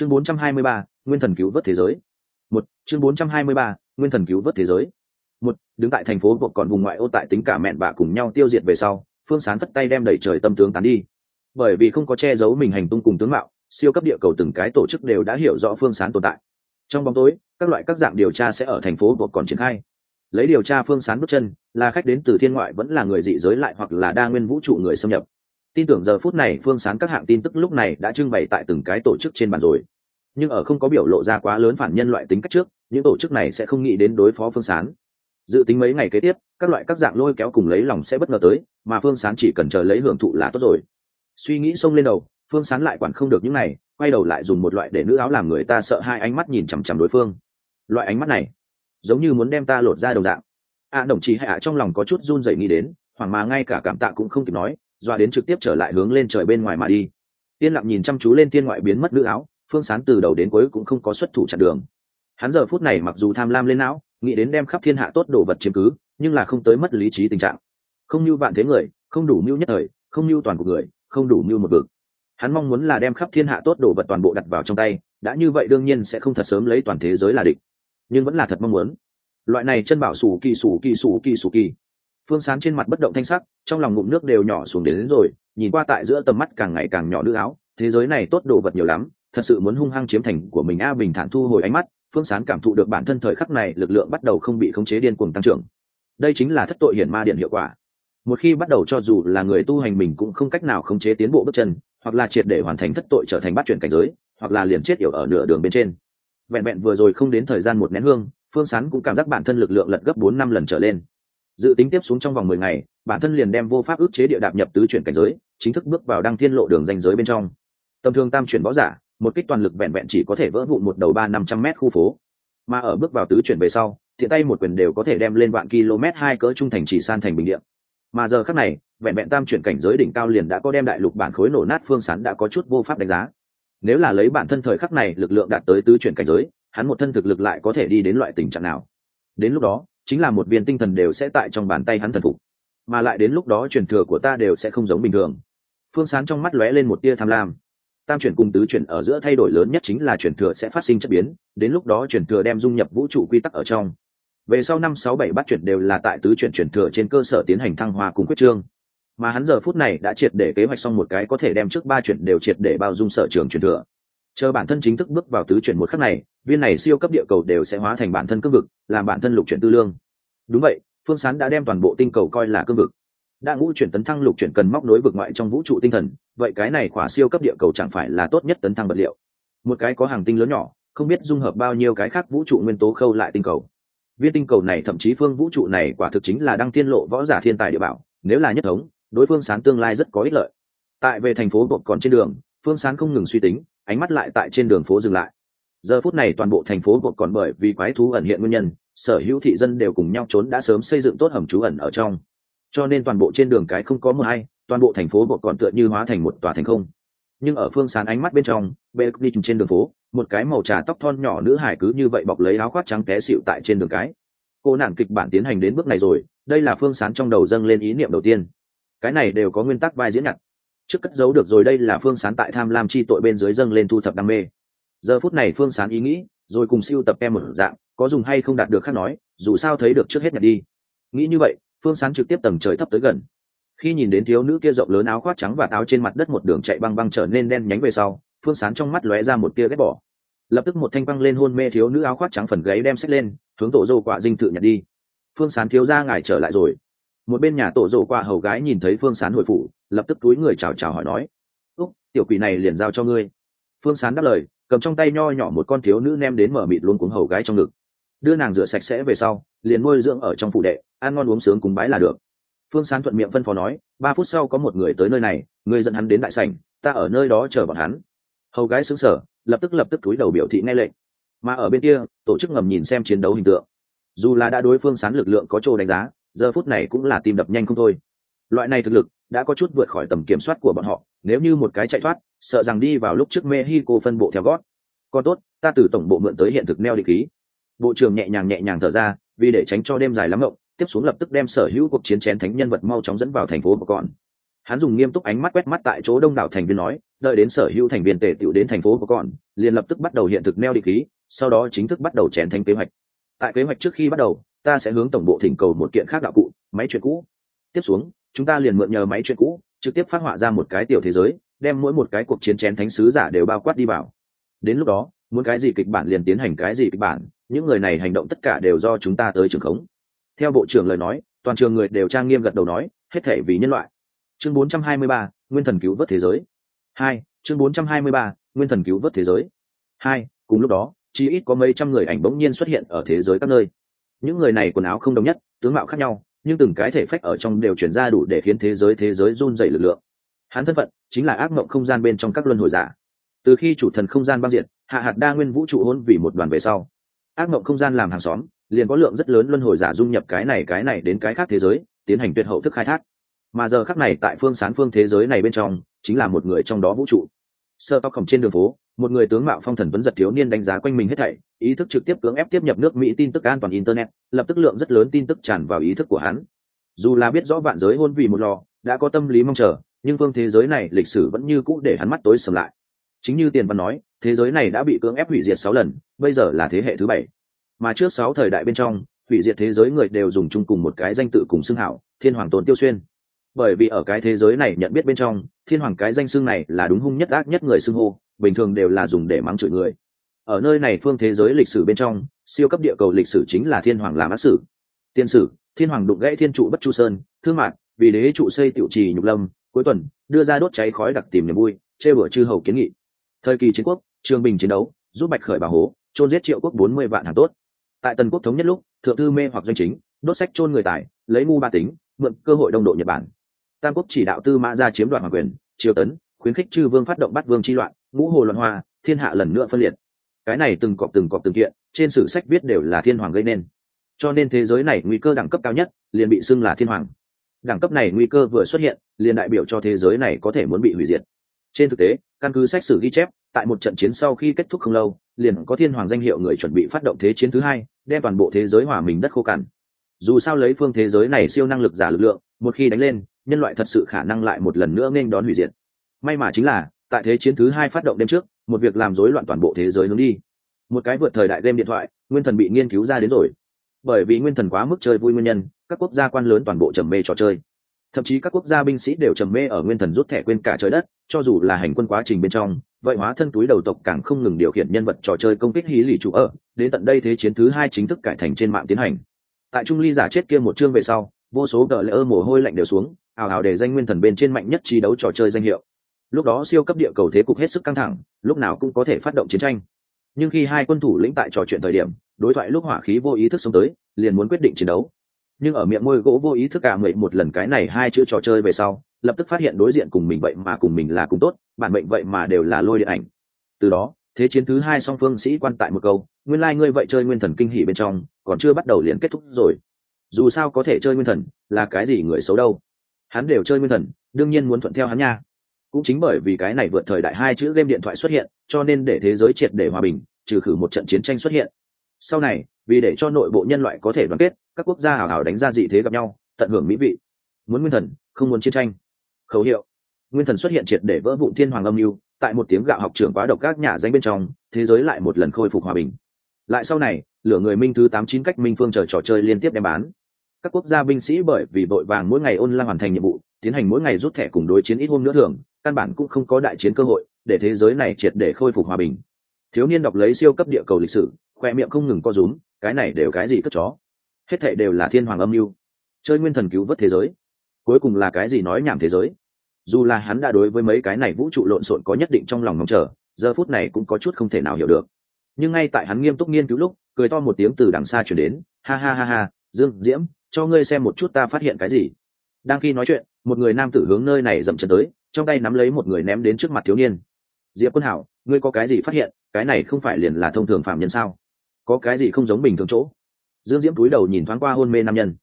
chương 423, nguyên thần cứu vớt thế giới. Một chương 423, nguyên thần cứu vớt thế giới. Một đứng tại thành phố buộc còn vùng ngoại ô tại tính cả mẹn bạ cùng nhau tiêu diệt về sau phương sán phất tay đem đẩy trời tâm tướng tán đi. Bởi vì không có che giấu mình hành tung cùng tướng mạo siêu cấp địa cầu từng cái tổ chức đều đã hiểu rõ phương sán tồn tại. Trong bóng tối các loại các dạng điều tra sẽ ở thành phố buộc còn triển khai. Lấy điều tra phương sán bước chân là khách đến từ thiên ngoại vẫn là người dị giới lại hoặc là đa nguyên vũ trụ người xâm nhập tin tưởng giờ phút này phương sán các hạng tin tức lúc này đã trưng bày tại từng cái tổ chức trên bàn rồi. Nhưng ở không có biểu lộ ra quá lớn phản nhân loại tính cách trước, những tổ chức này sẽ không nghĩ đến đối phó phương sán. Dự tính mấy ngày kế tiếp, các loại các dạng lôi kéo cùng lấy lòng sẽ bất ngờ tới, mà phương sán chỉ cần chờ lấy hưởng thụ là tốt rồi. Suy nghĩ xông lên đầu, phương sán lại quản không được những này, quay đầu lại dùng một loại để nữ áo làm người ta sợ hai ánh mắt nhìn chằm chằm đối phương. Loại ánh mắt này, giống như muốn đem ta lột ra đầu dạng. A đồng chí hạ trong lòng có chút run dậy nghĩ đến hoàng mà ngay cả cảm tạ cũng không kịp nói doa đến trực tiếp trở lại hướng lên trời bên ngoài mà đi. Tiên lặng nhìn chăm chú lên tiên ngoại biến mất nữ áo, phương sán từ đầu đến cuối cũng không có xuất thủ chặn đường. Hắn giờ phút này mặc dù tham lam lên não, nghĩ đến đem khắp thiên hạ tốt đồ vật chiếm cứ, nhưng là không tới mất lý trí tình trạng. Không như vạn thế người, không đủ mưu nhất thời, không như toàn của người, không đủ mưu một vực. Hắn mong muốn là đem khắp thiên hạ tốt đồ vật toàn bộ đặt vào trong tay, đã như vậy đương nhiên sẽ không thật sớm lấy toàn thế giới là địch. Nhưng vẫn là thật mong muốn. Loại này chân bảo sủ kỳ sủ kỳ sủ kỳ sủ kỳ phương sán trên mặt bất động thanh sắc trong lòng ngụm nước đều nhỏ xuống đến, đến rồi nhìn qua tại giữa tầm mắt càng ngày càng nhỏ nữ áo thế giới này tốt đồ vật nhiều lắm thật sự muốn hung hăng chiếm thành của mình a bình thản thu hồi ánh mắt phương sán cảm thụ được bản thân thời khắc này lực lượng bắt đầu không bị khống chế điên cuồng tăng trưởng. Đây chính là thất tội hiển ma điện hiệu quả. Một khi bắt đầu cho dù là người tu hành mình cũng không cách nào khống chế tiến bộ bước chân hoặc là triệt để hoàn thành thất tội trở thành bắt chuyển cảnh giới hoặc là liền chết yểu ở nửa đường bên trên. Vẹn vẹn vừa rồi không đến thời gian một nén hương phương sán cũng cảm giác bản thân lực lượng lật gấp bốn năm lần trở lên dự tính tiếp xuống trong vòng mười ngày, bản thân liền đem vô pháp ức chế địa đạp nhập tứ chuyển cảnh giới, chính thức bước vào đăng thiên lộ đường danh giới bên trong. Tầm thường tam chuyển võ giả, một kích toàn lực vẹn vẹn chỉ có thể vỡ vụn một đầu ba năm trăm m khu phố. Mà ở bước vào tứ chuyển về sau, thiện tay một quyền đều có thể đem lên vạn km hai cỡ trung thành chỉ san thành bình điện mà giờ khác này, vẹn vẹn tam chuyển cảnh giới đỉnh cao liền đã có đem đại lục bản khối nổ nát phương sán đã có chút vô pháp đánh giá. Nếu là lấy bản thân thời khắc này lực lượng đạt tới tứ chuyển cảnh giới, hắn một thân thực lực lại có thể đi đến loại tình trạng nào? Đến lúc đó chính là một viên tinh thần đều sẽ tại trong bàn tay hắn thần phục. Mà lại đến lúc đó truyền thừa của ta đều sẽ không giống bình thường. Phương sán trong mắt lóe lên một tia tham lam. Tam chuyển cùng tứ chuyển ở giữa thay đổi lớn nhất chính là chuyển thừa sẽ phát sinh chất biến, đến lúc đó chuyển thừa đem dung nhập vũ trụ quy tắc ở trong. Về sau năm, sáu, bảy bắt chuyển đều là tại tứ chuyển chuyển thừa trên cơ sở tiến hành thăng hoa cùng quyết trương. Mà hắn giờ phút này đã triệt để kế hoạch xong một cái có thể đem trước ba chuyển đều triệt để bao dung sở trường chuyển thừa chờ bản thân chính thức bước vào tứ chuyển một khắc này, viên này siêu cấp địa cầu đều sẽ hóa thành bản thân cương vực, làm bản thân lục chuyển tư lương. Đúng vậy, phương sán đã đem toàn bộ tinh cầu coi là cương vực. Đã ngũ chuyển tấn thăng lục chuyển cần móc nối vực ngoại trong vũ trụ tinh thần, vậy cái này khỏa siêu cấp địa cầu chẳng phải là tốt nhất tấn thăng vật liệu? Một cái có hàng tinh lớn nhỏ, không biết dung hợp bao nhiêu cái khác vũ trụ nguyên tố khâu lại tinh cầu. Viên tinh cầu này thậm chí phương vũ trụ này quả thực chính là đăng tiên lộ võ giả thiên tài địa bảo, nếu là nhất thống, đối phương sán tương lai rất có ích lợi. Tại về thành phố bột còn trên đường, phương sán không ngừng suy tính ánh mắt lại tại trên đường phố dừng lại. Giờ phút này toàn bộ thành phố buộc còn bởi vì quái thú ẩn hiện nguyên nhân, sở hữu thị dân đều cùng nhau trốn đã sớm xây dựng tốt hầm trú ẩn ở trong. Cho nên toàn bộ trên đường cái không có mưa hay, toàn bộ thành phố buộc còn tựa như hóa thành một tòa thành không. Nhưng ở phương sán ánh mắt bên trong, bê đi trên đường phố, một cái màu trà tóc thon nhỏ nữ hải cứ như vậy bọc lấy áo khoác trắng té xịu tại trên đường cái. Cô nản kịch bản tiến hành đến bước này rồi, đây là phương sán trong đầu dâng lên ý niệm đầu tiên. Cái này đều có nguyên tắc vai diễn nhặt trước cất giấu được rồi đây là phương sán tại tham lam chi tội bên dưới dâng lên thu thập đam mê. Giờ phút này phương sán ý nghĩ, rồi cùng siêu tập em một dạng, có dùng hay không đạt được khác nói, dù sao thấy được trước hết nhặt đi. Nghĩ như vậy, phương sán trực tiếp tầng trời thấp tới gần. Khi nhìn đến thiếu nữ kia rộng lớn áo khoác trắng và áo trên mặt đất một đường chạy băng băng trở nên đen nhánh về sau, phương sán trong mắt lóe ra một tia ghét bỏ. Lập tức một thanh băng lên hôn mê thiếu nữ áo khoác trắng phần gáy đem xách lên, hướng tổ dâu quả dinh tự nhặt đi. Phương sán thiếu ra ngài trở lại rồi một bên nhà tổ dâu qua hầu gái nhìn thấy phương sán hồi phủ, lập tức túi người chào chào hỏi nói, úc, tiểu quỷ này liền giao cho ngươi. Phương sán đáp lời, cầm trong tay nho nhỏ một con thiếu nữ nem đến mở mịt luôn cuống hầu gái trong ngực. Đưa nàng rửa sạch sẽ về sau, liền nuôi dưỡng ở trong phủ đệ, ăn ngon uống sướng cúng bái là được. Phương sán thuận miệng phân phó nói, ba phút sau có một người tới nơi này, người dẫn hắn đến đại sảnh, ta ở nơi đó chờ bọn hắn. Hầu gái xứng sở lập tức lập tức túi đầu biểu thị nghe lệnh. Mà ở bên kia, tổ chức ngầm nhìn xem chiến đấu hình tượng. Dù là đã đối phương sán lực lượng có chỗ đánh giá giờ phút này cũng là tim đập nhanh không thôi. Loại này thực lực đã có chút vượt khỏi tầm kiểm soát của bọn họ nếu như một cái chạy thoát sợ rằng đi vào lúc trước mexico phân bộ theo gót. Còn tốt ta từ tổng bộ mượn tới hiện thực neo định ký bộ trưởng nhẹ nhàng nhẹ nhàng thở ra vì để tránh cho đêm dài lắm ngộng tiếp xuống lập tức đem sở hữu cuộc chiến chén thánh nhân vật mau chóng dẫn vào thành phố của con. hắn dùng nghiêm túc ánh mắt quét mắt tại chỗ đông đảo thành viên nói đợi đến sở hữu thành viên tề tựu đến thành phố của con, liền lập tức bắt đầu hiện thực neo định khí sau đó chính thức bắt đầu chén thành kế hoạch. Tại kế hoạch trước khi bắt đầu ta sẽ hướng tổng bộ thỉnh cầu một kiện khác đạo cụ máy chuyện cũ. Tiếp xuống chúng ta liền mượn nhờ máy chuyện cũ trực tiếp phát họa ra một cái tiểu thế giới đem mỗi một cái cuộc chiến chén thánh sứ giả đều bao quát đi vào. Đến lúc đó muốn cái gì kịch bản liền tiến hành cái gì kịch bản những người này hành động tất cả đều do chúng ta tới trường khống. Theo bộ trưởng lời nói toàn trường người đều trang nghiêm gật đầu nói hết thể vì nhân loại. Chương 423, nguyên thần cứu vớt thế giới. Hai chương 423, nguyên thần cứu vớt thế giới. Hai cùng lúc đó chỉ ít có mấy trăm người ảnh bỗng nhiên xuất hiện ở thế giới các nơi những người này quần áo không đồng nhất, tướng mạo khác nhau, nhưng từng cái thể phách ở trong đều chuyển ra đủ để khiến thế giới thế giới run dày lực lượng. Hắn thân phận chính là ác mộng không gian bên trong các luân hồi giả. Từ khi chủ thần không gian băng diện hạ hạt đa nguyên vũ trụ hôn vì một đoàn về sau. Ác mộng không gian làm hàng xóm, liền có lượng rất lớn luân hồi giả dung nhập cái này cái này đến cái khác thế giới, tiến hành tuyệt hậu thức khai thác. Mà giờ khắc này tại phương sán phương thế giới này bên trong, chính là một người trong đó vũ trụ. Sơ tóc khổng trên đường phố một người tướng mạo phong thần tuấn giật thiếu niên đánh giá quanh mình hết thảy, ý thức trực tiếp cưỡng ép tiếp nhập nước mỹ tin tức an toàn internet, lập tức lượng rất lớn tin tức tràn vào ý thức của hắn. Dù là biết rõ vạn giới hôn vì một lò, đã có tâm lý mong chờ, nhưng phương thế giới này lịch sử vẫn như cũ để hắn mắt tối sầm lại. Chính như tiền văn nói, thế giới này đã bị cưỡng ép hủy diệt sáu lần, bây giờ là thế hệ thứ bảy. Mà trước sáu thời đại bên trong, hủy diệt thế giới người đều dùng chung cùng một cái danh tự cùng xưng hảo, thiên hoàng tôn tiêu xuyên. Bởi vì ở cái thế giới này nhận biết bên trong, thiên hoàng cái danh xưng này là đúng hung nhất ác nhất người xưng hô bình thường đều là dùng để mắng chửi người. Ở nơi này phương thế giới lịch sử bên trong, siêu cấp địa cầu lịch sử chính là thiên hoàng làm ác sử. Tiên sử, thiên hoàng đụng gãy thiên trụ bất chu sơn thương mạn vì đế trụ xây tiểu trì nhục lâm, cuối tuần, đưa ra đốt cháy khói đặc tìm niềm vui, chê bửa chư hầu kiến nghị. Thời kỳ chiến quốc, trường bình chiến đấu, giúp bạch khởi bảo hố chôn giết triệu quốc bốn mươi vạn hàng tốt. Tại tần quốc thống nhất lúc, thượng thư mê hoặc doanh chính, đốt sách chôn người tài, lấy ngu ba tính, mượn cơ hội đông độ nhật bản. Tam quốc chỉ đạo tư mã ra chiếm đoạt hoàng quyền, triều tấn khuyến khích chư vương phát động bắt vương chi loạn, ngũ hồ loạn hoa, thiên hạ lần nữa phân liệt. Cái này từng cọp từng cọp từng kiện, trên sử sách viết đều là thiên hoàng gây nên. Cho nên thế giới này nguy cơ đẳng cấp cao nhất, liền bị xưng là thiên hoàng. Đẳng cấp này nguy cơ vừa xuất hiện, liền đại biểu cho thế giới này có thể muốn bị hủy diệt. Trên thực tế, căn cứ sách sử ghi chép, tại một trận chiến sau khi kết thúc không lâu, liền có thiên hoàng danh hiệu người chuẩn bị phát động thế chiến thứ hai, đem toàn bộ thế giới hòa mình đất khô cằn. Dù sao lấy phương thế giới này siêu năng lực giả lực lượng, một khi đánh lên, nhân loại thật sự khả năng lại một lần nữa nên đón hủy diệt may mà chính là, tại thế chiến thứ hai phát động đêm trước, một việc làm rối loạn toàn bộ thế giới hướng đi. Một cái vượt thời đại game điện thoại, nguyên thần bị nghiên cứu ra đến rồi. Bởi vì nguyên thần quá mức chơi vui nguyên nhân, các quốc gia quan lớn toàn bộ trầm mê trò chơi. Thậm chí các quốc gia binh sĩ đều trầm mê ở nguyên thần rút thẻ quên cả trời đất, cho dù là hành quân quá trình bên trong, vậy hóa thân túi đầu tộc càng không ngừng điều khiển nhân vật trò chơi công kích hí lì chủ ở, đến tận đây thế chiến thứ hai chính thức cải thành trên mạng tiến hành. Tại trung ly giả chết kia một chương về sau, vô số gợ lỡ mồ hôi lạnh đều xuống ảo ảo để danh nguyên thần bên trên mạnh nhất chi đấu trò chơi danh hiệu lúc đó siêu cấp địa cầu thế cục hết sức căng thẳng, lúc nào cũng có thể phát động chiến tranh. Nhưng khi hai quân thủ lĩnh tại trò chuyện thời điểm, đối thoại lúc hỏa khí vô ý thức xông tới, liền muốn quyết định chiến đấu. Nhưng ở miệng môi gỗ vô ý thức cả mệnh một lần cái này hai chữ trò chơi về sau, lập tức phát hiện đối diện cùng mình vậy mà cùng mình là cùng tốt, bản mệnh vậy mà đều là lôi điện ảnh. Từ đó, thế chiến thứ hai song phương sĩ quan tại một câu, nguyên lai、like、ngươi vậy chơi nguyên thần kinh hỉ bên trong, còn chưa bắt đầu liền kết thúc rồi. Dù sao có thể chơi nguyên thần, là cái gì người xấu đâu? Hắn đều chơi nguyên thần, đương nhiên muốn thuận theo hắn nha cũng chính bởi vì cái này vượt thời đại hai chữ game điện thoại xuất hiện, cho nên để thế giới triệt để hòa bình, trừ khử một trận chiến tranh xuất hiện. Sau này, vì để cho nội bộ nhân loại có thể đoàn kết, các quốc gia hào hào đánh ra dị thế gặp nhau, tận hưởng mỹ vị. Muốn nguyên thần, không muốn chiến tranh. Khẩu hiệu. Nguyên thần xuất hiện triệt để vỡ vụn thiên hoàng âm mưu, tại một tiếng gạo học trưởng quá độc các nhà danh bên trong, thế giới lại một lần khôi phục hòa bình. Lại sau này, lửa người minh thứ tám chín cách minh phương chờ trò chơi liên tiếp đem bán. Các quốc gia binh sĩ bởi vì vội vàng mỗi ngày ôn la hoàn thành nhiệm vụ, tiến hành mỗi ngày rút thẻ cùng đối chiến ít hôm nữa thường căn bản cũng không có đại chiến cơ hội, để thế giới này triệt để khôi phục hòa bình. Thiếu niên đọc lấy siêu cấp địa cầu lịch sử, khoe miệng không ngừng co rúm, cái này đều cái gì cất chó? Hết thệ đều là thiên hoàng âm mưu. Chơi nguyên thần cứu vớt thế giới. Cuối cùng là cái gì nói nhảm thế giới? Dù là hắn đã đối với mấy cái này vũ trụ lộn xộn có nhất định trong lòng mong chờ, giờ phút này cũng có chút không thể nào hiểu được. Nhưng ngay tại hắn nghiêm túc nghiên cứu lúc, cười to một tiếng từ đằng xa chuyển đến, ha ha ha ha, dương diễm, cho ngươi xem một chút ta phát hiện cái gì. Đang khi nói chuyện một người nam tử hướng nơi này dậm chân tới, trong tay nắm lấy một người ném đến trước mặt thiếu niên. Diệp quân hảo, ngươi có cái gì phát hiện? Cái này không phải liền là thông thường phạm nhân sao? Có cái gì không giống bình thường chỗ? Dương diễm túi đầu nhìn thoáng qua hôn mê nam nhân.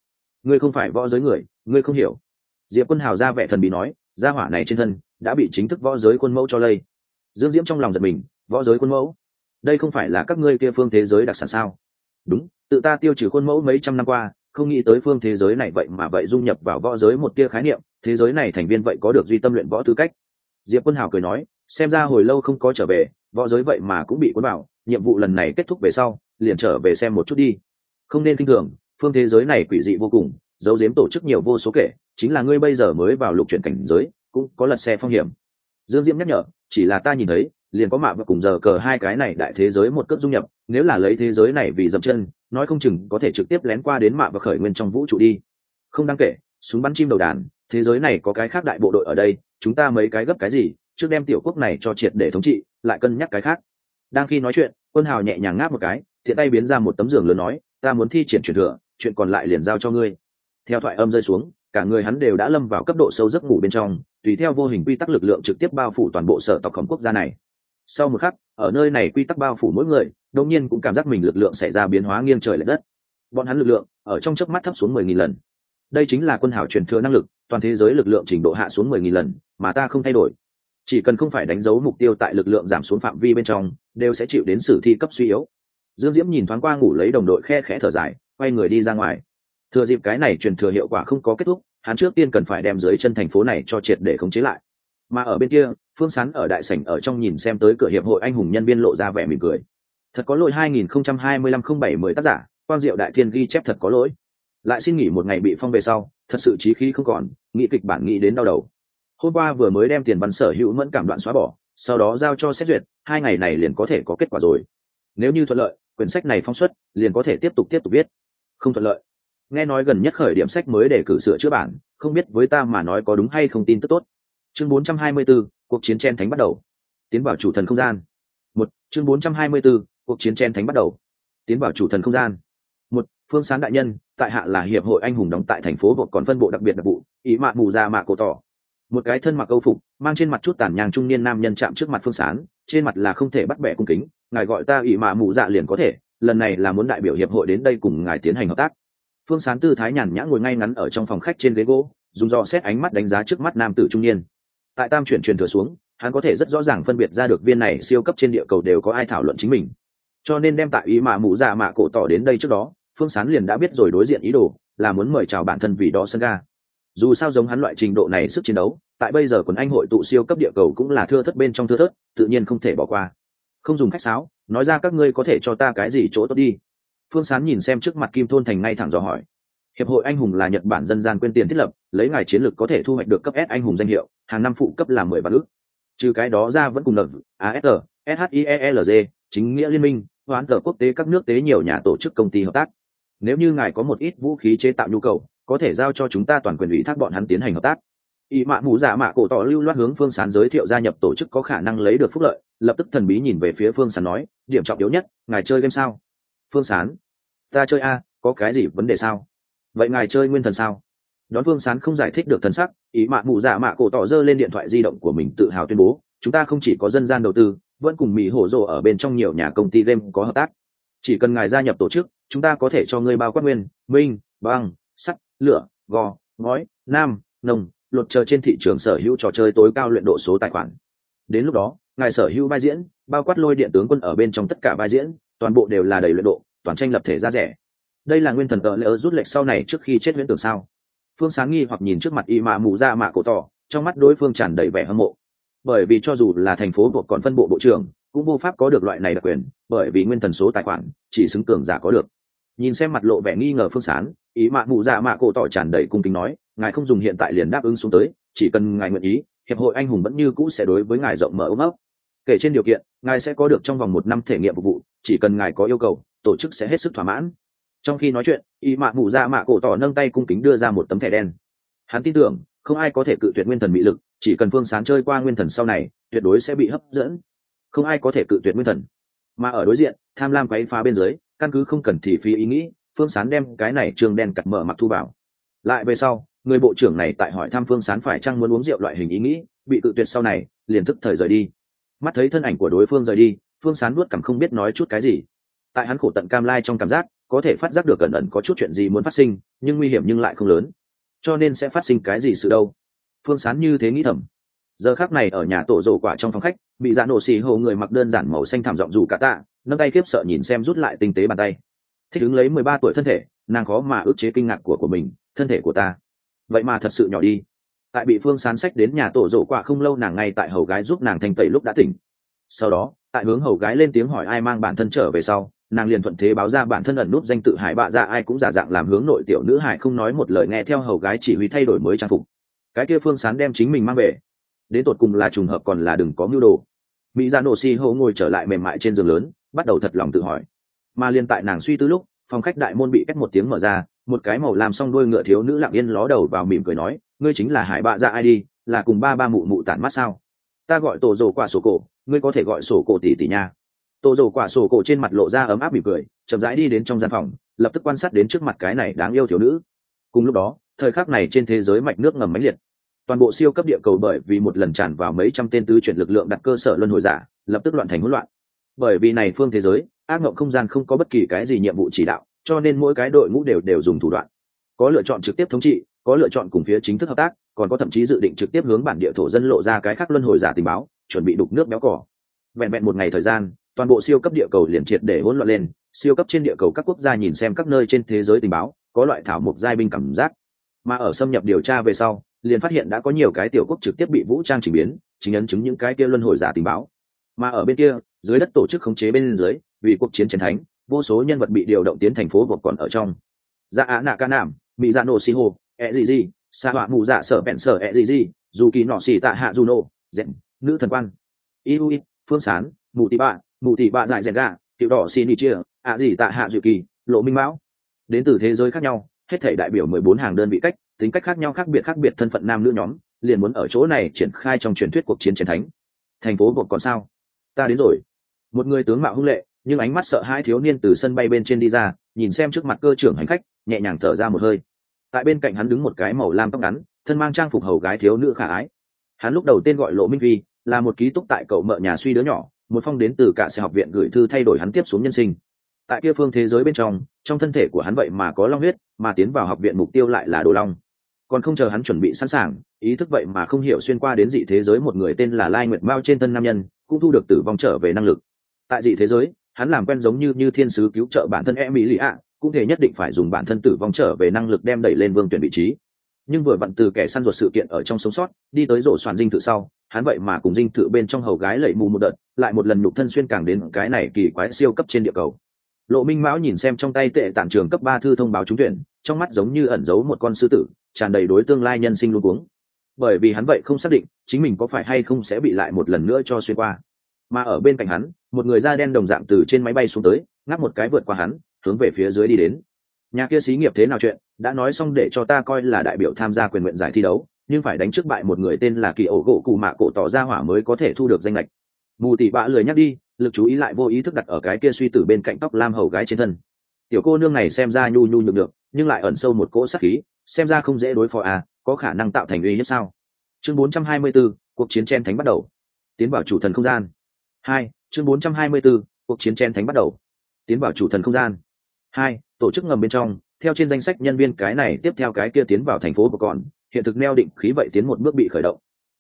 Ngươi không phải võ giới người, ngươi không hiểu. Diệp quân hào ra vẻ thần bị nói, gia hỏa này trên thân đã bị chính thức võ giới quân mẫu cho lây. Dương diễm trong lòng giật mình, võ giới quân mẫu? Đây không phải là các ngươi kia phương thế giới đặc sản sao? Đúng, tự ta tiêu trừ khuôn mẫu mấy trăm năm qua không nghĩ tới phương thế giới này vậy mà vậy dung nhập vào võ giới một tia khái niệm, thế giới này thành viên vậy có được duy tâm luyện võ tư cách. Diệp quân hào cười nói, xem ra hồi lâu không có trở về, võ giới vậy mà cũng bị quân bảo nhiệm vụ lần này kết thúc về sau, liền trở về xem một chút đi. Không nên kinh thường, phương thế giới này quỷ dị vô cùng dấu diếm tổ chức nhiều vô số kể, chính là ngươi bây giờ mới vào lục chuyển cảnh giới, cũng có lật xe phong hiểm. Dương diễm nhắc nhở, chỉ là ta nhìn thấy liền có mạ và cùng giờ cờ hai cái này đại thế giới một cước dung nhập, nếu là lấy thế giới này vì dậm chân, nói không chừng có thể trực tiếp lén qua đến mạ và khởi nguyên trong vũ trụ đi. Không đáng kể, súng bắn chim đầu đàn, thế giới này có cái khác đại bộ đội ở đây, chúng ta mấy cái gấp cái gì, trước đem tiểu quốc này cho triệt để thống trị, lại cân nhắc cái khác. Đang khi nói chuyện, quân hào nhẹ nhàng ngáp một cái, thiện tay biến ra một tấm giường lớn nói, ta muốn thi triển truyền thừa, chuyện còn lại liền giao cho ngươi. Theo thoại âm rơi xuống, cả người hắn đều đã lâm vào cấp độ sâu giấc ngủ bên trong, tùy theo vô hình quy tắc lực lượng trực tiếp bao phủ toàn bộ sở tộc khổng quốc gia này sau một khắc, ở nơi này quy tắc bao phủ mỗi người, đột nhiên cũng cảm giác mình lực lượng xảy ra biến hóa nghiêng trời l ệ đất. Bọn hắn lực lượng, ở trong chớp mắt thấp xuống mười nghìn lần. Đây chính là quân hảo truyền thừa năng lực, toàn thế giới lực lượng trình độ hạ xuống mười nghìn lần, mà ta không thay đổi. Chỉ cần không phải đánh dấu mục tiêu tại lực lượng giảm xuống phạm vi bên trong, đều sẽ chịu đến sử thi cấp suy yếu. Dương diễm nhìn thoáng qua ngủ lấy đồng đội khe khẽ thở dài, quay người đi ra ngoài. Thừa dịp cái này truyền thừa hiệu quả không có kết thúc, hắn trước tiên cần phải đem dưới chân thành phố này cho triệt để khống chế lại. Mà ở bên kia phương sán ở đại sảnh ở trong nhìn xem tới cửa hiệp hội anh hùng nhân viên lộ ra vẻ mỉm cười. Thật có lỗi 2025-07-10 tác giả quang diệu đại thiên ghi chép thật có lỗi. Lại xin nghỉ một ngày bị phong về sau thật sự trí khí không còn nghĩ kịch bản nghĩ đến đau đầu. Hôm qua vừa mới đem tiền văn sở hữu mẫn cảm đoạn xóa bỏ sau đó giao cho xét duyệt hai ngày này liền có thể có kết quả rồi. Nếu như thuận lợi quyển sách này phong xuất liền có thể tiếp tục tiếp tục viết. Không thuận lợi. Nghe nói gần nhất khởi điểm sách mới để cử sửa chữa bản không biết với ta mà nói có đúng hay không tin tức tốt. Chương 424, cuộc chiến chen thánh bắt đầu. Tiến vào chủ thần không gian. Một chương 424, cuộc chiến chen thánh bắt đầu. Tiến vào chủ thần không gian. Một phương sán đại nhân tại hạ là hiệp hội anh hùng đóng tại thành phố vội còn phân bộ đặc biệt đặc vụ ý mạ mù ra mạ cổ tỏ. Một cái thân mặc câu phục mang trên mặt chút tàn nhang trung niên nam nhân chạm trước mặt phương sán trên mặt là không thể bắt bẻ cung kính ngài gọi ta ý mạ mù dạ liền có thể lần này là muốn đại biểu hiệp hội đến đây cùng ngài tiến hành hợp tác. Phương sán tư thái nhàn nhã ngồi ngay ngắn ở trong phòng khách trên ghế gỗ dùng dò xét ánh mắt đánh giá trước mắt nam tử trung niên tại tam chuyển truyền thừa xuống, hắn có thể rất rõ ràng phân biệt ra được viên này siêu cấp trên địa cầu đều có ai thảo luận chính mình. Cho nên đem tại ý mạ mụ dạ mạ cổ tỏ đến đây trước đó, phương sán liền đã biết rồi đối diện ý đồ, là muốn mời chào bản thân vì đó sân ga. Dù sao giống hắn loại trình độ này sức chiến đấu, tại bây giờ quần anh hội tụ siêu cấp địa cầu cũng là thưa thất bên trong thưa thất tự nhiên không thể bỏ qua. Không dùng khách sáo, nói ra các ngươi có thể cho ta cái gì chỗ tốt đi. Phương sán nhìn xem trước mặt kim thôn thành ngay thẳng dò hỏi hiệp hội anh hùng là nhật bản dân gian quyên tiền thiết lập, lấy ngài chiến lược có thể thu hoạch được cấp s anh hùng danh hiệu, hàng năm phụ cấp là mười vạn ước trừ cái đó ra vẫn cùng lập asr shielg chính nghĩa liên minh hoán cờ quốc tế các nước tế nhiều nhà tổ chức công ty hợp tác. Nếu như ngài có một ít vũ khí chế tạo nhu cầu, có thể giao cho chúng ta toàn quyền ủy thác bọn hắn tiến hành hợp tác. Y mạ mù giả dạ mạ cổ tỏ lưu loát hướng phương sán giới thiệu gia nhập tổ chức có khả năng lấy được phúc lợi, lập tức thần bí nhìn về phía phương sán nói, điểm trọng yếu nhất, ngài chơi game sao? Phương sán, ta chơi a, có cái gì vấn đề sao? Vậy ngài chơi nguyên thần sao? Đón phương sán không giải thích được thần sắc, ý mạ mụ dạ mạ cổ tỏ dơ lên điện thoại di động của mình tự hào tuyên bố, chúng ta không chỉ có dân gian đầu tư, vẫn cùng mỹ hổ rồ ở bên trong nhiều nhà công ty game có hợp tác. Chỉ cần ngài gia nhập tổ chức, chúng ta có thể cho ngươi bao quát nguyên, minh, băng, sắt, lửa, gò, ngói, nam, nồng, luật chờ trên thị trường sở hữu trò chơi tối cao luyện độ số tài khoản. Đến lúc đó, ngài sở hữu vai diễn, bao quát lôi điện tướng quân ở bên trong tất cả vai diễn, toàn bộ đều là đầy luyện độ, toàn tranh lập thể ra rẻ đây là nguyên thần tờ lỡ rút lệch sau này trước khi chết huyễn tưởng sao? Phương sáng nghi hoặc nhìn trước mặt y mạ mù ra mạ cổ tỏ, trong mắt đối phương tràn đầy vẻ hâm mộ. Bởi vì cho dù là thành phố buộc còn phân bộ bộ trưởng, cũng vô pháp có được loại này đặc quyền, bởi vì nguyên thần số tài khoản, chỉ xứng tưởng giả có được. Nhìn xem mặt lộ vẻ nghi ngờ phương sán ý mạ mụ dạ mạ cổ tỏ tràn đầy cung kính nói, ngài không dùng hiện tại liền đáp ứng xuống tới, chỉ cần ngài nguyện ý, hiệp hội anh hùng vẫn như cũ sẽ đối với ngài rộng mở ôm ấp. Kể trên điều kiện, ngài sẽ có được trong vòng một năm thể nghiệm phục vụ, chỉ cần ngài có yêu cầu, tổ chức sẽ hết sức thỏa mãn trong khi nói chuyện, y mạ mụ dạ mạ cổ tỏ nâng tay cung kính đưa ra một tấm thẻ đen. Hắn tin tưởng, không ai có thể cự tuyệt nguyên thần mỹ lực, chỉ cần phương sán chơi qua nguyên thần sau này, tuyệt đối sẽ bị hấp dẫn. Không ai có thể cự tuyệt nguyên thần. Mà ở đối diện, tham lam quấy phá bên dưới, căn cứ không cần thì phí ý nghĩ, phương sán đem cái này trường đen cặt mở mặc thu bảo lại về sau, người bộ trưởng này tại hỏi thăm phương sán phải chăng muốn uống rượu loại hình ý nghĩ, bị cự tuyệt sau này, liền thức thời rời đi. Mắt thấy thân ảnh của đối phương rời đi, phương sán nuốt cảm không biết nói chút cái gì. Tại hắn khổ tận cam lai trong cảm giác có thể phát giác được cẩn ẩn có chút chuyện gì muốn phát sinh, nhưng nguy hiểm nhưng lại không lớn. Cho nên sẽ phát sinh cái gì sự đâu? Phương sán như thế nghĩ thầm. Giờ khác này ở nhà tổ rổ quả trong phòng khách, bị dạ nổ xì hồ người mặc đơn giản màu xanh thảm giọng dù cả tạ, nâng tay kiếp sợ nhìn xem rút lại tinh tế bàn tay. Thích ứng lấy mười ba tuổi thân thể, nàng khó mà ức chế kinh ngạc của của mình, thân thể của ta. Vậy mà thật sự nhỏ đi. Tại bị phương sán sách đến nhà tổ rổ quả không lâu nàng ngay tại hầu gái giúp nàng thanh tẩy lúc đã tỉnh. Sau đó, tại hướng hầu gái lên tiếng hỏi ai mang bản thân trở về sau nàng liền thuận thế báo ra bản thân ẩn nút danh tự hải bạ ra ai cũng giả dạng làm hướng nội tiểu nữ hải không nói một lời nghe theo hầu gái chỉ huy thay đổi mới trang phục. Cái kia phương sán đem chính mình mang về. Đến tột cùng là trùng hợp còn là đừng có mưu đồ. Mỹ dạ ra nổ si hô ngồi trở lại mềm mại trên giường lớn, bắt đầu thật lòng tự hỏi. Mà liên tại nàng suy tư lúc, phòng khách đại môn bị cách một tiếng mở ra, một cái màu làm xong đuôi ngựa thiếu nữ lặng yên ló đầu vào mỉm cười nói, ngươi chính là hải bạ ra ai đi, là cùng ba ba mụ mụ tản mắt sao? Ta gọi tổ rồ qua sổ cổ, ngươi có thể gọi sổ cổ tỷ tỷ nha. Tô rồ quả sổ cổ trên mặt lộ ra ấm áp mỉm cười, chậm rãi đi đến trong gian phòng, lập tức quan sát đến trước mặt cái này đáng yêu thiếu nữ. Cùng lúc đó, thời khắc này trên thế giới mạch nước ngầm mãnh liệt. Toàn bộ siêu cấp địa cầu bởi vì một lần tràn vào mấy trăm tên tứ chuyển lực lượng đặt cơ sở luân hồi giả, lập tức loạn thành hỗn loạn. Bởi vì này phương thế giới, ác mộng không gian không có bất kỳ cái gì nhiệm vụ chỉ đạo, cho nên mỗi cái đội ngũ đều đều dùng thủ đoạn. Có lựa chọn trực tiếp thống trị, có lựa chọn cùng phía chính thức hợp tác, còn có thậm chí dự định trực tiếp hướng bản địa thổ dân lộ ra cái khác luân hồi giả tình báo, chuẩn bị đục nước béo cỏ vẹn vẹn một ngày thời gian toàn bộ siêu cấp địa cầu liền triệt để hỗn loạn lên, siêu cấp trên địa cầu các quốc gia nhìn xem các nơi trên thế giới tình báo, có loại thảo mộc giai binh cảm giác. Mà ở xâm nhập điều tra về sau, liền phát hiện đã có nhiều cái tiểu quốc trực tiếp bị vũ trang trình biến, chính ấn chứng những cái kia luân hồi giả tình báo. Mà ở bên kia, dưới đất tổ chức khống chế bên dưới, vì cuộc chiến chiến thánh, vô số nhân vật bị điều động tiến thành phố vượt còn ở trong. Dạ á nạ ca nảm mỹ dạ nổ xì hồ e gì gì xa họa mù dạ sở bẹn sở e gì gì dù kỳ nọ xì tạ hạ dù nô dẹn, nữ thần quan. Iu phương sán, mù tị bạ mụ tị bạ dại rèn gà, tiểu đỏ xin đi chia, ạ gì tạ hạ dự kỳ, lộ minh mão. Đến từ thế giới khác nhau, hết thể đại biểu mười bốn hàng đơn vị cách, tính cách khác nhau khác biệt khác biệt thân phận nam nữ nhóm, liền muốn ở chỗ này triển khai trong truyền thuyết cuộc chiến chiến thánh. Thành phố buộc còn sao? Ta đến rồi. Một người tướng mạo hung lệ, nhưng ánh mắt sợ hai thiếu niên từ sân bay bên trên đi ra, nhìn xem trước mặt cơ trưởng hành khách, nhẹ nhàng thở ra một hơi. Tại bên cạnh hắn đứng một cái màu lam tóc ngắn, thân mang trang phục hầu gái thiếu nữ khả ái. Hắn lúc đầu tên gọi lộ minh vi, là một ký túc tại cậu mợ nhà suy đứa nhỏ một phong đến từ cả xe học viện gửi thư thay đổi hắn tiếp xuống nhân sinh. Tại kia phương thế giới bên trong trong thân thể của hắn vậy mà có long huyết, mà tiến vào học viện mục tiêu lại là đồ long. Còn không chờ hắn chuẩn bị sẵn sàng, ý thức vậy mà không hiểu xuyên qua đến dị thế giới một người tên là lai nguyệt mao trên thân nam nhân, cũng thu được tử vong trở về năng lực. Tại dị thế giới, hắn làm quen giống như như thiên sứ cứu trợ bản thân e mỹ lì ạ, cũng thể nhất định phải dùng bản thân tử vong trở về năng lực đem đẩy lên vương tuyển vị trí nhưng vừa vặn từ kẻ săn ruột sự kiện ở trong sống sót, đi tới rổ soạn dinh thự sau, hắn vậy mà cùng dinh thự bên trong hầu gái lẩy mù một đợt, lại một lần nhục thân xuyên càng đến cái này kỳ quái siêu cấp trên địa cầu. Lộ minh mão nhìn xem trong tay tệ tản trường cấp ba thư thông báo trúng tuyển, trong mắt giống như ẩn giấu một con sư tử, tràn đầy đối tương lai nhân sinh luôn uống bởi vì hắn vậy không xác định chính mình có phải hay không sẽ bị lại một lần nữa cho xuyên qua. Mà ở bên cạnh hắn, một người da đen đồng dạng từ trên máy bay xuống tới, ngáp một cái vượt qua hắn, hướng về phía dưới đi đến. Nhà kia xí nghiệp thế nào chuyện? Đã nói xong để cho ta coi là đại biểu tham gia quyền nguyện giải thi đấu nhưng phải đánh trước bại một người tên là kỳ ổ gỗ cụ mạ cổ tỏ ra hỏa mới có thể thu được danh lệch. Mù tỉ bạ lười nhắc đi lực chú ý lại vô ý thức đặt ở cái kia suy tử bên cạnh tóc lam hầu gái trên thân. Tiểu cô nương này xem ra nhu nhu nhược được nhưng lại ẩn sâu một cỗ sắc khí xem ra không dễ đối phó à có khả năng tạo thành uy hiếp sao? Chương 424, cuộc chiến chen thánh bắt đầu. Tiến vào chủ thần không gian. Hai chương 424, cuộc chiến chen thánh bắt đầu. Tiến vào chủ thần không gian. Hai tổ chức ngầm bên trong theo trên danh sách nhân viên, cái này tiếp theo cái kia tiến vào thành phố của còn hiện thực neo định khí vậy tiến một bước bị khởi động.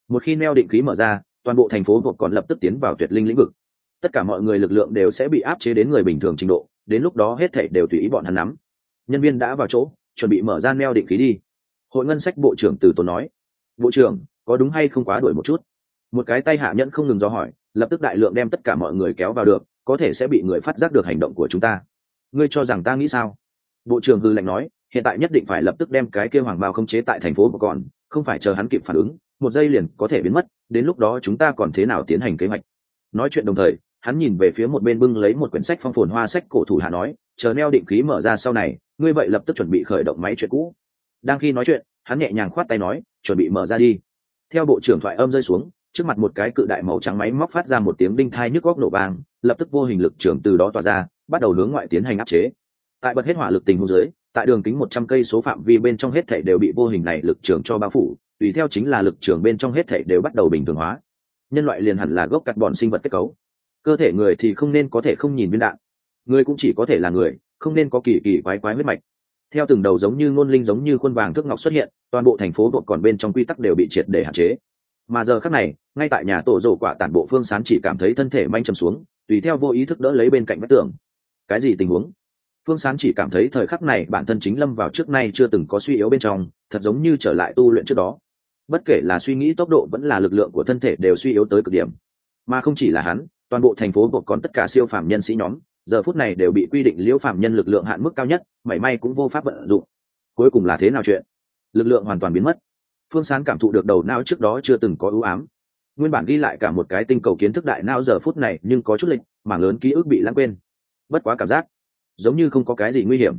Một khi neo định khí mở ra, toàn bộ thành phố của còn lập tức tiến vào tuyệt linh lĩnh vực. Tất cả mọi người lực lượng đều sẽ bị áp chế đến người bình thường trình độ, đến lúc đó hết thảy đều tùy ý bọn hắn nắm. Nhân viên đã vào chỗ, chuẩn bị mở ra neo định khí đi. Hội ngân sách bộ trưởng từ tốn nói. Bộ trưởng, có đúng hay không quá đuổi một chút? Một cái tay hạ nhẫn không ngừng do hỏi, lập tức đại lượng đem tất cả mọi người kéo vào được, có thể sẽ bị người phát giác được hành động của chúng ta. Ngươi cho rằng ta nghĩ sao? Bộ trưởng hư lệnh nói, hiện tại nhất định phải lập tức đem cái kêu hoàng bao không chế tại thành phố của còn không phải chờ hắn kịp phản ứng, một giây liền có thể biến mất, đến lúc đó chúng ta còn thế nào tiến hành kế hoạch? Nói chuyện đồng thời, hắn nhìn về phía một bên bưng lấy một quyển sách phong phồn hoa sách cổ thủ hạ nói, chờ neo định khí mở ra sau này, ngươi vậy lập tức chuẩn bị khởi động máy chuyện cũ. Đang khi nói chuyện, hắn nhẹ nhàng khoát tay nói, chuẩn bị mở ra đi. Theo bộ trưởng thoại âm rơi xuống, trước mặt một cái cự đại màu trắng máy móc phát ra một tiếng đinh thai nhức góc nổ vang, lập tức vô hình lực trưởng từ đó tỏa ra, bắt đầu hướng ngoại tiến hành áp chế tại bật hết hỏa lực tình huống dưới, tại đường kính một trăm cây số phạm vi bên trong hết thảy đều bị vô hình này lực trường cho bao phủ, tùy theo chính là lực trường bên trong hết thảy đều bắt đầu bình thường hóa. Nhân loại liền hẳn là gốc cắt bọn sinh vật kết cấu. Cơ thể người thì không nên có thể không nhìn viên đạn. Người cũng chỉ có thể là người, không nên có kỳ kỳ quái quái huyết mạch. Theo từng đầu giống như ngôn linh giống như khuôn vàng thước ngọc xuất hiện, toàn bộ thành phố bột còn bên trong quy tắc đều bị triệt để hạn chế. Mà giờ khác này, ngay tại nhà tổ rổ quả tản bộ phương sán chỉ cảm thấy thân thể manh trầm xuống, tùy theo vô ý thức đỡ lấy bên cạnh vách tường. Cái gì tình huống? Phương sán chỉ cảm thấy thời khắc này bản thân chính lâm vào trước nay chưa từng có suy yếu bên trong, thật giống như trở lại tu luyện trước đó. Bất kể là suy nghĩ tốc độ vẫn là lực lượng của thân thể đều suy yếu tới cực điểm. Mà không chỉ là hắn, toàn bộ thành phố buộc còn tất cả siêu phạm nhân sĩ nhóm, giờ phút này đều bị quy định liễu phạm nhân lực lượng hạn mức cao nhất, mảy may cũng vô pháp vận dụng. Cuối cùng là thế nào chuyện? Lực lượng hoàn toàn biến mất. Phương sán cảm thụ được đầu não trước đó chưa từng có ưu ám. Nguyên bản ghi lại cả một cái tinh cầu kiến thức đại não giờ phút này nhưng có chút lịch, mảng lớn ký ức bị lãng quên. Bất quá cảm giác giống như không có cái gì nguy hiểm.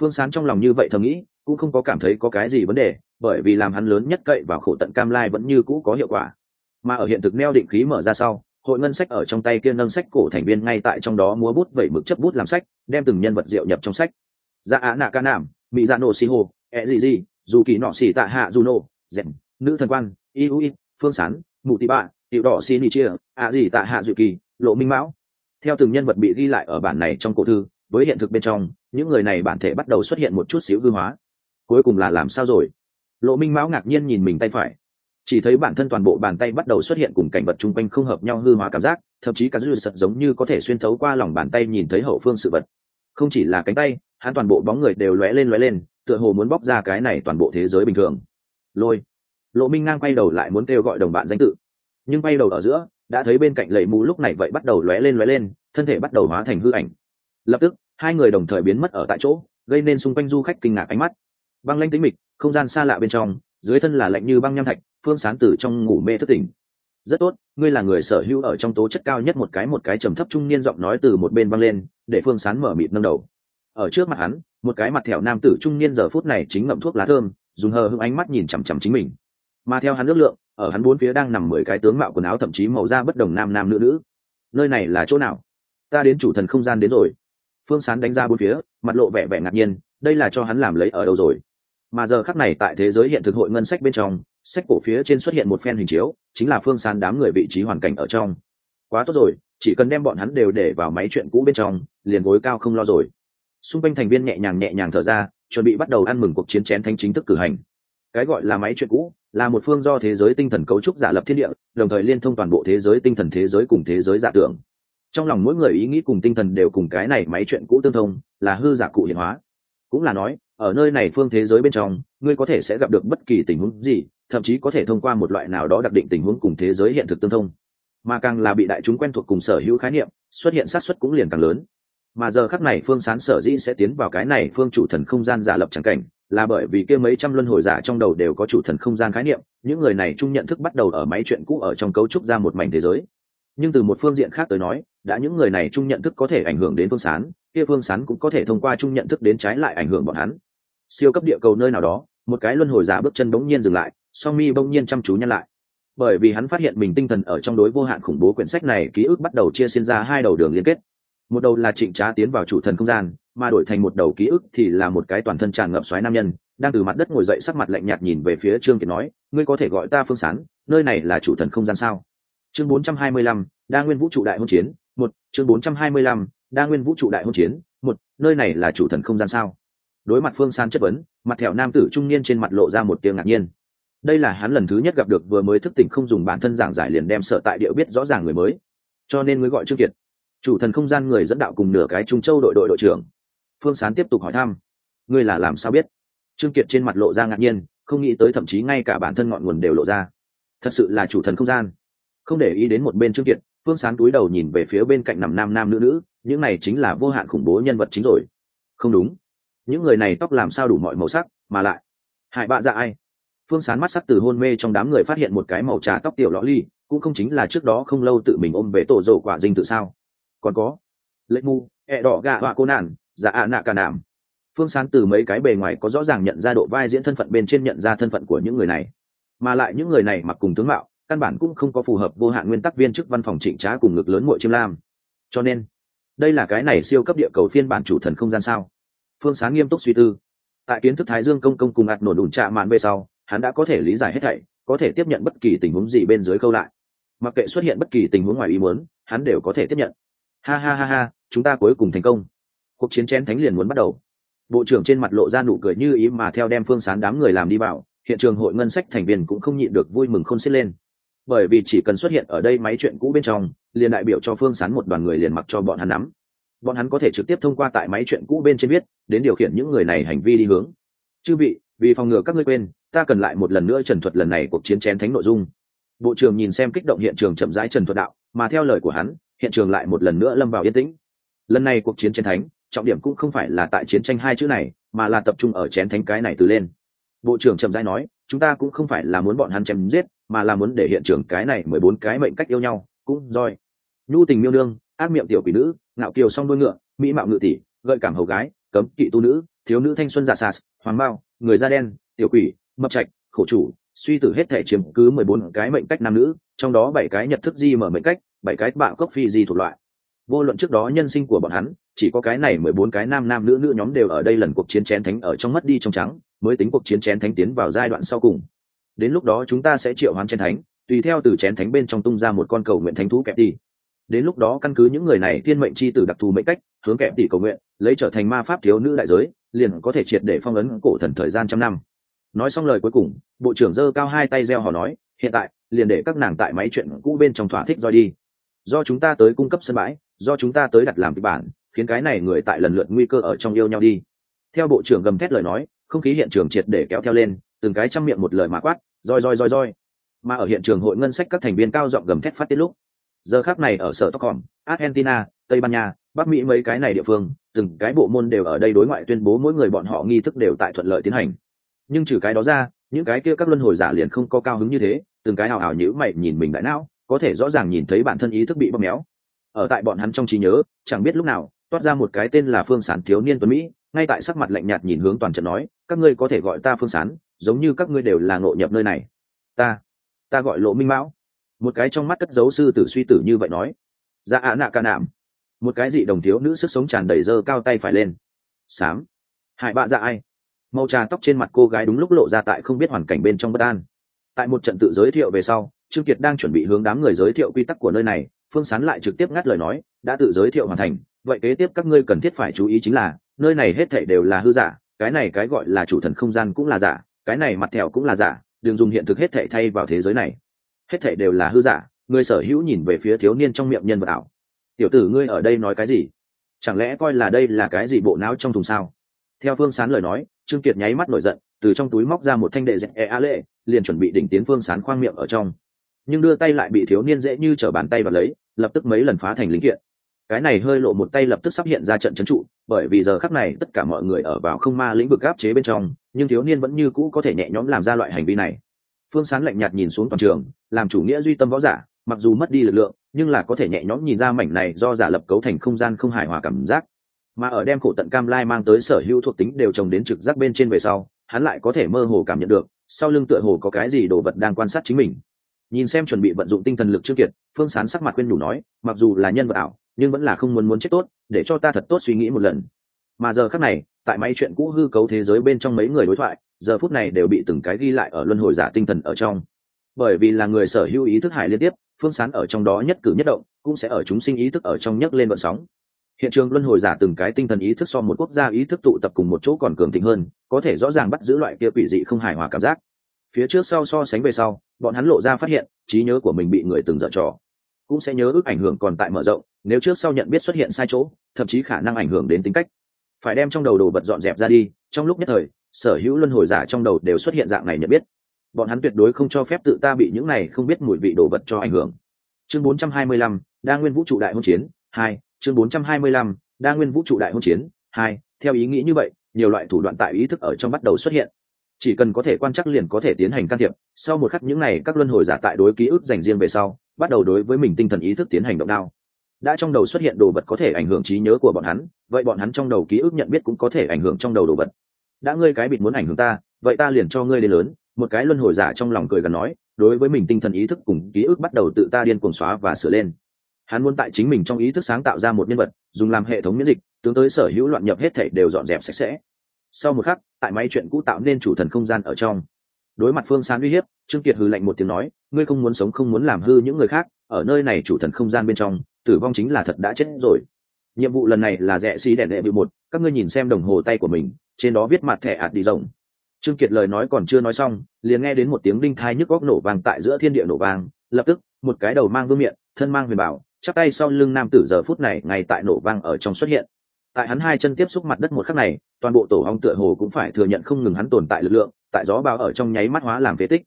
Phương sán trong lòng như vậy thầm nghĩ cũng không có cảm thấy có cái gì vấn đề bởi vì làm hắn lớn nhất cậy vào khổ tận cam lai vẫn như cũ có hiệu quả. Mà ở hiện thực neo định khí mở ra sau hội ngân sách ở trong tay kia nâng sách cổ thành viên ngay tại trong đó múa bút vẩy mực chấp bút làm sách đem từng nhân vật diệu nhập trong sách. Dạ á nạ ca nảm mỹ dạ nổ xì hồ ẹ gì gì dù kỳ nọ xì tạ hạ dù nổ dẹn, nữ thần quan y u phương sán mụ tị bạ tiểu đỏ xì nị chia ạ gì tạ hạ dự kỳ lộ minh mão. Theo từng nhân vật bị ghi lại ở bản này trong cổ thư với hiện thực bên trong, những người này bản thể bắt đầu xuất hiện một chút xíu hư hóa. Cuối cùng là làm sao rồi? Lộ minh mão ngạc nhiên nhìn mình tay phải. Chỉ thấy bản thân toàn bộ bàn tay bắt đầu xuất hiện cùng cảnh vật chung quanh không hợp nhau hư hóa cảm giác, thậm chí cả dư sật giống như có thể xuyên thấu qua lòng bàn tay nhìn thấy hậu phương sự vật. Không chỉ là cánh tay, hắn toàn bộ bóng người đều lóe lên lóe lên, tựa hồ muốn bóc ra cái này toàn bộ thế giới bình thường. Lôi. Lộ minh ngang quay đầu lại muốn kêu gọi đồng bạn danh tự. Nhưng quay đầu ở giữa, đã thấy bên cạnh lầy mù lúc này vậy bắt đầu lóe lên lóe lên, thân thể bắt đầu hóa thành hư ảnh lập tức, hai người đồng thời biến mất ở tại chỗ, gây nên xung quanh du khách kinh ngạc ánh mắt. Băng lanh tính mịch, không gian xa lạ bên trong, dưới thân là lạnh như băng nham thạch, phương sán tử trong ngủ mê thất tỉnh. Rất tốt, ngươi là người sở hữu ở trong tố chất cao nhất một cái một cái trầm thấp trung niên giọng nói từ một bên băng lên, để phương sán mở mịt nâng đầu. Ở trước mặt hắn, một cái mặt thẹo nam tử trung niên giờ phút này chính ngậm thuốc lá thơm, dùng hờ hững ánh mắt nhìn chằm chằm chính mình. Mà theo hắn ước lượng, ở hắn bốn phía đang nằm mười cái tướng mạo quần áo thậm chí màu da bất đồng nam nam nữ nữ. Nơi này là chỗ nào? Ta đến chủ thần không gian đến rồi phương sán đánh ra bốn phía, mặt lộ vẻ vẻ ngạc nhiên, đây là cho hắn làm lấy ở đâu rồi? Mà giờ khắc này tại thế giới hiện thực hội ngân sách bên trong, sách cổ phía trên xuất hiện một phen hình chiếu, chính là phương sán đám người vị trí hoàn cảnh ở trong. Quá tốt rồi, chỉ cần đem bọn hắn đều để vào máy chuyện cũ bên trong, liền gối cao không lo rồi. Xung quanh thành viên nhẹ nhàng nhẹ nhàng thở ra, chuẩn bị bắt đầu ăn mừng cuộc chiến chén thanh chính thức cử hành. Cái gọi là máy chuyện cũ, là một phương do thế giới tinh thần cấu trúc giả lập thiên địa, đồng thời liên thông toàn bộ thế giới tinh thần thế giới cùng thế giới giả tưởng trong lòng mỗi người ý nghĩ cùng tinh thần đều cùng cái này máy chuyện cũ tương thông, là hư giả cụ hiện hóa. Cũng là nói, ở nơi này phương thế giới bên trong, ngươi có thể sẽ gặp được bất kỳ tình huống gì, thậm chí có thể thông qua một loại nào đó đặc định tình huống cùng thế giới hiện thực tương thông. Mà càng là bị đại chúng quen thuộc cùng sở hữu khái niệm, xuất hiện sát xuất cũng liền càng lớn. Mà giờ khắc này phương sán sở dĩ sẽ tiến vào cái này phương chủ thần không gian giả lập chẳng cảnh, là bởi vì kia mấy trăm luân hồi giả trong đầu đều có chủ thần không gian khái niệm, những người này chung nhận thức bắt đầu ở máy chuyện cũ ở trong cấu trúc ra một mảnh thế giới nhưng từ một phương diện khác tới nói, đã những người này chung nhận thức có thể ảnh hưởng đến phương sán, kia phương sán cũng có thể thông qua chung nhận thức đến trái lại ảnh hưởng bọn hắn. Siêu cấp địa cầu nơi nào đó, một cái luân hồi giả bước chân bỗng nhiên dừng lại, song mi bỗng nhiên chăm chú nhăn lại. Bởi vì hắn phát hiện mình tinh thần ở trong đối vô hạn khủng bố quyển sách này ký ức bắt đầu chia xin ra hai đầu đường liên kết. Một đầu là trịnh trá tiến vào chủ thần không gian, mà đổi thành một đầu ký ức thì là một cái toàn thân tràn ngập xoáy nam nhân, đang từ mặt đất ngồi dậy sắc mặt lạnh nhạt nhìn về phía trương kiệt nói, ngươi có thể gọi ta phương sán, nơi này là chủ thần không gian sao? Chương 425, đa nguyên vũ trụ đại hôn chiến một chương 425, đa nguyên vũ trụ đại hôn chiến một nơi này là chủ thần không gian sao? Đối mặt phương san chất vấn mặt thẹo nam tử trung niên trên mặt lộ ra một tiếng ngạc nhiên. Đây là hắn lần thứ nhất gặp được vừa mới thức tỉnh không dùng bản thân giảng giải liền đem sợ tại địa biết rõ ràng người mới. Cho nên mới gọi trương kiệt. Chủ thần không gian người dẫn đạo cùng nửa cái trung châu đội đội đội trưởng. Phương sán tiếp tục hỏi thăm. Ngươi là làm sao biết? Trương kiệt trên mặt lộ ra ngạc nhiên không nghĩ tới thậm chí ngay cả bản thân ngọn nguồn đều lộ ra. Thật sự là chủ thần không gian không để ý đến một bên trương kiệt, phương sán túi đầu nhìn về phía bên cạnh nằm nam nam nữ nữ, những này chính là vô hạn khủng bố nhân vật chính rồi. Không đúng. Những người này tóc làm sao đủ mọi màu sắc, mà lại, hại bạ ra ai? Phương sán mắt sắc từ hôn mê trong đám người phát hiện một cái màu trà tóc tiểu lõ ly, cũng không chính là trước đó không lâu tự mình ôm về tổ rổ quả dinh tự sao. Còn có, lệ mu ẹ đỏ gạ họa cô nản dạ ạ nạ cả nảm phương sán từ mấy cái bề ngoài có rõ ràng nhận ra độ vai diễn thân phận bên trên nhận ra thân phận của những người này. Mà lại những người này mặc cùng tướng mạo căn bản cũng không có phù hợp vô hạn nguyên tắc viên chức văn phòng trịnh trá cùng ngực lớn mội chiêm lam. Cho nên, đây là cái này siêu cấp địa cầu phiên bản chủ thần không gian sao? Phương sáng nghiêm túc suy tư. Tại kiến thức thái dương công công cùng ạt nổ đùn trạ mạn về sau, hắn đã có thể lý giải hết thảy, có thể tiếp nhận bất kỳ tình huống gì bên dưới câu lại. Mặc kệ xuất hiện bất kỳ tình huống ngoài ý muốn, hắn đều có thể tiếp nhận. Ha ha ha ha, chúng ta cuối cùng thành công. Cuộc chiến chén thánh liền muốn bắt đầu. Bộ trưởng trên mặt lộ ra nụ cười như ý mà theo đem phương sán đám người làm đi vào, hiện trường hội ngân sách thành viên cũng không nhịn được vui mừng không xếp lên bởi vì chỉ cần xuất hiện ở đây máy chuyện cũ bên trong, liền đại biểu cho phương sán một đoàn người liền mặc cho bọn hắn nắm. Bọn hắn có thể trực tiếp thông qua tại máy chuyện cũ bên trên viết, đến điều khiển những người này hành vi đi hướng. Chư vị, vì phòng ngừa các ngươi quên, ta cần lại một lần nữa trần thuật lần này cuộc chiến chén thánh nội dung. Bộ trưởng nhìn xem kích động hiện trường chậm rãi trần thuật đạo, mà theo lời của hắn, hiện trường lại một lần nữa lâm vào yên tĩnh. Lần này cuộc chiến chén thánh, trọng điểm cũng không phải là tại chiến tranh hai chữ này, mà là tập trung ở chén thánh cái này từ lên. Bộ trưởng chậm rãi nói chúng ta cũng không phải là muốn bọn hắn chém giết, mà là muốn để hiện trường cái này mười bốn cái mệnh cách yêu nhau, cũng roi nhu tình miêu đương ác miệng tiểu quỷ nữ, ngạo kiều song đuôi ngựa, mỹ mạo ngự tỷ, gợi cảm hầu gái, cấm kỵ tu nữ, thiếu nữ thanh xuân giả sạt, hoàng bao, người da đen, tiểu quỷ, mập trạch, khổ chủ, suy tử hết thể chiếm cứ mười bốn cái mệnh cách nam nữ, trong đó bảy cái nhật thức di mở mệnh cách, bảy cái bạo cốc phi di thuộc loại. Vô luận trước đó nhân sinh của bọn hắn, chỉ có cái này mười bốn cái nam nam nữ nữ nhóm đều ở đây lần cuộc chiến chén thánh ở trong mất đi trong trắng mới tính cuộc chiến chén thánh tiến vào giai đoạn sau cùng. Đến lúc đó chúng ta sẽ triệu hoán chén thánh, tùy theo từ chén thánh bên trong tung ra một con cầu nguyện thánh thú kẹp đi. Đến lúc đó căn cứ những người này thiên mệnh chi tử đặc thù mệnh cách, hướng kẹp tỷ cầu nguyện, lấy trở thành ma pháp thiếu nữ đại giới, liền có thể triệt để phong ấn cổ thần thời gian trăm năm. Nói xong lời cuối cùng, bộ trưởng giơ cao hai tay gieo họ nói, hiện tại, liền để các nàng tại máy chuyện cũ bên trong thỏa thích roi đi. Do chúng ta tới cung cấp sân bãi, do chúng ta tới đặt làm kịch bản, khiến cái này người tại lần lượt nguy cơ ở trong yêu nhau đi. Theo bộ trưởng gầm thét lời nói không khí hiện trường triệt để kéo theo lên, từng cái chăm miệng một lời mà quát, roi roi roi roi. Mà ở hiện trường hội ngân sách các thành viên cao giọng gầm thét phát tiết lúc. Giờ khác này ở sở stockholm, argentina, tây ban nha, bắc mỹ mấy cái này địa phương, từng cái bộ môn đều ở đây đối ngoại tuyên bố mỗi người bọn họ nghi thức đều tại thuận lợi tiến hành. Nhưng trừ cái đó ra, những cái kia các luân hồi giả liền không có cao hứng như thế, từng cái hào hào nhữ mày nhìn mình đại não, có thể rõ ràng nhìn thấy bản thân ý thức bị bóp méo. Ở tại bọn hắn trong trí nhớ, chẳng biết lúc nào, toát ra một cái tên là phương sản thiếu niên tuấn mỹ ngay tại sắc mặt lạnh nhạt nhìn hướng toàn trận nói, các ngươi có thể gọi ta phương sán, giống như các ngươi đều là ngộ nhập nơi này. Ta ta gọi lộ minh mão. Một cái trong mắt cất dấu sư tử suy tử như vậy nói. Ra ạ nạ ca nạm. Một cái dị đồng thiếu nữ sức sống tràn đầy dơ cao tay phải lên. Sám. Hại bạ ra ai? Màu trà tóc trên mặt cô gái đúng lúc lộ ra tại không biết hoàn cảnh bên trong bất an. Tại một trận tự giới thiệu về sau, trương kiệt đang chuẩn bị hướng đám người giới thiệu quy tắc của nơi này, phương sán lại trực tiếp ngắt lời nói, đã tự giới thiệu hoàn thành, vậy kế tiếp các ngươi cần thiết phải chú ý chính là nơi này hết thảy đều là hư giả, cái này cái gọi là chủ thần không gian cũng là giả, cái này mặt thẹo cũng là giả đừng dùng hiện thực hết thảy thay vào thế giới này. Hết thảy đều là hư giả, người sở hữu nhìn về phía thiếu niên trong miệng nhân vật ảo. Tiểu tử ngươi ở đây nói cái gì? Chẳng lẽ coi là đây là cái gì bộ não trong thùng sao? Theo phương sán lời nói, trương kiệt nháy mắt nổi giận, từ trong túi móc ra một thanh đệ dẹp e a lệ, liền chuẩn bị đỉnh tiến phương sán khoang miệng ở trong. Nhưng đưa tay lại bị thiếu niên dễ như t bàn tay và lấy, lập tức mấy lần phá thành linh kiện. Cái này hơi lộ một tay lập tức sắp hiện ra trận chấn trụ bởi vì giờ khắc này, tất cả mọi người ở vào không ma lĩnh vực áp chế bên trong, nhưng thiếu niên vẫn như cũ có thể nhẹ nhõm làm ra loại hành vi này. Phương sán lạnh nhạt nhìn xuống toàn trường, làm chủ nghĩa duy tâm võ giả, mặc dù mất đi lực lượng, nhưng là có thể nhẹ nhõm nhìn ra mảnh này do giả lập cấu thành không gian không hài hòa cảm giác. Mà ở đem khổ tận cam lai mang tới sở hữu thuộc tính đều trồng đến trực giác bên trên về sau, hắn lại có thể mơ hồ cảm nhận được, sau lưng tựa hồ có cái gì đồ vật đang quan sát chính mình. Nhìn xem chuẩn bị vận dụng tinh thần lực trước kiệt, phương sán sắc mặt khuyên nhủ nói, mặc dù là nhân vật ảo nhưng vẫn là không muốn muốn chết tốt, để cho ta thật tốt suy nghĩ một lần. Mà giờ khác này, tại máy chuyện cũ hư cấu thế giới bên trong mấy người đối thoại, giờ phút này đều bị từng cái ghi lại ở luân hồi giả tinh thần ở trong. Bởi vì là người sở hữu ý thức hải liên tiếp, phương sán ở trong đó nhất cử nhất động, cũng sẽ ở chúng sinh ý thức ở trong nhấc lên vận sóng. Hiện trường luân hồi giả từng cái tinh thần ý thức so một quốc gia ý thức tụ tập cùng một chỗ còn cường thịnh hơn, có thể rõ ràng bắt giữ loại kia quỷ dị không hài hòa cảm giác. Phía trước sau so sánh về sau, bọn hắn lộ ra phát hiện, trí nhớ của mình bị người từng dở trò cũng sẽ nhớ ước ảnh hưởng còn tại mở rộng nếu trước sau nhận biết xuất hiện sai chỗ thậm chí khả năng ảnh hưởng đến tính cách. Phải đem trong đầu đồ vật dọn dẹp ra đi trong lúc nhất thời sở hữu luân hồi giả trong đầu đều xuất hiện dạng này nhận biết. Bọn hắn tuyệt đối không cho phép tự ta bị những này không biết mùi vị đồ vật cho ảnh hưởng. Chương 425, đa nguyên vũ trụ đại hôn chiến hai chương 425, đa nguyên vũ trụ đại hôn chiến hai theo ý nghĩ như vậy nhiều loại thủ đoạn tại ý thức ở trong bắt đầu xuất hiện. Chỉ cần có thể quan trắc liền có thể tiến hành can thiệp sau một khắc những này các luân hồi giả tại đối ký ức dành riêng về sau bắt đầu đối với mình tinh thần ý thức tiến hành động đao. Đã trong đầu xuất hiện đồ vật có thể ảnh hưởng trí nhớ của bọn hắn, vậy bọn hắn trong đầu ký ức nhận biết cũng có thể ảnh hưởng trong đầu đồ vật. Đã ngươi cái bịt muốn ảnh hưởng ta, vậy ta liền cho ngươi đến lớn, một cái luân hồi giả trong lòng cười gần nói, đối với mình tinh thần ý thức cùng ký ức bắt đầu tự ta điên cuồng xóa và sửa lên. Hắn muốn tại chính mình trong ý thức sáng tạo ra một nhân vật, dùng làm hệ thống miễn dịch, tướng tới sở hữu loạn nhập hết thể đều dọn dẹp sạch sẽ. Sau một khắc, tại máy chuyện cũ tạo nên chủ thần không gian ở trong đối mặt phương sán uy hiếp, trương kiệt hừ lạnh một tiếng nói, ngươi không muốn sống không muốn làm hư những người khác, ở nơi này chủ thần không gian bên trong, tử vong chính là thật đã chết rồi. Nhiệm vụ lần này là rẽ xí đèn đệ bị một, các ngươi nhìn xem đồng hồ tay của mình, trên đó viết mặt thẻ ạt đi rộng. Trương kiệt lời nói còn chưa nói xong, liền nghe đến một tiếng đinh thai nhức góc nổ vàng tại giữa thiên địa nổ vàng lập tức, một cái đầu mang vương miệng thân mang huyền bảo, chắp tay sau lưng nam tử giờ phút này ngay tại nổ vang ở trong xuất hiện tại hắn hai chân tiếp xúc mặt đất một khắc này, toàn bộ tổ hong tựa hồ cũng phải thừa nhận không ngừng hắn tồn tại lực lượng, tại gió bao ở trong nháy mắt hóa làm phế tích.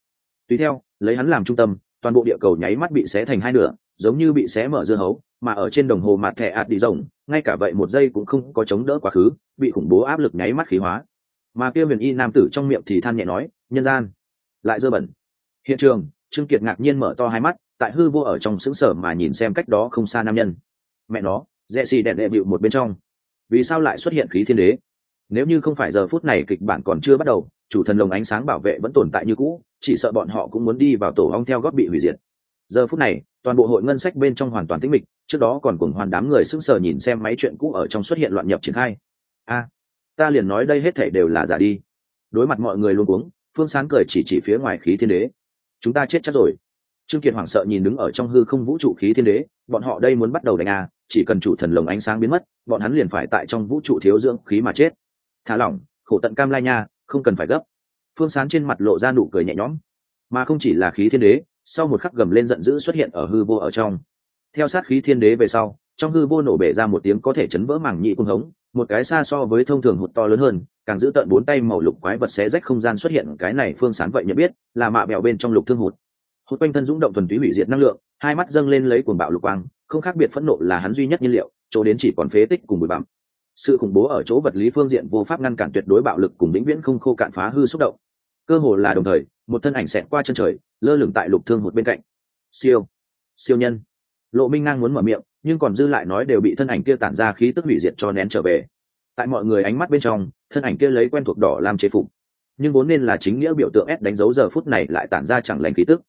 Tùy theo, lấy hắn làm trung tâm, toàn bộ địa cầu nháy mắt bị xé thành hai nửa, giống như bị xé mở dưa hấu, mà ở trên đồng hồ mặt thẻ ạt đi rồng ngay cả vậy một giây cũng không có chống đỡ quá khứ, bị khủng bố áp lực nháy mắt khí hóa. Mà kia huyền y nam tử trong miệng thì than nhẹ nói, nhân gian, lại dơ bẩn. Hiện trường, trương kiệt ngạc nhiên mở to hai mắt, tại hư vô ở trong xứng sở mà nhìn xem cách đó không xa nam nhân. Mẹ nó dẹ xì đẹn đệ bịu một bên trong vì sao lại xuất hiện khí thiên đế? Nếu như không phải giờ phút này kịch bản còn chưa bắt đầu, chủ thần lồng ánh sáng bảo vệ vẫn tồn tại như cũ, chỉ sợ bọn họ cũng muốn đi vào tổ ong theo góp bị hủy diệt. Giờ phút này, toàn bộ hội ngân sách bên trong hoàn toàn tĩnh mịch, trước đó còn cùng hoàn đám người sững sờ nhìn xem máy chuyện cũ ở trong xuất hiện loạn nhập triển khai. A, ta liền nói đây hết thể đều là giả đi. Đối mặt mọi người luôn uống phương sán cười chỉ chỉ phía ngoài khí thiên đế. Chúng ta chết chắc rồi. Trương kiệt hoảng sợ nhìn đứng ở trong hư không vũ trụ khí thiên đế, bọn họ đây muốn bắt đầu đánh a chỉ cần chủ thần lồng ánh sáng biến mất, bọn hắn liền phải tại trong vũ trụ thiếu dưỡng khí mà chết. Thả lỏng, khổ tận cam lai nha, không cần phải gấp. Phương sán trên mặt lộ ra nụ cười nhẹ nhõm. Mà không chỉ là khí thiên đế, sau một khắc gầm lên giận dữ xuất hiện ở hư vô ở trong. Theo sát khí thiên đế về sau, trong hư vô nổ bể ra một tiếng có thể chấn vỡ mảng nhị cung hống, một cái xa so với thông thường hụt to lớn hơn, càng giữ tận bốn tay màu lục quái vật xé rách không gian xuất hiện, cái này phương sán vậy nhận biết, là mạ bẹo bên trong lục thương hụt. Hụt quanh thân dũng động thuần túy hủy diệt năng lượng, hai mắt dâng lên lấy cuồng bạo lục quang không khác biệt phẫn nộ là hắn duy nhất nhiên liệu, chỗ đến chỉ còn phế tích cùng bụi bặm. Sự khủng bố ở chỗ vật lý phương diện vô pháp ngăn cản tuyệt đối bạo lực cùng vĩnh viễn không khô cạn phá hư xúc động. Cơ hồ là đồng thời, một thân ảnh xẹt qua chân trời, lơ lửng tại lục thương một bên cạnh. Siêu siêu nhân. Lộ minh ngang muốn mở miệng, nhưng còn dư lại nói đều bị thân ảnh kia tản ra khí tức hủy diệt cho nén trở về. Tại mọi người ánh mắt bên trong, thân ảnh kia lấy quen thuộc đỏ làm chế phục. Nhưng vốn nên là chính nghĩa biểu tượng ép đánh dấu giờ phút này lại tản ra chẳng lành khí tức.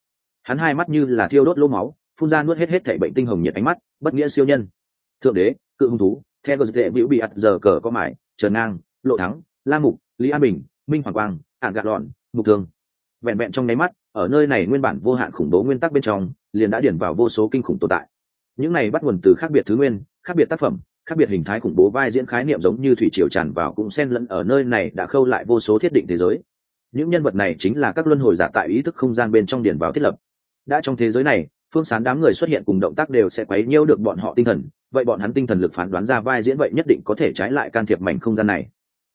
Hắn hai mắt như là thiêu đốt lỗ máu phun ra nuốt hết hết thể bệnh tinh hồng nhiệt ánh mắt, bất nghĩa siêu nhân. Thượng đế, cự hung thú, theo cơ dễ vĩu bị ạt giờ cờ có mải, trần ngang, lộ thắng, la mục, lý an bình, minh hoàng quang ạn gạt lọn, mục thương. Vẹn vẹn trong nháy mắt, ở nơi này nguyên bản vô hạn khủng bố nguyên tắc bên trong, liền đã điển vào vô số kinh khủng tồn tại. Những này bắt nguồn từ khác biệt thứ nguyên, khác biệt tác phẩm, khác biệt hình thái khủng bố vai diễn khái niệm giống như thủy triều tràn vào cũng xen lẫn ở nơi này đã khâu lại vô số thiết định thế giới. Những nhân vật này chính là các luân hồi giả tại ý thức không gian bên trong điển vào thiết lập. Đã trong thế giới này phương sán đám người xuất hiện cùng động tác đều sẽ quấy nhiêu được bọn họ tinh thần, vậy bọn hắn tinh thần lực phán đoán ra vai diễn vậy nhất định có thể trái lại can thiệp mảnh không gian này.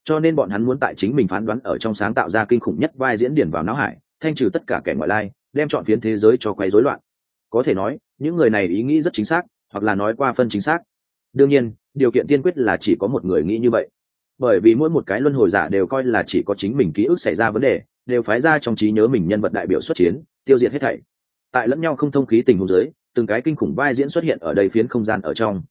Cho nên bọn hắn muốn tại chính mình phán đoán ở trong sáng tạo ra kinh khủng nhất vai diễn điển vào não hải, thanh trừ tất cả kẻ ngoại lai, đem chọn phiến thế giới cho quấy rối loạn. Có thể nói, những người này ý nghĩ rất chính xác, hoặc là nói qua phân chính xác. Đương nhiên, điều kiện tiên quyết là chỉ có một người nghĩ như vậy. Bởi vì mỗi một cái luân hồi giả đều coi là chỉ có chính mình ký ức xảy ra vấn đề, đều phái ra trong trí nhớ mình nhân vật đại biểu xuất chiến, tiêu diệt hết thảy tại lẫn nhau không thông khí tình huống giới từng cái kinh khủng vai diễn xuất hiện ở đây phiến không gian ở trong.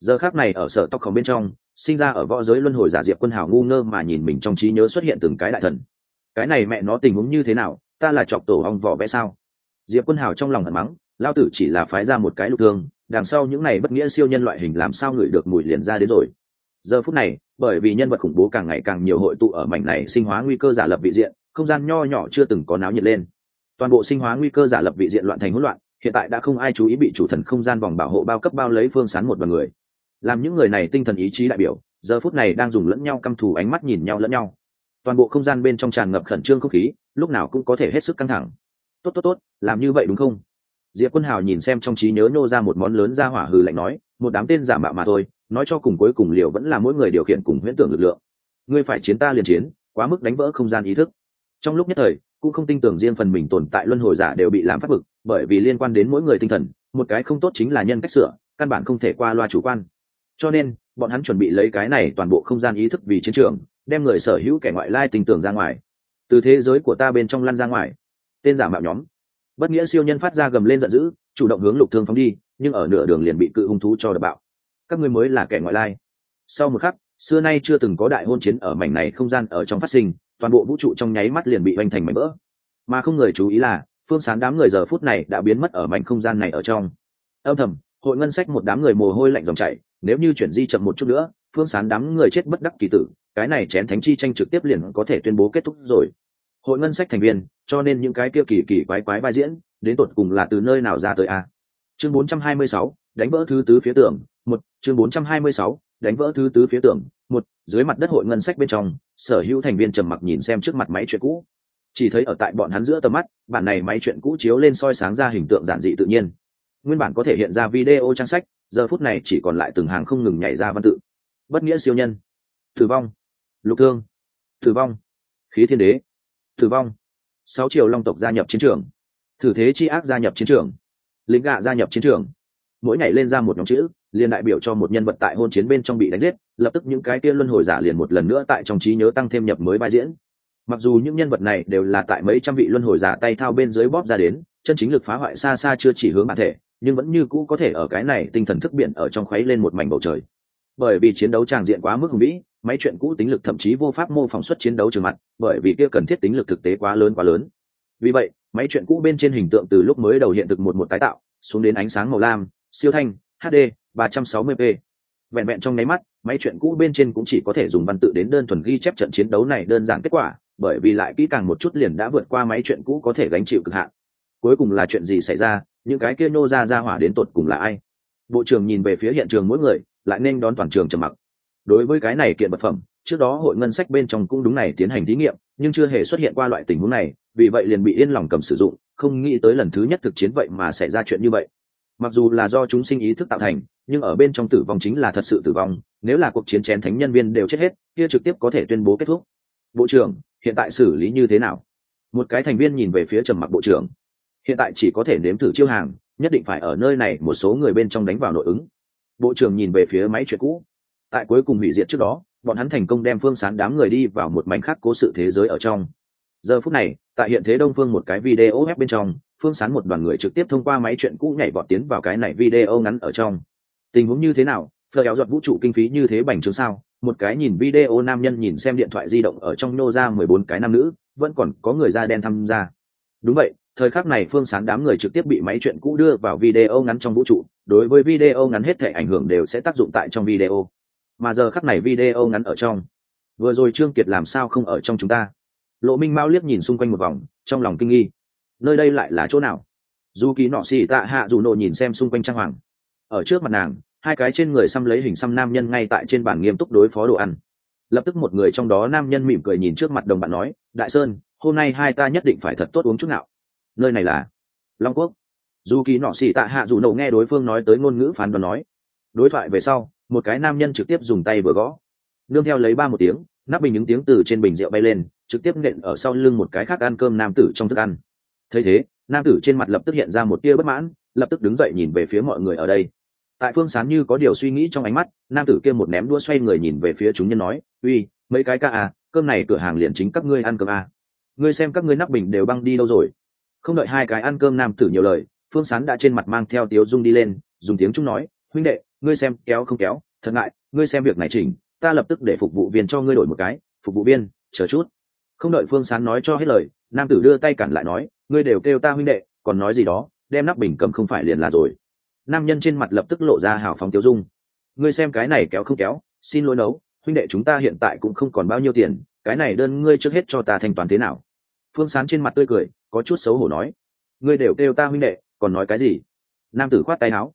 Giờ khác này ở sở tóc khổng bên trong, sinh ra ở võ giới luân hồi giả diệp quân hào ngu ngơ mà nhìn mình trong trí nhớ xuất hiện từng cái đại thần. Cái này mẹ nó tình huống như thế nào, ta là chọc tổ ong vỏ vẽ sao? Diệp quân hào trong lòng hận mắng, lao tử chỉ là phái ra một cái lục thương, đằng sau những này bất nghĩa siêu nhân loại hình làm sao ngửi được mùi liền ra đến rồi. Giờ phút này, bởi vì nhân vật khủng bố càng ngày càng nhiều hội tụ ở mảnh này sinh hóa nguy cơ giả lập vị diện, không gian nho nhỏ chưa từng có náo nhiệt lên toàn bộ sinh hóa nguy cơ giả lập vị diện loạn thành hỗn loạn, hiện tại đã không ai chú ý bị chủ thần không gian vòng bảo hộ bao cấp bao lấy phương sán một bằng người. Làm những người này tinh thần ý chí đại biểu, giờ phút này đang dùng lẫn nhau căm thù ánh mắt nhìn nhau lẫn nhau. Toàn bộ không gian bên trong tràn ngập khẩn trương không khí, lúc nào cũng có thể hết sức căng thẳng. Tốt tốt tốt, làm như vậy đúng không? Diệp quân hào nhìn xem trong trí nhớ nô ra một món lớn ra hỏa hừ lạnh nói, một đám tên giả mạo mà thôi, nói cho cùng cuối cùng liều vẫn là mỗi người điều khiển cùng huyễn tưởng lực lượng. Ngươi phải chiến ta liền chiến, quá mức đánh vỡ không gian ý thức. Trong lúc nhất thời cũng không tin tưởng riêng phần mình tồn tại luân hồi giả đều bị làm phát bực bởi vì liên quan đến mỗi người tinh thần, một cái không tốt chính là nhân cách sửa, căn bản không thể qua loa chủ quan. Cho nên, bọn hắn chuẩn bị lấy cái này toàn bộ không gian ý thức vì chiến trường, đem người sở hữu kẻ ngoại lai tình tưởng ra ngoài. Từ thế giới của ta bên trong lăn ra ngoài. Tên giả mạo nhóm. Bất nghĩa siêu nhân phát ra gầm lên giận dữ, chủ động hướng lục thương phóng đi, nhưng ở nửa đường liền bị cự hung thú cho đập bạo. Các ngươi mới là kẻ ngoại lai. Sau một khắc, xưa nay chưa từng có đại hôn chiến ở mảnh này không gian ở trong phát sinh toàn bộ vũ trụ trong nháy mắt liền bị oanh thành mảnh vỡ. Mà không người chú ý là phương sán đám người giờ phút này đã biến mất ở mảnh không gian này ở trong. Âm thầm hội ngân sách một đám người mồ hôi lạnh dòng chảy nếu như chuyển di chậm một chút nữa phương sán đám người chết bất đắc kỳ tử cái này chén thánh chi tranh trực tiếp liền có thể tuyên bố kết thúc rồi. Hội ngân sách thành viên cho nên những cái kia kỳ kỳ quái quái vai diễn đến tột cùng là từ nơi nào ra tới a? Chương 426, đánh vỡ thứ tứ phía tường một chương 426, đánh vỡ thứ tứ phía tường một, dưới mặt đất hội ngân sách bên trong, sở hữu thành viên trầm mặc nhìn xem trước mặt máy chuyện cũ. Chỉ thấy ở tại bọn hắn giữa tầm mắt, bản này máy chuyện cũ chiếu lên soi sáng ra hình tượng giản dị tự nhiên. Nguyên bản có thể hiện ra video trang sách, giờ phút này chỉ còn lại từng hàng không ngừng nhảy ra văn tự. Bất nghĩa siêu nhân. Tử vong. Lục thương. Tử vong. Khí thiên đế. Tử vong. Sáu triều long tộc gia nhập chiến trường. Thử thế chi ác gia nhập chiến trường. Lính gạ gia nhập chiến trường. Mỗi ngày lên ra một nhóm chữ liền đại biểu cho một nhân vật tại hôn chiến bên trong bị đánh giết, lập tức những cái kia luân hồi giả liền một lần nữa tại trong trí nhớ tăng thêm nhập mới vai diễn. Mặc dù những nhân vật này đều là tại mấy trăm vị luân hồi giả tay thao bên dưới bóp ra đến, chân chính lực phá hoại xa xa chưa chỉ hướng bản thể, nhưng vẫn như cũ có thể ở cái này tinh thần thức biển ở trong khuấy lên một mảnh bầu trời. Bởi vì chiến đấu tràng diện quá mức hùng vĩ, máy chuyện cũ tính lực thậm chí vô pháp mô phỏng xuất chiến đấu trường mặt, bởi vì kia cần thiết tính lực thực tế quá lớn quá lớn. Vì vậy, máy chuyện cũ bên trên hình tượng từ lúc mới đầu hiện thực một một tái tạo, xuống đến ánh sáng màu lam, siêu thanh hd 360p vẹn vẹn trong nháy mắt, máy chuyện cũ bên trên cũng chỉ có thể dùng văn tự đến đơn thuần ghi chép trận chiến đấu này đơn giản kết quả, bởi vì lại kỹ càng một chút liền đã vượt qua máy chuyện cũ có thể gánh chịu cực hạn. Cuối cùng là chuyện gì xảy ra, những cái kia nô ra ra hỏa đến tột cùng là ai? Bộ trưởng nhìn về phía hiện trường mỗi người, lại nên đón toàn trường trầm mặc. Đối với cái này kiện vật phẩm, trước đó hội ngân sách bên trong cũng đúng này tiến hành thí nghiệm, nhưng chưa hề xuất hiện qua loại tình huống này, vì vậy liền bị yên lòng cầm sử dụng, không nghĩ tới lần thứ nhất thực chiến vậy mà xảy ra chuyện như vậy mặc dù là do chúng sinh ý thức tạo thành, nhưng ở bên trong tử vong chính là thật sự tử vong, nếu là cuộc chiến chén thánh nhân viên đều chết hết, kia trực tiếp có thể tuyên bố kết thúc. Bộ trưởng, hiện tại xử lý như thế nào? Một cái thành viên nhìn về phía trầm mặc bộ trưởng. Hiện tại chỉ có thể nếm thử chiêu hàng, nhất định phải ở nơi này một số người bên trong đánh vào nội ứng. Bộ trưởng nhìn về phía máy chuyện cũ. Tại cuối cùng hủy diệt trước đó, bọn hắn thành công đem phương sán đám người đi vào một mảnh khác cố sự thế giới ở trong. Giờ phút này, tại hiện thế đông phương một cái video web bên trong phương sán một đoàn người trực tiếp thông qua máy chuyện cũ nhảy vọt tiến vào cái này video ngắn ở trong. Tình huống như thế nào? Phờ kéo giọt vũ trụ kinh phí như thế bành trướng sao? Một cái nhìn video nam nhân nhìn xem điện thoại di động ở trong nô ra mười bốn cái nam nữ, vẫn còn có người da đen tham gia. Đúng vậy, thời khắc này phương sán đám người trực tiếp bị máy chuyện cũ đưa vào video ngắn trong vũ trụ, đối với video ngắn hết thể ảnh hưởng đều sẽ tác dụng tại trong video. Mà giờ khắc này video ngắn ở trong. Vừa rồi trương kiệt làm sao không ở trong chúng ta? Lộ minh mao liếc nhìn xung quanh một vòng, trong lòng kinh nghi nơi đây lại là chỗ nào? Dù kỳ nọ xì tạ hạ dù nộ nhìn xem xung quanh trang hoàng. Ở trước mặt nàng, hai cái trên người xăm lấy hình xăm nam nhân ngay tại trên bàn nghiêm túc đối phó đồ ăn. Lập tức một người trong đó nam nhân mỉm cười nhìn trước mặt đồng bạn nói, đại sơn, hôm nay hai ta nhất định phải thật tốt uống chút nào. Nơi này là long quốc. Dù kỳ nọ xì tạ hạ dù nộ nghe đối phương nói tới ngôn ngữ phán đoán nói. Đối thoại về sau, một cái nam nhân trực tiếp dùng tay vừa gõ. Nương theo lấy ba một tiếng, nắp bình những tiếng từ trên bình rượu bay lên, trực tiếp nện ở sau lưng một cái khác ăn cơm nam tử trong thức ăn thấy thế, nam tử trên mặt lập tức hiện ra một tia bất mãn, lập tức đứng dậy nhìn về phía mọi người ở đây. Tại phương sán như có điều suy nghĩ trong ánh mắt, nam tử kia một ném đua xoay người nhìn về phía chúng nhân nói, uy, mấy cái ca à cơm này cửa hàng liền chính các ngươi ăn cơm à. ngươi xem các ngươi nắp bình đều băng đi đâu rồi? Không đợi hai cái ăn cơm nam tử nhiều lời, phương sán đã trên mặt mang theo tiếu dung đi lên, dùng tiếng trung nói, huynh đệ, ngươi xem, kéo không kéo, thật ngại, ngươi xem việc này chỉnh, ta lập tức để phục vụ viên cho ngươi đổi một cái, phục vụ viên, chờ chút. Không đợi phương sán nói cho hết lời, nam tử đưa tay cản lại nói ngươi đều kêu ta huynh đệ, còn nói gì đó, đem nắp bình cầm không phải liền là rồi. Nam nhân trên mặt lập tức lộ ra hào phóng tiêu dung. Ngươi xem cái này kéo không kéo, xin lỗi nấu, huynh đệ chúng ta hiện tại cũng không còn bao nhiêu tiền, cái này đơn ngươi trước hết cho ta thanh toán thế nào? Phương sán trên mặt tươi cười, có chút xấu hổ nói. Ngươi đều kêu ta huynh đệ, còn nói cái gì? Nam tử khoát tay áo.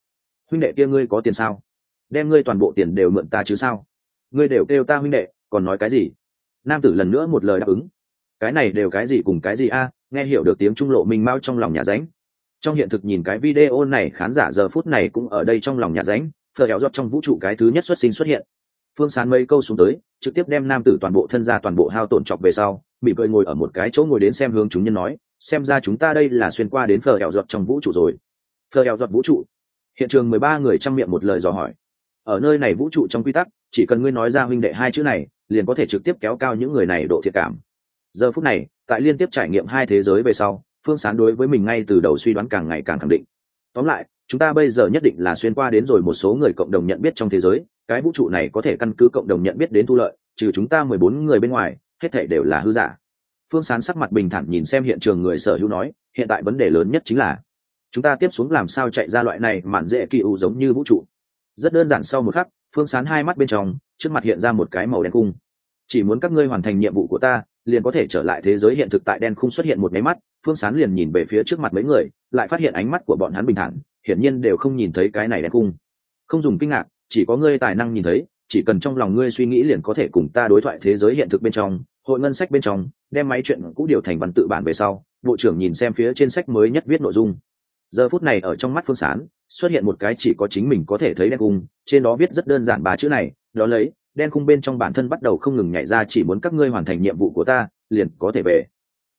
Huynh đệ kia ngươi có tiền sao? Đem ngươi toàn bộ tiền đều mượn ta chứ sao? Ngươi đều kêu ta huynh đệ, còn nói cái gì? Nam tử lần nữa một lời đáp ứng. Cái này đều cái gì cùng cái gì a? Nghe hiểu được tiếng trung lộ minh mau trong lòng nhà ránh. Trong hiện thực nhìn cái video này, khán giả giờ phút này cũng ở đây trong lòng nhà ránh phờ hẹo giọt trong vũ trụ cái thứ nhất xuất sinh xuất hiện. Phương sán mấy câu xuống tới, trực tiếp đem nam tử toàn bộ thân ra toàn bộ hao tổn chọc về sau bị cười ngồi ở một cái chỗ ngồi đến xem hướng chúng nhân nói, xem ra chúng ta đây là xuyên qua đến phờ hẹo giọt trong vũ trụ rồi. Phờ hẹo giọt vũ trụ? Hiện trường mười ba người chăm miệng một lời dò hỏi. Ở nơi này vũ trụ trong quy tắc, chỉ cần ngươi nói ra huynh đệ hai chữ này, liền có thể trực tiếp kéo cao những người này độ thiệt cảm giờ phút này, tại liên tiếp trải nghiệm hai thế giới về sau, phương sán đối với mình ngay từ đầu suy đoán càng ngày càng khẳng định. Tóm lại, chúng ta bây giờ nhất định là xuyên qua đến rồi một số người cộng đồng nhận biết trong thế giới, cái vũ trụ này có thể căn cứ cộng đồng nhận biết đến thu lợi, trừ chúng ta mười bốn người bên ngoài, hết thể đều là hư giả. Phương sán sắc mặt bình thản nhìn xem hiện trường người sở hữu nói, hiện tại vấn đề lớn nhất chính là, chúng ta tiếp xuống làm sao chạy ra loại này mạn dễ kỳ ủ giống như vũ trụ. Rất đơn giản sau một khắc, phương sán hai mắt bên trong, trước mặt hiện ra một cái màu đen cung. Chỉ muốn các ngươi hoàn thành nhiệm vụ của ta liền có thể trở lại thế giới hiện thực tại đen không xuất hiện một máy mắt, phương sán liền nhìn về phía trước mặt mấy người, lại phát hiện ánh mắt của bọn hắn bình thản, hiển nhiên đều không nhìn thấy cái này đen khung. Không dùng kinh ngạc, chỉ có ngươi tài năng nhìn thấy, chỉ cần trong lòng ngươi suy nghĩ liền có thể cùng ta đối thoại thế giới hiện thực bên trong, hội ngân sách bên trong, đem máy chuyện cũ điều thành văn tự bản về sau, bộ trưởng nhìn xem phía trên sách mới nhất viết nội dung. Giờ phút này ở trong mắt phương sán, xuất hiện một cái chỉ có chính mình có thể thấy đen cung trên đó viết rất đơn giản ba chữ này, đó lấy đen cung bên trong bản thân bắt đầu không ngừng nhảy ra chỉ muốn các ngươi hoàn thành nhiệm vụ của ta liền có thể về.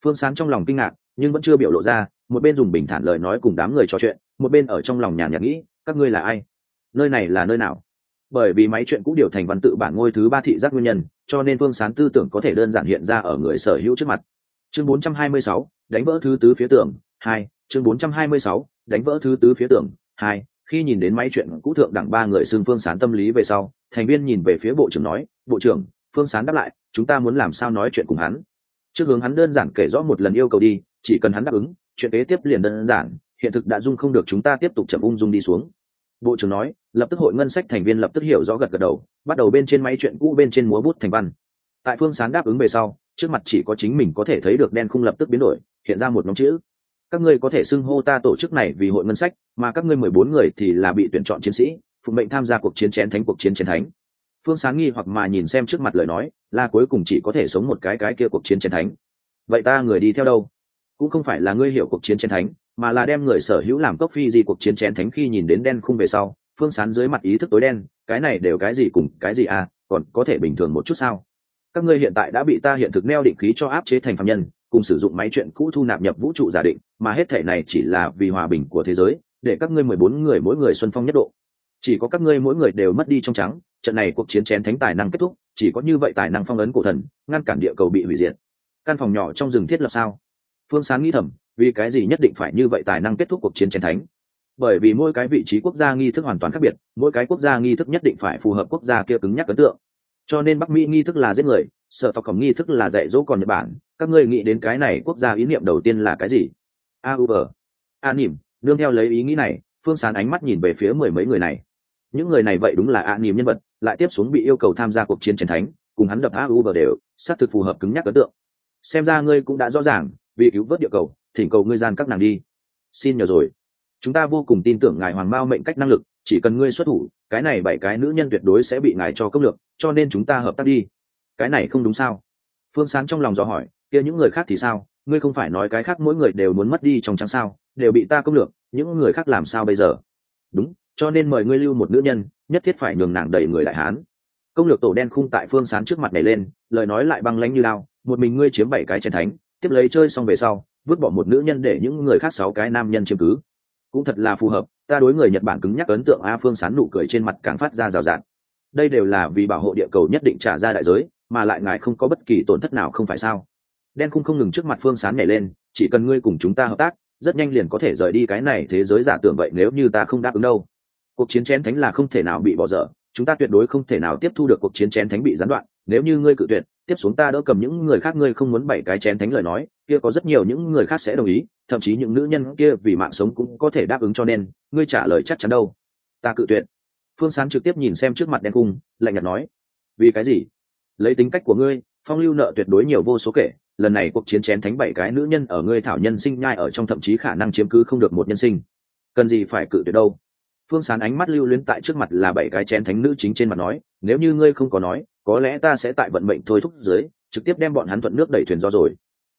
Phương sán trong lòng kinh ngạc nhưng vẫn chưa biểu lộ ra một bên dùng bình thản lời nói cùng đám người trò chuyện một bên ở trong lòng nhàn nhạt nghĩ các ngươi là ai? Nơi này là nơi nào? Bởi vì máy chuyện cũ điều thành văn tự bản ngôi thứ ba thị giác nguyên nhân cho nên phương sán tư tưởng có thể đơn giản hiện ra ở người sở hữu trước mặt. Chương 426, đánh vỡ thứ tứ phía tường hai. Chương 426, đánh vỡ thứ tứ phía tường hai khi nhìn đến máy chuyện cũ thượng đẳng ba người xưng phương sán tâm lý về sau, thành viên nhìn về phía bộ trưởng nói, bộ trưởng, phương sán đáp lại, chúng ta muốn làm sao nói chuyện cùng hắn? Trước hướng hắn đơn giản kể rõ một lần yêu cầu đi, chỉ cần hắn đáp ứng, chuyện kế tiếp liền đơn giản, hiện thực đã dung không được chúng ta tiếp tục chậm ung dung đi xuống. Bộ trưởng nói, lập tức hội ngân sách thành viên lập tức hiểu rõ gật gật đầu, bắt đầu bên trên máy chuyện cũ bên trên múa bút thành văn. Tại phương sán đáp ứng về sau, trước mặt chỉ có chính mình có thể thấy được đen khung lập tức biến đổi, hiện ra một nhóm chữ các ngươi có thể xưng hô ta tổ chức này vì hội ngân sách, mà các ngươi mười bốn người thì là bị tuyển chọn chiến sĩ, phụ mệnh tham gia cuộc chiến chén thánh, cuộc chiến chén thánh. Phương sáng nghi hoặc mà nhìn xem trước mặt lời nói, là cuối cùng chỉ có thể sống một cái cái kia cuộc chiến chén thánh. Vậy ta người đi theo đâu? Cũng không phải là ngươi hiểu cuộc chiến chén thánh, mà là đem người sở hữu làm cốc phi gì cuộc chiến chén thánh khi nhìn đến đen khung về sau, phương sán dưới mặt ý thức tối đen, cái này đều cái gì cùng cái gì à còn có thể bình thường một chút sao? Các ngươi hiện tại đã bị ta hiện thực neo định khí cho áp chế thành phạm nhân cùng sử dụng máy chuyện cũ thu nạp nhập vũ trụ giả định, mà hết thể này chỉ là vì hòa bình của thế giới, để các ngươi mười bốn người mỗi người xuân phong nhất độ. Chỉ có các ngươi mỗi người đều mất đi trong trắng, trận này cuộc chiến chén thánh tài năng kết thúc, chỉ có như vậy tài năng phong ấn cổ thần, ngăn cản địa cầu bị hủy diệt. Căn phòng nhỏ trong rừng thiết lập sao? Phương sáng nghĩ thầm, vì cái gì nhất định phải như vậy tài năng kết thúc cuộc chiến chén thánh? Bởi vì mỗi cái vị trí quốc gia nghi thức hoàn toàn khác biệt, mỗi cái quốc gia nghi thức nhất định phải phù hợp quốc gia kia cứng nhắc ấn tượng. Cho nên bắc mỹ nghi thức là giết người, sở tộc cổng nghi thức là dạy dỗ còn nhật bản các ngươi nghĩ đến cái này quốc gia ý niệm đầu tiên là cái gì? A u v. A nỉm nương theo lấy ý nghĩ này, phương sán ánh mắt nhìn về phía mười mấy người này. Những người này vậy đúng là a nỉm nhân vật, lại tiếp xuống bị yêu cầu tham gia cuộc chiến chiến thánh, cùng hắn đập a u v đều, xác thực phù hợp cứng nhắc ấn tượng. Xem ra ngươi cũng đã rõ ràng, vì cứu vớt địa cầu, thỉnh cầu ngươi gian các nàng đi. Xin nhờ rồi. Chúng ta vô cùng tin tưởng ngài hoàng mao mệnh cách năng lực, chỉ cần ngươi xuất thủ, cái này bảy cái nữ nhân tuyệt đối sẽ bị ngài cho cấp lượng cho nên chúng ta hợp tác đi. Cái này không đúng sao? Phương sán trong lòng dò hỏi kia những người khác thì sao? Ngươi không phải nói cái khác mỗi người đều muốn mất đi trong trắng sao? Đều bị ta công lược, những người khác làm sao bây giờ? Đúng, cho nên mời ngươi lưu một nữ nhân, nhất thiết phải nhường nàng đầy người đại hán. Công lược tổ đen khung tại phương sán trước mặt này lên, lời nói lại băng lánh như lao, một mình ngươi chiếm bảy cái chén thánh, tiếp lấy chơi xong về sau, vứt bỏ một nữ nhân để những người khác sáu cái nam nhân chiếm cứ. Cũng thật là phù hợp, ta đối người nhật bản cứng nhắc ấn tượng a phương sán nụ cười trên mặt càng phát ra rào rạt. Đây đều là vì bảo hộ địa cầu nhất định trả ra đại giới, mà lại ngài không có bất kỳ tổn thất nào không phải sao? Đen khung không ngừng trước mặt phương sán nhảy lên, chỉ cần ngươi cùng chúng ta hợp tác, rất nhanh liền có thể rời đi cái này thế giới giả tưởng vậy nếu như ta không đáp ứng đâu. Cuộc chiến chén thánh là không thể nào bị bỏ dở, chúng ta tuyệt đối không thể nào tiếp thu được cuộc chiến chén thánh bị gián đoạn, nếu như ngươi cự tuyệt, tiếp xuống ta đỡ cầm những người khác ngươi không muốn bảy cái chén thánh lời nói, kia có rất nhiều những người khác sẽ đồng ý, thậm chí những nữ nhân kia vì mạng sống cũng có thể đáp ứng cho nên, ngươi trả lời chắc chắn đâu. Ta cự tuyệt. Phương sán trực tiếp nhìn xem trước mặt đen cung lạnh nhạt nói. Vì cái gì? Lấy tính cách của ngươi, phong lưu nợ tuyệt đối nhiều vô số kể lần này cuộc chiến chén thánh bảy cái nữ nhân ở ngươi thảo nhân sinh nhai ở trong thậm chí khả năng chiếm cứ không được một nhân sinh. Cần gì phải cự tuyệt đâu? Phương sán ánh mắt lưu luyến tại trước mặt là bảy cái chén thánh nữ chính trên mặt nói, nếu như ngươi không có nói, có lẽ ta sẽ tại vận mệnh thôi thúc dưới, trực tiếp đem bọn hắn thuận nước đẩy thuyền do rồi.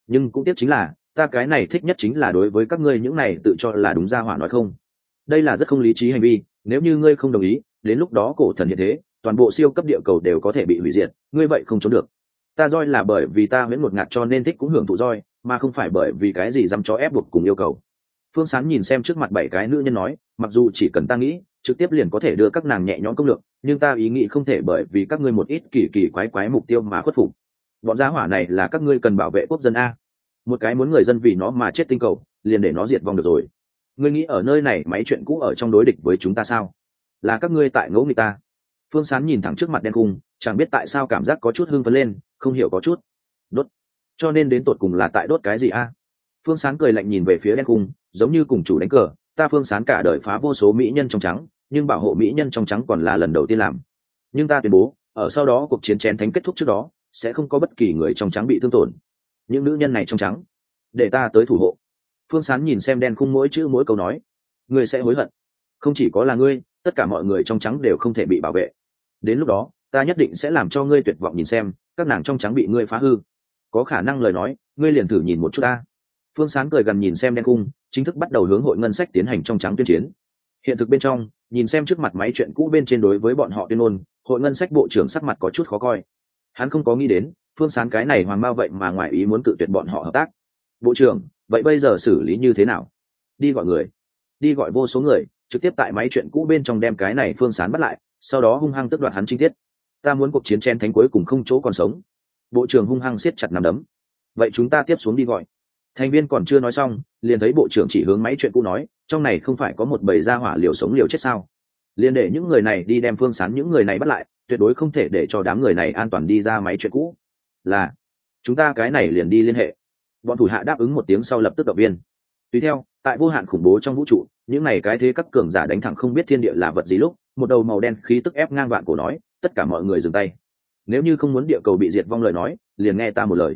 Nhưng cũng tiếp chính là, ta cái này thích nhất chính là đối với các ngươi những này tự cho là đúng ra hỏa nói không. Đây là rất không lý trí hành vi, nếu như ngươi không đồng ý, đến lúc đó cổ thần hiện thế, toàn bộ siêu cấp địa cầu đều có thể bị hủy diệt, ngươi vậy không trốn được ta roi là bởi vì ta miễn một ngạt cho nên thích cũng hưởng thụ roi mà không phải bởi vì cái gì dám cho ép buộc cùng yêu cầu. Phương sán nhìn xem trước mặt bảy cái nữ nhân nói mặc dù chỉ cần ta nghĩ trực tiếp liền có thể đưa các nàng nhẹ nhõm công lược, nhưng ta ý nghĩ không thể bởi vì các ngươi một ít kỳ kỳ quái quái mục tiêu mà khuất phục. Bọn giá hỏa này là các ngươi cần bảo vệ quốc dân a. Một cái muốn người dân vì nó mà chết tinh cầu liền để nó diệt vong được rồi. Ngươi nghĩ ở nơi này máy chuyện cũ ở trong đối địch với chúng ta sao? Là các ngươi tại ngỗ người ta. Phương sán nhìn thẳng trước mặt đen cung chẳng biết tại sao cảm giác có chút hưng phấn lên không hiểu có chút. Đốt. Cho nên đến tột cùng là tại đốt cái gì a? Phương sán cười lạnh nhìn về phía đen cung giống như cùng chủ đánh cờ, ta phương sán cả đời phá vô số mỹ nhân trong trắng, nhưng bảo hộ mỹ nhân trong trắng còn là lần đầu tiên làm. Nhưng ta tuyên bố, ở sau đó cuộc chiến chén thánh kết thúc trước đó, sẽ không có bất kỳ người trong trắng bị thương tổn. Những nữ nhân này trong trắng, để ta tới thủ hộ. Phương sán nhìn xem đen khung mỗi chữ mỗi câu nói, ngươi sẽ hối hận. Không chỉ có là ngươi, tất cả mọi người trong trắng đều không thể bị bảo vệ. Đến lúc đó ta nhất định sẽ làm cho ngươi tuyệt vọng nhìn xem, các nàng trong trắng bị ngươi phá hư. Có khả năng lời nói, ngươi liền thử nhìn một chút ta. Phương sán cười gần nhìn xem đen cung, chính thức bắt đầu hướng hội ngân sách tiến hành trong trắng tuyên chiến. Hiện thực bên trong, nhìn xem trước mặt máy chuyện cũ bên trên đối với bọn họ tuyên ngôn, hội ngân sách bộ trưởng sắc mặt có chút khó coi. Hắn không có nghĩ đến, phương sán cái này hoàng bao vậy mà ngoài ý muốn cự tuyệt bọn họ hợp tác. Bộ trưởng, vậy bây giờ xử lý như thế nào? Đi gọi người. Đi gọi vô số người, trực tiếp tại máy chuyện cũ bên trong đem cái này phương sán bắt lại, sau đó hung hăng tức đoạt hắn chi tiết ta muốn cuộc chiến chen thánh cuối cùng không chỗ còn sống. Bộ trưởng hung hăng siết chặt nằm đấm. Vậy chúng ta tiếp xuống đi gọi. Thành viên còn chưa nói xong, liền thấy bộ trưởng chỉ hướng máy chuyện cũ nói, trong này không phải có một bầy gia hỏa liều sống liều chết sao? Liền để những người này đi đem phương sán những người này bắt lại, tuyệt đối không thể để cho đám người này an toàn đi ra máy chuyện cũ. Là, chúng ta cái này liền đi liên hệ. Bọn thủ hạ đáp ứng một tiếng sau lập tức động viên. Tùy theo, tại vô hạn khủng bố trong vũ trụ, những này cái thế các cường giả đánh thẳng không biết thiên địa là vật gì lúc, một đầu màu đen khí tức ép ngang vạn cổ nói tất cả mọi người dừng tay. Nếu như không muốn địa cầu bị diệt vong lời nói liền nghe ta một lời.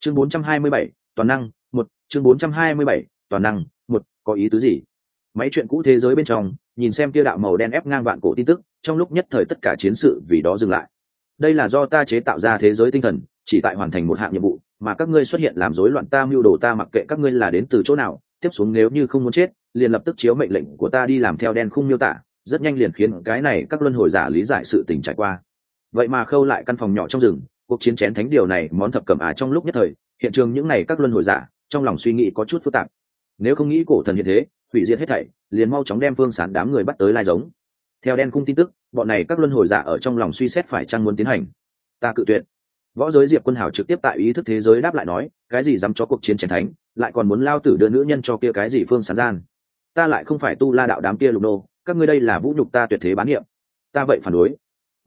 Chương 427, toàn năng một. Chương 427, toàn năng một. Có ý tứ gì? Máy chuyện cũ thế giới bên trong nhìn xem kia đạo màu đen ép ngang vạn cổ tin tức trong lúc nhất thời tất cả chiến sự vì đó dừng lại. Đây là do ta chế tạo ra thế giới tinh thần chỉ tại hoàn thành một hạng nhiệm vụ mà các ngươi xuất hiện làm rối loạn ta mưu đồ ta mặc kệ các ngươi là đến từ chỗ nào tiếp xuống nếu như không muốn chết liền lập tức chiếu mệnh lệnh của ta đi làm theo đen khung miêu tả rất nhanh liền khiến cái này các luân hồi giả lý giải sự tình trải qua. Vậy mà khâu lại căn phòng nhỏ trong rừng, cuộc chiến chén thánh điều này món thập cẩm á trong lúc nhất thời, hiện trường những này các luân hồi giả, trong lòng suy nghĩ có chút phức tạp. Nếu không nghĩ cổ thần hiện thế, hủy diệt hết thảy, liền mau chóng đem phương sán đám người bắt tới lai giống. Theo đen cung tin tức, bọn này các luân hồi giả ở trong lòng suy xét phải chăng muốn tiến hành? Ta cự tuyệt. Võ giới diệp quân hào trực tiếp tại ý thức thế giới đáp lại nói, cái gì dám cho cuộc chiến chiến thánh, lại còn muốn lao tử đưa nữ nhân cho kia cái gì phương sán gian? Ta lại không phải tu la đạo đám kia lục nô các ngươi đây là vũ nhục ta tuyệt thế bán niệm. Ta vậy phản đối.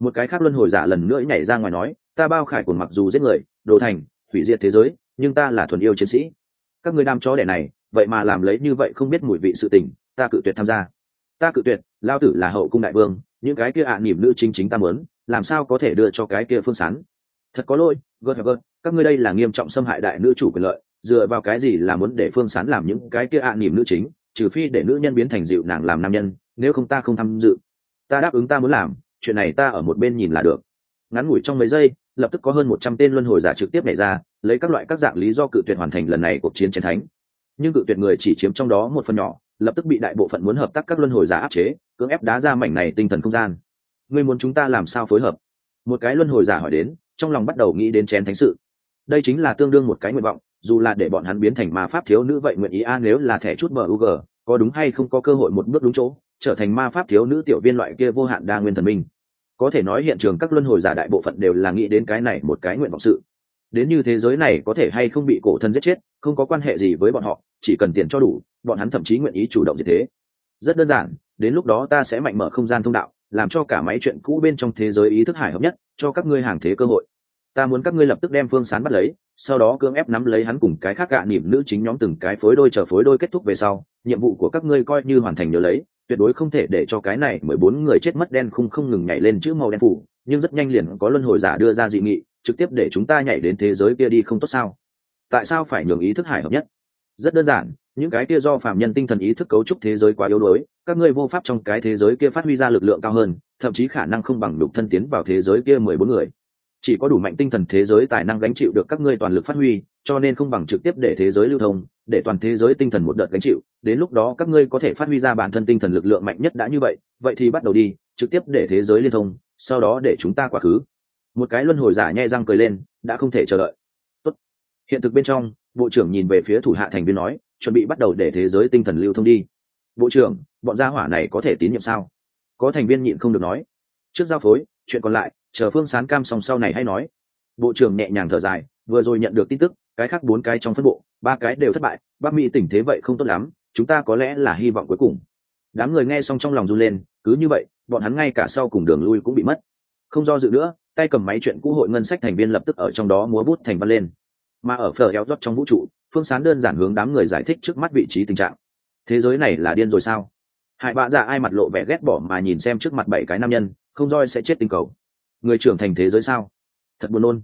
Một cái khác luân hồi giả lần nữa nhảy ra ngoài nói ta bao khải cồn mặc dù giết người đồ thành hủy diệt thế giới nhưng ta là thuần yêu chiến sĩ. Các ngươi đam chó đẻ này vậy mà làm lấy như vậy không biết mùi vị sự tình ta cự tuyệt tham gia. Ta cự tuyệt lao tử là hậu cung đại vương những cái kia ạ à, nỉm nữ chính chính ta muốn làm sao có thể đưa cho cái kia phương sán? Thật có lỗi gợt gớt các ngươi đây là nghiêm trọng xâm hại đại nữ chủ quyền lợi dựa vào cái gì là muốn để phương sán làm những cái kia ạ à, nỉm nữ chính? Trừ phi để nữ nhân biến thành dịu nàng làm nam nhân, nếu không ta không tham dự. Ta đáp ứng ta muốn làm, chuyện này ta ở một bên nhìn là được. Ngắn ngủi trong mấy giây, lập tức có hơn một trăm tên luân hồi giả trực tiếp nhảy ra, lấy các loại các dạng lý do cự tuyệt hoàn thành lần này cuộc chiến chiến thánh. Nhưng cự tuyệt người chỉ chiếm trong đó một phần nhỏ, lập tức bị đại bộ phận muốn hợp tác các luân hồi giả áp chế, cưỡng ép đá ra mảnh này tinh thần không gian. Ngươi muốn chúng ta làm sao phối hợp? Một cái luân hồi giả hỏi đến, trong lòng bắt đầu nghĩ đến chén thánh sự. Đây chính là tương đương một cái nguyện vọng dù là để bọn hắn biến thành ma pháp thiếu nữ vậy nguyện ý a nếu là thẻ chút bug có đúng hay không có cơ hội một bước đúng chỗ, trở thành ma pháp thiếu nữ tiểu viên loại kia vô hạn đa nguyên thần minh. Có thể nói hiện trường các luân hồi giả đại bộ phận đều là nghĩ đến cái này một cái nguyện vọng sự. Đến như thế giới này có thể hay không bị cổ thân giết chết, không có quan hệ gì với bọn họ, chỉ cần tiền cho đủ, bọn hắn thậm chí nguyện ý chủ động như thế. Rất đơn giản, đến lúc đó ta sẽ mạnh mở không gian thông đạo, làm cho cả máy chuyện cũ bên trong thế giới ý thức hải hợp nhất, cho các ngươi hàng thế cơ hội ta muốn các ngươi lập tức đem phương sán bắt lấy, sau đó cưỡng ép nắm lấy hắn cùng cái khác gạ nỉm nữ chính nhóm từng cái phối đôi chờ phối đôi kết thúc về sau, nhiệm vụ của các ngươi coi như hoàn thành nhớ lấy, tuyệt đối không thể để cho cái này mười bốn người chết mất đen không không ngừng nhảy lên chữ màu đen phủ, nhưng rất nhanh liền có luân hồi giả đưa ra dị nghị, trực tiếp để chúng ta nhảy đến thế giới kia đi không tốt sao? Tại sao phải nhường ý thức hải hợp nhất? Rất đơn giản, những cái kia do phạm nhân tinh thần ý thức cấu trúc thế giới quá yếu đuối, các ngươi vô pháp trong cái thế giới kia phát huy ra lực lượng cao hơn, thậm chí khả năng không bằng lục thân tiến vào thế giới kia mười bốn người chỉ có đủ mạnh tinh thần thế giới tài năng gánh chịu được các ngươi toàn lực phát huy, cho nên không bằng trực tiếp để thế giới lưu thông, để toàn thế giới tinh thần một đợt gánh chịu. Đến lúc đó các ngươi có thể phát huy ra bản thân tinh thần lực lượng mạnh nhất đã như vậy vậy thì bắt đầu đi, trực tiếp để thế giới liên thông, sau đó để chúng ta quá khứ. Một cái luân hồi giả nhẹ răng cười lên, đã không thể chờ đợi. Tốt. hiện thực bên trong, bộ trưởng nhìn về phía thủ hạ thành viên nói, chuẩn bị bắt đầu để thế giới tinh thần lưu thông đi. Bộ trưởng, bọn gia hỏa này có thể tín nhiệm sao? Có thành viên nhịn không được nói. Trước giao phối, chuyện còn lại chờ phương sán cam xong sau này hay nói. Bộ trưởng nhẹ nhàng thở dài, vừa rồi nhận được tin tức, cái khác bốn cái trong phân bộ, ba cái đều thất bại, bắc mỹ tình thế vậy không tốt lắm, chúng ta có lẽ là hy vọng cuối cùng. Đám người nghe xong trong lòng run lên, cứ như vậy, bọn hắn ngay cả sau cùng đường lui cũng bị mất. Không do dự nữa, tay cầm máy chuyện cũ hội ngân sách thành viên lập tức ở trong đó múa bút thành văn lên. Mà ở phở eo trong vũ trụ, phương sán đơn giản hướng đám người giải thích trước mắt vị trí tình trạng. Thế giới này là điên rồi sao? Hại bạ dạ ai mặt lộ vẻ ghét bỏ mà nhìn xem trước mặt bảy cái nam nhân, không roi sẽ chết tình cầu người trưởng thành thế giới sao? Thật buồn nôn.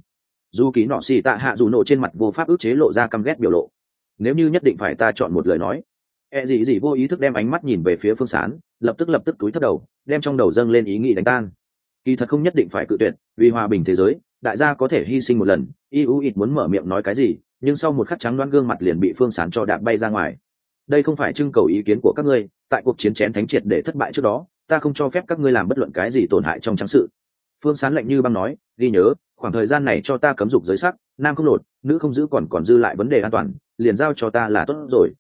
Dù ký nọ xì tạ hạ dù nổ trên mặt vô pháp ức chế lộ ra căm ghét biểu lộ. Nếu như nhất định phải ta chọn một lời nói e gì gì vô ý thức đem ánh mắt nhìn về phía phương sán, lập tức lập tức túi thấp đầu, đem trong đầu dâng lên ý nghĩ đánh tan. Kỳ thật không nhất định phải cự tuyệt, vì hòa bình thế giới, đại gia có thể hy sinh một lần, y u ít muốn mở miệng nói cái gì, nhưng sau một khắc trắng đoán gương mặt liền bị phương sán cho đạp bay ra ngoài. Đây không phải trưng cầu ý kiến của các ngươi, tại cuộc chiến chén thánh triệt để thất bại trước đó, ta không cho phép các ngươi làm bất luận cái gì tổn hại trong trắng sự phương sán lạnh như băng nói, ghi nhớ, khoảng thời gian này cho ta cấm dục giới sắc, nam không lột, nữ không giữ còn còn dư lại vấn đề an toàn, liền giao cho ta là tốt rồi.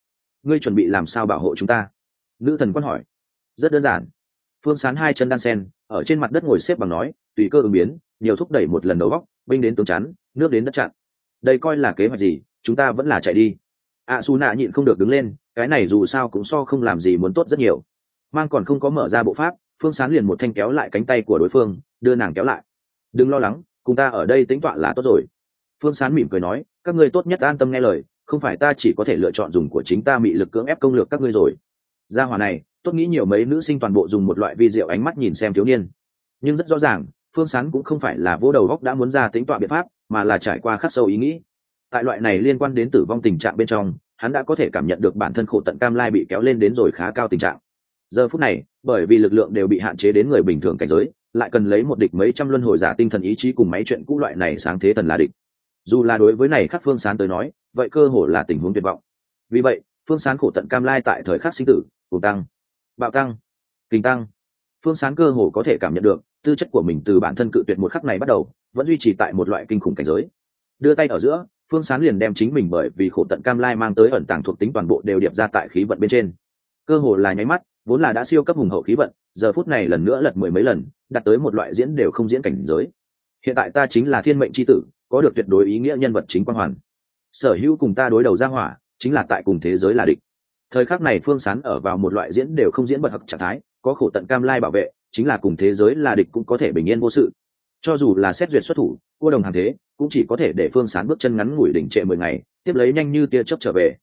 Ngươi chuẩn bị làm sao bảo hộ chúng ta? Nữ thần quan hỏi. Rất đơn giản. Phương sán hai chân đan sen, ở trên mặt đất ngồi xếp bằng nói, tùy cơ ứng biến, nhiều thúc đẩy một lần đầu góc binh đến tường chắn, nước đến đất chặn. Đây coi là kế hoạch gì, chúng ta vẫn là chạy đi. A su nạ nhịn không được đứng lên, cái này dù sao cũng so không làm gì muốn tốt rất nhiều. Mang còn không có mở ra bộ pháp phương sán liền một thanh kéo lại cánh tay của đối phương, đưa nàng kéo lại. Đừng lo lắng, cùng ta ở đây tính toán là tốt rồi. Phương sán mỉm cười nói, các ngươi tốt nhất an tâm nghe lời, không phải ta chỉ có thể lựa chọn dùng của chính ta bị lực cưỡng ép công lược các ngươi rồi. Gia hòa này, tốt nghĩ nhiều mấy nữ sinh toàn bộ dùng một loại vi diệu ánh mắt nhìn xem thiếu niên. Nhưng rất rõ ràng, phương sán cũng không phải là vô đầu góc đã muốn ra tính tọa biện pháp, mà là trải qua khắc sâu ý nghĩ. Tại loại này liên quan đến tử vong tình trạng bên trong, hắn đã có thể cảm nhận được bản thân khổ tận cam lai bị kéo lên đến rồi khá cao tình trạng giờ phút này, bởi vì lực lượng đều bị hạn chế đến người bình thường cảnh giới, lại cần lấy một địch mấy trăm luân hồi giả tinh thần ý chí cùng máy chuyện cũ loại này sáng thế thần là địch. Dù là đối với này khắc phương sán tới nói, vậy cơ hồ là tình huống tuyệt vọng. Vì vậy, phương sán khổ tận cam lai tại thời khắc sinh tử, cùng tăng, bạo tăng kinh tăng. Phương sán cơ hồ có thể cảm nhận được, tư chất của mình từ bản thân cự tuyệt một khắc này bắt đầu, vẫn duy trì tại một loại kinh khủng cảnh giới. Đưa tay ở giữa, phương sán liền đem chính mình bởi vì khổ tận cam lai mang tới ẩn tàng thuộc tính toàn bộ đều điệp ra tại khí vận bên trên. Cơ hồ là nháy mắt vốn là đã siêu cấp hùng hậu khí vận, giờ phút này lần nữa lật mười mấy lần, đạt tới một loại diễn đều không diễn cảnh giới. Hiện tại ta chính là thiên mệnh c h i tử, có được tuyệt đối ý nghĩa nhân vật chính quang hoàn. Sở hữu cùng ta đối đầu ra hỏa, chính là tại cùng thế giới là địch. Thời khắc này phương sán ở vào một loại diễn đều không diễn bật hặc trạng thái, có khổ tận cam lai bảo vệ, chính là cùng thế giới là địch cũng có thể bình yên vô sự. Cho dù là xét duyệt xuất thủ, cua đồng hàng thế, cũng chỉ có thể để phương sán bước chân ngắn ngủi đỉnh trệ mười ngày, tiếp lấy nhanh như tia chớp trở về.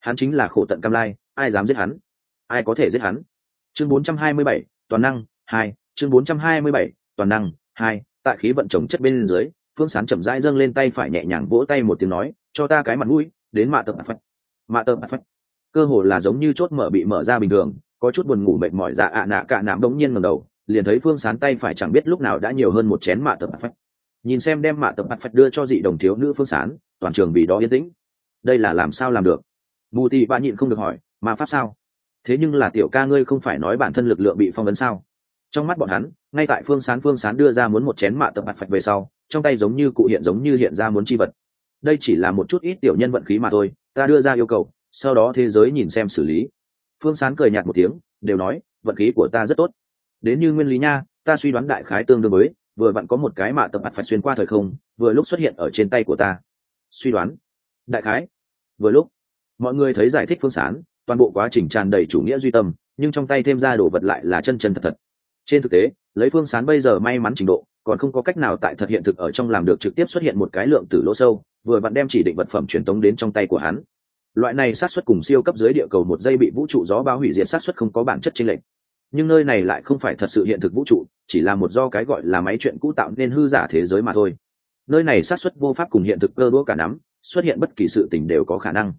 Hắn chính là khổ tận cam lai, ai dám giết hắn? Ai có thể giết hắn? Chương 427, toàn năng hai chương 427, toàn năng hai tại khí vận trồng chất bên dưới phương sán chậm rãi dâng lên tay phải nhẹ nhàng vỗ tay một tiếng nói cho ta cái mặt mũi đến mạ tập phách. Mạ tập phách. Cơ hồ là giống như chốt mở bị mở ra bình thường có chút buồn ngủ mệt mỏi dạ ạ nạ cả nạm đống nhiên ngầm đầu liền thấy phương sán tay phải chẳng biết lúc nào đã nhiều hơn một chén mạ tập phách. Nhìn xem đem mạ tập phách đưa cho dị đồng thiếu nữ phương sán toàn trường vì đó yên tĩnh. Đây là làm sao làm được? Mù Thị bạn nhịn không được hỏi mà pháp sao? Thế nhưng là tiểu ca ngươi không phải nói bản thân lực lượng bị phong vấn sao? Trong mắt bọn hắn, ngay tại phương sán phương sán đưa ra muốn một chén mạ tập mặt phạch về sau, trong tay giống như cụ hiện giống như hiện ra muốn chi vật. Đây chỉ là một chút ít tiểu nhân vận khí mà thôi, ta đưa ra yêu cầu, sau đó thế giới nhìn xem xử lý. Phương sán cười nhạt một tiếng, đều nói, vận khí của ta rất tốt. Đến như nguyên lý nha, ta suy đoán đại khái tương đương với, vừa vặn có một cái mạ tập mặt phải xuyên qua thời không, vừa lúc xuất hiện ở trên tay của ta. Suy đoán. Đại khái. Vừa lúc, mọi người thấy giải thích phương sán toàn bộ quá trình tràn đầy chủ nghĩa duy tâm, nhưng trong tay thêm ra đồ vật lại là chân chân thật thật. Trên thực tế, lấy phương sán bây giờ may mắn trình độ, còn không có cách nào tại thật hiện thực ở trong làm được trực tiếp xuất hiện một cái lượng tử lỗ sâu, vừa vặn đem chỉ định vật phẩm truyền tống đến trong tay của hắn. Loại này sát xuất cùng siêu cấp dưới địa cầu một giây bị vũ trụ gió bao hủy diệt sát xuất không có bản chất chênh lệch. Nhưng nơi này lại không phải thật sự hiện thực vũ trụ, chỉ là một do cái gọi là máy chuyện cũ tạo nên hư giả thế giới mà thôi. Nơi này sát xuất vô pháp cùng hiện thực cơ đũa cả nắm, xuất hiện bất kỳ sự tình đều có khả năng.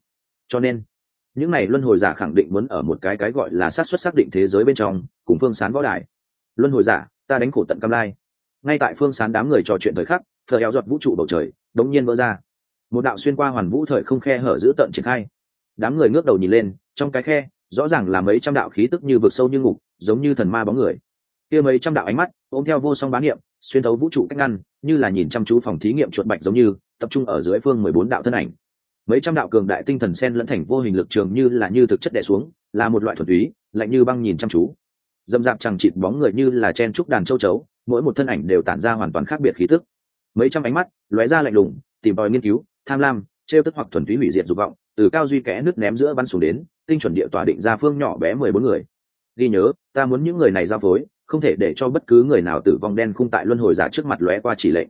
Cho nên những này luân hồi giả khẳng định muốn ở một cái cái gọi là sát xuất xác định thế giới bên trong, cùng phương sán võ đài. Luân hồi giả, ta đánh khổ tận cam lai. Ngay tại phương sán đám người trò chuyện thời khắc, thờ eo giọt vũ trụ bầu trời, đống nhiên vỡ ra. Một đạo xuyên qua hoàn vũ thời không khe hở giữ tận triển khai. Đám người ngước đầu nhìn lên, trong cái khe, rõ ràng là mấy trăm đạo khí tức như vực sâu như ngục, giống như thần ma bóng người. Kia mấy trăm đạo ánh mắt, ôm theo vô song bán niệm, xuyên thấu vũ trụ cách ngăn, như là nhìn chăm chú phòng thí nghiệm chuột bạch giống như, tập trung ở dưới phương mười bốn đạo thân ảnh mấy trăm đạo cường đại tinh thần sen lẫn thành vô hình lực trường như là như thực chất đè xuống, là một loại thuần túy, lạnh như băng nhìn chăm chú. Dâm dạp chẳng chịt bóng người như là chen trúc đàn châu chấu, mỗi một thân ảnh đều tản ra hoàn toàn khác biệt khí tức. Mấy trăm ánh mắt lóe ra lạnh lùng, tìm tòi nghiên cứu, tham lam, trêu tức hoặc thuần túy hủy diệt dục vọng, từ cao duy kẽ nước ném giữa bắn xuống đến, tinh chuẩn địa tỏa định ra phương nhỏ bé mười bốn người. Ghi nhớ, ta muốn những người này giao phối, không thể để cho bất cứ người nào tử vong đen khung tại luân hồi giả trước mặt lóe qua chỉ lệnh.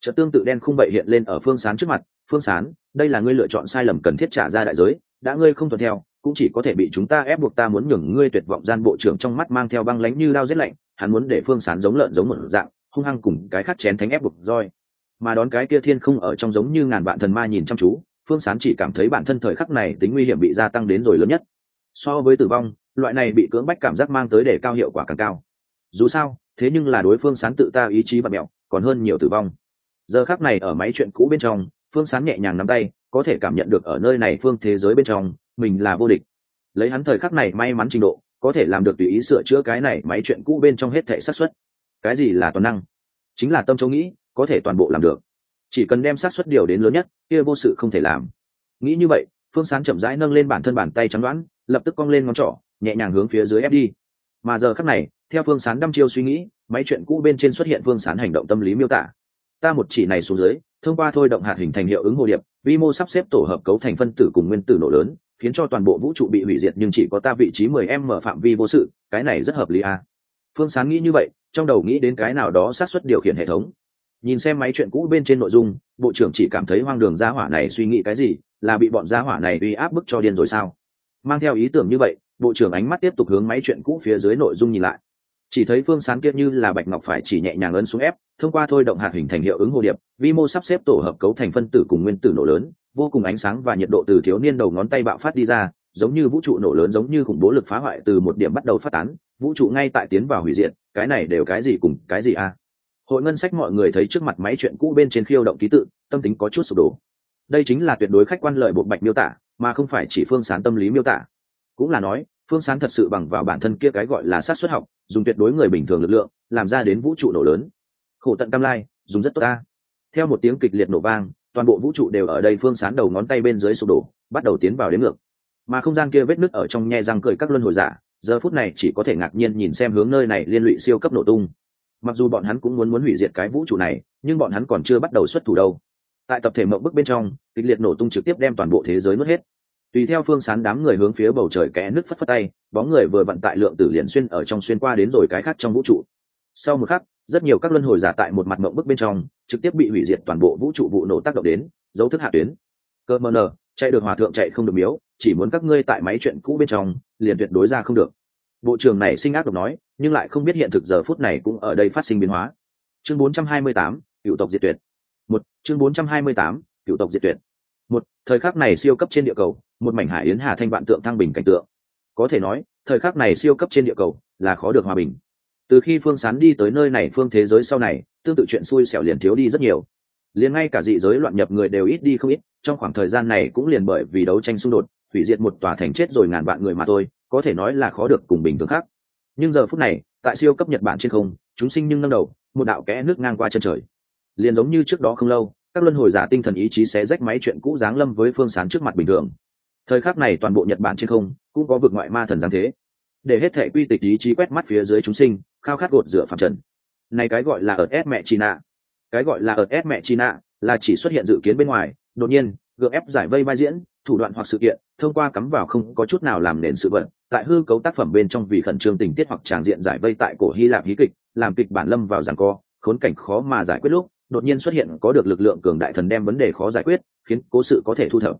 Trợ tương tự đen khung bậy hiện lên ở phương sán trước mặt, phương sán đây là ngươi lựa chọn sai lầm cần thiết trả ra đại giới, đã ngươi không thuận theo, cũng chỉ có thể bị chúng ta ép buộc ta muốn nhường ngươi tuyệt vọng gian bộ trưởng trong mắt mang theo băng lánh như lao giết lạnh, hắn muốn để phương sán giống lợn giống một dạng, hung hăng cùng cái khát chén thánh ép buộc roi. Mà đón cái kia thiên không ở trong giống như ngàn vạn thần ma nhìn chăm chú, phương sán chỉ cảm thấy bản thân thời khắc này tính nguy hiểm bị gia tăng đến rồi lớn nhất. So với tử vong, loại này bị cưỡng bách cảm giác mang tới để cao hiệu quả càng cao. Dù sao, thế nhưng là đối phương sán tự ta ý chí và mẹo, còn hơn nhiều tử vong. Giờ khắc này ở máy chuyện cũ bên trong phương sán nhẹ nhàng nắm tay, có thể cảm nhận được ở nơi này phương thế giới bên trong, mình là vô địch. Lấy hắn thời khắc này may mắn trình độ, có thể làm được tùy ý sửa chữa cái này máy chuyện cũ bên trong hết thể xác suất. Cái gì là toàn năng? Chính là tâm châu nghĩ, có thể toàn bộ làm được. Chỉ cần đem xác suất điều đến lớn nhất, kia vô sự không thể làm. Nghĩ như vậy, phương sán chậm rãi nâng lên bản thân bàn tay trắng đoán, lập tức cong lên ngón trỏ, nhẹ nhàng hướng phía dưới ép đi. Mà giờ khắc này, theo phương sán đăm chiêu suy nghĩ, máy chuyện cũ bên trên xuất hiện phương sán hành động tâm lý miêu tả ta một chỉ này xuống dưới, thông qua thôi động hạt hình thành hiệu ứng hồ điệp, vi mô sắp xếp tổ hợp cấu thành phân tử cùng nguyên tử nổ lớn, khiến cho toàn bộ vũ trụ bị hủy diệt nhưng chỉ có ta vị trí mười em mở phạm vi vô sự, cái này rất hợp lý à. phương sán nghĩ như vậy, trong đầu nghĩ đến cái nào đó sát xuất điều khiển hệ thống. Nhìn xem máy chuyện cũ bên trên nội dung, bộ trưởng chỉ cảm thấy hoang đường gia hỏa này suy nghĩ cái gì, là bị bọn gia hỏa này uy áp bức cho điên rồi sao? Mang theo ý tưởng như vậy, bộ trưởng ánh mắt tiếp tục hướng máy chuyện cũ phía dưới nội dung nhìn lại chỉ thấy phương sán kia như là bạch ngọc phải chỉ nhẹ nhàng ấn xuống ép, thông qua thôi động hạt hình thành hiệu ứng hồ điệp, vi mô sắp xếp tổ hợp cấu thành phân tử cùng nguyên tử nổ lớn, vô cùng ánh sáng và nhiệt độ từ thiếu niên đầu ngón tay bạo phát đi ra, giống như vũ trụ nổ lớn giống như khủng bố lực phá hoại từ một điểm bắt đầu phát tán, vũ trụ ngay tại tiến vào hủy diệt, cái này đều cái gì cùng cái gì à? Hội ngân sách mọi người thấy trước mặt máy chuyện cũ bên trên khiêu động ký tự, tâm tính có chút sụp đổ. Đây chính là tuyệt đối khách quan lợi bộ bạch miêu tả, mà không phải chỉ phương sán tâm lý miêu tả. Cũng là nói, phương sán thật sự bằng vào bản thân kia cái gọi là sát xuất học dùng tuyệt đối người bình thường lực lượng, làm ra đến vũ trụ nổ lớn. Khổ tận cam lai, dùng rất tốt ta. Theo một tiếng kịch liệt nổ vang, toàn bộ vũ trụ đều ở đây phương sán đầu ngón tay bên dưới sụp đổ, bắt đầu tiến vào đến ngược. Mà không gian kia vết nứt ở trong nhe răng cười các luân hồi giả, giờ phút này chỉ có thể ngạc nhiên nhìn xem hướng nơi này liên lụy siêu cấp nổ tung. Mặc dù bọn hắn cũng muốn muốn hủy diệt cái vũ trụ này, nhưng bọn hắn còn chưa bắt đầu xuất thủ đâu. Tại tập thể mộng bức bên trong, kịch liệt nổ tung trực tiếp đem toàn bộ thế giới mất hết tùy theo phương sán đám người hướng phía bầu trời kẽ nước phất phất tay bóng người vừa vận tại lượng tử liền xuyên ở trong xuyên qua đến rồi cái khác trong vũ trụ. Sau một khắc rất nhiều các luân hồi giả tại một mặt mộng bức bên trong trực tiếp bị hủy diệt toàn bộ vũ trụ vụ nổ tác động đến dấu thức hạ tuyến. Cơ mờ nờ chạy được hòa thượng chạy không được miếu chỉ muốn các ngươi tại máy chuyện cũ bên trong liền tuyệt đối ra không được. Bộ trưởng này sinh ác độc nói nhưng lại không biết hiện thực giờ phút này cũng ở đây phát sinh biến hóa. Chương 428, cựu tộc diệt tuyệt. Một chương 428, cựu tộc diệt tuyệt một, thời khắc này siêu cấp trên địa cầu, một mảnh hải yến hà thanh vạn tượng thăng bình cảnh tượng. Có thể nói, thời khắc này siêu cấp trên địa cầu là khó được hòa bình. Từ khi phương sán đi tới nơi này phương thế giới sau này, tương tự chuyện xui xẻo liền thiếu đi rất nhiều. Liền ngay cả dị giới loạn nhập người đều ít đi không ít, trong khoảng thời gian này cũng liền bởi vì đấu tranh xung đột, hủy diệt một tòa thành chết rồi ngàn vạn người mà thôi, có thể nói là khó được cùng bình thường khác. Nhưng giờ phút này, tại siêu cấp nhật bản trên không, chúng sinh nhưng nâng đầu, một đạo kẽ nước ngang qua chân trời. Liền giống như trước đó không lâu các luân hồi giả tinh thần ý chí sẽ rách máy chuyện cũ giáng lâm với phương sán trước mặt bình thường. Thời khắc này toàn bộ nhật bản trên không cũng có vực ngoại ma thần giáng thế. Để hết thể quy tịch ý chí quét mắt phía dưới chúng sinh, khao khát gột rửa phạm trần. Này cái gọi là ở ép mẹ chi nạ. Cái gọi là ở ép mẹ chi nạ là chỉ xuất hiện dự kiến bên ngoài, đột nhiên gượng ép giải vây vai diễn, thủ đoạn hoặc sự kiện, thông qua cắm vào không có chút nào làm nền sự vật, tại hư cấu tác phẩm bên trong vì khẩn trương tình tiết hoặc tràng diện giải vây tại cổ hy lạp hí kịch, làm kịch bản lâm vào giảng co, khốn cảnh khó mà giải quyết lúc đột nhiên xuất hiện có được lực lượng cường đại thần đem vấn đề khó giải quyết, khiến cố sự có thể thu thập.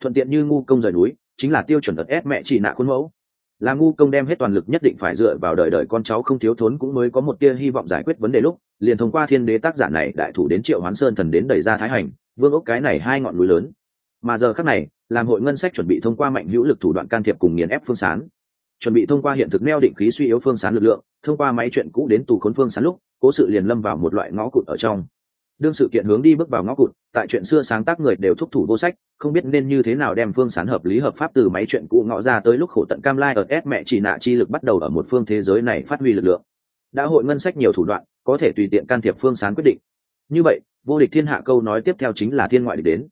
Thuận tiện như ngu công rời núi, chính là tiêu chuẩn ật ép mẹ chỉ nạ khuôn mẫu. Là ngu công đem hết toàn lực nhất định phải dựa vào đời đời con cháu không thiếu thốn cũng mới có một tia hy vọng giải quyết vấn đề lúc, liền thông qua thiên đế tác giả này đại thủ đến triệu hoán sơn thần đến đẩy ra thái hành, vương ốc cái này hai ngọn núi lớn. Mà giờ khác này, làm hội ngân sách chuẩn bị thông qua mạnh hữu lực thủ đoạn can thiệp cùng nghiền ép phương sán. Chuẩn bị thông qua hiện thực neo định khí suy yếu phương sán lực lượng, thông qua máy chuyện cũ đến tù khốn phương sán lúc, cố sự liền lâm vào một loại ngõ cụt ở trong đương sự kiện hướng đi bước vào ngõ cụt, tại chuyện xưa sáng tác người đều thúc thủ vô sách, không biết nên như thế nào đem phương sán hợp lý hợp pháp từ máy chuyện cũ ngõ ra tới lúc khổ tận cam lai ở ép mẹ chỉ nạ chi lực bắt đầu ở một phương thế giới này phát huy lực lượng. Đã hội ngân sách nhiều thủ đoạn, có thể tùy tiện can thiệp phương sán quyết định. Như vậy, vô địch thiên hạ câu nói tiếp theo chính là thiên ngoại địch đến.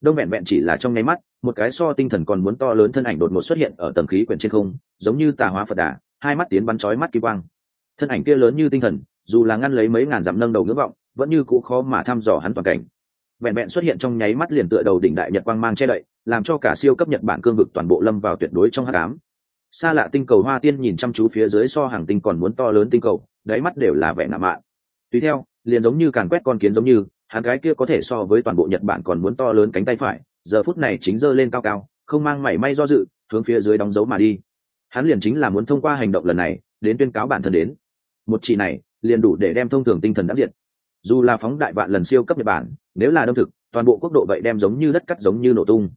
Đông vẹn vẹn chỉ là trong nháy mắt, một cái so tinh thần còn muốn to lớn thân ảnh đột ngột xuất hiện ở tầng khí quyển trên không, giống như tà hóa phật đà, hai mắt tiến bắn chói mắt kỳ quang. Thân ảnh kia lớn như tinh thần, dù là ngăn lấy mấy ngàn dặm nâng đầu ngưỡng vọng vẫn như cũ khó mà thăm dò hắn toàn cảnh. Vẹn vẹn xuất hiện trong nháy mắt liền tựa đầu đỉnh đại nhật quang mang che đậy, làm cho cả siêu cấp nhật bản cương vực toàn bộ lâm vào tuyệt đối trong hắc ám. Xa lạ tinh cầu hoa tiên nhìn chăm chú phía dưới so hàng tinh còn muốn to lớn tinh cầu, đáy mắt đều là vẻ nạ mạn. Tùy theo, liền giống như càn quét con kiến giống như, hắn gái kia có thể so với toàn bộ nhật bản còn muốn to lớn cánh tay phải, giờ phút này chính giơ lên cao cao, không mang mảy may do dự, hướng phía dưới đóng dấu mà đi. Hắn liền chính là muốn thông qua hành động lần này, đến tuyên cáo bản thân đến. Một chỉ này, liền đủ để đem thông thường tinh thần đã diệt dù là phóng đại vạn lần siêu cấp nhật bản, nếu là đông thực, toàn bộ quốc độ vậy đem giống như đất cắt giống như nổ tung.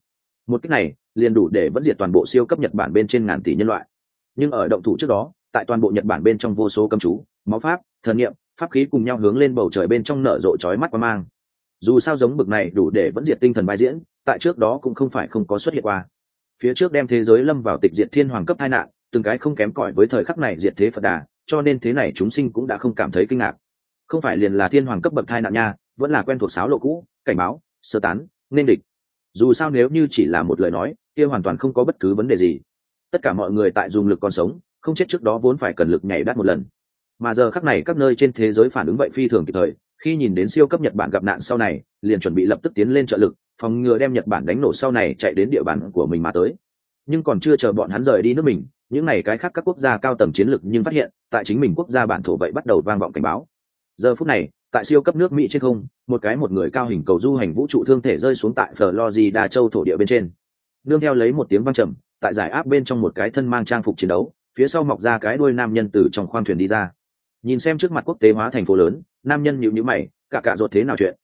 Một cách này, liền đủ để vẫn diệt toàn bộ siêu cấp nhật bản bên trên ngàn tỷ nhân loại. Nhưng ở động thủ trước đó, tại toàn bộ nhật bản bên trong vô số cấm chú, máu pháp, thần nghiệm, pháp khí cùng nhau hướng lên bầu trời bên trong nở rộ chói mắt qua mang. Dù sao giống bực này đủ để vẫn diệt tinh thần bài diễn, tại trước đó cũng không phải không có xuất hiện qua. Phía trước đem thế giới lâm vào tịch diệt thiên hoàng cấp tai nạn, từng cái không kém cỏi với thời khắc này diệt thế phật đà, cho nên thế này chúng sinh cũng đã không cảm thấy kinh ngạc không phải liền là thiên hoàng cấp bậc thai nạn nha, vẫn là quen thuộc sáo lộ cũ, cảnh báo, sơ tán, nên địch. Dù sao nếu như chỉ là một lời nói, kia hoàn toàn không có bất cứ vấn đề gì. Tất cả mọi người tại dùng lực còn sống, không chết trước đó vốn phải cần lực nhảy đắt một lần. Mà giờ khắc này các nơi trên thế giới phản ứng vậy phi thường kịp thời, khi nhìn đến siêu cấp nhật bản gặp nạn sau này, liền chuẩn bị lập tức tiến lên trợ lực, phòng ngừa đem nhật bản đánh nổ sau này chạy đến địa bàn của mình mà tới. Nhưng còn chưa chờ bọn hắn rời đi nước mình, những n à y cái khác các quốc gia cao tầng chiến lược nhưng phát hiện, tại chính mình quốc gia bản thổ vậy bắt đầu vang vọng cảnh báo giờ phút này, tại siêu cấp nước mỹ trên không, một cái một người cao hình cầu du hành vũ trụ thương thể rơi xuống tại florida châu thổ địa bên trên. Nương theo lấy một tiếng văng trầm, tại giải áp bên trong một cái thân mang trang phục chiến đấu, phía sau mọc ra cái đuôi nam nhân từ trong khoang thuyền đi ra. Nhìn xem trước mặt quốc tế hóa thành phố lớn, nam nhân nhịu nhữ mày, cả cả ruột thế nào chuyện?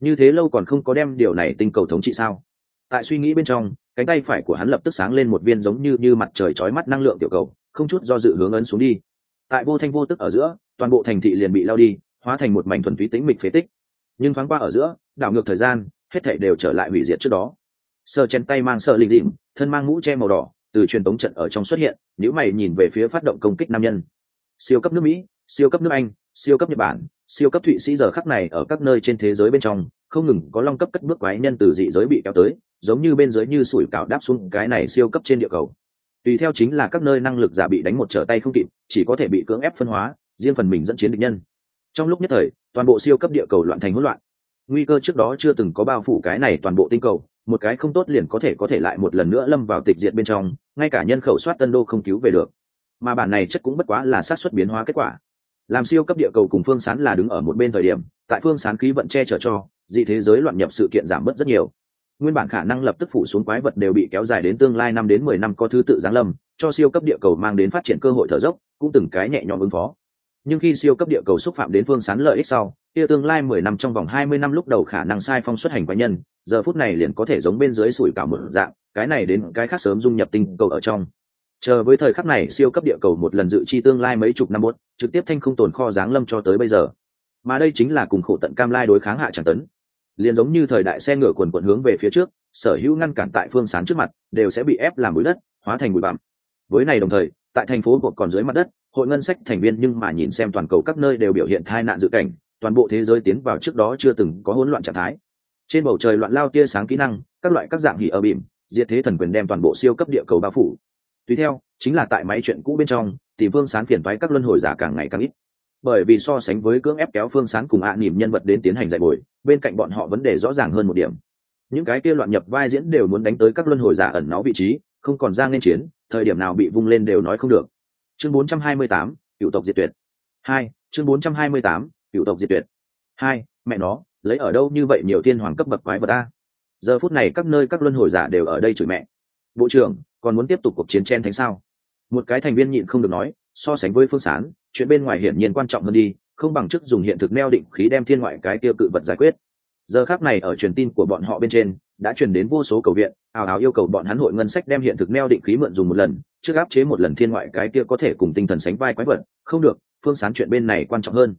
Như thế lâu còn không có đem điều này tinh cầu thống trị sao? Tại suy nghĩ bên trong, cánh tay phải của hắn lập tức sáng lên một viên giống như như mặt trời chói mắt năng lượng tiểu cầu, không chút do dự hướng ấn xuống đi. Tại vô thanh vô tức ở giữa, toàn bộ thành thị liền bị lao đi hóa thành một mảnh thuần túy tĩnh mịch phế tích. Nhưng thoáng qua ở giữa, đảo ngược thời gian, hết thảy đều trở lại hủy diệt trước đó. Sờ chân tay mang sợ linh dịm thân mang mũ che màu đỏ, từ truyền tống trận ở trong xuất hiện nếu mày nhìn về phía phát động công kích nam nhân. Siêu cấp nước mỹ, siêu cấp nước anh, siêu cấp nhật bản, siêu cấp thụy sĩ giờ khắc này ở các nơi trên thế giới bên trong, không ngừng có long cấp cất bước quái nhân từ dị giới bị kéo tới, giống như bên dưới như sủi cảo đáp xuống cái này siêu cấp trên địa cầu. Tùy theo chính là các nơi năng lực giả bị đánh một trở tay không kịp, chỉ có thể bị cưỡng ép phân hóa, riêng phần mình dẫn chiến địch nhân trong lúc nhất thời, toàn bộ siêu cấp địa cầu loạn thành hỗn loạn. Nguy cơ trước đó chưa từng có bao phủ cái này toàn bộ tinh cầu, một cái không tốt liền có thể có thể lại một lần nữa lâm vào tịch diệt bên trong, ngay cả nhân khẩu soát tân đô không cứu về được. Mà bản này chất cũng bất quá là sát xuất biến hóa kết quả. Làm siêu cấp địa cầu cùng phương sán là đứng ở một bên thời điểm, tại phương sán khí vận che chở cho, dị thế giới loạn nhập sự kiện giảm bớt rất nhiều. Nguyên bản khả năng lập tức phủ xuống quái vật đều bị kéo dài đến tương lai năm đến mười năm có thứ tự giáng lâm, cho siêu cấp địa cầu mang đến phát triển cơ hội thở dốc, cũng từng cái nhẹ nhõm ứng phó nhưng khi siêu cấp địa cầu xúc phạm đến phương sán lợi ích sau, kia tương lai mười năm trong vòng hai mươi năm lúc đầu khả năng sai phong xuất hành cá nhân, giờ phút này liền có thể giống bên dưới sủi cả một dạng, cái này đến cái khác sớm dung nhập tinh cầu ở trong. Chờ với thời khắc này, siêu cấp địa cầu một lần dự chi tương lai mấy chục năm bốt trực tiếp thanh không tồn kho giáng lâm cho tới bây giờ. Mà đây chính là cùng khổ tận cam lai đối kháng hạ tràng tấn. Liền giống như thời đại xe ngựa quần quận hướng về phía trước, sở hữu ngăn cản tại phương sán trước mặt, đều sẽ bị ép làm bụi đất, hóa thành bụi bặm. Với này đồng thời, tại thành phố buộc còn dưới mặt đất hội ngân sách thành viên nhưng mà nhìn xem toàn cầu các nơi đều biểu hiện tai nạn dự cảnh, toàn bộ thế giới tiến vào trước đó chưa từng có hỗn loạn trạng thái. Trên bầu trời loạn lao tia sáng kỹ năng, các loại các dạng hỉ ở bìm, diệt thế thần quyền đem toàn bộ siêu cấp địa cầu bao phủ. Tùy theo, chính là tại máy chuyện cũ bên trong thì phương sán phiền thoái các luân hồi giả càng ngày càng ít. Bởi vì so sánh với cưỡng ép kéo phương sán cùng ạ à nỉm nhân vật đến tiến hành dạy bồi, bên cạnh bọn họ vấn đề rõ ràng hơn một điểm. Những cái kia loạn nhập vai diễn đều muốn đánh tới các luân hồi giả ẩn náu vị trí, không còn ra nên chiến, thời điểm nào bị vung lên đều nói không được chương 428, cựu tộc diệt tuyệt. Hai chương 428, cựu tộc diệt tuyệt. Hai mẹ nó lấy ở đâu như vậy nhiều thiên hoàng cấp bậc quái vật ta giờ phút này các nơi các luân hồi giả đều ở đây chửi mẹ. Bộ trưởng còn muốn tiếp tục cuộc chiến chen thánh sao? Một cái thành viên nhịn không được nói so sánh với phương sán chuyện bên ngoài hiển nhiên quan trọng hơn đi không bằng chức dùng hiện thực neo định khí đem thiên ngoại cái tiêu cự vật giải quyết giờ khác này ở truyền tin của bọn họ bên trên đã truyền đến vô số cầu viện ào ào yêu cầu bọn hắn hội ngân sách đem hiện thực neo định khí mượn dùng một lần trước áp chế một lần thiên ngoại cái kia có thể cùng tinh thần sánh vai quái vật. Không được phương sán chuyện bên này quan trọng hơn.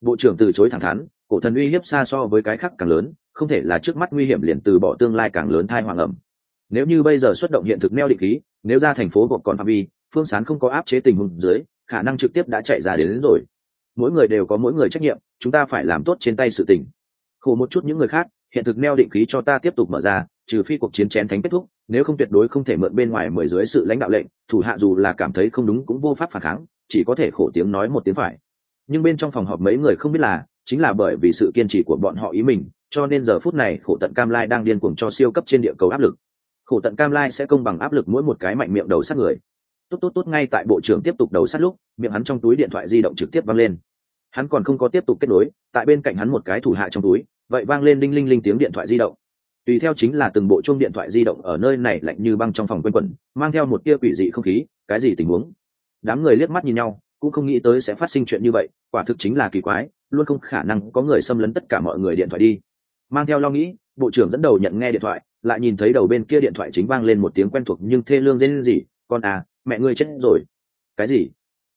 Bộ trưởng từ chối thẳng thắn cổ thần uy hiếp xa so với cái khác càng lớn không thể là trước mắt nguy hiểm liền từ bỏ tương lai càng lớn thai hoàng ẩm. Nếu như bây giờ xuất động hiện thực neo định khí nếu ra thành phố gộp còn phạm vi phương sán không có áp chế tình huống dưới khả năng trực tiếp đã chạy ra đến, đến rồi. Mỗi người đều có mỗi người trách nhiệm chúng ta phải làm tốt trên tay sự tình khổ một chút những người khác, hiện thực neo định khí cho ta tiếp tục mở ra, trừ phi cuộc chiến chén thánh kết thúc, nếu không tuyệt đối không thể mượn bên ngoài mười dưới sự lãnh đạo lệnh, thủ hạ dù là cảm thấy không đúng cũng vô pháp phản kháng, chỉ có thể khổ tiếng nói một tiếng phải. Nhưng bên trong phòng họp mấy người không biết là, chính là bởi vì sự kiên trì của bọn họ ý mình, cho nên giờ phút này khổ tận cam lai đang điên cuồng cho siêu cấp trên địa cầu áp lực. Khổ tận cam lai sẽ công bằng áp lực mỗi một cái mạnh miệng đầu sát người. Tốt tốt tốt ngay tại bộ trưởng tiếp tục đầu sát lúc, miệng hắn trong túi điện thoại di động trực tiếp văng lên. Hắn còn không có tiếp tục kết nối, tại bên cạnh hắn một cái thủ hạ trong túi vậy vang lên đinh linh linh tiếng điện thoại di động. Tùy theo chính là từng bộ chung điện thoại di động ở nơi này lạnh như băng trong phòng quanh quẩn, mang theo một tia quỷ dị không khí, cái gì tình huống? Đám người liếc mắt nhìn nhau, cũng không nghĩ tới sẽ phát sinh chuyện như vậy, quả thực chính là kỳ quái, luôn không khả năng có người xâm lấn tất cả mọi người điện thoại đi. Mang theo lo nghĩ, bộ trưởng dẫn đầu nhận nghe điện thoại, lại nhìn thấy đầu bên kia điện thoại chính vang lên một tiếng quen thuộc nhưng thê lương dễ gì con à mẹ ngươi chết rồi. Cái gì?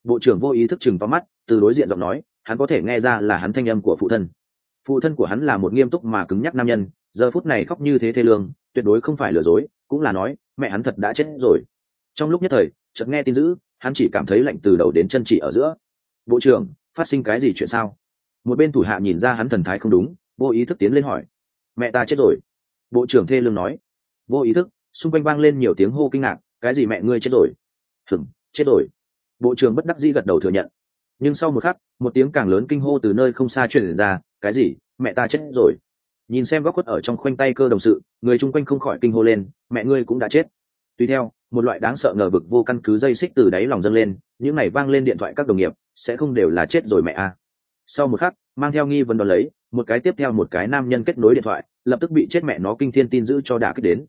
Bộ trưởng vô ý thức chừng vào mắt, từ đối diện giọng nói, hắn có thể nghe ra là hắn thanh âm của phụ thân phụ thân của hắn là một nghiêm túc mà cứng nhắc nam nhân, giờ phút này khóc như thế thê lương, tuyệt đối không phải lừa dối, cũng là nói, mẹ hắn thật đã chết rồi. Trong lúc nhất thời, chợt nghe tin dữ, hắn chỉ cảm thấy lạnh từ đầu đến chân chỉ ở giữa. Bộ trưởng, phát sinh cái gì chuyện sao? Một bên thủ hạ nhìn ra hắn thần thái không đúng, vô ý thức tiến lên hỏi, mẹ ta chết rồi. Bộ trưởng thê lương nói, vô ý thức, xung quanh vang lên nhiều tiếng hô kinh ngạc, cái gì mẹ ngươi chết rồi? Hừng chết rồi. Bộ trưởng bất đắc dĩ gật đầu thừa nhận. Nhưng sau một khắc, một tiếng càng lớn kinh hô từ nơi không xa truyền ra cái gì? Mẹ ta chết rồi. Nhìn xem góc khuất ở trong khoanh tay cơ đồng sự, người chung quanh không khỏi kinh hô lên, mẹ ngươi cũng đã chết. Tuy theo, một loại đáng sợ ngờ vực vô căn cứ dây xích từ đáy lòng dâng lên, những này vang lên điện thoại các đồng nghiệp, sẽ không đều là chết rồi mẹ a. Sau một khắc, mang theo nghi vấn đón lấy, một cái tiếp theo một cái nam nhân kết nối điện thoại, lập tức bị chết mẹ nó kinh thiên tin giữ cho đả kích đến.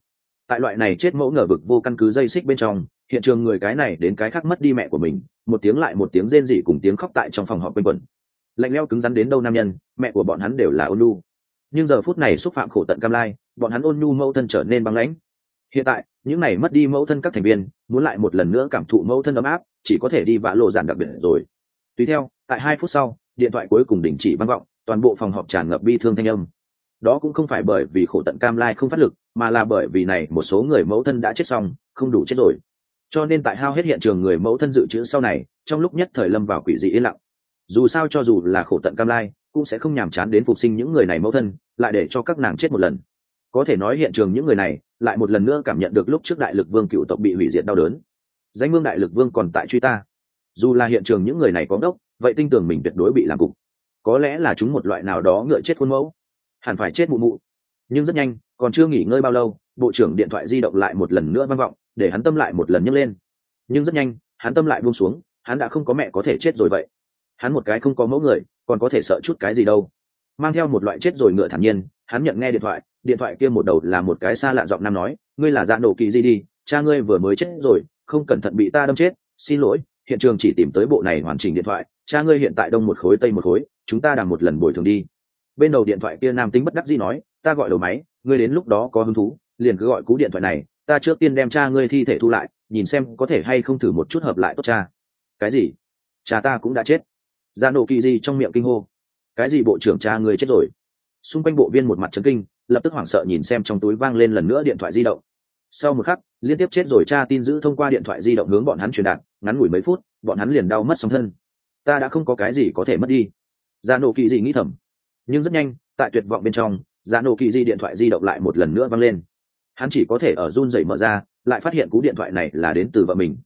Tại loại này chết mẫu ngờ vực vô căn cứ dây xích bên trong, hiện trường người cái này đến cái khác mất đi mẹ của mình, một tiếng lại một tiếng rên rỉ cùng tiếng khóc tại trong phòng họp quanh quẩn lạnh leo cứng rắn đến đâu nam nhân, mẹ của bọn hắn đều là ôn nhu. Nhưng giờ phút này xúc phạm khổ tận cam lai, bọn hắn ôn nhu mẫu thân trở nên băng lãnh. Hiện tại, những này mất đi mẫu thân các thành viên, muốn lại một lần nữa cảm thụ mẫu thân ấm áp, chỉ có thể đi vạ lộ giản đặc biệt rồi. Tùy theo, tại hai phút sau, điện thoại cuối cùng đình chỉ vang vọng, toàn bộ phòng họp tràn ngập bi thương thanh âm. Đó cũng không phải bởi vì khổ tận cam lai không phát lực, mà là bởi vì này một số người mẫu thân đã chết xong, không đủ chết rồi. Cho nên tại hao hết hiện trường người mẫu thân dự trữ sau này, trong lúc nhất thời lâm vào quỷ dị yên lặng dù sao cho dù là khổ tận cam lai, cũng sẽ không nhàm chán đến phục sinh những người này mẫu thân, lại để cho các nàng chết một lần. Có thể nói hiện trường những người này, lại một lần nữa cảm nhận được lúc trước đại lực vương cựu tộc bị hủy diệt đau đớn. Danh vương đại lực vương còn tại truy ta. Dù là hiện trường những người này có ngốc, vậy tin tưởng mình tuyệt đối bị làm cục. Có lẽ là chúng một loại nào đó ngựa chết khuôn mẫu. Hẳn phải chết mụ mụ. Nhưng rất nhanh, còn chưa nghỉ ngơi bao lâu, bộ trưởng điện thoại di động lại một lần nữa vang vọng, để hắn tâm lại một lần nhấc lên. Nhưng rất nhanh, hắn tâm lại buông xuống, hắn đã không có mẹ có thể chết rồi vậy hắn một cái không có mẫu người, còn có thể sợ chút cái gì đâu. Mang theo một loại chết rồi ngựa thản nhiên, hắn nhận nghe điện thoại điện thoại kia một đầu là một cái xa lạ giọng nam nói, ngươi là dạ nổ kỳ gì đi, cha ngươi vừa mới chết rồi, không cẩn thận bị ta đâm chết, xin lỗi, hiện trường chỉ tìm tới bộ này hoàn chỉnh điện thoại, cha ngươi hiện tại đông một khối, tây một khối, chúng ta đang một lần bồi thường đi. Bên đầu điện thoại kia nam tính bất đắc dĩ nói, ta gọi đầu máy, ngươi đến lúc đó có hứng thú, liền cứ gọi cú điện thoại này, ta trước tiên đem cha ngươi thi thể thu lại, nhìn xem có thể hay không thử một chút hợp lại tốt cha. Cái gì? Cha ta cũng đã chết ra nổ kỳ gì trong miệng kinh hô. Cái gì bộ trưởng cha người chết rồi? Xung quanh bộ viên một mặt trấn kinh, lập tức hoảng sợ nhìn xem trong túi vang lên lần nữa điện thoại di động. Sau một khắc, liên tiếp chết rồi cha tin giữ thông qua điện thoại di động hướng bọn hắn truyền đạt, ngắn ngủi mấy phút, bọn hắn liền đau mất sóng thân. Ta đã không có cái gì có thể mất đi. Ra nổ kỳ gì nghĩ thầm. Nhưng rất nhanh, tại tuyệt vọng bên trong giá nổ kỳ di điện thoại di động lại một lần nữa vang lên. Hắn chỉ có thể ở run rẩy mở ra, lại phát hiện cú điện thoại này là đến từ vợ mình.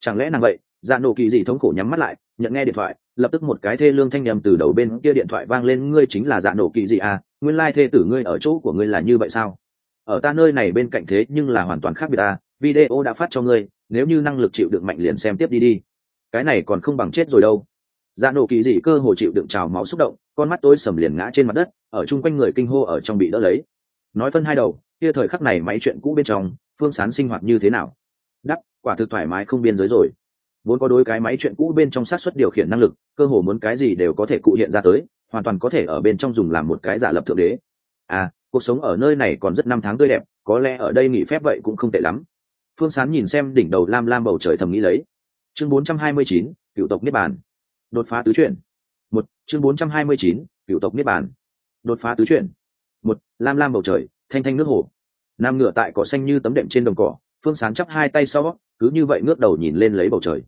Chẳng lẽ nàng vậy? Dạ nổ kỳ di thống khổ nhắm mắt lại, nhận nghe điện thoại lập tức một cái thê lương thanh nhầm từ đầu bên kia điện thoại vang lên, ngươi chính là dạ nổ kỳ gì à? Nguyên lai thê tử ngươi ở chỗ của ngươi là như vậy sao? Ở ta nơi này bên cạnh thế nhưng là hoàn toàn khác biệt ta, video đã phát cho ngươi, nếu như năng lực chịu đựng mạnh liền xem tiếp đi đi. Cái này còn không bằng chết rồi đâu. Dạ nổ kỳ dị cơ hồ chịu đựng trào máu xúc động, con mắt tối sầm liền ngã trên mặt đất, ở chung quanh người kinh hô ở trong bị đỡ lấy. Nói phân hai đầu, kia thời khắc này máy chuyện cũ bên trong, phương sán sinh hoạt như thế nào? Đắp quả thực thoải mái không biên giới rồi vốn có đối cái máy chuyện cũ bên trong sát xuất điều khiển năng lực cơ hồ muốn cái gì đều có thể cụ hiện ra tới hoàn toàn có thể ở bên trong dùng làm một cái giả lập thượng đế. À cuộc sống ở nơi này còn rất năm tháng tươi đẹp có lẽ ở đây nghỉ phép vậy cũng không tệ lắm. Phương sán nhìn xem đỉnh đầu lam lam bầu trời thầm nghĩ lấy. Chương 429, cựu tộc niết bàn. Đột phá tứ chuyển. Một chương 429, cựu tộc niết bàn. Đột phá tứ chuyển. Một lam lam bầu trời thanh thanh nước hồ. Nam ngựa tại cỏ xanh như tấm đệm trên đồng cỏ phương sán chắp hai tay sau cứ như vậy ngước đầu nhìn lên lấy bầu trời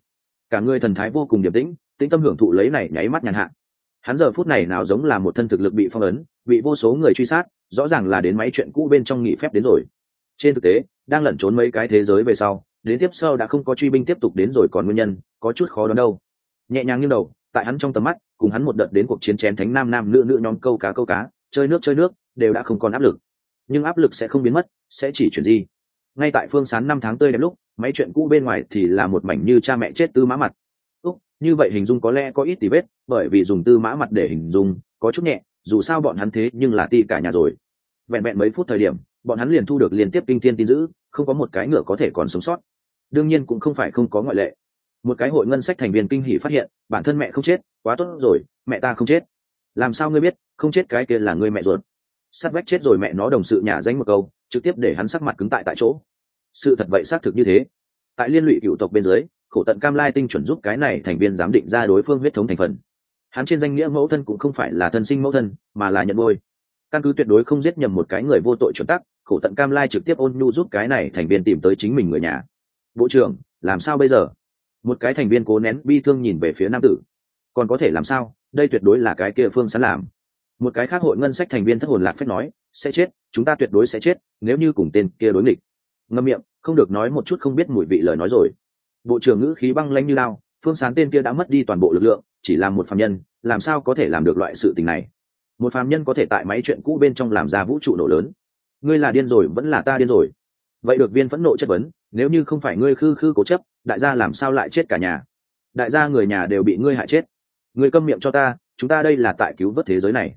cả người thần thái vô cùng điềm tĩnh tĩnh tâm hưởng thụ lấy này nháy mắt nhàn hạ. Hắn giờ phút này nào giống là một thân thực lực bị phong ấn, bị vô số người truy sát, rõ ràng là đến máy chuyện cũ bên trong nghỉ phép đến rồi. Trên thực tế, đang lẩn trốn mấy cái thế giới về sau, đến tiếp sau đã không có truy binh tiếp tục đến rồi còn nguyên nhân, có chút khó đoán đâu. Nhẹ nhàng như đầu, tại hắn trong tầm mắt, cùng hắn một đợt đến cuộc chiến chén thánh nam nam nữ nữ nhóm câu cá câu cá, chơi nước chơi nước, đều đã không còn áp lực. Nhưng áp lực sẽ không biến mất, sẽ chỉ chuyển gì ngay tại phương sán năm tháng tươi đẹp lúc máy chuyện cũ bên ngoài thì là một mảnh như cha mẹ chết tư mã mặt. Úc, như vậy hình dung có lẽ có ít tí vết, bởi vì dùng tư mã mặt để hình dung, có chút nhẹ, dù sao bọn hắn thế nhưng là ti cả nhà rồi. Vẹn vẹn mấy phút thời điểm, bọn hắn liền thu được liên tiếp kinh thiên tin dữ, không có một cái ngựa có thể còn sống sót. Đương nhiên cũng không phải không có ngoại lệ. Một cái hội ngân sách thành viên kinh hỷ phát hiện, bản thân mẹ không chết, quá tốt rồi, mẹ ta không chết. Làm sao ngươi biết, không chết cái kia là ngươi mẹ ruột. Sát vách chết rồi mẹ nó đồng sự nhà danh một câu, trực tiếp để hắn sắc mặt cứng tại tại chỗ sự thật vậy xác thực như thế. Tại liên lụy cựu tộc bên dưới, khổ tận cam lai tinh chuẩn giúp cái này thành viên giám định ra đối phương huyết thống thành phần. Hắn trên danh nghĩa mẫu thân cũng không phải là thân sinh mẫu thân, mà là nhận bôi căn cứ tuyệt đối không giết nhầm một cái người vô tội chuẩn tắc, khổ tận cam lai trực tiếp ôn nhu giúp cái này thành viên tìm tới chính mình người nhà. Bộ trưởng, làm sao bây giờ? Một cái thành viên cố nén bi thương nhìn về phía nam tử. Còn có thể làm sao? Đây tuyệt đối là cái kia phương sẵn làm. Một cái khác hội ngân sách thành viên thất hồn lạc phép nói, sẽ chết, chúng ta tuyệt đối sẽ chết, nếu như cùng tên kia đối nghịch ngâm miệng, không được nói một chút không biết mùi vị lời nói rồi. Bộ trưởng ngữ khí băng lanh như lao, phương sán tên kia đã mất đi toàn bộ lực lượng, chỉ là một phạm nhân, làm sao có thể làm được loại sự tình này? Một phạm nhân có thể tại máy chuyện cũ bên trong làm ra vũ trụ nổ lớn. Ngươi là điên rồi, vẫn là ta điên rồi. Vậy được viên phẫn nộ chất vấn, nếu như không phải ngươi khư khư cố chấp, đại gia làm sao lại chết cả nhà? Đại gia người nhà đều bị ngươi hại chết. Ngươi câm miệng cho ta, chúng ta đây là tại cứu vớt thế giới này.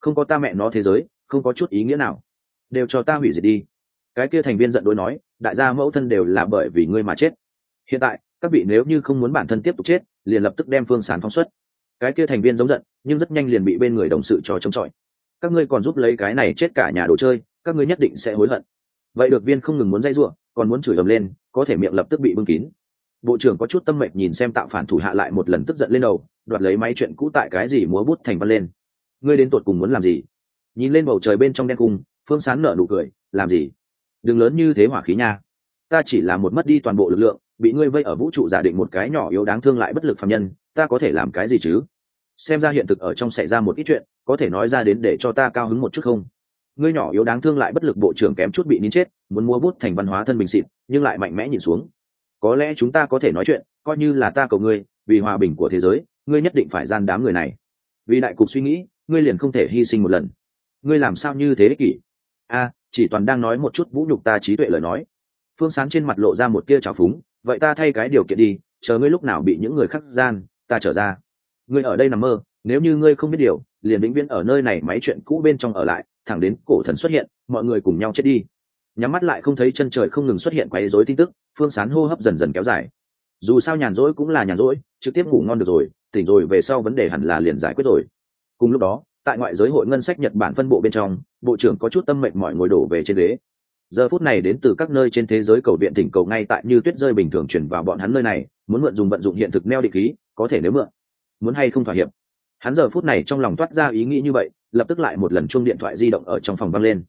Không có ta mẹ nó thế giới, không có chút ý nghĩa nào. Đều cho ta hủy diệt đi cái kia thành viên giận đối nói, đại gia mẫu thân đều là bởi vì ngươi mà chết. Hiện tại, các vị nếu như không muốn bản thân tiếp tục chết, liền lập tức đem phương sán phóng xuất. Cái kia thành viên giống giận, nhưng rất nhanh liền bị bên người đồng sự cho trông chọi. Các ngươi còn giúp lấy cái này chết cả nhà đồ chơi, các ngươi nhất định sẽ hối hận. Vậy được viên không ngừng muốn dây ruộng còn muốn chửi ầm lên, có thể miệng lập tức bị bưng kín. Bộ trưởng có chút tâm mệnh nhìn xem tạo phản thủ hạ lại một lần tức giận lên đầu, đoạt lấy máy chuyện cũ tại cái gì múa bút thành văn lên. Ngươi đến tột cùng muốn làm gì? Nhìn lên bầu trời bên trong đen cung, phương sán nở nụ cười, làm gì? Đừng lớn như thế hỏa khí nha. Ta chỉ là một mất đi toàn bộ lực lượng, bị ngươi vây ở vũ trụ giả định một cái nhỏ yếu đáng thương lại bất lực phạm nhân, ta có thể làm cái gì chứ? Xem ra hiện thực ở trong xảy ra một ít chuyện, có thể nói ra đến để cho ta cao hứng một chút không? Ngươi nhỏ yếu đáng thương lại bất lực bộ trưởng kém chút bị nín chết, muốn mua bút thành văn hóa thân bình xịt nhưng lại mạnh mẽ nhìn xuống. Có lẽ chúng ta có thể nói chuyện, coi như là ta cầu ngươi, vì hòa bình của thế giới, ngươi nhất định phải gian đám người này. Vì đại cục suy nghĩ, ngươi liền không thể hy sinh một lần. Ngươi làm sao như thế ích kỷ a chỉ toàn đang nói một chút vũ nhục ta trí tuệ lời nói. Phương sáng trên mặt lộ ra một tia trào phúng, vậy ta thay cái điều kiện đi, chờ ngươi lúc nào bị những người khác gian, ta trở ra. Ngươi ở đây nằm mơ, nếu như ngươi không biết điều, liền vĩnh viễn ở nơi này máy chuyện cũ bên trong ở lại, thẳng đến cổ thần xuất hiện, mọi người cùng nhau chết đi. Nhắm mắt lại không thấy chân trời không ngừng xuất hiện quấy rối tin tức, phương sán hô hấp dần dần kéo dài. Dù sao nhàn rỗi cũng là nhàn rỗi, trực tiếp ngủ ngon được rồi, tỉnh rồi về sau vấn đề hẳn là liền giải quyết rồi. Cùng lúc đó tại ngoại giới hội ngân sách nhật bản phân bộ bên trong, bộ trưởng có chút tâm mệnh mọi ngồi đổ về trên ghế. Giờ phút này đến từ các nơi trên thế giới cầu viện tỉnh cầu ngay tại như tuyết rơi bình thường chuyển vào bọn hắn nơi này, muốn mượn dùng vận dụng hiện thực neo định khí, có thể nếu mượn. Muốn hay không thỏa hiệp. Hắn giờ phút này trong lòng toát ra ý nghĩ như vậy, lập tức lại một lần chuông điện thoại di động ở trong phòng văng lên.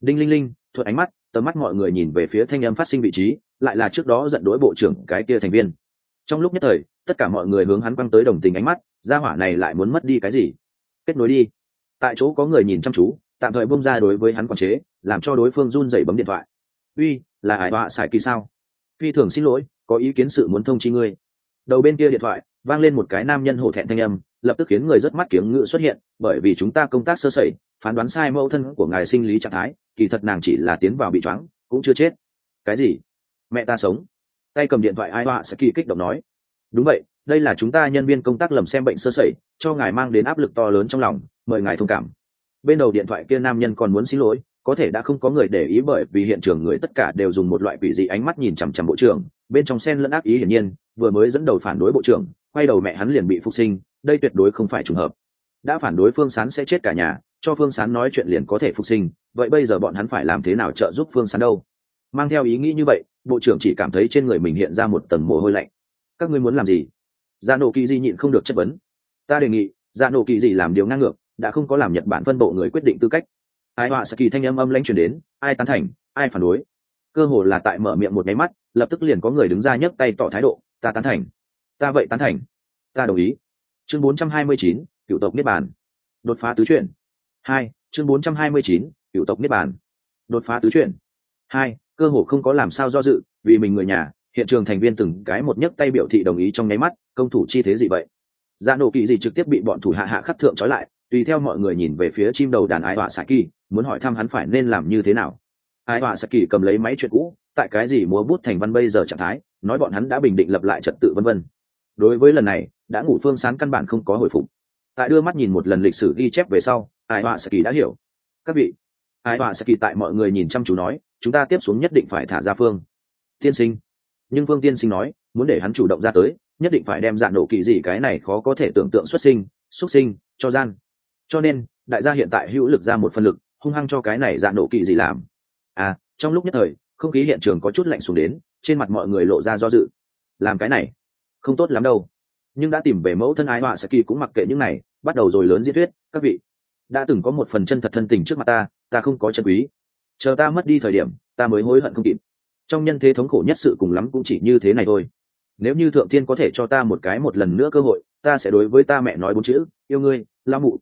Đinh linh linh, thuận ánh mắt, tầm mắt mọi người nhìn về phía thanh âm phát sinh vị trí, lại là trước đó giận đối bộ trưởng cái kia thành viên. Trong lúc nhất thời, tất cả mọi người hướng hắn quăng tới đồng tình ánh mắt, gia hỏa này lại muốn mất đi cái gì? Kết nối đi tại chỗ có người nhìn chăm chú, tạm thời bông ra đối với hắn quản chế, làm cho đối phương run dậy bấm điện thoại. Uy, là ải họa xài kỳ sao? Phi thường xin lỗi, có ý kiến sự muốn thông chi ngươi. Đầu bên kia điện thoại, vang lên một cái nam nhân hổ thẹn thanh âm, lập tức khiến người rất mắt kiếng ngự xuất hiện, bởi vì chúng ta công tác sơ sẩy, phán đoán sai mẫu thân của ngài sinh lý trạng thái, kỳ thật nàng chỉ là tiến vào bị choáng, cũng chưa chết. Cái gì? Mẹ ta sống. Tay cầm điện thoại ai họa sẽ kỳ kích động nói. Đúng vậy, đây là chúng ta nhân viên công tác lầm xem bệnh sơ sẩy, cho ngài mang đến áp lực to lớn trong lòng mời ngài thông cảm. Bên đầu điện thoại kia nam nhân còn muốn xin lỗi, có thể đã không có người để ý bởi vì hiện trường người tất cả đều dùng một loại quỷ dị ánh mắt nhìn chằm chằm bộ trưởng, bên trong sen lẫn ác ý hiển nhiên, vừa mới dẫn đầu phản đối bộ trưởng, quay đầu mẹ hắn liền bị phục sinh, đây tuyệt đối không phải trùng hợp. Đã phản đối phương sán sẽ chết cả nhà, cho phương sán nói chuyện liền có thể phục sinh, vậy bây giờ bọn hắn phải làm thế nào trợ giúp phương sán đâu? Mang theo ý nghĩ như vậy, bộ trưởng chỉ cảm thấy trên người mình hiện ra một tầng mồ hôi lạnh. Các ngươi muốn làm gì? Dạ gia nổ kỳ di nhịn không được chất vấn. Ta đề nghị dạ gia nổ kỳ di làm điều ngang ngược đã không có làm nhật bản phân bộ người quyết định tư cách. Ai họa saki kỳ thanh âm âm lãnh chuyển đến ai tán thành ai phản đối. Cơ hồ là tại mở miệng một nháy mắt lập tức liền có người đứng ra nhấc tay tỏ thái độ ta tán thành ta vậy tán thành ta đồng ý. Chương 429, cựu tộc niết bàn. Đột phá tứ chuyển hai chương 429, cựu tộc niết bàn. Đột phá tứ chuyển hai cơ hồ không có làm sao do dự vì mình người nhà hiện trường thành viên từng cái một nhấc tay biểu thị đồng ý trong nháy mắt công thủ chi thế gì vậy? Dạ nổ kỳ gì trực tiếp bị bọn thủ hạ hạ khắc thượng trói lại tùy theo mọi người nhìn về phía chim đầu đàn ái họa saki, muốn hỏi thăm hắn phải nên làm như thế nào. Ái họa saki cầm lấy máy chuyện cũ, tại cái gì múa bút thành văn bây giờ trạng thái, nói bọn hắn đã bình định lập lại trật tự vân vân. Đối với lần này, đã ngủ phương sán căn bản không có hồi phục. Tại đưa mắt nhìn một lần lịch sử ghi chép về sau, ái họa saki đã hiểu. Các vị, ái họa saki tại mọi người nhìn chăm chú nói, chúng ta tiếp xuống nhất định phải thả ra phương. Tiên sinh. Nhưng phương tiên sinh nói, muốn để hắn chủ động ra tới, nhất định phải đem dạng nổ kỳ gì cái này khó có thể tưởng tượng xuất sinh xuất sinh, cho gian cho nên, đại gia hiện tại hữu lực ra một phân lực, hung hăng cho cái này dạ nổ kỳ gì làm. À trong lúc nhất thời, không khí hiện trường có chút lạnh xuống đến, trên mặt mọi người lộ ra do dự. Làm cái này, không tốt lắm đâu. Nhưng đã tìm về mẫu thân ái họa saki cũng mặc kệ những này, bắt đầu rồi lớn diễn thuyết, các vị. Đã từng có một phần chân thật thân tình trước mặt ta ta không có chân quý. Chờ ta mất đi thời điểm, ta mới hối hận không kịp. Trong nhân thế thống khổ nhất sự cùng lắm cũng chỉ như thế này thôi. Nếu như thượng thiên có thể cho ta một cái một lần nữa cơ hội, ta sẽ đối với ta mẹ nói bốn chữ, yêu ngươi lao mụ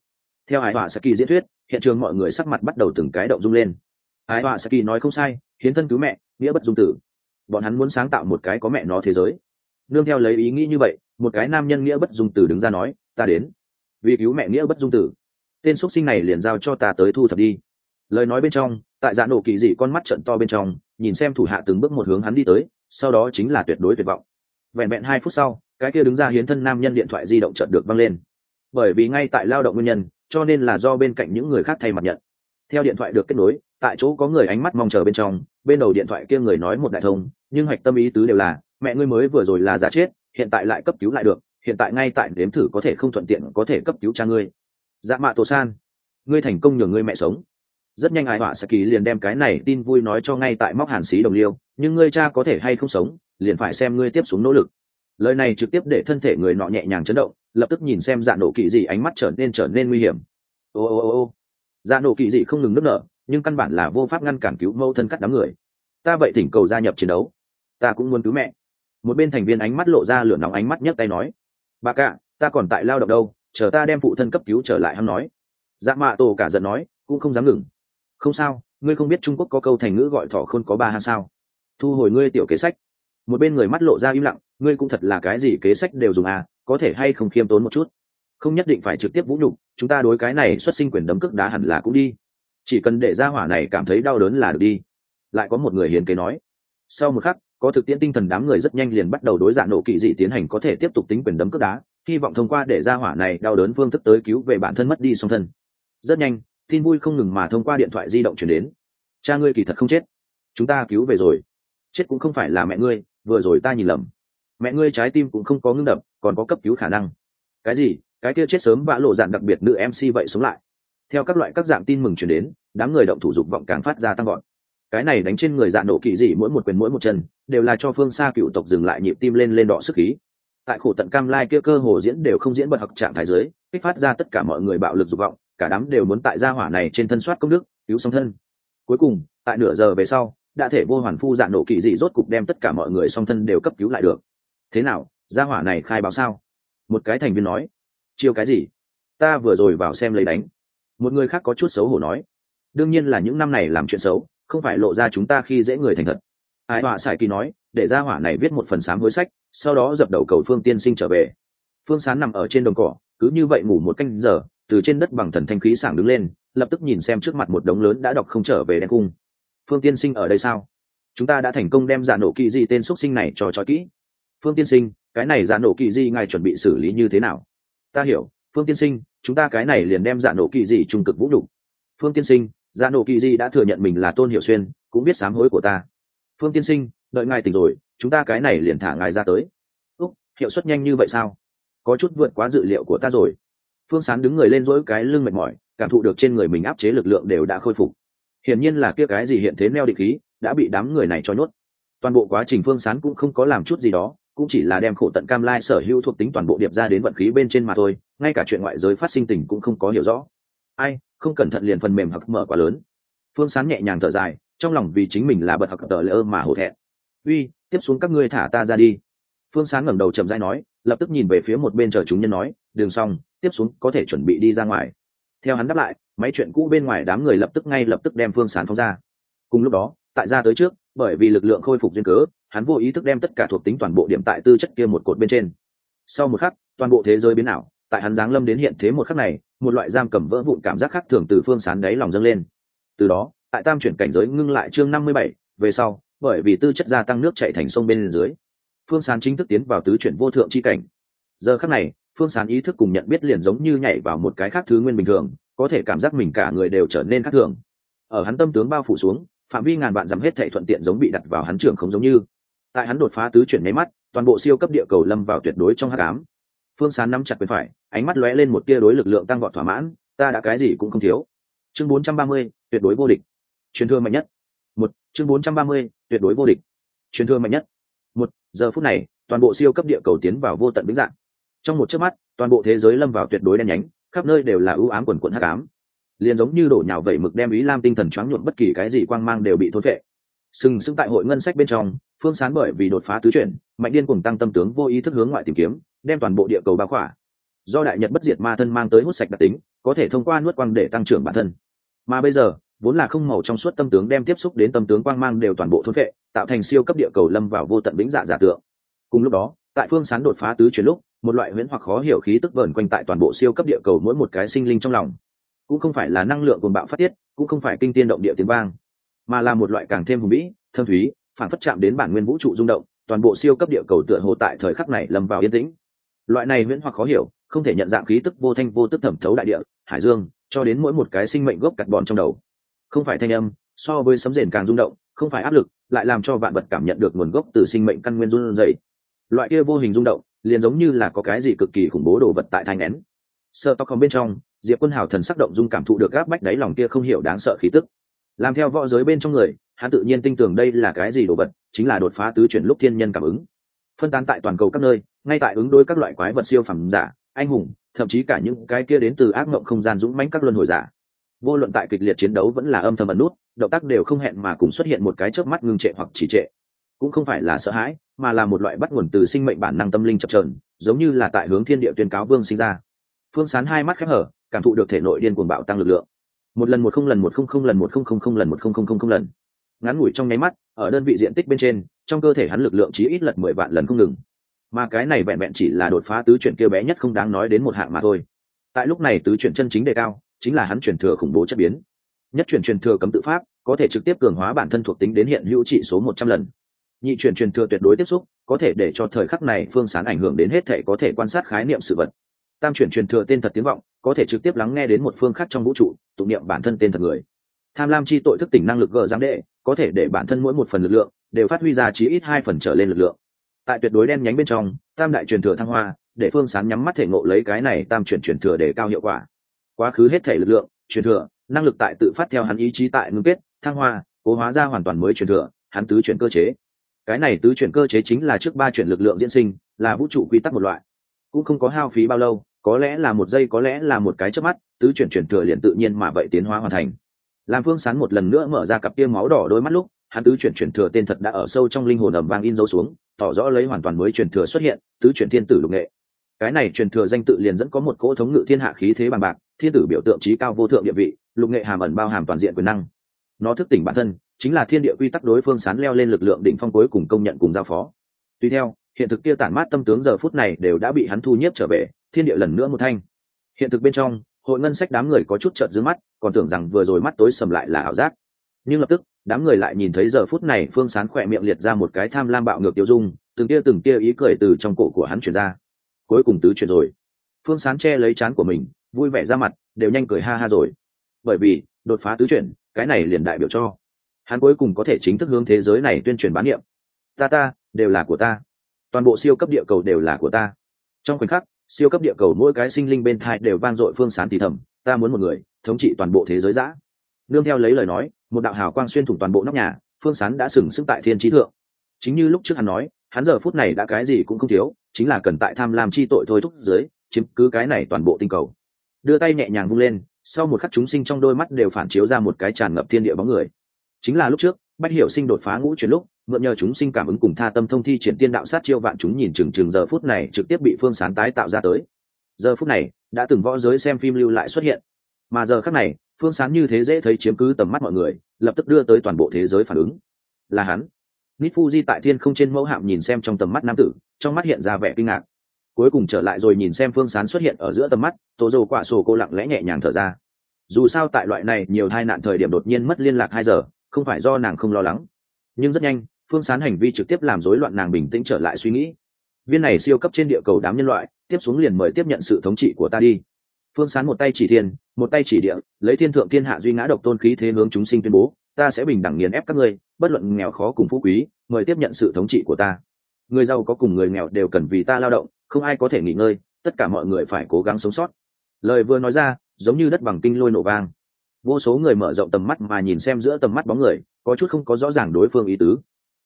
theo hải họa saki diễn thuyết, hiện trường mọi người sắc mặt bắt đầu từng cái động rung lên. Hải họa saki nói không sai, hiến thân cứu mẹ, nghĩa bất dung tử. Bọn hắn muốn sáng tạo một cái có mẹ nó thế giới. Nương theo lấy ý nghĩ như vậy, một cái nam nhân nghĩa bất dung tử đứng ra nói, ta đến. Vì cứu mẹ nghĩa bất dung tử. Tên x sinh này liền giao cho ta tới thu thập đi. Lời nói bên trong, tại dạ nổ kỳ dị con mắt trận to bên trong, nhìn xem thủ hạ từng bước một hướng hắn đi tới, sau đó chính là tuyệt đối tuyệt vọng. Vẹn vẹn hai phút sau, cái kia đứng ra hiến thân nam nhân điện thoại di động trận được văng lên. Bởi vì ngay tại lao động nguyên nhân cho nên là do bên cạnh những người khác thay mặt nhận. Theo điện thoại được kết nối, tại chỗ có người ánh mắt mong chờ bên trong, bên đầu điện thoại kia người nói một đại thông, nhưng hoạch tâm ý tứ đều là, mẹ ngươi mới vừa rồi là giả chết, hiện tại lại cấp cứu lại được, hiện tại ngay tại đếm thử có thể không thuận tiện có thể cấp cứu cha ngươi. Dạ mạ tổ san, ngươi thành công nhường ngươi mẹ sống. Rất nhanh ai họa saki liền đem cái này tin vui nói cho ngay tại móc hàn xí đồng liêu, nhưng ngươi cha có thể hay không sống, liền phải xem ngươi tiếp xuống nỗ lực lời này trực tiếp để thân thể người nọ nhẹ nhàng chấn động, lập tức nhìn xem dạ nổ kỵ dị ánh mắt trở nên trở nên nguy hiểm. Ô ô ô ô. Dạ nổ kỵ dị không ngừng nức nở, nhưng căn bản là vô pháp ngăn cản cứu mâu thân cắt đám người. Ta vậy thỉnh cầu gia nhập chiến đấu. Ta cũng muốn cứu mẹ. Một bên thành viên ánh mắt lộ ra lửa nóng ánh mắt nhấc tay nói. Bà cả, ta còn tại lao động đâu, chờ ta đem phụ thân cấp cứu trở lại hắn nói. Dạ mạ tổ cả giận nói, cũng không dám ngừng. Không sao, ngươi không biết trung quốc có câu thành ngữ gọi thỏ khôn có ba ha sao. Thu hồi ngươi tiểu kế sách. Một bên người mắt lộ ra im lặng ngươi cũng thật là cái gì kế sách đều dùng à có thể hay không khiêm tốn một chút? Không nhất định phải trực tiếp vũ nhục, chúng ta đối cái này xuất sinh quyền đấm cước đá hẳn là cũng đi. Chỉ cần để ra hỏa này cảm thấy đau đớn là được đi. Lại có một người hiền kế nói. Sau một khắc, có thực tiễn tinh thần đám người rất nhanh liền bắt đầu đối giả nổ kỵ dị tiến hành có thể tiếp tục tính quyền đấm cước đá, hy vọng thông qua để ra hỏa này đau đớn phương thức tới cứu về bản thân mất đi song thân. Rất nhanh, tin vui không ngừng mà thông qua điện thoại di động chuyển đến. Cha ngươi kỳ thật không chết. Chúng ta cứu về rồi. Chết cũng không phải là mẹ ngươi, vừa rồi ta nhìn lầm mẹ ngươi trái tim cũng không có ngưng đập, còn có cấp cứu khả năng. Cái gì? Cái kia chết sớm vã lộ dạn đặc biệt nữ mc vậy sống lại. Theo các loại các dạng tin mừng chuyển đến, đám người động thủ dục vọng càng phát ra tăng gọn cái này đánh trên người dạ nổ kỳ dị mỗi một quyền mỗi một chân, đều là cho phương xa cựu tộc dừng lại nhịp tim lên lên đọ sức khí. Tại khổ tận cam lai kia cơ hồ diễn đều không diễn bật học trạng thái giới kích phát ra tất cả mọi người bạo lực dục vọng, cả đám đều muốn tại gia hỏa này trên thân soát công đức, cứu sống thân. Cuối cùng, tại nửa giờ về sau, đã thể vô hoàn phu dạng nổ kỳ dị rốt cục đem tất cả mọi người song thân đều cấp cứu lại được thế nào, gia hỏa này khai báo sao? Một cái thành viên nói, chiêu cái gì? Ta vừa rồi vào xem lấy đánh. Một người khác có chút xấu hổ nói, đương nhiên là những năm này làm chuyện xấu, không phải lộ ra chúng ta khi dễ người thành thật. Ai họa sải kỳ nói, để gia hỏa này viết một phần sám hối sách, sau đó dập đầu cầu phương tiên sinh trở về. Phương sán nằm ở trên đồng cỏ, cứ như vậy ngủ một canh giờ, từ trên đất bằng thần thanh khí sảng đứng lên, lập tức nhìn xem trước mặt một đống lớn đã đọc không trở về đen cung. Phương tiên sinh ở đây sao? Chúng ta đã thành công đem giả nổ kỳ di tên x sinh này cho trói kỹ phương tiên sinh, cái này giả nổ kỳ di ngài chuẩn bị xử lý như thế nào? Ta hiểu, phương tiên sinh, chúng ta cái này liền đem giả nổ kỳ di trung cực vũ đủ phương tiên sinh, giả nổ kỳ di đã thừa nhận mình là tôn hiệu xuyên, cũng biết sám hối của ta. Phương tiên sinh, đợi ngài tỉnh rồi, chúng ta cái này liền thả ngài ra tới. Úc, hiệu suất nhanh như vậy sao? Có chút vượt quá dự liệu của ta rồi. Phương sán đứng người lên dỗi cái lưng mệt mỏi, cảm thụ được trên người mình áp chế lực lượng đều đã khôi phục. Hiển nhiên là kia cái gì hiện thế neo định khí, đã bị đám người này cho nhốt. Toàn bộ quá trình phương sán cũng không có làm chút gì đó cũng chỉ là đem khổ tận cam lai sở hữu thuộc tính toàn bộ điệp ra đến vận khí bên trên mà thôi, ngay cả chuyện ngoại giới phát sinh tình cũng không có hiểu rõ. Ai, không cẩn thận liền phần mềm hoặc mở quá lớn. Phương sán nhẹ nhàng thở dài, trong lòng vì chính mình là bật học tờ lỡ mà hổ thẹn. Uy, tiếp xuống các ngươi thả ta ra đi. Phương sán ngẩng đầu chậm rãi nói, lập tức nhìn về phía một bên chờ chúng nhân nói, đường xong, tiếp xuống có thể chuẩn bị đi ra ngoài. Theo hắn đáp lại, máy chuyện cũ bên ngoài đám người lập tức ngay lập tức đem phương sán phóng ra. Cùng lúc đó, tại ra tới trước bởi vì lực lượng khôi phục duyên cớ, hắn vô ý thức đem tất cả thuộc tính toàn bộ điểm tại tư chất kia một cột bên trên. Sau một khắc, toàn bộ thế giới biến ảo, tại hắn giáng lâm đến hiện thế một khắc này, một loại giam cầm vỡ vụn cảm giác khác thường từ phương sán đáy lòng dâng lên. Từ đó, tại tam chuyển cảnh giới ngưng lại chương năm mươi bảy, về sau, bởi vì tư chất gia tăng nước chạy thành sông bên dưới, phương sán chính thức tiến vào tứ chuyển vô thượng c h i cảnh. Giờ khắc này, phương sán ý thức cùng nhận biết liền giống như nhảy vào một cái khác thứ nguyên bình thường, có thể cảm giác mình cả người đều trở nên khác thường. Ở hắn tâm tướng bao phủ xuống phạm vi ngàn vạn dặm hết thệ thuận tiện giống bị đặt vào hắn trưởng không giống như. Tại hắn đột phá tứ chuyển nháy mắt toàn bộ siêu cấp địa cầu lâm vào tuyệt đối trong hát cám phương sán nắm chặt quyền phải ánh mắt lóe lên một tia đối lực lượng tăng vọt thỏa mãn ta đã cái gì cũng không thiếu. Chương 430, tuyệt đối vô địch. Truyền thương mạnh nhất. Một chương 430, tuyệt đối vô địch. Truyền thương mạnh nhất. Một giờ phút này toàn bộ siêu cấp địa cầu tiến vào vô tận vĩnh dạng. Trong một chớp mắt toàn bộ thế giới lâm vào tuyệt đối đen nhánh khắp nơi đều là ưu ám quần quận hắc ám liền giống như đổ nhào vẩy mực đem ý lam tinh thần choáng nhuộm bất kỳ cái gì quang mang đều bị thối vệ sừng sững tại hội ngân sách bên trong, phương sán bởi vì đột phá tứ chuyển, mạnh điên cùng tăng tâm tướng vô ý thức hướng ngoại tìm kiếm, đem toàn bộ địa cầu bao khỏa. Do đại nhật bất diệt ma thân mang tới hút sạch đặc tính, có thể thông qua nuốt quang để tăng trưởng bản thân. Mà bây giờ, vốn là không màu trong suốt tâm tướng đem tiếp xúc đến tâm tướng quang mang đều toàn bộ thôn vệ tạo thành siêu cấp địa cầu lâm vào vô tận vĩnh dạ giả tượng. Cùng lúc đó, tại phương sán đột phá tứ chuyển lúc, một loại huyễn hoặc khó hiểu khí tức vờn quanh tại toàn bộ siêu cấp địa cầu mỗi một cái sinh linh trong lòng cũng không phải là năng lượng cuồng bạo phát tiết, cũng không phải kinh tiên động địa tiếng vang, mà là một loại càng thêm hùng vĩ, thâm thúy, phản phất chạm đến bản nguyên vũ trụ rung động, toàn bộ siêu cấp địa cầu tựa hồ tại thời khắc này lâm vào yên tĩnh. Loại này huyễn hoặc khó hiểu, không thể nhận dạng khí tức vô thanh vô tức thẩm thấu đại địa, hải dương, cho đến mỗi một cái sinh mệnh gốc cặt bòn trong đầu. Không phải thanh âm, so với sấm rền càng rung động, không phải áp lực, lại làm cho vạn vật cảm nhận được nguồn gốc từ sinh mệnh căn nguyên run dày loại kia vô hình rung động, liền giống như là có cái gì cực kỳ khủng bố đồ vật tại thanh nén. Sợ tóc không bên trong diệp quân hào thần sắc động dung cảm thụ được gáp bách đáy lòng kia không hiểu đáng sợ khí tức. Làm theo võ giới bên trong người, hắn tự nhiên tin tưởng đây là cái gì đồ vật, chính là đột phá tứ chuyển lúc thiên nhân cảm ứng. Phân tán tại toàn cầu các nơi, ngay tại ứng đối các loại quái vật siêu phẩm giả, anh hùng, thậm chí cả những cái kia đến từ ác mộng không gian dũng mãnh các luân hồi giả. Vô luận tại kịch liệt chiến đấu vẫn là âm thầm ẩn nút, động tác đều không hẹn mà cùng xuất hiện một cái chớp mắt ngưng trệ hoặc chỉ trệ. Cũng không phải là sợ hãi, mà là một loại bắt nguồn từ sinh mệnh bản năng tâm linh chập trờn giống như là tại hướng thiên địa tuyên cáo vương sinh ra. Phương sán hai mắt khép hở cảm thụ được thể nội điên cuồng bạo tăng lực lượng. Một lần một không lần một không không lần một không không không lần một không không không không lần. Ngắn ngủi trong nháy mắt, ở đơn vị diện tích bên trên, trong cơ thể hắn lực lượng chỉ ít lật mười vạn lần không ngừng. Mà cái này vẹn vẹn chỉ là đột phá tứ chuyển kêu bé nhất không đáng nói đến một hạng mà thôi. Tại lúc này tứ chuyển chân chính đề cao, chính là hắn chuyển thừa khủng bố chất biến. Nhất chuyển truyền thừa cấm tự pháp, có thể trực tiếp cường hóa bản thân thuộc tính đến hiện hữu trị số một trăm lần. Nhị chuyển truyền thừa tuyệt đối tiếp xúc, có thể để cho thời khắc này phương sán ảnh hưởng đến hết thể có thể quan sát khái niệm sự vật tam chuyển truyền thừa tên thật tiếng vọng, có thể trực tiếp lắng nghe đến một phương khác trong vũ trụ tụng niệm bản thân tên thật người. Tham lam chi tội thức tỉnh năng lực gờ giáng đệ, có thể để bản thân mỗi một phần lực lượng đều phát huy ra chí ít hai phần trở lên lực lượng. Tại tuyệt đối đen nhánh bên trong, tam đại truyền thừa thăng hoa, để phương sán nhắm mắt thể ngộ lấy cái này tam chuyển truyền thừa để cao hiệu quả. Quá khứ hết thể lực lượng, truyền thừa, năng lực tại tự phát theo hắn ý chí tại ngưng kết, thăng hoa, cố hóa ra hoàn toàn mới truyền thừa, hắn tứ chuyển cơ chế. Cái này tứ chuyển cơ chế chính là trước ba chuyển lực lượng diễn sinh, là vũ trụ quy tắc một loại. Cũng không có hao phí bao lâu có lẽ là một giây, có lẽ là một cái chớp mắt, tứ chuyển chuyển thừa liền tự nhiên mà vậy tiến hóa hoàn thành. Làm phương sán một lần nữa mở ra cặp kia máu đỏ đôi mắt lúc, hắn tứ chuyển chuyển thừa tên thật đã ở sâu trong linh hồn ẩm vang in dấu xuống, tỏ rõ lấy hoàn toàn mới truyền thừa xuất hiện, tứ chuyển thiên tử lục nghệ. Cái này truyền thừa danh tự liền dẫn có một cỗ thống ngự thiên hạ khí thế bằng bạc, thiên tử biểu tượng trí cao vô thượng địa vị, lục nghệ hàm ẩn bao hàm toàn diện quyền năng. Nó thức tỉnh bản thân, chính là thiên địa quy tắc đối phương sán leo lên lực lượng đỉnh phong cuối cùng công nhận cùng giao phó. Tuy theo, hiện thực kia tản mát tâm tướng giờ phút này đều đã bị hắn thu nhiếp trở về thiên địa lần nữa một thanh. Hiện thực bên trong, hội ngân sách đám người có chút trợt dưới mắt, còn tưởng rằng vừa rồi mắt tối sầm lại là ảo giác. Nhưng lập tức, đám người lại nhìn thấy giờ phút này phương sán khỏe miệng liệt ra một cái tham lam bạo ngược tiêu dung, từng tia từng tia ý cười từ trong cổ của hắn chuyển ra. Cuối cùng tứ chuyển rồi. Phương sán che lấy chán của mình, vui vẻ ra mặt, đều nhanh cười ha ha rồi. Bởi vì, đột phá tứ chuyển cái này liền đại biểu cho. Hắn cuối cùng có thể chính thức hướng thế giới này tuyên truyền bán niệm. Ta ta, đều là của ta. Toàn bộ siêu cấp địa cầu đều là của ta. Trong khoảnh khắc siêu cấp địa cầu mỗi cái sinh linh bên thai đều vang dội phương sán thì thầm, ta muốn một người, thống trị toàn bộ thế giới giã nương theo lấy lời nói, một đạo hào quang xuyên thủng toàn bộ nóc nhà, phương sán đã sừng sững tại thiên trí thượng. Chính như lúc trước hắn nói, hắn giờ phút này đã cái gì cũng không thiếu, chính là cần tại tham lam chi tội thôi thúc dưới chiếm cứ cái này toàn bộ tinh cầu. Đưa tay nhẹ nhàng vung lên, sau một khắc chúng sinh trong đôi mắt đều phản chiếu ra một cái tràn ngập thiên địa bóng người. Chính là lúc trước, bách hiểu sinh đột phá ngũ chuyển lúc mượn nhờ chúng sinh cảm ứng cùng tha tâm thông thi triển tiên đạo sát chiêu vạn chúng nhìn chừng chừng giờ phút này trực tiếp bị phương sán tái tạo ra tới. Giờ phút này, đã từng võ giới xem phim lưu lại xuất hiện. Mà giờ khắc này, phương sán như thế dễ thấy chiếm cứ tầm mắt mọi người, lập tức đưa tới toàn bộ thế giới phản ứng. Là hắn. Nít fuji tại thiên không trên mẫu hạm nhìn xem trong tầm mắt nam tử, trong mắt hiện ra vẻ kinh ngạc. Cuối cùng trở lại rồi nhìn xem phương sán xuất hiện ở giữa tầm mắt tổ dầu quả sổ cô lặng lẽ nhẹ nhàng thở ra. Dù sao tại loại này nhiều tai nạn thời điểm đột nhiên mất liên lạc hai giờ, không phải do nàng không lo lắng, nhưng rất nhanh phương sán hành vi trực tiếp làm rối loạn nàng bình tĩnh trở lại suy nghĩ. Viên này siêu cấp trên địa cầu đám nhân loại, tiếp xuống liền mời tiếp nhận sự thống trị của ta đi. Phương sán một tay chỉ thiên, một tay chỉ địa, lấy thiên thượng thiên hạ duy ngã độc tôn khí thế hướng chúng sinh tuyên bố, ta sẽ bình đẳng nghiền ép các ngươi, bất luận nghèo khó cùng phú quý, mời tiếp nhận sự thống trị của ta. Người giàu có cùng người nghèo đều cần vì ta lao động, không ai có thể nghỉ ngơi, tất cả mọi người phải cố gắng sống sót. Lời vừa nói ra, giống như đất bằng kinh lôi nổ vang. Vô số người mở rộng tầm mắt mà nhìn xem giữa tầm mắt bóng người, có chút không có rõ ràng đối phương ý tứ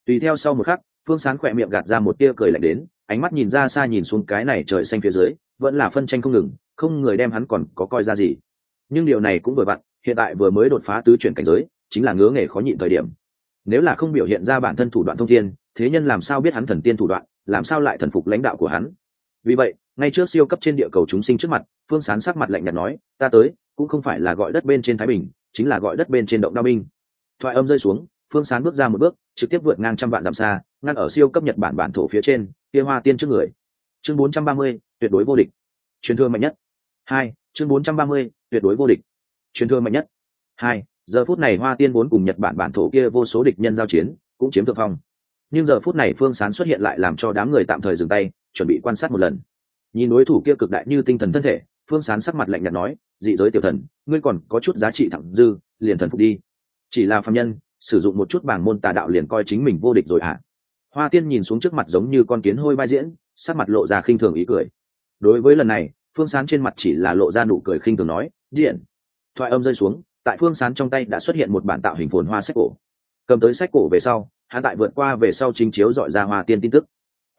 tùy theo sau một khắc, phương sán khỏe miệng gạt ra một tia cười lạnh đến, ánh mắt nhìn ra xa nhìn xuống cái này trời xanh phía dưới, vẫn là phân tranh không ngừng, không người đem hắn còn có coi ra gì. Nhưng điều này cũng vừa vặn, hiện tại vừa mới đột phá tứ chuyển cảnh giới, chính là ngứa nghề khó nhịn thời điểm. Nếu là không biểu hiện ra bản thân thủ đoạn thông thiên, thế nhân làm sao biết hắn thần tiên thủ đoạn, làm sao lại thần phục lãnh đạo của hắn? Vì vậy, ngay trước siêu cấp trên địa cầu chúng sinh trước mặt, phương sán sắc mặt lạnh nhạt nói, ta tới, cũng không phải là gọi đất bên trên thái bình, chính là gọi đất bên trên động đao binh thoại âm rơi xuống phương sán bước ra một bước trực tiếp vượt ngang trăm vạn dặm xa ngăn ở siêu cấp nhật bản bản thổ phía trên kia hoa tiên trước người. Chương 430, tuyệt đối vô địch. Truyền thương mạnh nhất. Hai chương 430, tuyệt đối vô địch. Truyền thương mạnh nhất. Hai giờ phút này hoa tiên vốn cùng nhật bản bản thổ kia vô số địch nhân giao chiến cũng chiếm thượng phong. Nhưng giờ phút này phương sán xuất hiện lại làm cho đám người tạm thời dừng tay chuẩn bị quan sát một lần. Nhìn đối thủ kia cực đại như tinh thần thân thể phương sán sắc mặt lạnh nhạt nói dị giới tiểu thần ngươi còn có chút giá trị thẳng dư liền thần phục đi. Chỉ là phạm nhân sử dụng một chút bảng môn tà đạo liền coi chính mình vô địch rồi ạ. À. hoa tiên nhìn xuống trước mặt giống như con kiến hôi vai diễn, sắc mặt lộ ra khinh thường ý cười. Đối với lần này, phương sán trên mặt chỉ là lộ ra nụ cười khinh thường nói, điện. Thoại âm rơi xuống, tại phương sán trong tay đã xuất hiện một bản tạo hình phồn hoa sách cổ. Cầm tới sách cổ về sau, hắn tại vượt qua về sau chính chiếu dọi ra hoa tiên tin tức.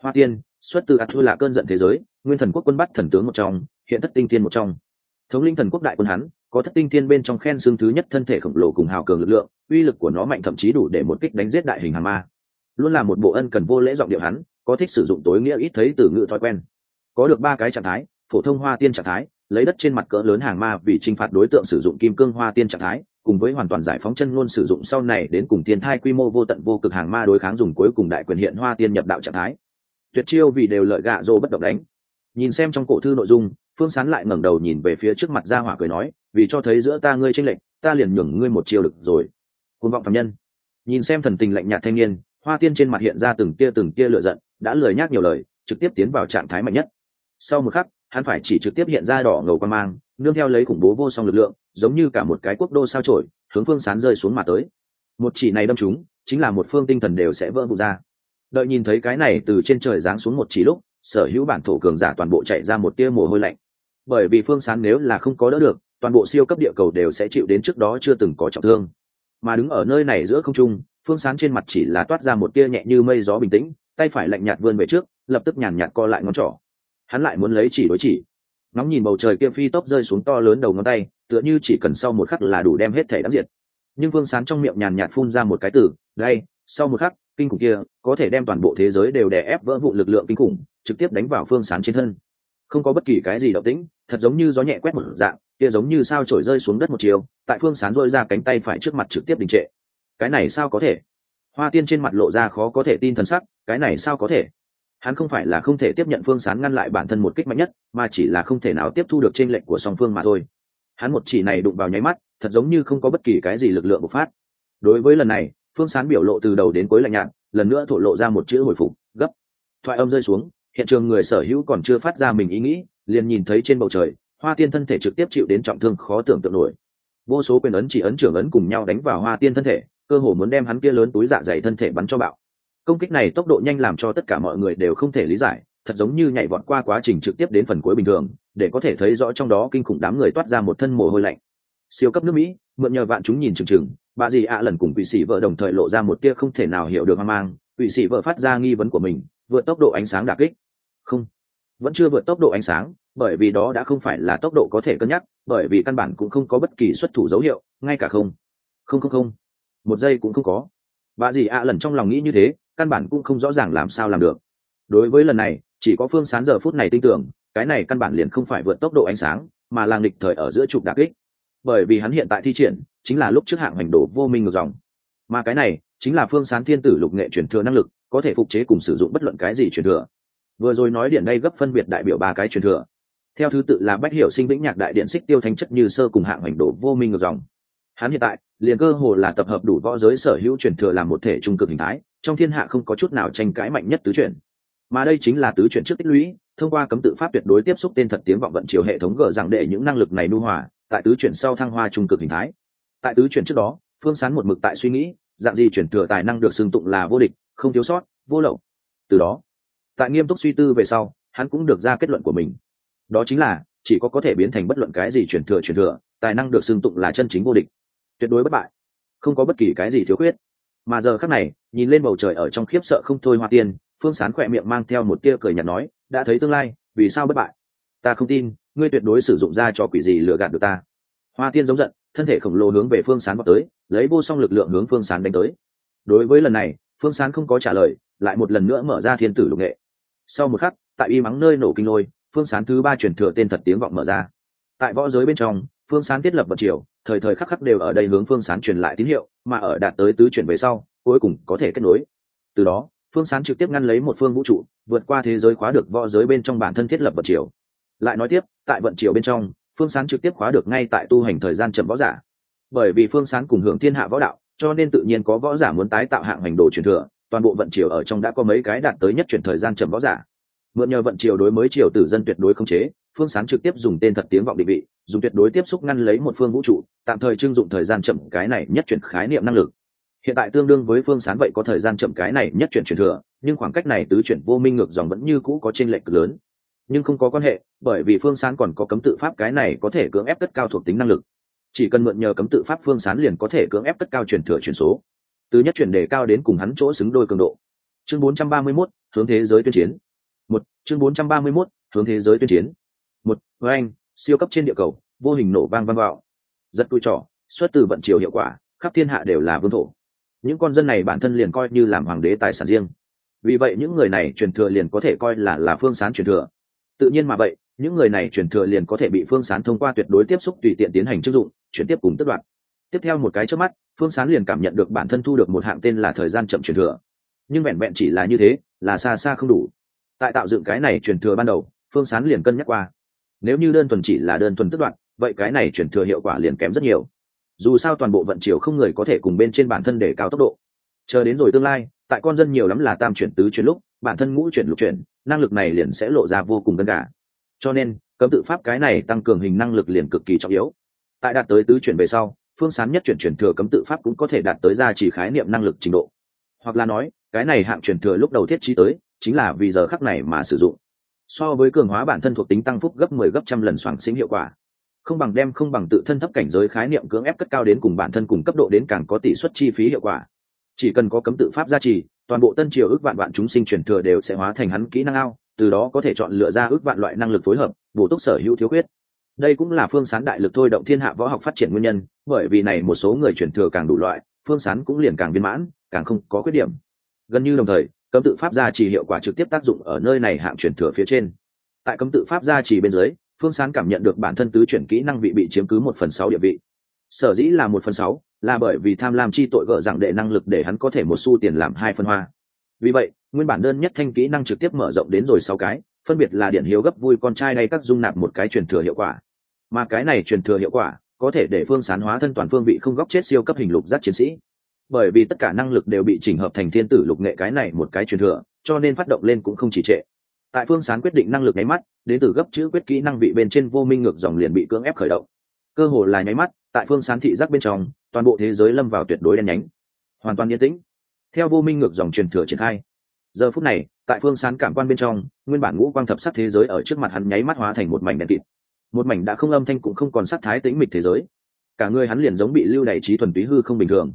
Hoa tiên, xuất từ ạt thư là cơn giận thế giới, nguyên thần quốc quân bắt thần tướng một trong, hiện thất tinh tiên một trong. Thống linh thần quốc đại quân hắn có thất tinh tiên bên trong khen xương thứ nhất thân thể khổng lồ cùng hào cường lực lượng, uy lực của nó mạnh thậm chí đủ để một kích đánh giết đại hình hàng ma. Luôn là một bộ ân cần vô lễ giọng điệu hắn, có thích sử dụng tối nghĩa ít thấy từ ngữ thói quen. Có được ba cái trạng thái, phổ thông hoa tiên trạng thái, lấy đất trên mặt cỡ lớn hàng ma vì t phạt đối tượng sử dụng kim cương hoa tiên trạng thái, cùng với hoàn toàn giải phóng chân luôn sử dụng sau này đến cùng tiên thai quy mô vô tận vô cực hàng ma đối kháng dùng cuối cùng đại quyền hiện hoa tiên nhập đạo trạng thái. Tuyệt chiêu vì đều lợi gạ dô bất động đánh. Nhìn xem trong cổ thư nội dung phương sán lại ngẩng đầu nhìn về phía trước mặt gia hỏa cười nói, vì cho thấy giữa ta ngươi tranh lệch, ta liền nhường ngươi một chiêu được rồi. Côn vọng phạm nhân. Nhìn xem thần tình lạnh nhạt thanh niên, hoa tiên trên mặt hiện ra từng tia từng tia lựa giận, đã lời nhác nhiều lời, trực tiếp tiến vào trạng thái mạnh nhất. Sau một khắc, hắn phải chỉ trực tiếp hiện ra đỏ ngầu quan mang, nương theo lấy khủng bố vô song lực lượng, giống như cả một cái quốc đô sao trổi hướng phương sán rơi xuống mà tới. Một chỉ này đâm chúng chính là một phương tinh thần đều sẽ vỡ vụt ra. Đợi nhìn thấy cái này từ trên trời giáng xuống một chỉ lúc, sở hữu bản thổ cường giả toàn bộ chạy ra một tia mồ hôi lạnh bởi vì phương sán nếu là không có đỡ được, toàn bộ siêu cấp địa cầu đều sẽ chịu đến trước đó chưa từng có trọng thương. Mà đứng ở nơi này giữa không trung, phương sán trên mặt chỉ là toát ra một tia nhẹ như mây gió bình tĩnh, tay phải lạnh nhạt vươn về trước, lập tức nhàn nhạt co lại ngón trỏ. Hắn lại muốn lấy chỉ đối chỉ. Ngóng nhìn bầu trời kia phi tốc rơi xuống to lớn đầu ngón tay, tựa như chỉ cần sau một khắc là đủ đem hết thể đắm diệt. Nhưng phương sán trong miệng nhàn nhạt phun ra một cái từ, đây, sau một khắc, kinh khủng kia, có thể đem toàn bộ thế giới đều đè ép vỡ vụ lực lượng kinh khủng, trực tiếp đánh vào phương sán trên thân. Không có bất kỳ cái gì động tĩnh thật giống như gió nhẹ quét một dạng, kia giống như sao trổi rơi xuống đất một chiều, tại phương sán dôi ra cánh tay phải trước mặt trực tiếp đình trệ. Cái này sao có thể? Hoa tiên trên mặt lộ ra khó có thể tin thần sắc, cái này sao có thể? Hắn không phải là không thể tiếp nhận phương sán ngăn lại bản thân một kích mạnh nhất, mà chỉ là không thể nào tiếp thu được t r ê n lệnh của song phương mà thôi. Hắn một chỉ này đụng vào nháy mắt, thật giống như không có bất kỳ cái gì lực lượng bộc phát. Đối với lần này, phương sán biểu lộ từ đầu đến cuối lạnh nhạt, lần nữa thổ lộ ra một chữ hồi phục, gấp. Thoại âm rơi xuống, hiện trường người sở hữu còn chưa phát ra mình ý nghĩ liền nhìn thấy trên bầu trời, hoa tiên thân thể trực tiếp chịu đến trọng thương khó tưởng tượng nổi. Vô số quyền ấn chỉ ấn trưởng ấn cùng nhau đánh vào hoa tiên thân thể, cơ hồ muốn đem hắn kia lớn túi dạ dày thân thể bắn cho bạo. Công kích này tốc độ nhanh làm cho tất cả mọi người đều không thể lý giải, thật giống như nhảy vọt qua quá trình trực tiếp đến phần cuối bình thường, để có thể thấy rõ trong đó kinh khủng đám người toát ra một thân mồ hôi lạnh. Siêu cấp nước mỹ, mượn nhờ vạn chúng nhìn chừng chừng, bà dì ạ lần cùng quỷ sĩ vợ đồng thời lộ ra một tia không thể nào hiểu được hoang mang, quỷ sĩ vợ phát ra nghi vấn của mình, vượt tốc độ ánh sáng đà kích. Không vẫn chưa vượt tốc độ ánh sáng, bởi vì đó đã không phải là tốc độ có thể cân nhắc, bởi vì căn bản cũng không có bất kỳ xuất thủ dấu hiệu, ngay cả không. Không không không. Một giây cũng không có. Bà dì ạ lần trong lòng nghĩ như thế, căn bản cũng không rõ ràng làm sao làm được. Đối với lần này, chỉ có phương sán giờ phút này tin tưởng, cái này căn bản liền không phải vượt tốc độ ánh sáng, mà là nghịch thời ở giữa trục đặc kích. Bởi vì hắn hiện tại thi triển, chính là lúc trước hạng hành đồ vô minh ngược dòng. Mà cái này, chính là phương sán thiên tử lục nghệ truyền thừa năng lực, có thể phục chế cùng sử dụng bất luận cái gì truyền thừa vừa rồi nói điện đây gấp phân biệt đại biểu ba cái truyền thừa. Theo thứ tự là bách hiểu sinh vĩnh nhạc đại điện xích tiêu thanh chất như sơ cùng hạng hành đồ vô minh ngược dòng. Hắn hiện tại, liền cơ hồ là tập hợp đủ võ giới sở hữu truyền thừa làm một thể trung cực hình thái, trong thiên hạ không có chút nào tranh cãi mạnh nhất tứ chuyển. Mà đây chính là tứ chuyển trước tích lũy, thông qua cấm tự pháp tuyệt đối tiếp xúc tên thật tiếng vọng vận chiều hệ thống gờ rằng để những năng lực này nu hòa, tại tứ chuyển sau thăng hoa trung cực hình thái. Tại tứ chuyển trước đó, phương sán một mực tại suy nghĩ, dạng gì chuyển thừa tài năng được xưng tụng là vô địch, không thiếu sót, vô lậu. Từ đó tại nghiêm túc suy tư về sau, hắn cũng được ra kết luận của mình. Đó chính là, chỉ có có thể biến thành bất luận cái gì truyền thừa truyền thừa, tài năng được xưng tụng là chân chính vô địch. Tuyệt đối bất bại. Không có bất kỳ cái gì thiếu khuyết. Mà giờ khắc này, nhìn lên bầu trời ở trong khiếp sợ không thôi hoa tiên, phương sán khỏe miệng mang theo một tia cười nhạt nói, đã thấy tương lai, vì sao bất bại? Ta không tin, ngươi tuyệt đối sử dụng ra cho quỷ gì lừa gạt được ta. Hoa tiên giống giận, thân thể khổng lồ hướng về phương sán vào tới, lấy vô song lực lượng hướng phương sán đánh tới. Đối với lần này, phương sán không có trả lời, lại một lần nữa mở ra thiên tử lục nghệ sau một khắc, tại y mắng nơi nổ kinh lôi, phương sán thứ ba truyền thừa tên thật tiếng vọng mở ra. Tại võ giới bên trong, phương sán thiết lập vật triều, thời thời khắc khắc đều ở đây hướng phương sán truyền lại tín hiệu, mà ở đạt tới tứ chuyển về sau, cuối cùng có thể kết nối. Từ đó, phương sán trực tiếp ngăn lấy một phương vũ trụ, vượt qua thế giới khóa được võ giới bên trong bản thân thiết lập vật triều. Lại nói tiếp, tại vận triều bên trong, phương sán trực tiếp khóa được ngay tại tu hành thời gian chậm võ giả. Bởi vì phương sán cùng hưởng thiên hạ võ đạo, cho nên tự nhiên có võ giả muốn tái tạo hạng hành đồ truyền thừa toàn bộ vận triều ở trong đã có mấy cái đạt tới nhất chuyển thời gian chậm võ giả. Mượn nhờ vận triều đối mới triều tử dân tuyệt đối không chế, phương sán trực tiếp dùng tên thật tiếng vọng định vị, dùng tuyệt đối tiếp xúc ngăn lấy một phương vũ trụ, tạm thời trưng dụng thời gian chậm cái này nhất chuyển khái niệm năng lực. Hiện tại tương đương với phương sán vậy có thời gian chậm cái này nhất chuyển truyền thừa, nhưng khoảng cách này tứ chuyển vô minh ngược dòng vẫn như cũ có trên lệch cực lớn. Nhưng không có quan hệ, bởi vì phương sán còn có cấm tự pháp cái này có thể cưỡng ép cất cao thuộc tính năng lực. Chỉ cần mượn nhờ cấm tự pháp phương sán liền có thể cưỡng ép cất cao truyền thừa chuyển số từ nhất chuyển đề cao đến cùng hắn chỗ xứng đôi cường độ. Chương 431, hướng thế giới tuyên chiến. Một chương 431, hướng thế giới tuyên chiến. Một với anh siêu cấp trên địa cầu vô hình nổ vang vang vào rất tui trỏ xuất từ vận chiều hiệu quả khắp thiên hạ đều là vương thổ. Những con dân này bản thân liền coi như làm hoàng đế tài sản riêng. Vì vậy những người này truyền thừa liền có thể coi là là phương sán truyền thừa. Tự nhiên mà vậy những người này truyền thừa liền có thể bị phương sán thông qua tuyệt đối tiếp xúc tùy tiện tiến hành chức dụng chuyển tiếp cùng tất đoạn tiếp theo một cái trước mắt phương sán liền cảm nhận được bản thân thu được một hạng tên là thời gian chậm truyền thừa. Nhưng vẹn vẹn chỉ là như thế, là xa xa không đủ. Tại tạo dựng cái này truyền thừa ban đầu, phương sán liền cân nhắc qua. Nếu như đơn thuần chỉ là đơn thuần tất đoạn vậy cái này truyền thừa hiệu quả liền kém rất nhiều. Dù sao toàn bộ vận chiều không người có thể cùng bên trên bản thân để cao tốc độ. Chờ đến rồi tương lai, tại con dân nhiều lắm là tam chuyển tứ chuyển lúc, bản thân ngũ chuyển lục chuyển, năng lực này liền sẽ lộ ra vô cùng gần cả cho nên, cấm tự pháp cái này tăng cường hình năng lực liền cực kỳ trọng yếu. Tại đạt tới tứ chuyển về sau phương sán nhất chuyển truyền thừa cấm tự pháp cũng có thể đạt tới ra chỉ khái niệm năng lực trình độ. Hoặc là nói, cái này hạng truyền thừa lúc đầu thiết trí tới, chính là vì giờ khắc này mà sử dụng. So với cường hóa bản thân thuộc tính tăng phúc gấp 10 gấp trăm lần soảng sinh hiệu quả. Không bằng đem không bằng tự thân thấp cảnh giới khái niệm cưỡng ép cất cao đến cùng bản thân cùng cấp độ đến càng có tỷ suất chi phí hiệu quả. Chỉ cần có cấm tự pháp gia trì, toàn bộ tân triều ước vạn vạn chúng sinh truyền thừa đều sẽ hóa thành hắn kỹ năng ao, từ đó có thể chọn lựa ra ước vạn loại năng lực phối hợp, bổ túc sở hữu thiếu khuyết đây cũng là phương sán đại lực thôi động thiên hạ võ học phát triển nguyên nhân, bởi vì này một số người truyền thừa càng đủ loại, phương sán cũng liền càng viên mãn, càng không có khuyết điểm. Gần như đồng thời, cấm tự pháp gia chỉ hiệu quả trực tiếp tác dụng ở nơi này hạng truyền thừa phía trên. Tại cấm tự pháp gia chỉ bên dưới, phương sán cảm nhận được bản thân tứ chuyển kỹ năng vị bị chiếm cứ một phần sáu địa vị. Sở dĩ là một phần sáu, là bởi vì tham lam chi tội gỡ rằng đệ năng lực để hắn có thể một xu tiền làm hai phân hoa. Vì vậy, nguyên bản đơn nhất thanh kỹ năng trực tiếp mở rộng đến rồi sáu cái, phân biệt là điện hiếu gấp vui con trai hay các dung nạp một cái truyền thừa hiệu quả mà cái này truyền thừa hiệu quả, có thể để phương sán hóa thân toàn phương vị không góc chết siêu cấp hình lục giác chiến sĩ. Bởi vì tất cả năng lực đều bị chỉnh hợp thành thiên tử lục nghệ cái này một cái truyền thừa, cho nên phát động lên cũng không chỉ trệ. Tại phương sán quyết định năng lực nháy mắt, đến từ gấp chữ quyết kỹ năng vị bên trên vô minh ngược dòng liền bị cưỡng ép khởi động. Cơ hồ là nháy mắt, tại phương sán thị giác bên trong, toàn bộ thế giới lâm vào tuyệt đối đen nhánh. Hoàn toàn yên tĩnh. Theo vô minh ngược dòng truyền thừa triển khai. Giờ phút này, tại phương sán cảm quan bên trong, nguyên bản ngũ quang thập sắc thế giới ở trước mặt hắn nháy mắt hóa thành một mảnh đen kịt một mảnh đã không âm thanh cũng không còn sắc thái tĩnh mịch thế giới. Cả người hắn liền giống bị lưu đày trí thuần túy hư không bình thường.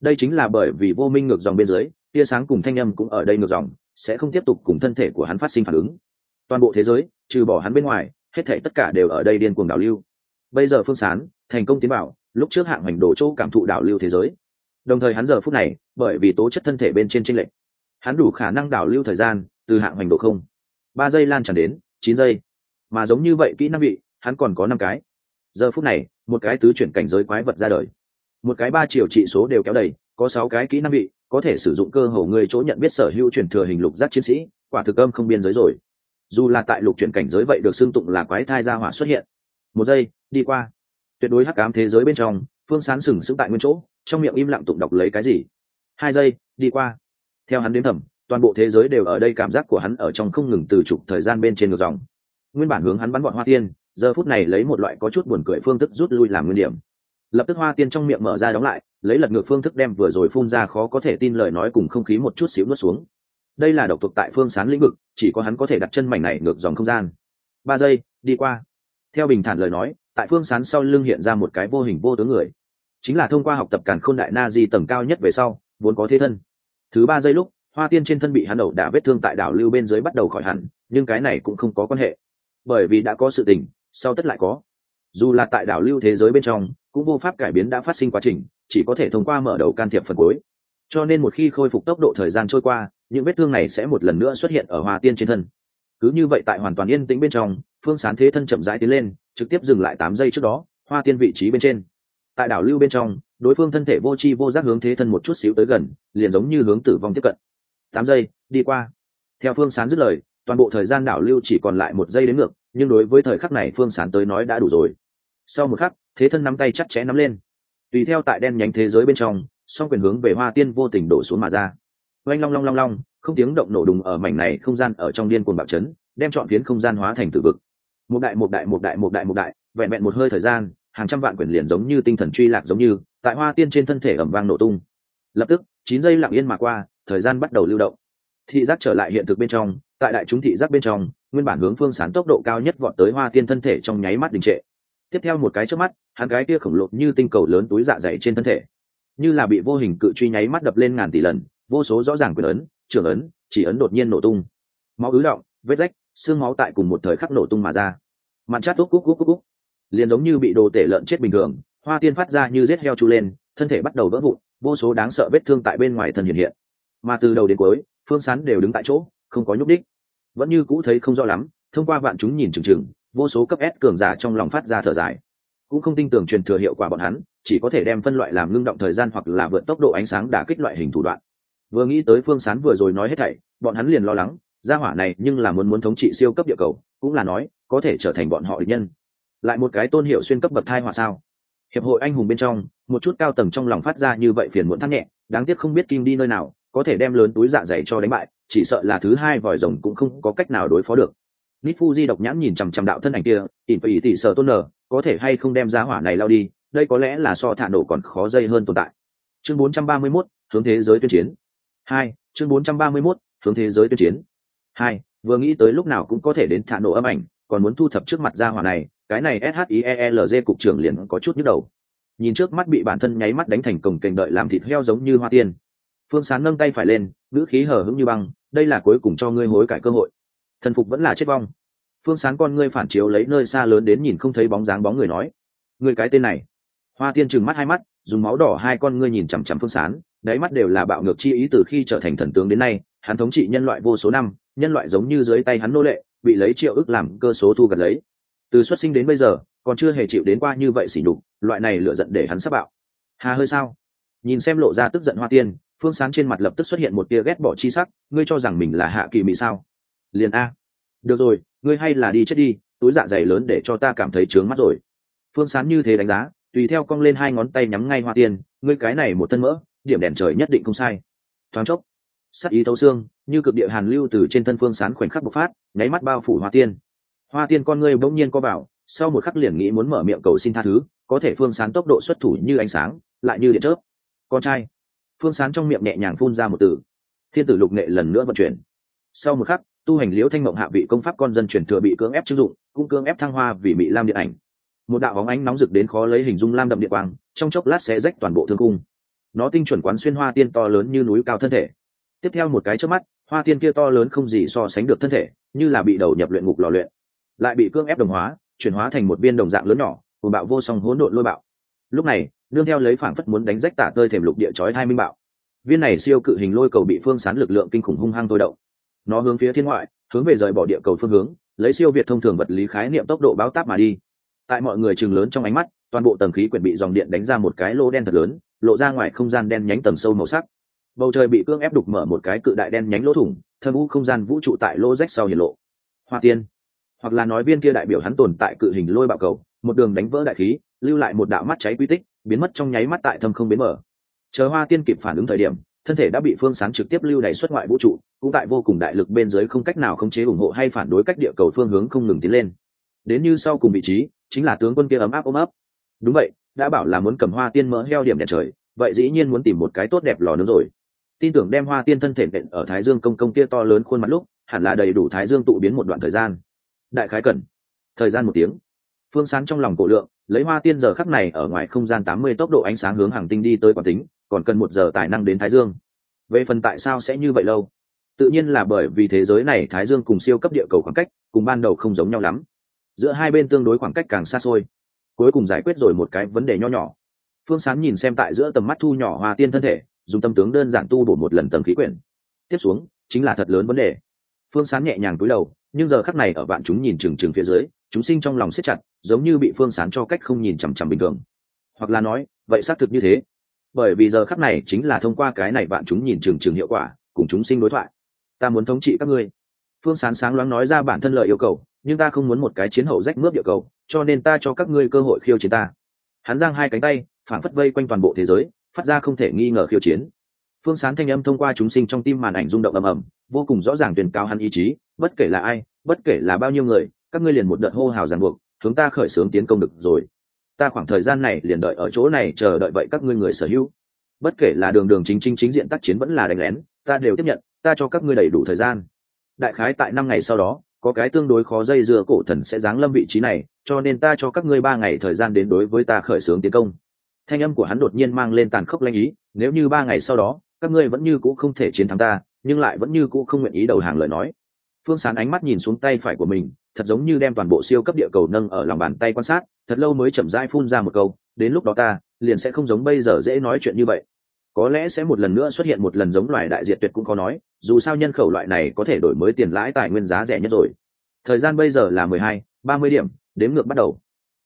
Đây chính là bởi vì vô minh ngược dòng bên dưới, tia sáng cùng thanh âm cũng ở đây ngược dòng, sẽ không tiếp tục cùng thân thể của hắn phát sinh phản ứng. Toàn bộ thế giới, trừ bỏ hắn bên ngoài, hết thể tất cả đều ở đây điên cuồng đảo lưu. Bây giờ phương sán, thành công tiến bảo lúc trước hạng hành đồ chỗ cảm thụ đảo lưu thế giới. Đồng thời hắn giờ phút này, bởi vì tố chất thân thể bên trên tranh lệch, hắn đủ khả năng đảo lưu thời gian từ hạng hành độ không. Ba giây lan tràn đến, chín giây. Mà giống như vậy kỹ năng bị hắn còn có năm cái. Giờ phút này một cái tứ chuyển cảnh giới quái vật ra đời. Một cái ba triệu trị số đều kéo đầy có sáu cái kỹ năng bị, có thể sử dụng cơ hồ người chỗ nhận biết sở hữu chuyển thừa hình lục giác chiến sĩ quả thực âm không biên giới rồi. Dù là tại lục chuyển cảnh giới vậy được xưng tụng là quái thai gia hỏa xuất hiện. Một giây đi qua. Tuyệt đối hắc ám thế giới bên trong phương sán sừng sững tại nguyên chỗ trong miệng im lặng tụng đọc lấy cái gì. Hai giây đi qua. Theo hắn đến thẩm toàn bộ thế giới đều ở đây cảm giác của hắn ở trong không ngừng từ chục thời gian bên trên ngược dòng. Nguyên bản hướng hắn bắn bọn hoa tiên giờ phút này lấy một loại có chút buồn cười phương thức rút lui làm nguyên điểm. Lập tức hoa tiên trong miệng mở ra đóng lại, lấy lật ngược phương thức đem vừa rồi phun ra khó có thể tin lời nói cùng không khí một chút xíu nuốt xuống. Đây là độc thuộc tại phương sán lĩnh vực, chỉ có hắn có thể đặt chân mảnh này ngược dòng không gian. Ba giây, đi qua. Theo bình thản lời nói, tại phương sán sau lưng hiện ra một cái vô hình vô tướng người. Chính là thông qua học tập càn khôn đại na di tầng cao nhất về sau, vốn có thế thân. Thứ ba giây lúc, hoa tiên trên thân bị hắn đầu đã vết thương tại đảo lưu bên dưới bắt đầu khỏi hẳn, nhưng cái này cũng không có quan hệ. Bởi vì đã có sự tình sau tất lại có. Dù là tại đảo lưu thế giới bên trong, cũng vô pháp cải biến đã phát sinh quá trình, chỉ có thể thông qua mở đầu can thiệp phần cuối. Cho nên một khi khôi phục tốc độ thời gian trôi qua, những vết thương này sẽ một lần nữa xuất hiện ở hoa tiên trên thân. Cứ như vậy tại hoàn toàn yên tĩnh bên trong, phương sán thế thân chậm rãi tiến lên, trực tiếp dừng lại tám giây trước đó, hoa tiên vị trí bên trên. Tại đảo lưu bên trong, đối phương thân thể vô tri vô giác hướng thế thân một chút xíu tới gần, liền giống như hướng tử vong tiếp cận. Tám giây, đi qua. Theo phương sán dứt lời toàn bộ thời gian đảo lưu chỉ còn lại một giây đến ngược, nhưng đối với thời khắc này phương sán tới nói đã đủ rồi. Sau một khắc, thế thân nắm tay chắc chẽ nắm lên. Tùy theo tại đen nhánh thế giới bên trong, song quyền hướng về hoa tiên vô tình đổ xuống mà ra. Oanh long long long long, không tiếng động nổ đùng ở mảnh này không gian ở trong điên cuồng bạo chấn, đem chọn phiến không gian hóa thành tử vực. Một đại một đại một đại một đại một đại, vẹn vẹn một hơi thời gian, hàng trăm vạn quyền liền giống như tinh thần truy lạc giống như, tại hoa tiên trên thân thể ẩm vang nổ tung. Lập tức, chín giây lặng yên mà qua, thời gian bắt đầu lưu động. Thị giác trở lại hiện thực bên trong tại đại chúng thị giác bên trong, nguyên bản hướng phương sán tốc độ cao nhất vọt tới hoa tiên thân thể trong nháy mắt đình trệ. Tiếp theo một cái trước mắt, hắn cái kia khổng lồ như tinh cầu lớn túi dạ dày trên thân thể. Như là bị vô hình cự truy nháy mắt đập lên ngàn tỷ lần, vô số rõ ràng quyền ấn trưởng ấn, chỉ ấn đột nhiên nổ tung. Máu ứ động, vết rách, xương máu tại cùng một thời khắc nổ tung mà ra. Mặt chát cúc cúc cúc cúc liền giống như bị đồ tể lợn chết bình thường, hoa tiên phát ra như rết heo chu lên, thân thể bắt đầu vỡ vụn, vô số đáng sợ vết thương tại bên ngoài thân hiện hiện. Mà từ đầu đến cuối, phương sán đều đứng tại chỗ, không có nhúc đích vẫn như cũ thấy không rõ lắm, thông qua vạn chúng nhìn chừng chừng, vô số cấp s cường giả trong lòng phát ra thở dài. Cũng không tin tưởng truyền thừa hiệu quả bọn hắn, chỉ có thể đem phân loại làm ngưng động thời gian hoặc là vượt tốc độ ánh sáng đả kích loại hình thủ đoạn. Vừa nghĩ tới phương sán vừa rồi nói hết thảy, bọn hắn liền lo lắng, gia hỏa này nhưng là muốn muốn thống trị siêu cấp địa cầu, cũng là nói, có thể trở thành bọn họ địch nhân. Lại một cái tôn hiệu xuyên cấp bậc thai họa sao? Hiệp hội anh hùng bên trong, một chút cao tầng trong lòng phát ra như vậy phiền muộn thắt nhẹ, đáng tiếc không biết kim đi nơi nào, có thể đem lớn túi dạ dày cho đánh bại chỉ sợ là thứ hai vòi rồng cũng không có cách nào đối phó được. Nít fuji độc nhãn nhìn chằm chằm đạo thân ảnh kia ỉn phải tỷ sợ tôn nở có thể hay không đem giá hỏa này lao đi đây có lẽ là so thả nổ còn khó dây hơn tồn tại. Chương 431, hướng thế giới tuyên chiến. Hai chương 431, hướng thế giới tuyên chiến. Hai vừa nghĩ tới lúc nào cũng có thể đến thả nổ âm ảnh còn muốn thu thập trước mặt ra hỏa này cái này shielg cục trưởng liền có chút nhức đầu. Nhìn trước mắt bị bản thân nháy mắt đánh thành cồng kềnh đợi làm thịt heo giống như hoa tiên phương sán nâng tay phải lên, ngữ khí hở hững như băng, đây là cuối cùng cho ngươi hối cải cơ hội. Thần phục vẫn là chết vong. Phương sán con ngươi phản chiếu lấy nơi xa lớn đến nhìn không thấy bóng dáng bóng người nói người cái tên này. Hoa tiên trừng mắt hai mắt, dùng máu đỏ hai con ngươi nhìn chằm chằm phương sán, đáy mắt đều là bạo ngược chi ý từ khi trở thành thần tướng đến nay, hắn thống trị nhân loại vô số năm, nhân loại giống như dưới tay hắn nô lệ, bị lấy triệu ức làm cơ số thu gặt lấy. Từ xuất sinh đến bây giờ, còn chưa hề chịu đến qua như vậy xỉ nhục, loại này lựa giận để hắn sắp bạo. Hà hơi sao? Nhìn xem lộ ra tức giận hoa tiên, phương sán trên mặt lập tức xuất hiện một tia ghét bỏ chi sắc, ngươi cho rằng mình là hạ kỳ mỹ sao? Liền a. Được rồi, ngươi hay là đi chết đi, túi dạ dày lớn để cho ta cảm thấy trướng mắt rồi. Phương sán như thế đánh giá, tùy theo cong lên hai ngón tay nhắm ngay hoa tiên, ngươi cái này một thân mỡ, điểm đèn trời nhất định không sai. Thoáng chốc, sắc ý thấu xương, như cực địa hàn lưu từ trên thân phương sán khoảnh khắc bộc phát, nháy mắt bao phủ hoa tiên. Hoa tiên con ngươi bỗng nhiên co bảo sau một khắc liền nghĩ muốn mở miệng cầu xin tha thứ, có thể phương sán tốc độ xuất thủ như ánh sáng, lại như điện chớp con trai. Phương sán trong miệng nhẹ nhàng phun ra một từ. Thiên tử lục nghệ lần nữa vận chuyển. Sau một khắc, tu hành liễu thanh mộng hạ vị công pháp con dân truyền thừa bị cưỡng ép chưng dụng, cũng cưỡng ép thăng hoa vì bị lam điện ảnh. Một đạo bóng ánh nóng rực đến khó lấy hình dung lam đậm điện quang, trong chốc lát sẽ rách toàn bộ thương cung. Nó tinh chuẩn quán xuyên hoa tiên to lớn như núi cao thân thể. Tiếp theo một cái trước mắt, hoa tiên kia to lớn không gì so sánh được thân thể, như là bị đầu nhập luyện ngục lò luyện. Lại bị cưỡng ép đồng hóa, chuyển hóa thành một viên đồng dạng lớn nhỏ của bạo vô song hỗn độn lôi bạo. Lúc này nương theo lấy phảng phất muốn đánh rách tả tơi thềm lục địa chói hai minh bạo. Viên này siêu cự hình lôi cầu bị phương sán lực lượng kinh khủng hung hăng thôi động. Nó hướng phía thiên ngoại, hướng về rời bỏ địa cầu phương hướng, lấy siêu việt thông thường vật lý khái niệm tốc độ báo táp mà đi. Tại mọi người chừng lớn trong ánh mắt, toàn bộ tầng khí quyển bị dòng điện đánh ra một cái lô đen thật lớn, lộ ra ngoài không gian đen nhánh tầng sâu màu sắc. Bầu trời bị cương ép đục mở một cái cự đại đen nhánh lỗ thủng, thâm vũ không gian vũ trụ tại lô rách sau hiển lộ. Hoa tiên. Hoặc là nói viên kia đại biểu hắn tồn tại cự hình lôi bạo cầu, một đường đánh vỡ đại khí, lưu lại một đạo mắt cháy quy tích biến mất trong nháy mắt tại thâm không biến mở chờ hoa tiên kịp phản ứng thời điểm, thân thể đã bị phương sáng trực tiếp lưu đày xuất ngoại vũ trụ, cũng tại vô cùng đại lực bên dưới không cách nào khống chế ủng hộ hay phản đối cách địa cầu phương hướng không ngừng tiến lên. Đến như sau cùng vị trí, chính là tướng quân kia ấm áp ôm ấp. Đúng vậy, đã bảo là muốn cầm hoa tiên mỡ heo điểm đèn trời, vậy dĩ nhiên muốn tìm một cái tốt đẹp lò nướng rồi. Tin tưởng đem hoa tiên thân thể nện ở thái dương công công kia to lớn khuôn mặt lúc, hẳn là đầy đủ thái dương tụ biến một đoạn thời gian. Đại khái cần thời gian một tiếng. Phương sáng trong lòng cổ lượng lấy hoa tiên giờ khắc này ở ngoài không gian tám mươi tốc độ ánh sáng hướng hàng tinh đi tới quản tính, còn cần một giờ tài năng đến thái dương. Về phần tại sao sẽ như vậy lâu? Tự nhiên là bởi vì thế giới này thái dương cùng siêu cấp địa cầu khoảng cách, cùng ban đầu không giống nhau lắm. Giữa hai bên tương đối khoảng cách càng xa xôi. Cuối cùng giải quyết rồi một cái vấn đề nho nhỏ. Phương sán nhìn xem tại giữa tầm mắt thu nhỏ hoa tiên thân thể, dùng tâm tướng đơn giản tu bổ một lần tầng khí quyển. Tiếp xuống, chính là thật lớn vấn đề. Phương sán nhẹ nhàng cúi đầu, nhưng giờ khắc này ở bạn chúng nhìn trừng trừng phía dưới chúng sinh trong lòng siết chặt, giống như bị phương sán cho cách không nhìn chằm chằm bình thường. Hoặc là nói, vậy xác thực như thế. Bởi vì giờ khắc này chính là thông qua cái này bạn chúng nhìn trường trường hiệu quả, cùng chúng sinh đối thoại. Ta muốn thống trị các ngươi. Phương sán sáng loáng nói ra bản thân lợi yêu cầu, nhưng ta không muốn một cái chiến hậu rách mướp địa cầu, cho nên ta cho các ngươi cơ hội khiêu chiến ta. Hắn giang hai cánh tay phản phất vây quanh toàn bộ thế giới, phát ra không thể nghi ngờ khiêu chiến. Phương sán thanh âm thông qua chúng sinh trong tim màn ảnh rung động ầm ầm, vô cùng rõ ràng tuyên cao hắn ý chí, bất kể là ai, bất kể là bao nhiêu người các ngươi liền một đợt hô hào ràng buộc hướng ta khởi xướng tiến công được rồi. Ta khoảng thời gian này liền đợi ở chỗ này, chờ đợi vậy các ngươi người sở hữu. Bất kể là đường đường chính chính chính diện tác chiến vẫn là đánh lén, ta đều tiếp nhận, ta cho các ngươi đầy đủ thời gian. Đại khái tại năm ngày sau đó, có cái tương đối khó dây dưa cổ thần sẽ giáng lâm vị trí này, cho nên ta cho các ngươi ba ngày thời gian đến đối với ta khởi xướng tiến công. Thanh âm của hắn đột nhiên mang lên tàn khốc lanh ý, nếu như ba ngày sau đó, các ngươi vẫn như cũ không thể chiến thắng ta, nhưng lại vẫn như cũ không nguyện ý đầu hàng lời nói phương sán ánh mắt nhìn xuống tay phải của mình, thật giống như đem toàn bộ siêu cấp địa cầu nâng ở lòng bàn tay quan sát, thật lâu mới chậm rãi phun ra một câu, đến lúc đó ta, liền sẽ không giống bây giờ dễ nói chuyện như vậy. Có lẽ sẽ một lần nữa xuất hiện một lần giống loài đại diệt tuyệt cũng có nói, dù sao nhân khẩu loại này có thể đổi mới tiền lãi tài nguyên giá rẻ nhất rồi. Thời gian bây giờ là mười hai, ba mươi điểm, đếm ngược bắt đầu.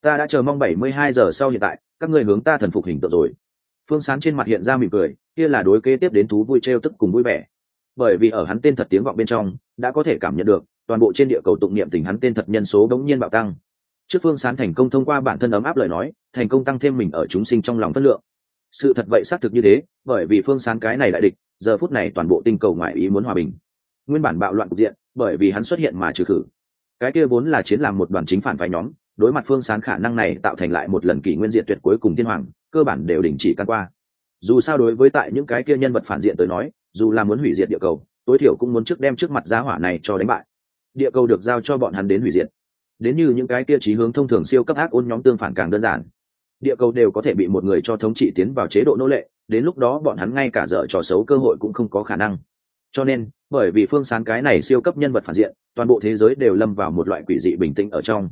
Ta đã chờ mong bảy mươi hai giờ sau hiện tại, các người hướng ta thần phục hình tượng rồi. Phương sán trên mặt hiện ra mỉm cười, kia là đối kế tiếp đến thú vui t tức cùng vui vẻ bởi vì ở hắn tên thật tiếng vọng bên trong, đã có thể cảm nhận được, toàn bộ trên địa cầu tụng niệm tình hắn tên thật nhân số đống nhiên bạo tăng. Trước phương sán thành công thông qua bản thân ấm áp lời nói, thành công tăng thêm mình ở chúng sinh trong lòng phân lượng. Sự thật vậy xác thực như thế, bởi vì phương sán cái này đại địch, giờ phút này toàn bộ tinh cầu ngoại ý muốn hòa bình. Nguyên bản bạo loạn cục diện, bởi vì hắn xuất hiện mà trừ khử. Cái kia vốn là chiến làm một đoàn chính phản phái nhóm, đối mặt phương sán khả năng này tạo thành lại một lần kỷ nguyên diện tuyệt cuối cùng tiên hoàng, cơ bản đều đình chỉ căn qua. Dù sao đối với tại những cái kia nhân vật phản diện tới nói dù là muốn hủy diệt địa cầu tối thiểu cũng muốn trước đem trước mặt giá hỏa này cho đánh bại. Địa cầu được giao cho bọn hắn đến hủy diệt. Đến như những cái kia trí hướng thông thường siêu cấp ác ôn nhóm tương phản càng đơn giản. Địa cầu đều có thể bị một người cho thống trị tiến vào chế độ nô lệ đến lúc đó bọn hắn ngay cả dở trò xấu cơ hội cũng không có khả năng. Cho nên bởi vì phương sán cái này siêu cấp nhân vật phản diện toàn bộ thế giới đều lâm vào một loại quỷ dị bình tĩnh ở trong.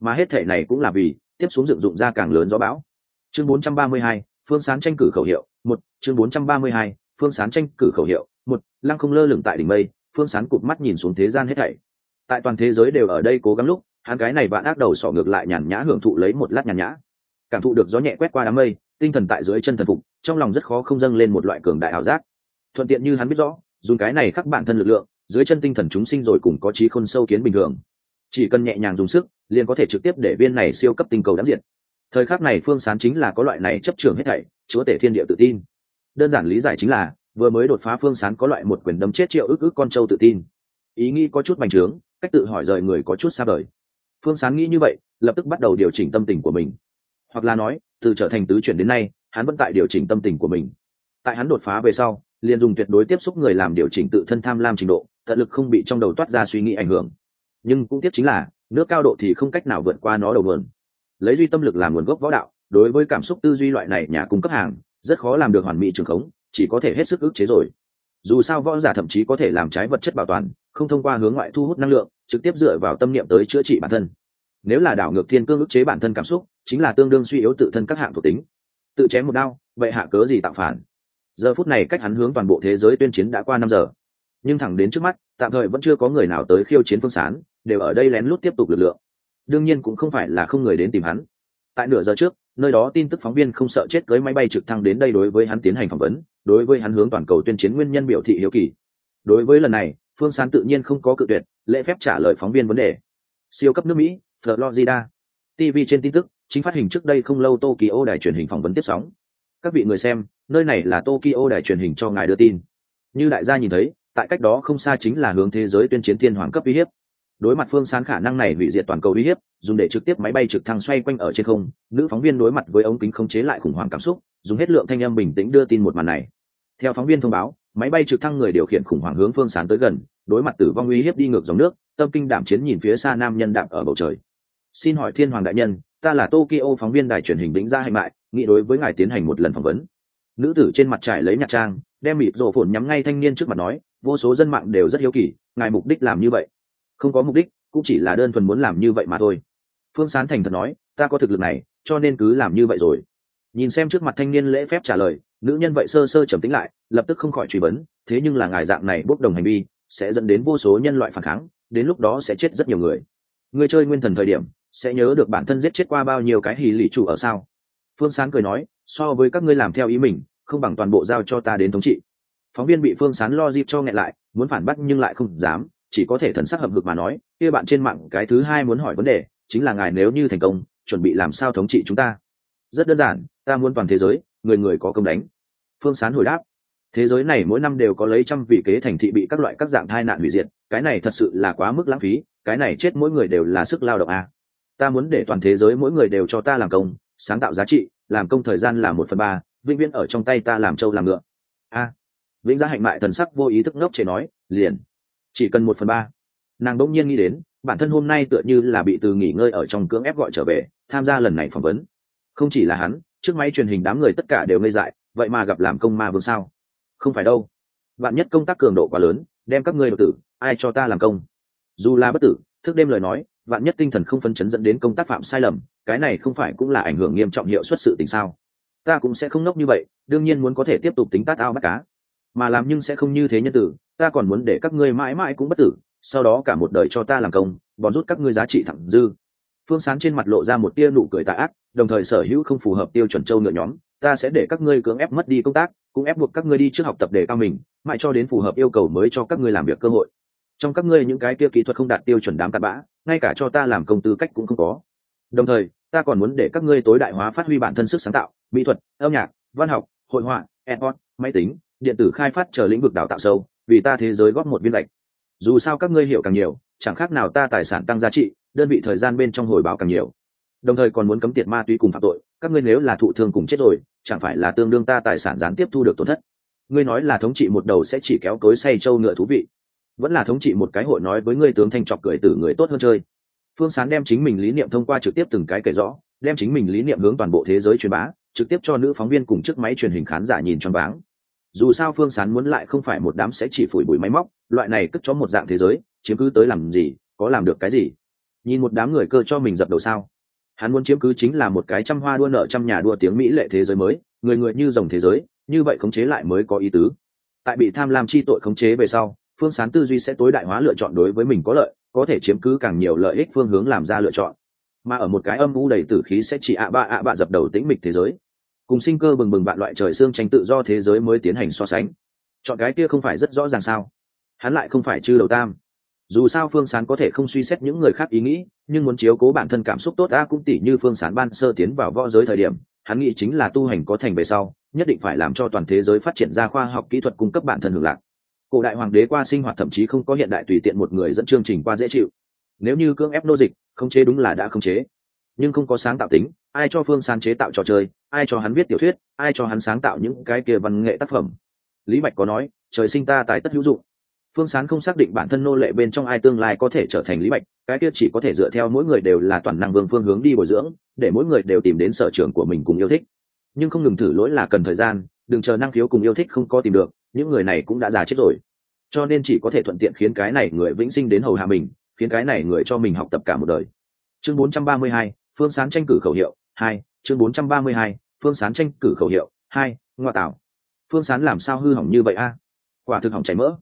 Mà hết thể này cũng là vì tiếp xuống dựng dụng ra càng lớn gió bão. Chương 432, phương sán tranh cử khẩu hiệu một chương 432, phương sán tranh cử khẩu hiệu, một, lăng không lơ lửng tại đỉnh mây, phương sán cụp mắt nhìn xuống thế gian hết thảy. Tại toàn thế giới đều ở đây cố gắng lúc, hắn cái này bạn ác đầu sỏ ngược lại nhàn nhã hưởng thụ lấy một lát nhàn nhã. Cảm thụ được gió nhẹ quét qua đám mây, tinh thần tại dưới chân thần phục, trong lòng rất khó không dâng lên một loại cường đại ảo giác. Thuận tiện như hắn biết rõ, dùng cái này khắc bản thân lực lượng, dưới chân tinh thần chúng sinh rồi cùng có trí khôn sâu kiến bình thường. Chỉ cần nhẹ nhàng dùng sức, liền có thể trực tiếp để viên này siêu cấp tinh cầu đắm diện. thời khắc này phương sán chính là có loại này chấp trường hết thảy, chúa tể thiên địa tự tin đơn giản lý giải chính là, vừa mới đột phá phương sán có loại một quyền đấm chết triệu ức ức con trâu tự tin. Ý nghĩ có chút bành trướng, cách tự hỏi rời người có chút xa vời. Phương sán nghĩ như vậy, lập tức bắt đầu điều chỉnh tâm tình của mình. Hoặc là nói, từ trở thành tứ chuyển đến nay, hắn vẫn tại điều chỉnh tâm tình của mình. Tại hắn đột phá về sau, liền dùng tuyệt đối tiếp xúc người làm điều chỉnh tự thân tham lam trình độ, tận lực không bị trong đầu toát ra suy nghĩ ảnh hưởng. Nhưng cũng tiếp chính là, nước cao độ thì không cách nào vượt qua nó đầu vườn lấy duy tâm lực làm nguồn gốc võ đạo, đối với cảm xúc tư duy loại này nhà cung cấp hàng rất khó làm được hoàn mỹ trường khống, chỉ có thể hết sức ức chế rồi. Dù sao võ giả thậm chí có thể làm trái vật chất bảo toàn, không thông qua hướng ngoại thu hút năng lượng, trực tiếp dựa vào tâm niệm tới chữa trị bản thân. Nếu là đảo ngược thiên cương ức chế bản thân cảm xúc, chính là tương đương suy yếu tự thân các hạng thuộc tính. Tự chém một đao, vậy hạ cớ gì tạo phản? Giờ phút này cách hắn hướng toàn bộ thế giới tuyên chiến đã qua năm giờ. Nhưng thẳng đến trước mắt, tạm thời vẫn chưa có người nào tới khiêu chiến phương sán, đều ở đây lén lút tiếp tục lực lượng. Đương nhiên cũng không phải là không người đến tìm hắn. Tại nửa giờ trước nơi đó tin tức phóng viên không sợ chết cưới máy bay trực thăng đến đây đối với hắn tiến hành phỏng vấn, đối với hắn hướng toàn cầu tuyên chiến nguyên nhân biểu thị hiếu kỳ. Đối với lần này, phương sán tự nhiên không có cự tuyệt, lễ phép trả lời phóng viên vấn đề. Siêu cấp nước mỹ, florida. Tv trên tin tức, chính phát hình trước đây không lâu tokyo đài truyền hình phỏng vấn tiếp sóng. Các vị người xem, nơi này là tokyo đài truyền hình cho ngài đưa tin. Như đại gia nhìn thấy, tại cách đó không xa chính là hướng thế giới tuyên chiến thiên hoàng cấp uy hiếp đối mặt phương sán khả năng này hủy diệt toàn cầu uy hiếp, dùng để trực tiếp máy bay trực thăng xoay quanh ở trên không, nữ phóng viên đối mặt với ống kính không chế lại khủng hoảng cảm xúc, dùng hết lượng thanh âm bình tĩnh đưa tin một màn này. Theo phóng viên thông báo, máy bay trực thăng người điều khiển khủng hoảng hướng phương sán tới gần, đối mặt tử vong uy hiếp đi ngược dòng nước, tâm kinh đảm chiến nhìn phía xa nam nhân đạm ở bầu trời. Xin hỏi thiên hoàng đại nhân, ta là tokyo phóng viên đài truyền hình đính ra hành mại nghị đối với ngài tiến hành một lần phỏng vấn. Nữ tử trên mặt trải lấy nhạc trang, đem mịt rổ phồn nhắm ngay thanh niên trước mặt nói, vô số dân mạng đều rất hiếu kỳ, ngài mục đích làm như vậy không có mục đích, cũng chỉ là đơn thuần muốn làm như vậy mà thôi. Phương sán thành thật nói, ta có thực lực này, cho nên cứ làm như vậy rồi. Nhìn xem trước mặt thanh niên lễ phép trả lời, nữ nhân vậy sơ sơ trầm tính lại, lập tức không khỏi truy vấn, thế nhưng là ngài dạng này bốc đồng hành vi, sẽ dẫn đến vô số nhân loại phản kháng, đến lúc đó sẽ chết rất nhiều người. Người chơi nguyên thần thời điểm, sẽ nhớ được bản thân giết chết qua bao nhiêu cái hì lì chủ ở sao? Phương sán cười nói, so với các ngươi làm theo ý mình, không bằng toàn bộ giao cho ta đến thống trị. Phóng viên bị phương sán lo dịp cho nghẹn lại, muốn phản bác nhưng lại không dám chỉ có thể thần sắc hậm hực mà nói kia bạn trên mạng cái thứ hai muốn hỏi vấn đề chính là ngài nếu như thành công chuẩn bị làm sao thống trị chúng ta? Rất đơn giản ta muốn toàn thế giới người người có công đánh. Phương sán hồi đáp thế giới này mỗi năm đều có lấy trăm vị kế thành thị bị các loại các dạng tai nạn hủy diệt cái này thật sự là quá mức lãng phí cái này chết mỗi người đều là sức lao động à. ta muốn để toàn thế giới mỗi người đều cho ta làm công sáng tạo giá trị làm công thời gian là một phần ba vĩnh viễn ở trong tay ta làm trâu làm ngựa. A. À, vĩnh gia hạnh mại thần sắc vô ý thức ngốc chế nói liền chỉ cần một phần ba. Nàng bỗng nhiên nghĩ đến, bản thân hôm nay tựa như là bị từ nghỉ ngơi ở trong cưỡng ép gọi trở về, tham gia lần này phỏng vấn. Không chỉ là hắn, trước máy truyền hình đám người tất cả đều ngây dại, vậy mà gặp làm công ma vương sao? Không phải đâu. Bạn nhất công tác cường độ quá lớn, đem các ngươi độc tử, ai cho ta làm công? Dù là bất tử, thức đêm lời nói, vạn nhất tinh thần không phân chấn dẫn đến công tác phạm sai lầm, cái này không phải cũng là ảnh hưởng nghiêm trọng hiệu suất sự tình sao? Ta cũng sẽ không nốc như vậy, đương nhiên muốn có thể tiếp tục tính tát ao bắt cá. Mà làm nhưng sẽ không như thế nhân tử ta còn muốn để các ngươi mãi mãi cũng bất tử, sau đó cả một đời cho ta làm công, bòn rút các ngươi giá trị thẳng dư. Phương sán trên mặt lộ ra một tia nụ cười tạ ác, đồng thời sở hữu không phù hợp tiêu chuẩn châu ngựa nhóm, ta sẽ để các ngươi cưỡng ép mất đi công tác, cũng ép buộc các ngươi đi trước học tập để cao mình, mãi cho đến phù hợp yêu cầu mới cho các ngươi làm việc cơ hội. Trong các ngươi những cái kia kỹ thuật không đạt tiêu chuẩn đám cặn bã, ngay cả cho ta làm công tư cách cũng không có. Đồng thời, ta còn muốn để các ngươi tối đại hóa phát huy bản thân sức sáng tạo, mỹ thuật, âm nhạc, văn học, hội họa e máy tính, điện tử khai phát chờ lĩnh vực đào tạo sâu vì ta thế giới góp một viên lệch. Dù sao các ngươi hiểu càng nhiều, chẳng khác nào ta tài sản tăng giá trị, đơn vị thời gian bên trong hồi báo càng nhiều. Đồng thời còn muốn cấm tiệt ma túy cùng phạm tội, các ngươi nếu là thụ thương cùng chết rồi, chẳng phải là tương đương ta tài sản gián tiếp thu được tổn thất. Ngươi nói là thống trị một đầu sẽ chỉ kéo cối say trâu ngựa thú vị. Vẫn là thống trị một cái hội nói với ngươi tướng thanh trọc cười từ người tốt hơn chơi. Phương sán đem chính mình lý niệm thông qua trực tiếp từng cái kể rõ, đem chính mình lý niệm hướng toàn bộ thế giới truyền bá, trực tiếp cho nữ phóng viên cùng chiếc máy truyền hình khán giả nhìn choáng váng dù sao phương sán muốn lại không phải một đám sẽ chỉ phủi bụi máy móc, loại này cất cho một dạng thế giới, chiếm cứ tới làm gì, có làm được cái gì? Nhìn một đám người cơ cho mình dập đầu sao? Hắn muốn chiếm cứ chính là một cái trăm hoa đua nợ trăm nhà đua tiếng mỹ lệ thế giới mới, người người như dòng thế giới, như vậy khống chế lại mới có ý tứ. Tại bị tham lam chi tội khống chế về sau, phương sán tư duy sẽ tối đại hóa lựa chọn đối với mình có lợi, có thể chiếm cứ càng nhiều lợi ích phương hướng làm ra lựa chọn. Mà ở một cái âm u đầy tử khí sẽ chỉ ạ ba ạ bạ dập đầu tĩnh mịch thế giới cùng sinh cơ bừng bừng bạn loại trời xương tranh tự do thế giới mới tiến hành so sánh. Chọn cái kia không phải rất rõ ràng sao? Hắn lại không phải chư đầu tam. Dù sao phương sán có thể không suy xét những người khác ý nghĩ, nhưng muốn chiếu cố bản thân cảm xúc tốt ta cũng tỉ như phương sán ban sơ tiến vào võ giới thời điểm, hắn nghĩ chính là tu hành có thành về sau, nhất định phải làm cho toàn thế giới phát triển ra khoa học kỹ thuật cung cấp bản thân hưởng lạc. Cổ đại hoàng đế qua sinh hoạt thậm chí không có hiện đại tùy tiện một người dẫn chương trình qua dễ chịu. Nếu như cưỡng ép nô dịch không chế đúng là đã không chế. Nhưng không có sáng tạo tính ai cho phương sán chế tạo trò chơi ai cho hắn viết tiểu thuyết ai cho hắn sáng tạo những cái kia văn nghệ tác phẩm. Lý bạch có nói trời sinh ta tài tất hữu dụng. Phương sán không xác định bản thân nô lệ bên trong ai tương lai có thể trở thành lý bạch cái kia chỉ có thể dựa theo mỗi người đều là toàn năng vương phương hướng đi bồi dưỡng để mỗi người đều tìm đến sở trường của mình cùng yêu thích. Nhưng không ngừng thử lỗi là cần thời gian đừng chờ năng khiếu cùng yêu thích không có tìm được những người này cũng đã già chết rồi. Cho nên chỉ có thể thuận tiện khiến cái này người vĩnh sinh đến hầu hạ mình khiến cái này người cho mình học tập cả một đời. Chương 432, phương sán tranh cử khẩu hiệu hai chương 432, phương sán tranh cử khẩu hiệu. Hai ngoa tạo. Phương sán làm sao hư hỏng như vậy a? Quả thực hỏng chảy mỡ.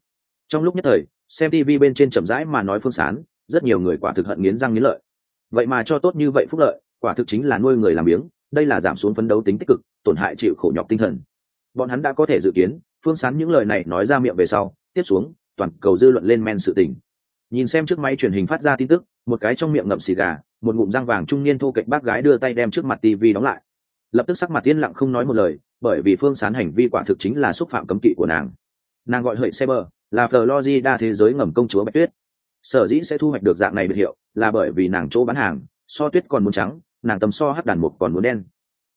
Trong lúc nhất thời xem tv bên trên chậm rãi mà nói phương sán rất nhiều người quả thực hận nghiến răng nghiến lợi. Vậy mà cho tốt như vậy phúc lợi quả thực chính là nuôi người làm biếng đây là giảm xuống phấn đấu tính tích cực tổn hại chịu khổ nhọc tinh thần. Bọn hắn đã có thể dự kiến phương sán những lời này nói ra miệng về sau tiếp xuống toàn cầu dư luận lên men sự tình. Nhìn xem trước máy truyền hình phát ra tin tức một cái trong miệng ngậm xì gà, một ngụm răng vàng trung niên thô kệch bác gái đưa tay đem trước mặt tivi đóng lại. Lập tức sắc mặt yên lặng không nói một lời, bởi vì phương sán hành vi quả thực chính là xúc phạm cấm kỵ của nàng. Nàng gọi hợi xe bờ, là florida thế giới ngầm công chúa bạch tuyết. Sở dĩ sẽ thu hoạch được dạng này biệt hiệu, là bởi vì nàng chỗ bán hàng, so tuyết còn muốn trắng, nàng tầm so hát đàn mục còn muốn đen.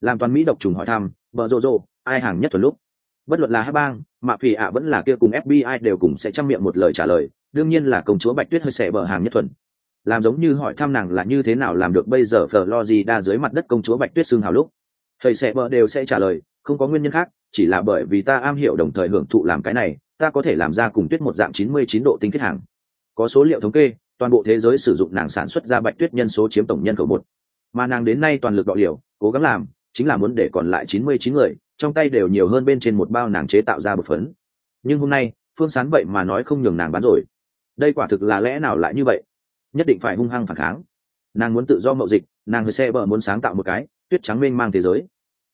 Làm toàn mỹ độc trùng hỏi thăm, vợ rộ rộ ai hàng nhất thuần lúc? Bất luận là hát bang mạ phì ạ vẫn là kia cùng fbi đều cùng sẽ chăm miệng một lời trả lời, đương nhiên là công chúa bạch tuyết hơi xẻ bờ hàng nhất thuần làm giống như hỏi thăm nàng là như thế nào làm được bây giờ vờ lo gì đa dưới mặt đất công chúa Bạch Tuyết xương hào lúc. Thầy sẽ bờ đều sẽ trả lời, không có nguyên nhân khác, chỉ là bởi vì ta am hiểu đồng thời hưởng thụ làm cái này, ta có thể làm ra cùng tuyết một dạng 99 độ tinh kết hàng. Có số liệu thống kê, toàn bộ thế giới sử dụng nàng sản xuất ra Bạch Tuyết nhân số chiếm tổng nhân khẩu một. Mà nàng đến nay toàn lực đọ liều, cố gắng làm, chính là muốn để còn lại chín mươi chín người trong tay đều nhiều hơn bên trên một bao nàng chế tạo ra một phấn nhưng hôm nay phương sán vậy mà nói không nhường nàng bán rồi đây quả thực là lẽ nào lại như vậy nhất định phải hung hăng phản kháng. Nàng muốn tự do mậu dịch, nàng hơi xe bờ muốn sáng tạo một cái tuyết trắng mênh mang thế giới.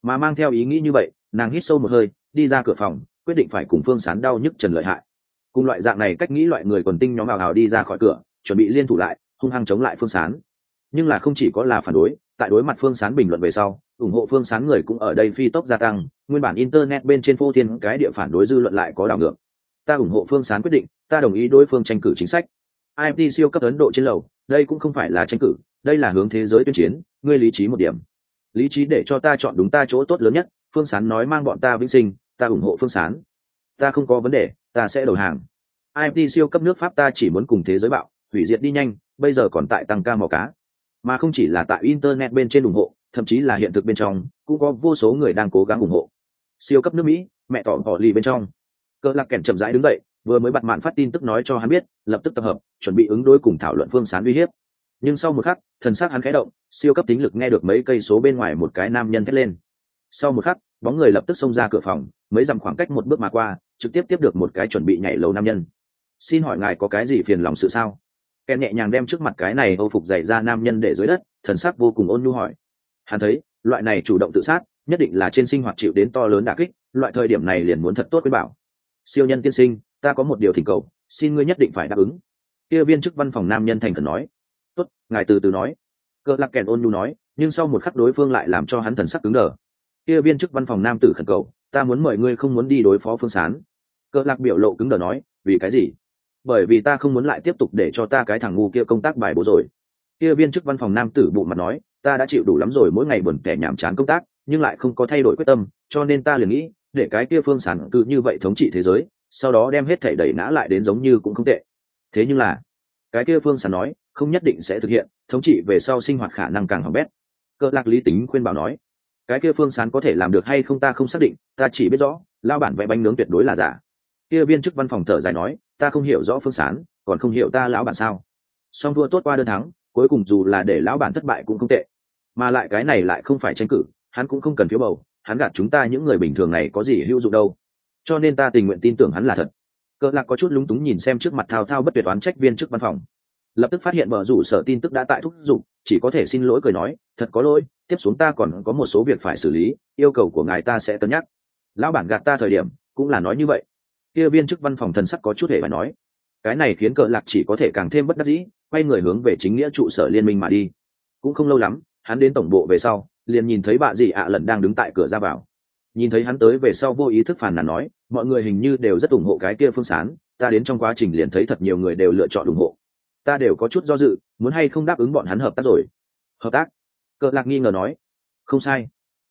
Mà mang theo ý nghĩ như vậy, nàng hít sâu một hơi, đi ra cửa phòng, quyết định phải cùng phương sán đau nhức trần lợi hại. Cùng loại dạng này cách nghĩ loại người còn tinh nhóm hào hào đi ra khỏi cửa, chuẩn bị liên thủ lại, hung hăng chống lại phương sán. Nhưng là không chỉ có là phản đối, tại đối mặt phương sán bình luận về sau, ủng hộ phương sán người cũng ở đây phi tốc gia tăng, nguyên bản internet bên trên phô thiên cái địa phản đối dư luận lại có đảo ngược. Ta ủng hộ phương sán quyết định, ta đồng ý đối phương tranh cử chính sách imt siêu cấp ấn độ trên lầu, đây cũng không phải là tranh cử, đây là hướng thế giới tuyên chiến, ngươi lý trí một điểm. Lý trí để cho ta chọn đúng ta chỗ tốt lớn nhất, phương sán nói mang bọn ta vĩnh sinh, ta ủng hộ phương sán. Ta không có vấn đề, ta sẽ đổi hàng. Imt siêu cấp nước pháp ta chỉ muốn cùng thế giới bạo, hủy diệt đi nhanh, bây giờ còn tại tăng ca màu cá. Mà không chỉ là tại internet bên trên ủng hộ, thậm chí là hiện thực bên trong, cũng có vô số người đang cố gắng ủng hộ. Siêu cấp nước mỹ, mẹ tỏ bỏ lì bên trong. Cờ lạc kèn chậm rãi đứng dậy vừa mới bặt mạn phát tin tức nói cho hắn biết, lập tức tập hợp, chuẩn bị ứng đối cùng thảo luận phương sán uy hiếp. Nhưng sau một khắc, thần xác hắn khẽ động, siêu cấp tính lực nghe được mấy cây số bên ngoài một cái nam nhân thét lên. Sau một khắc, bóng người lập tức xông ra cửa phòng, mấy dặm khoảng cách một bước mà qua, trực tiếp tiếp được một cái chuẩn bị nhảy lầu nam nhân. Xin hỏi ngài có cái gì phiền lòng sự sao? Kèn nhẹ nhàng đem trước mặt cái này âu phục dày ra nam nhân để dưới đất, thần sắc vô cùng ôn nhu hỏi. Hắn thấy, loại này chủ động tự sát, nhất định là trên sinh hoạt chịu đến to lớn đả kích, loại thời điểm này liền muốn thật tốt với bảo. Siêu nhân tiên sinh ta có một điều thỉnh cầu, xin ngươi nhất định phải đáp ứng. Kia viên chức văn phòng nam nhân thành khẩn nói. Tốt, ngài từ từ nói. Cỡ lạc kèn ôn nhu nói, nhưng sau một khắc đối phương lại làm cho hắn thần sắc cứng đờ. Kia viên chức văn phòng nam tử khẩn cầu, ta muốn mời ngươi không muốn đi đối phó phương sán. Cỡ lạc biểu lộ cứng đờ nói, vì cái gì? Bởi vì ta không muốn lại tiếp tục để cho ta cái thằng ngu kia công tác bài bố rồi. Kia viên chức văn phòng nam tử bụng mặt nói, ta đã chịu đủ lắm rồi mỗi ngày buồn kẻ nhàm chán công tác, nhưng lại không có thay đổi quyết tâm, cho nên ta liền nghĩ, để cái kia phương sản cứ như vậy thống trị thế giới sau đó đem hết thảy đẩy nã lại đến giống như cũng không tệ. Thế nhưng là, cái kia phương sản nói, không nhất định sẽ thực hiện, thống trị về sau sinh hoạt khả năng càng hỏng bét. Cơ lạc lý tính khuyên bảo nói, cái kia phương sán có thể làm được hay không ta không xác định, ta chỉ biết rõ lao bản vẽ bánh nướng tuyệt đối là giả. Kia viên chức văn phòng thở dài nói, ta không hiểu rõ phương sán, còn không hiểu ta lão bản sao. Song thua tốt qua đơn thắng, cuối cùng dù là để lão bản thất bại cũng không tệ. Mà lại cái này lại không phải tranh cử, hắn cũng không cần phiếu bầu, hắn gạt chúng ta những người bình thường này có gì hữu dụng đâu cho nên ta tình nguyện tin tưởng hắn là thật. Cỡ lạc có chút lúng túng nhìn xem trước mặt thao thao bất tuyệt oán trách viên chức văn phòng. Lập tức phát hiện bờ rủ sở tin tức đã tại thúc giục, chỉ có thể xin lỗi cười nói, thật có lỗi, tiếp xuống ta còn có một số việc phải xử lý, yêu cầu của ngài ta sẽ cân nhắc. Lão bản gạt ta thời điểm, cũng là nói như vậy. Kia viên chức văn phòng thần sắc có chút hề phải nói, cái này khiến cỡ lạc chỉ có thể càng thêm bất đắc dĩ, quay người hướng về chính nghĩa trụ sở liên minh mà đi. Cũng không lâu lắm, hắn đến tổng bộ về sau, liền nhìn thấy bà dì ạ à lần đang đứng tại cửa ra vào nhìn thấy hắn tới về sau vô ý thức phản nàn nói, mọi người hình như đều rất ủng hộ cái kia phương sán, ta đến trong quá trình liền thấy thật nhiều người đều lựa chọn ủng hộ. Ta đều có chút do dự, muốn hay không đáp ứng bọn hắn hợp tác rồi. Hợp tác? Cỡ lạc nghi ngờ nói. Không sai.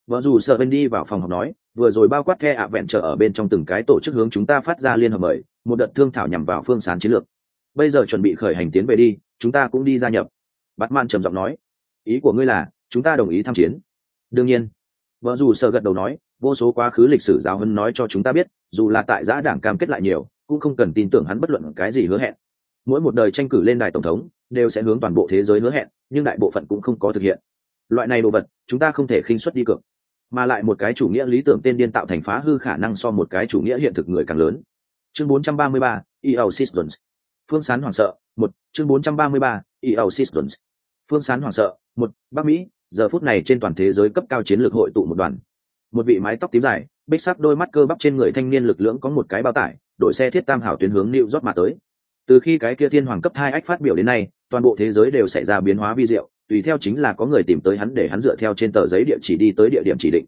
Vợ dù sợ bên đi vào phòng học nói, vừa rồi bao quát the ạ vẹn trở ở bên trong từng cái tổ chức hướng chúng ta phát ra liên hợp mời, một đợt thương thảo nhằm vào phương sán chiến lược. Bây giờ chuẩn bị khởi hành tiến về đi, chúng ta cũng đi gia nhập. Bắt man trầm giọng nói. Ý của ngươi là, chúng ta đồng ý tham chiến. Đương nhiên. Vợ dù sợ gật đầu nói vô số quá khứ lịch sử giáo hân nói cho chúng ta biết dù là tại giã đảng cam kết lại nhiều cũng không cần tin tưởng hắn bất luận cái gì hứa hẹn. Mỗi một đời tranh cử lên đài tổng thống đều sẽ hướng toàn bộ thế giới hứa hẹn nhưng đại bộ phận cũng không có thực hiện. Loại này đồ vật chúng ta không thể khinh xuất đi cược. Mà lại một cái chủ nghĩa lý tưởng tên điên tạo thành phá hư khả năng so một cái chủ nghĩa hiện thực người càng lớn. Chương 433, EL Systems phương sán hoảng sợ một chương 433, EL Systems phương sán hoảng sợ một bắc mỹ giờ phút này trên toàn thế giới cấp cao chiến lược hội tụ một đoàn một vị mái tóc tím dài, bích sắc đôi mắt cơ bắp trên người thanh niên lực lưỡng có một cái bao tải đội xe thiết tam hảo tuyến hướng nịu rót mà tới. Từ khi cái kia thiên hoàng cấp hai ách phát biểu đến nay, toàn bộ thế giới đều xảy ra biến hóa vi diệu, tùy theo chính là có người tìm tới hắn để hắn dựa theo trên tờ giấy địa chỉ đi tới địa điểm chỉ định.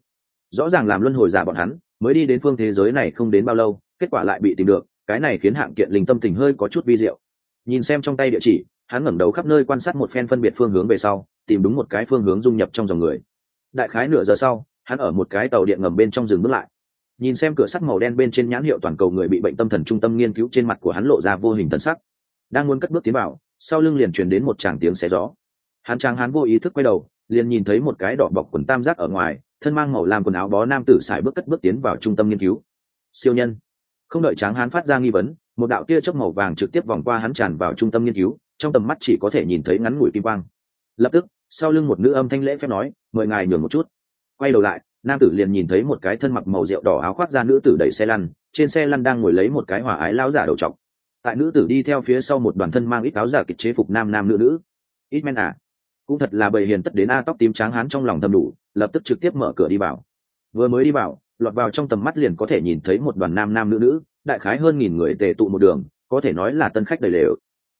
Rõ ràng làm luân hồi giả bọn hắn, mới đi đến phương thế giới này không đến bao lâu, kết quả lại bị tìm được, cái này khiến hạng kiện linh tâm tình hơi có chút vi diệu. Nhìn xem trong tay địa chỉ, hắn ngẩng đầu khắp nơi quan sát một phen phân biệt phương hướng về sau, tìm đúng một cái phương hướng dung nhập trong dòng người. Đại khái nửa giờ sau hắn ở một cái tàu điện ngầm bên trong rừng bước lại. Nhìn xem cửa sắt màu đen bên trên nhãn hiệu toàn cầu người bị bệnh tâm thần trung tâm nghiên cứu trên mặt của hắn lộ ra vô hình thần sắc. Đang muốn cất bước tiến vào, sau lưng liền truyền đến một tràng tiếng xé gió. Hắn trang hắn vô ý thức quay đầu, liền nhìn thấy một cái đỏ bọc quần tam giác ở ngoài, thân mang màu làm quần áo bó nam tử xài bước cất bước tiến vào trung tâm nghiên cứu. Siêu nhân. Không đợi tráng hắn phát ra nghi vấn, một đạo tia chớp màu vàng trực tiếp vòng qua hắn tràn vào trung tâm nghiên cứu, trong tầm mắt chỉ có thể nhìn thấy ngắn ngủi kim quang. Lập tức, sau lưng một nữ âm thanh lễ phép nói, mời ngài nhường một chút quay đầu lại, nam tử liền nhìn thấy một cái thân mặc màu rượu đỏ áo khoác ra nữ tử đẩy xe lăn, trên xe lăn đang ngồi lấy một cái hòa ái lao giả đầu trọc. Tại nữ tử đi theo phía sau một đoàn thân mang ít áo giả kịch chế phục nam nam nữ nữ. Ít men à? Cũng thật là bầy hiền tất đến a, tóc tím tráng hán trong lòng thầm đủ, lập tức trực tiếp mở cửa đi vào. Vừa mới đi vào, lọt vào trong tầm mắt liền có thể nhìn thấy một đoàn nam nam nữ nữ, đại khái hơn nghìn người tề tụ một đường, có thể nói là tân khách đầy lều.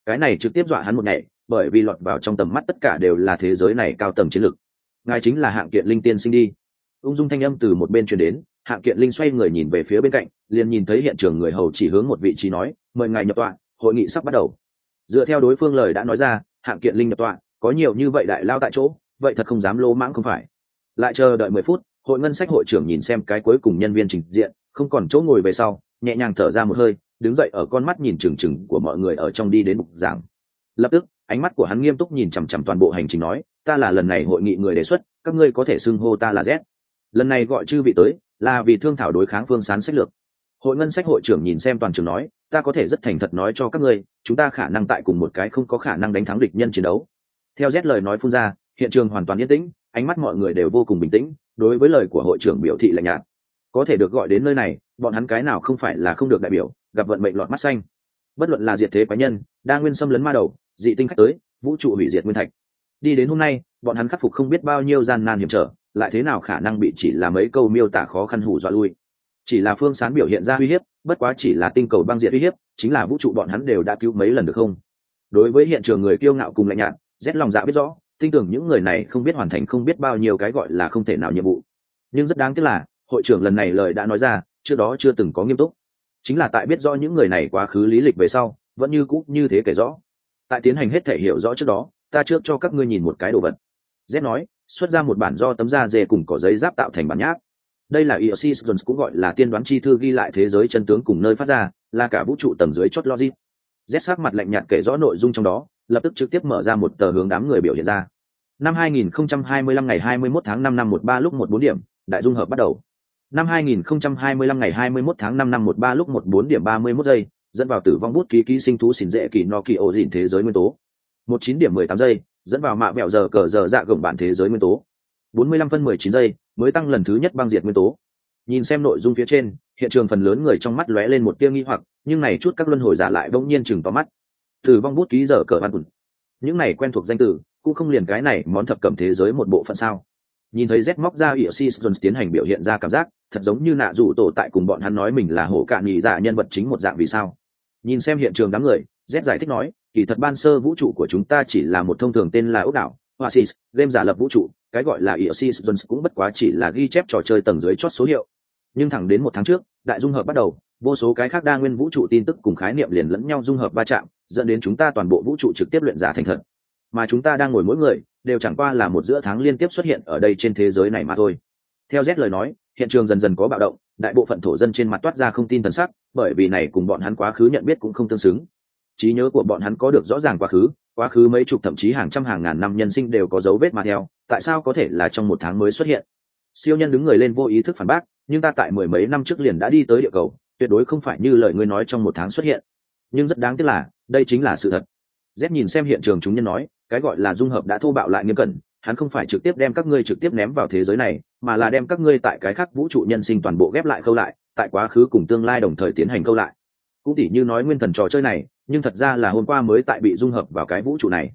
Cái này trực tiếp dọa hắn một ngày, bởi vì lọt vào trong tầm mắt tất cả đều là thế giới này cao tầm chiến lược ngài chính là hạng kiện linh tiên sinh đi. Ung dung thanh âm từ một bên truyền đến, hạng kiện linh xoay người nhìn về phía bên cạnh, liền nhìn thấy hiện trường người hầu chỉ hướng một vị trí nói, mời ngài nhập tọa, hội nghị sắp bắt đầu. Dựa theo đối phương lời đã nói ra, hạng kiện linh nhập tọa, có nhiều như vậy đại lao tại chỗ, vậy thật không dám lô mãng không phải. Lại chờ đợi mười phút, hội ngân sách hội trưởng nhìn xem cái cuối cùng nhân viên trình diện, không còn chỗ ngồi về sau, nhẹ nhàng thở ra một hơi, đứng dậy ở con mắt nhìn trừng trừng của mọi người ở trong đi đến bục giảng. Lập tức, ánh mắt của hắn nghiêm túc nhìn chằm chằm toàn bộ hành trình nói ta là lần này hội nghị người đề xuất, các ngươi có thể xưng hô ta là z. Lần này gọi chư vị tới, là vì thương thảo đối kháng phương sán sách lược. Hội ngân sách hội trưởng nhìn xem toàn trường nói, ta có thể rất thành thật nói cho các ngươi, chúng ta khả năng tại cùng một cái không có khả năng đánh thắng địch nhân chiến đấu. Theo z lời nói phun ra, hiện trường hoàn toàn yên tĩnh, ánh mắt mọi người đều vô cùng bình tĩnh, đối với lời của hội trưởng biểu thị lạnh nhạt. Có thể được gọi đến nơi này, bọn hắn cái nào không phải là không được đại biểu, gặp vận mệnh lọt mắt xanh. Bất luận là diệt thế quái nhân, đa nguyên xâm lấn ma đầu, dị tinh khách tới, vũ trụ hủy diệt nguyên thạch đi đến hôm nay, bọn hắn khắc phục không biết bao nhiêu gian nan hiểm trở, lại thế nào khả năng bị chỉ là mấy câu miêu tả khó khăn hủ dọa lui. Chỉ là phương sán biểu hiện ra uy hiếp, bất quá chỉ là tinh cầu băng diện uy hiếp, chính là vũ trụ bọn hắn đều đã cứu mấy lần được không? Đối với hiện trường người kiêu ngạo cùng lạnh nhạt, rét lòng dạ biết rõ, tin tưởng những người này không biết hoàn thành không biết bao nhiêu cái gọi là không thể nào nhiệm vụ. Nhưng rất đáng tiếc là, hội trưởng lần này lời đã nói ra, trước đó chưa từng có nghiêm túc. Chính là tại biết rõ những người này quá khứ lý lịch về sau, vẫn như cũ như thế kể rõ. Tại tiến hành hết thể hiểu rõ trước đó ta trước cho các ngươi nhìn một cái đồ vật z nói xuất ra một bản do tấm da dê cùng cỏ giấy giáp tạo thành bản nháp đây là Eosis Jones cũng gọi là tiên đoán chi thư ghi lại thế giới chân tướng cùng nơi phát ra, là cả vũ trụ tầng dưới chốt logic. Z sắc mặt lạnh nhạt kể rõ nội dung trong đó, lập tức trực tiếp mở ra một tờ hướng đám người biểu hiện ra. Năm 2025 ngày 21 tháng 5 năm 13 lúc 14 điểm, đại dung hợp bắt đầu. Năm 2025 ngày 21 tháng 5 năm 13 lúc 14 điểm 31 giây, dẫn vào tử vong bút ký ký sinh thú xỉn dễ kỳ no kỳ ổ dịn thế giới nguyên tố. 19 điểm 18 giây, dẫn vào mạ mẹo giờ cờ giờ dạ gồng bản thế giới nguyên tố. 45 phân 19 giây, mới tăng lần thứ nhất băng diệt nguyên tố. Nhìn xem nội dung phía trên, hiện trường phần lớn người trong mắt lóe lên một tia nghi hoặc, nhưng này chút các luân hồi giả lại bỗng nhiên chừng to mắt. Từ vong bút ký giờ cờ văn quần. Những này quen thuộc danh từ, cũng không liền cái này món thập cẩm thế giới một bộ phận sao? Nhìn thấy Z móc ra Iosis Jones tiến hành biểu hiện ra cảm giác, thật giống như nạ rủ tổ tại cùng bọn hắn nói mình là hổ cạn nhị dạ nhân vật chính một dạng vì sao? Nhìn xem hiện trường đám người, Z giải thích nói, kỳ thật ban sơ vũ trụ của chúng ta chỉ là một thông thường tên là ốc đảo, Oasis, game giả lập vũ trụ, cái gọi là Iosis Jones cũng bất quá chỉ là ghi chép trò chơi tầng dưới chót số hiệu. Nhưng thẳng đến một tháng trước, đại dung hợp bắt đầu, vô số cái khác đa nguyên vũ trụ tin tức cùng khái niệm liền lẫn nhau dung hợp va chạm, dẫn đến chúng ta toàn bộ vũ trụ trực tiếp luyện giả thành thật. Mà chúng ta đang ngồi mỗi người, đều chẳng qua là một giữa tháng liên tiếp xuất hiện ở đây trên thế giới này mà thôi. Theo Z lời nói, hiện trường dần dần có bạo động, đại bộ phận thổ dân trên mặt toát ra không tin thần sắc, bởi vì này cùng bọn hắn quá khứ nhận biết cũng không tương xứng. Trí nhớ của bọn hắn có được rõ ràng quá khứ, quá khứ mấy chục thậm chí hàng trăm hàng ngàn năm nhân sinh đều có dấu vết mà theo, tại sao có thể là trong một tháng mới xuất hiện? Siêu nhân đứng người lên vô ý thức phản bác nhưng ta tại mười mấy năm trước liền đã đi tới địa cầu tuyệt đối không phải như lời ngươi nói trong một tháng xuất hiện. Nhưng rất đáng tiếc là đây chính là sự thật. Z nhìn xem hiện trường chúng nhân nói cái gọi là dung hợp đã thô bạo lại nghiêm cẩn hắn không phải trực tiếp đem các ngươi trực tiếp ném vào thế giới này mà là đem các ngươi tại cái khác vũ trụ nhân sinh toàn bộ ghép lại khâu lại tại quá khứ cùng tương lai đồng thời tiến hành khâu lại. Cũng tỉ như nói nguyên thần trò chơi này nhưng thật ra là hôm qua mới tại bị dung hợp vào cái vũ trụ này.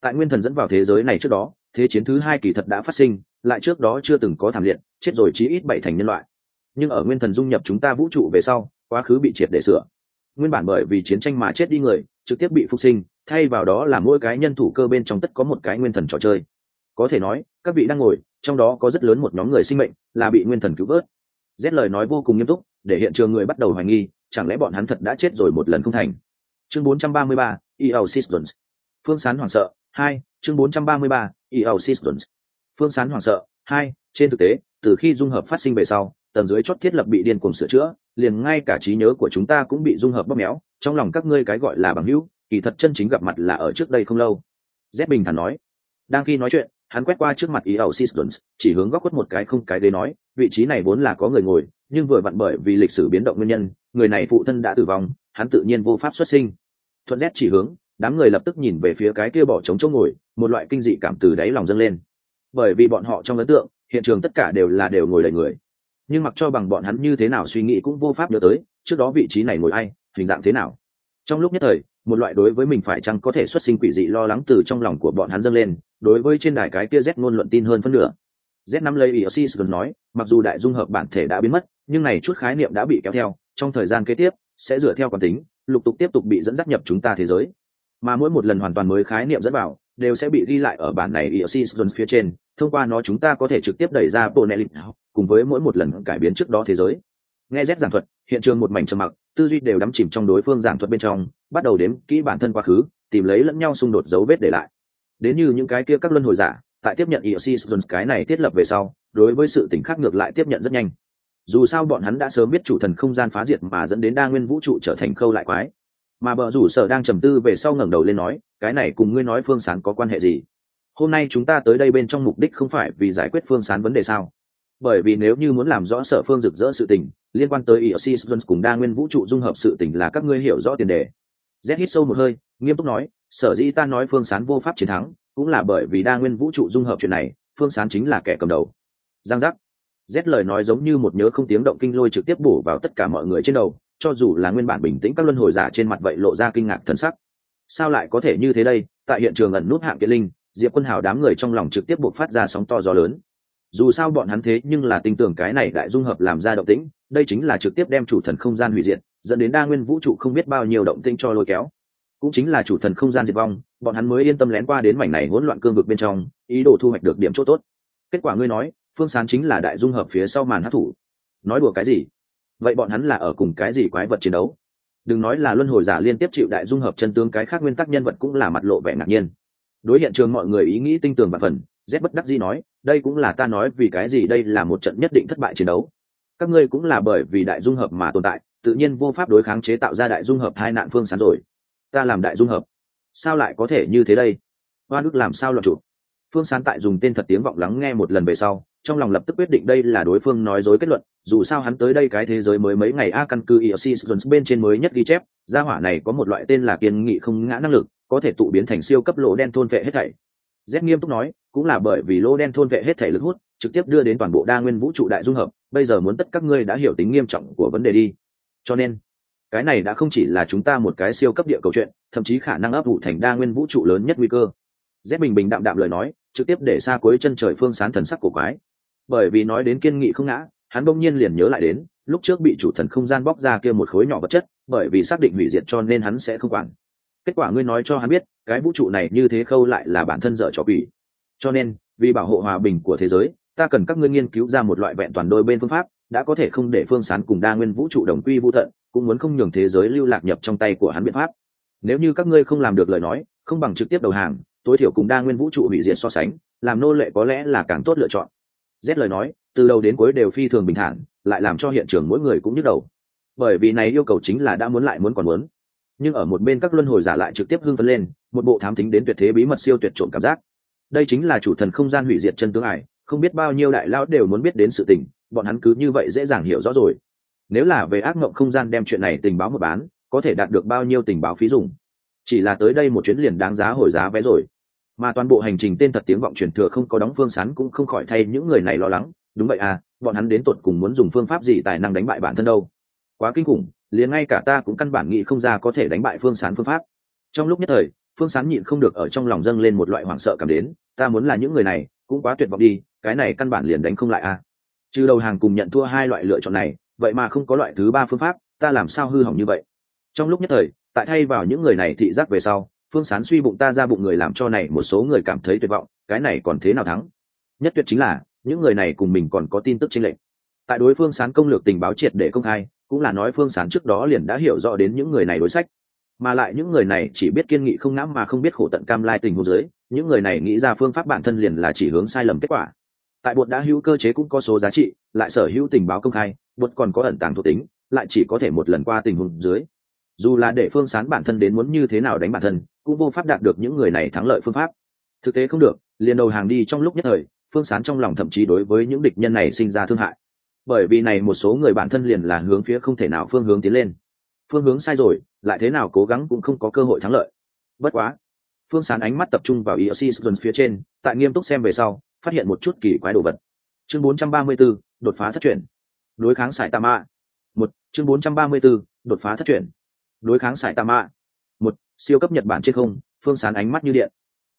Tại nguyên thần dẫn vào thế giới này trước đó, thế chiến thứ hai kỳ thật đã phát sinh, lại trước đó chưa từng có thảm liệt, chết rồi chí ít bảy thành nhân loại. Nhưng ở nguyên thần dung nhập chúng ta vũ trụ về sau, quá khứ bị triệt để sửa. Nguyên bản bởi vì chiến tranh mà chết đi người, trực tiếp bị phục sinh, thay vào đó là mỗi cái nhân thủ cơ bên trong tất có một cái nguyên thần trò chơi. Có thể nói, các vị đang ngồi, trong đó có rất lớn một nhóm người sinh mệnh, là bị nguyên thần cứu vớt. Rét lời nói vô cùng nghiêm túc, để hiện trường người bắt đầu hoài nghi, chẳng lẽ bọn hắn thật đã chết rồi một lần không thành? Chương 433, EL Systems. phương sán hoảng sợ 2, chương 433, EL Systems. Phương Sán hoảng sợ. Hai, trên thực tế, từ khi dung hợp phát sinh về sau, tầng dưới chốt thiết lập bị điên cuồng sửa chữa, liền ngay cả trí nhớ của chúng ta cũng bị dung hợp bóp méo, trong lòng các ngươi cái gọi là bằng hữu, kỳ thật chân chính gặp mặt là ở trước đây không lâu. Z bình thản nói. Đang khi nói chuyện, hắn quét qua trước mặt EL Systems, chỉ hướng góc quất một cái không cái ghế nói, vị trí này vốn là có người ngồi, nhưng vừa vặn bởi vì lịch sử biến động nguyên nhân, người này phụ thân đã tử vong, hắn tự nhiên vô pháp xuất sinh. Thuận rét chỉ hướng, đám người lập tức nhìn về phía cái kia bỏ trống chỗ ngồi một loại kinh dị cảm từ đáy lòng dâng lên. Bởi vì bọn họ trong ấn tượng hiện trường tất cả đều là đều ngồi đầy người. Nhưng mặc cho bằng bọn hắn như thế nào suy nghĩ cũng vô pháp nhớ tới trước đó vị trí này ngồi ai hình dạng thế nào. Trong lúc nhất thời một loại đối với mình phải chăng có thể xuất sinh quỷ dị lo lắng từ trong lòng của bọn hắn dâng lên đối với trên đài cái kia z ngôn luận tin hơn phân nửa. Z năm lấy ý gần nói mặc dù đại dung hợp bản thể đã biến mất nhưng này chút khái niệm đã bị kéo theo trong thời gian kế tiếp sẽ dựa theo quán tính lục tục tiếp tục bị dẫn dắt nhập chúng ta thế giới mà mỗi một lần hoàn toàn mới khái niệm dẫn vào đều sẽ bị ghi lại ở bản này Eosis phía trên, thông qua nó chúng ta có thể trực tiếp đẩy ra bộ nệ lịch cùng với mỗi một lần cải biến trước đó thế giới. Nghe Z giảng thuật, hiện trường một mảnh trầm mặc, tư duy đều đắm chìm trong đối phương giảng thuật bên trong, bắt đầu đếm kỹ bản thân quá khứ, tìm lấy lẫn nhau xung đột dấu vết để lại. Đến như những cái kia các luân hồi giả, tại tiếp nhận Eosis cái này thiết lập về sau, đối với sự tình khác ngược lại tiếp nhận rất nhanh. Dù sao bọn hắn đã sớm biết chủ thần không gian phá diệt mà dẫn đến đa nguyên vũ trụ trở thành khâu lại quái, mà bờ rủ sở đang trầm tư về sau ngẩng đầu lên nói cái này cùng ngươi nói phương sán có quan hệ gì? Hôm nay chúng ta tới đây bên trong mục đích không phải vì giải quyết phương sán vấn đề sao? Bởi vì nếu như muốn làm rõ sở phương rực rỡ sự tình liên quan tới Iosis Jones cùng đa nguyên vũ trụ dung hợp sự tình là các ngươi hiểu rõ tiền đề. Z hít sâu một hơi nghiêm túc nói sở dĩ ta nói phương sán vô pháp chiến thắng cũng là bởi vì đa nguyên vũ trụ dung hợp chuyện này phương sán chính là kẻ cầm đầu. Giang giác rét lời nói giống như một nhớ không tiếng động kinh lôi trực tiếp bổ vào tất cả mọi người trên đầu, cho dù là nguyên bản bình tĩnh các luân hồi giả trên mặt vậy lộ ra kinh ngạc thần sắc. Sao lại có thể như thế đây? Tại hiện trường ẩn nút hạng kiệt linh, diệp quân hào đám người trong lòng trực tiếp buộc phát ra sóng to gió lớn. Dù sao bọn hắn thế nhưng là tin tưởng cái này đại dung hợp làm ra động tĩnh, đây chính là trực tiếp đem chủ thần không gian hủy diệt, dẫn đến đa nguyên vũ trụ không biết bao nhiêu động tĩnh cho lôi kéo. Cũng chính là chủ thần không gian diệt vong, bọn hắn mới yên tâm lén qua đến mảnh này hỗn loạn cương vực bên trong, ý đồ thu hoạch được điểm chỗ tốt. Kết quả ngươi nói phương sán chính là đại dung hợp phía sau màn hát thủ. Nói đùa cái gì? Vậy bọn hắn là ở cùng cái gì quái vật chiến đấu? Đừng nói là luân hồi giả liên tiếp chịu đại dung hợp chân tướng cái khác nguyên tắc nhân vật cũng là mặt lộ vẻ ngạc nhiên. Đối hiện trường mọi người ý nghĩ tinh tường và phần, z bất đắc dĩ nói, đây cũng là ta nói vì cái gì đây là một trận nhất định thất bại chiến đấu. Các ngươi cũng là bởi vì đại dung hợp mà tồn tại, tự nhiên vô pháp đối kháng chế tạo ra đại dung hợp hai nạn phương sán rồi. Ta làm đại dung hợp. Sao lại có thể như thế đây? Hoa đức làm sao lọt chủ? Phương sán tại dùng tên thật tiếng vọng lắng nghe một lần về sau trong lòng lập tức quyết định đây là đối phương nói dối kết luận, dù sao hắn tới đây cái thế giới mới mấy ngày, a căn cứ EOC Jones bên trên mới nhất ghi chép, gia hỏa này có một loại tên là kiên nghị không ngã năng lực, có thể tụ biến thành siêu cấp lỗ đen thôn vệ hết thảy. Z nghiêm túc nói, cũng là bởi vì lỗ đen thôn vệ hết thảy lực hút, trực tiếp đưa đến toàn bộ đa nguyên vũ trụ đại dung hợp, bây giờ muốn tất các ngươi đã hiểu tính nghiêm trọng của vấn đề đi. Cho nên, cái này đã không chỉ là chúng ta một cái siêu cấp địa cầu chuyện, thậm chí khả năng ấp ủ thành đa nguyên vũ trụ lớn nhất nguy cơ. Z bình bình đạm đạm lời nói, trực tiếp để xa cuối chân trời phương sán thần sắc của quái bởi vì nói đến kiên nghị không ngã, hắn bỗng nhiên liền nhớ lại đến, lúc trước bị chủ thần không gian bóc ra kia một khối nhỏ vật chất, bởi vì xác định hủy diệt cho nên hắn sẽ không quản. Kết quả ngươi nói cho hắn biết, cái vũ trụ này như thế khâu lại là bản thân dở trò quỷ. Cho nên, vì bảo hộ hòa bình của thế giới, ta cần các ngươi nghiên cứu ra một loại vẹn toàn đôi bên phương pháp, đã có thể không để phương sán cùng đa nguyên vũ trụ đồng quy vũ thận cũng muốn không nhường thế giới lưu lạc nhập trong tay của hắn biện pháp. Nếu như các ngươi không làm được lời nói, không bằng trực tiếp đầu hàng, tối thiểu cùng đa nguyên vũ trụ hủy diệt so sánh, làm nô lệ có lẽ là càng tốt lựa chọn rét lời nói, từ đầu đến cuối đều phi thường bình thản, lại làm cho hiện trường mỗi người cũng nhức đầu. Bởi vì này yêu cầu chính là đã muốn lại muốn còn muốn. Nhưng ở một bên các luân hồi giả lại trực tiếp hưng phấn lên, một bộ thám tính đến tuyệt thế bí mật siêu tuyệt trộm cảm giác. Đây chính là chủ thần không gian hủy diệt chân tướng ải, không biết bao nhiêu đại lão đều muốn biết đến sự tình, bọn hắn cứ như vậy dễ dàng hiểu rõ rồi. Nếu là về ác mộng không gian đem chuyện này tình báo một bán, có thể đạt được bao nhiêu tình báo phí dùng? Chỉ là tới đây một chuyến liền đáng giá hồi giá vé rồi mà toàn bộ hành trình tên thật tiếng vọng truyền thừa không có đóng phương sán cũng không khỏi thay những người này lo lắng. Đúng vậy à bọn hắn đến tột cùng muốn dùng phương pháp gì tài năng đánh bại bản thân đâu? Quá kinh khủng, liền ngay cả ta cũng căn bản nghĩ không ra có thể đánh bại phương sán phương pháp. Trong lúc nhất thời, phương sán nhịn không được ở trong lòng dâng lên một loại hoảng sợ cảm đến, ta muốn là những người này, cũng quá tuyệt vọng đi, cái này căn bản liền đánh không lại à. Trừ đầu hàng cùng nhận thua hai loại lựa chọn này, vậy mà không có loại thứ ba phương pháp, ta làm sao hư hỏng như vậy? Trong lúc nhất thời, tại thay vào những người này thị giác về sau phương sán suy bụng ta ra bụng người làm cho này một số người cảm thấy tuyệt vọng cái này còn thế nào thắng? Nhất tuyệt chính là những người này cùng mình còn có tin tức chênh lệch. Tại đối phương sán công lược tình báo triệt để công khai cũng là nói phương sán trước đó liền đã hiểu rõ đến những người này đối sách. Mà lại những người này chỉ biết kiên nghị không ngã mà không biết khổ tận cam lai tình huống dưới, những người này nghĩ ra phương pháp bản thân liền là chỉ hướng sai lầm kết quả. Tại bột đã hữu cơ chế cũng có số giá trị lại sở hữu tình báo công khai bột còn có ẩn tàng thuộc tính lại chỉ có thể một lần qua tình huống dưới. Dù là để phương sán bản thân đến muốn như thế nào đánh bản thân cũng vô pháp đạt được những người này thắng lợi phương pháp. Thực tế không được liền đầu hàng đi trong lúc nhất thời phương sán trong lòng thậm chí đối với những địch nhân này sinh ra thương hại. Bởi vì này một số người bản thân liền là hướng phía không thể nào phương hướng tiến lên. Phương hướng sai rồi lại thế nào cố gắng cũng không có cơ hội thắng lợi. Bất quá phương sán ánh mắt tập trung vào Iosis phía trên tại nghiêm túc xem về sau phát hiện một chút kỳ quái đồ vật. Chương 434, đột phá thất truyền đối kháng sải tà mạ một chương 434, đột phá thất truyền đối kháng sải tà mạ siêu cấp nhật bản trên không, phương sán ánh mắt như điện.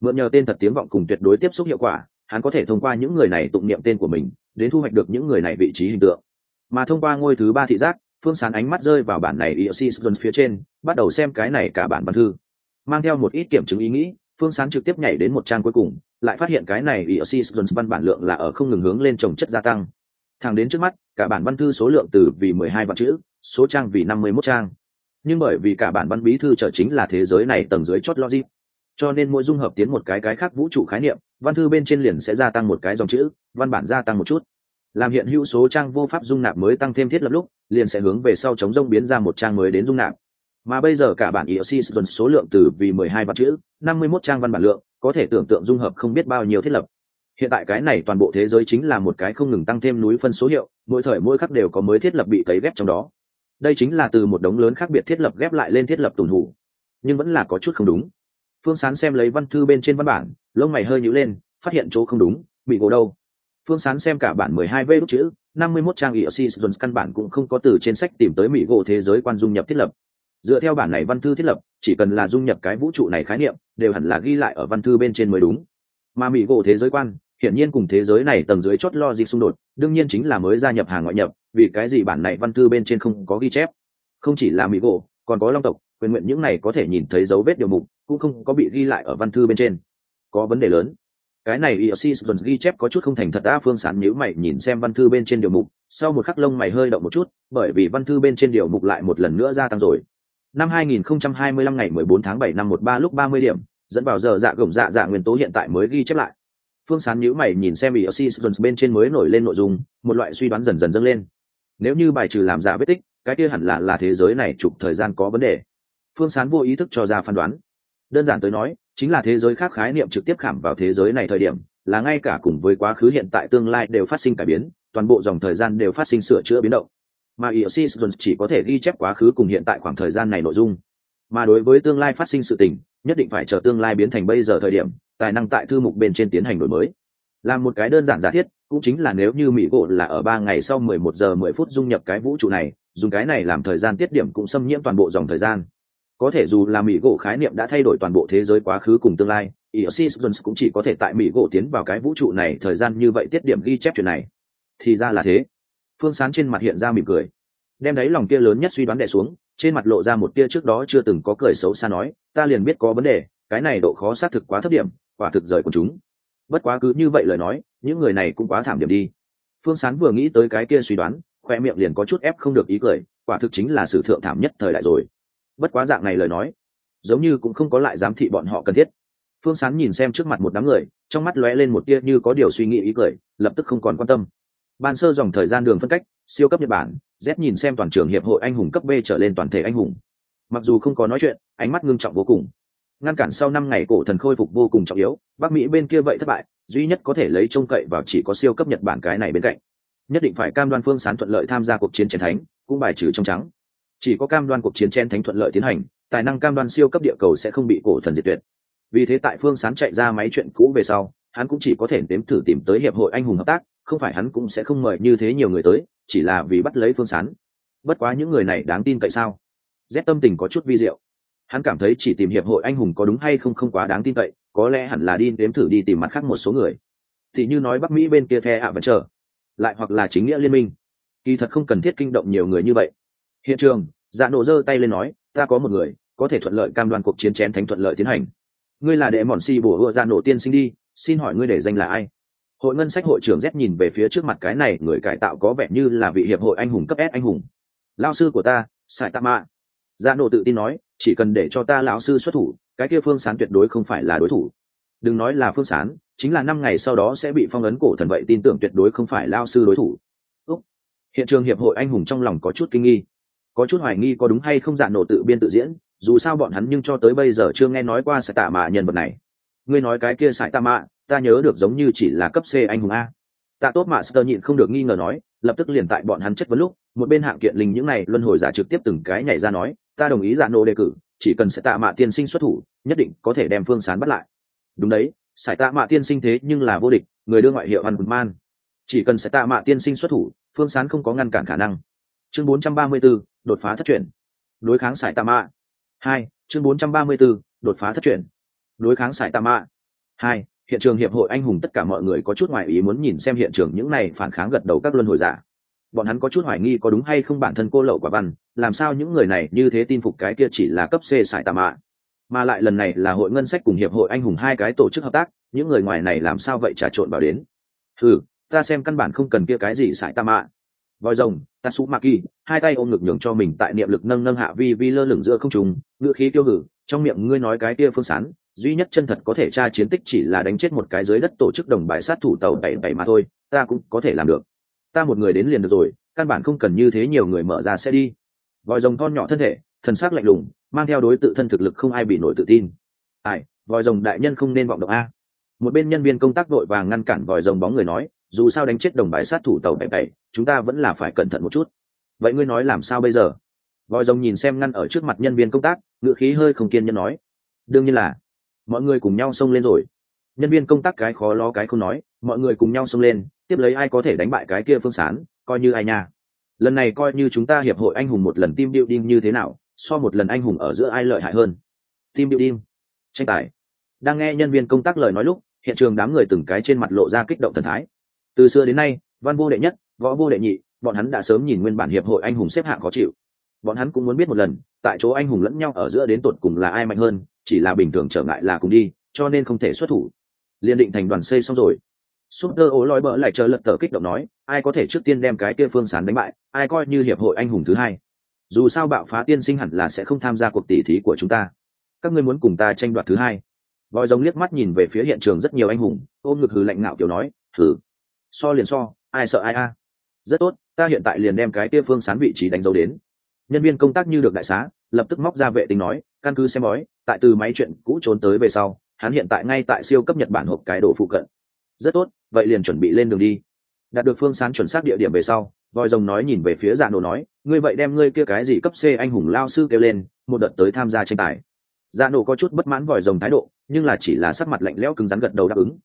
Mượn nhờ tên thật tiếng vọng cùng tuyệt đối tiếp xúc hiệu quả, hắn có thể thông qua những người này tụng niệm tên của mình, đến thu hoạch được những người này vị trí hình tượng. Mà thông qua ngôi thứ ba thị giác, phương sán ánh mắt rơi vào bản này EOC Jones phía trên, bắt đầu xem cái này cả bản văn thư. Mang theo một ít kiểm chứng ý nghĩ, phương sán trực tiếp nhảy đến một trang cuối cùng, lại phát hiện cái này EOC Jones văn bản lượng là ở không ngừng hướng lên trồng chất gia tăng. Thẳng đến trước mắt, cả bản văn thư số lượng từ vì mười hai vạn chữ, số trang vì năm mươi mốt trang nhưng bởi vì cả bản văn bí thư trở chính là thế giới này tầng dưới chót logic, cho nên mỗi dung hợp tiến một cái cái khác vũ trụ khái niệm, văn thư bên trên liền sẽ gia tăng một cái dòng chữ, văn bản gia tăng một chút. Làm hiện hữu số trang vô pháp dung nạp mới tăng thêm thiết lập lúc, liền sẽ hướng về sau chống rông biến ra một trang mới đến dung nạp. Mà bây giờ cả bản ELC dần số lượng từ vì mười hai vạn chữ, năm mươi 51 trang văn bản lượng, có thể tưởng tượng dung hợp không biết bao nhiêu thiết lập. Hiện tại cái này toàn bộ thế giới chính là một cái không ngừng tăng thêm núi phân số hiệu, mỗi thời mỗi khắc đều có mới thiết lập bị cấy ghép trong đó đây chính là từ một đống lớn khác biệt thiết lập ghép lại lên thiết lập tùng hủ. Nhưng vẫn là có chút không đúng. Phương sán xem lấy văn thư bên trên văn bản, lông mày hơi nhữ lên, phát hiện chỗ không đúng, bị gỗ đâu. Phương sán xem cả bản mười hai v đúc chữ, năm mươi mốt trang ỉa si jones căn bản cũng không có từ trên sách tìm tới mỹ gỗ thế giới quan dung nhập thiết lập. Dựa theo bản này văn thư thiết lập, chỉ cần là dung nhập cái vũ trụ này khái niệm, đều hẳn là ghi lại ở văn thư bên trên mới đúng. Mà mỹ gỗ thế giới quan hiển nhiên cùng thế giới này tầng dưới chót lo gì xung đột, đương nhiên chính là mới gia nhập hàng ngoại nhập, vì cái gì bản này văn thư bên trên không có ghi chép? Không chỉ là mỹ gỗ còn có long tộc, quyền nguyện những này có thể nhìn thấy dấu vết điều mục, cũng không có bị ghi lại ở văn thư bên trên. Có vấn đề lớn. Cái này iosis dần ghi chép có chút không thành thật đã phương sán nhữ mày nhìn xem văn thư bên trên điều mục, sau một khắc lông mày hơi động một chút, bởi vì văn thư bên trên điều mục lại một lần nữa gia tăng rồi. Năm 2025 ngày 14 tháng 7 năm 13 lúc 30 điểm, dẫn vào giờ dạ gồng dạ dạ nguyên tố hiện tại mới ghi chép lại phương sán nhữ mày nhìn xem ELC jones bên trên mới nổi lên nội dung, một loại suy đoán dần dần dâng lên. Nếu như bài trừ làm giả vết tích, cái kia hẳn là là thế giới này chụp thời gian có vấn đề. Phương sán vô ý thức cho ra phán đoán. Đơn giản tới nói, chính là thế giới khác khái niệm trực tiếp khảm vào thế giới này thời điểm, là ngay cả cùng với quá khứ hiện tại tương lai đều phát sinh cải biến, toàn bộ dòng thời gian đều phát sinh sửa chữa biến động. Mà EOC chỉ có thể ghi chép quá khứ cùng hiện tại khoảng thời gian này nội dung. Mà đối với tương lai phát sinh sự tình, nhất định phải chờ tương lai biến thành bây giờ thời điểm tài năng tại thư mục bên trên tiến hành đổi mới. Làm một cái đơn giản giả thiết, cũng chính là nếu như mỹ gỗ là ở ba ngày sau mười một giờ mười phút dung nhập cái vũ trụ này, dùng cái này làm thời gian tiết điểm cũng xâm nhiễm toàn bộ dòng thời gian. Có thể dù là mỹ gỗ khái niệm đã thay đổi toàn bộ thế giới quá khứ cùng tương lai, Iosis Jones cũng chỉ có thể tại mỹ gỗ tiến vào cái vũ trụ này thời gian như vậy tiết điểm ghi chép chuyện này. Thì ra là thế. Phương sán trên mặt hiện ra mỉm cười. Đem đấy lòng kia lớn nhất suy đoán đẻ xuống, trên mặt lộ ra một tia trước đó chưa từng có cười xấu xa nói, ta liền biết có vấn đề, cái này độ khó xác thực quá thấp điểm quả thực rời của chúng. Bất quá cứ như vậy lời nói, những người này cũng quá thảm điểm đi. Phương sán vừa nghĩ tới cái kia suy đoán, khoe miệng liền có chút ép không được ý cười, quả thực chính là sự thượng thảm nhất thời đại rồi. Bất quá dạng này lời nói, giống như cũng không có lại giám thị bọn họ cần thiết. Phương sán nhìn xem trước mặt một đám người, trong mắt lóe lên một tia như có điều suy nghĩ ý cười, lập tức không còn quan tâm. Ban sơ dòng thời gian đường phân cách, siêu cấp nhật bản, z nhìn xem toàn trường hiệp hội anh hùng cấp b trở lên toàn thể anh hùng. Mặc dù không có nói chuyện, ánh mắt ngưng trọng vô cùng ngăn cản sau năm ngày cổ thần khôi phục vô cùng trọng yếu, bắc mỹ bên kia vậy thất bại, duy nhất có thể lấy trông cậy vào chỉ có siêu cấp nhật bản cái này bên cạnh. Nhất định phải cam đoan phương sán thuận lợi tham gia cuộc chiến chiến thánh, cũng bài trừ trong trắng. Chỉ có cam đoan cuộc chiến chen thánh thuận lợi tiến hành, tài năng cam đoan siêu cấp địa cầu sẽ không bị cổ thần diệt tuyệt. Vì thế tại phương sán chạy ra máy chuyện cũ về sau, hắn cũng chỉ có thể nếm thử tìm tới hiệp hội anh hùng hợp tác, không phải hắn cũng sẽ không mời như thế nhiều người tới, chỉ là vì bắt lấy phương sán. Bất quá những người này đáng tin cậy sao? Rét tâm tình có chút vi diệu hắn cảm thấy chỉ tìm hiệp hội anh hùng có đúng hay không không quá đáng tin cậy, có lẽ hẳn là đi nếm thử đi tìm mặt khác một số người. Thì như nói bắc mỹ bên kia the ạ vẫn chờ, lại hoặc là chính nghĩa liên minh. Kỳ thật không cần thiết kinh động nhiều người như vậy. Hiện trường dạ nổ giơ tay lên nói, ta có một người, có thể thuận lợi cam đoan cuộc chiến chén thánh thuận lợi tiến hành. Ngươi là đệ mòn si bổ vựa dạ nổ tiên sinh đi, xin hỏi ngươi để danh là ai? Hội ngân sách hội trưởng z nhìn về phía trước mặt cái này, người cải tạo có vẻ như là vị hiệp hội anh hùng cấp s anh hùng. Lao sư của ta sài tạ mạ dạ nổ tự tin nói chỉ cần để cho ta lão sư xuất thủ, cái kia phương sán tuyệt đối không phải là đối thủ. Đừng nói là phương sán, chính là năm ngày sau đó sẽ bị phong ấn cổ thần vậy tin tưởng tuyệt đối không phải lao sư đối thủ. Úc. hiện trường hiệp hội anh hùng trong lòng có chút kinh nghi. Có chút hoài nghi có đúng hay không dạ nổ tự biên tự diễn, dù sao bọn hắn nhưng cho tới bây giờ chưa nghe nói qua sải tạ mạ nhân vật này. Ngươi nói cái kia sải tạ mạ, ta nhớ được giống như chỉ là cấp c anh hùng a tạ tốt mạ sơ nhịn không được nghi ngờ nói lập tức liền tại bọn hắn chất vấn lúc một bên hạng kiện linh những này luân hồi giả trực tiếp từng cái nhảy ra nói ta đồng ý giả nô đề cử chỉ cần sẽ tạ mạ tiên sinh xuất thủ nhất định có thể đem phương sán bắt lại. Đúng đấy sải tạ mạ tiên sinh thế nhưng là vô địch người đưa ngoại hiệu hàn man. Chỉ cần sẽ tạ mạ tiên sinh xuất thủ phương sán không có ngăn cản khả năng. Chương 434, đột phá thất truyền. Đối kháng sải tạ mạ. Hai chương 434, đột phá thất truyền. Đối kháng sải tạ mạ. Hai hiện trường hiệp hội anh hùng tất cả mọi người có chút ngoại ý muốn nhìn xem hiện trường những này phản kháng gật đầu các luân hồi giả. Bọn hắn có chút hoài nghi có đúng hay không bản thân cô lậu quả văn, làm sao những người này như thế tin phục cái kia chỉ là cấp c sải tà mạ mà lại lần này là hội ngân sách cùng hiệp hội anh hùng hai cái tổ chức hợp tác, những người ngoài này làm sao vậy trà trộn vào đến? Ừ ta xem căn bản không cần kia cái gì sải tà mạ voi rồng ta su ma kỳ hai tay ôm ngực nhường cho mình tại niệm lực nâng nâng hạ vi vi lơ lửng giữa không trùng ngựa khí tiêu hử, trong miệng ngươi nói cái kia phương sán duy nhất chân thật có thể tra chiến tích chỉ là đánh chết một cái dưới đất tổ chức đồng bài sát thủ tàu bảy bảy mà thôi, ta cũng có thể làm được. Ta một người đến liền được rồi, căn bản không cần như thế nhiều người mở ra sẽ đi. Vòi rồng thon nhỏ thân thể, thần sắc lạnh lùng, mang theo đối tự thân thực lực không ai bị nổi tự tin. Ai, vòi rồng đại nhân không nên vọng động a. Một bên nhân viên công tác đội vàng ngăn cản vòi rồng bóng người nói, dù sao đánh chết đồng bài sát thủ tàu bảy bảy, chúng ta vẫn là phải cẩn thận một chút. Vậy ngươi nói làm sao bây giờ? Vòi rồng nhìn xem ngăn ở trước mặt nhân viên công tác ngựa khí hơi không kiên nhẫn nói. Đương nhiên là mọi người cùng nhau xông lên rồi. Nhân viên công tác cái khó lo cái không nói, mọi người cùng nhau xông lên, tiếp lấy ai có thể đánh bại cái kia phương sán, coi như ai nha. Lần này coi như chúng ta hiệp hội anh hùng một lần team building như thế nào, so một lần anh hùng ở giữa ai lợi hại hơn? Team building, tranh tài. Đang nghe nhân viên công tác lời nói lúc, hiện trường đám người từng cái trên mặt lộ ra kích động thần thái. Từ xưa đến nay, văn vô đệ nhất, võ vô đệ nhị, bọn hắn đã sớm nhìn nguyên bản hiệp hội anh hùng xếp hạng khó chịu. Bọn hắn cũng muốn biết một lần, tại chỗ anh hùng lẫn nhau ở giữa đến tột cùng là ai mạnh hơn chỉ là bình thường trở ngại là cùng đi cho nên không thể xuất thủ liên định thành đoàn xây xong rồi Super ố lói bỡ lại chờ lật tờ kích động nói, ai có thể trước tiên đem cái kia phương sán đánh bại, ai coi như hiệp hội anh hùng thứ hai. Dù sao bạo phá tiên sinh hẳn là sẽ không tham gia cuộc tỷ thí của chúng ta. Các ngươi muốn cùng ta tranh đoạt thứ hai. Voi rồng liếc mắt nhìn về phía hiện trường rất nhiều anh hùng, ôm ngực hừ lạnh ngạo kiểu nói, thử. So liền so, ai sợ ai a. Rất tốt, ta hiện tại liền đem cái kia phương sán vị trí đánh dấu đến. Nhân viên công tác như được đại xá, lập tức móc ra vệ tinh nói, căn cứ xem bói, tại từ máy chuyện cũ trốn tới về sau, hắn hiện tại ngay tại siêu cấp Nhật Bản hộp cái đồ phụ cận. Rất tốt, vậy liền chuẩn bị lên đường đi. Đạt được phương sán chuẩn xác địa điểm về sau vòi rồng nói nhìn về phía dạ nổ nói ngươi vậy đem ngươi kia cái gì cấp c anh hùng lao sư kêu lên một đợt tới tham gia tranh tài. Dạ nổ có chút bất mãn vòi rồng thái độ nhưng là chỉ là sắc mặt lạnh lẽo cứng rắn gật đầu đáp ứng.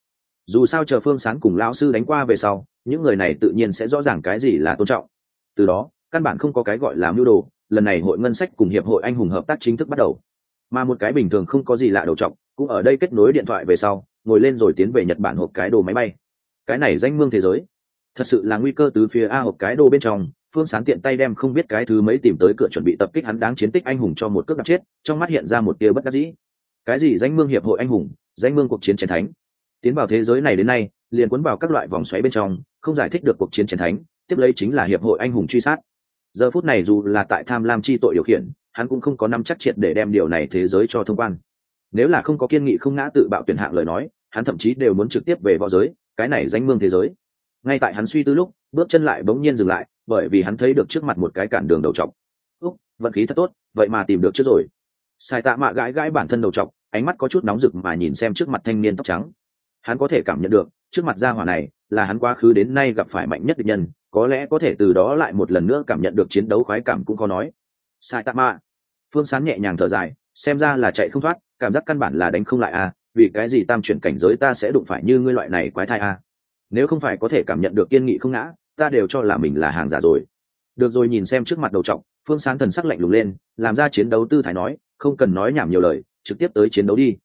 Dù sao chờ phương sán cùng lao sư đánh qua về sau những người này tự nhiên sẽ rõ ràng cái gì là tôn trọng. Từ đó căn bản không có cái gọi là mưu đồ lần này hội ngân sách cùng hiệp hội anh hùng hợp tác chính thức bắt đầu mà một cái bình thường không có gì lạ đầu trọng cũng ở đây kết nối điện thoại về sau, ngồi lên rồi tiến về nhật bản hộp cái đồ máy bay. Cái này danh mương thế giới. Thật sự là nguy cơ từ phía a hộp cái đồ bên trong, phương sán tiện tay đem không biết cái thứ mấy tìm tới cửa chuẩn bị tập kích hắn đáng chiến tích anh hùng cho một cước đặt chết, trong mắt hiện ra một tia bất đắc dĩ. Cái gì danh mương hiệp hội anh hùng, danh mương cuộc chiến chiến thánh. Tiến vào thế giới này đến nay, liền cuốn vào các loại vòng xoáy bên trong, không giải thích được cuộc chiến chiến thánh, tiếp lấy chính là hiệp hội anh hùng truy sát. Giờ phút này dù là tại tham lam chi tội điều khiển hắn cũng không có năm chắc triệt để đem điều này thế giới cho thông quan. Nếu là không có kiên nghị không ngã tự bạo tuyển hạng lời nói, hắn thậm chí đều muốn trực tiếp về võ giới, cái này danh mương thế giới. Ngay tại hắn suy tư lúc, bước chân lại bỗng nhiên dừng lại, bởi vì hắn thấy được trước mặt một cái cản đường đầu trọc. Úc, vận khí thật tốt, vậy mà tìm được trước rồi. Sai tạ mạ gãi gãi bản thân đầu trọc, ánh mắt có chút nóng rực mà nhìn xem trước mặt thanh niên tóc trắng. Hắn có thể cảm nhận được, trước mặt gia hỏa này là hắn quá khứ đến nay gặp phải mạnh nhất địch nhân, có lẽ có thể từ đó lại một lần nữa cảm nhận được chiến đấu khoái cảm cũng có nói. Sai tạ mạ phương sán nhẹ nhàng thở dài, xem ra là chạy không thoát, cảm giác căn bản là đánh không lại à vì cái gì tam chuyển cảnh giới ta sẽ đụng phải như ngươi loại này quái thai à? Nếu không phải có thể cảm nhận được kiên nghị không ngã, ta đều cho là mình là hàng giả rồi. Được rồi, nhìn xem trước mặt đầu trọng, phương Sán thần sắc lạnh lùng lên, làm ra chiến đấu tư thái nói, không cần nói nhảm nhiều lời, trực tiếp tới chiến đấu đi.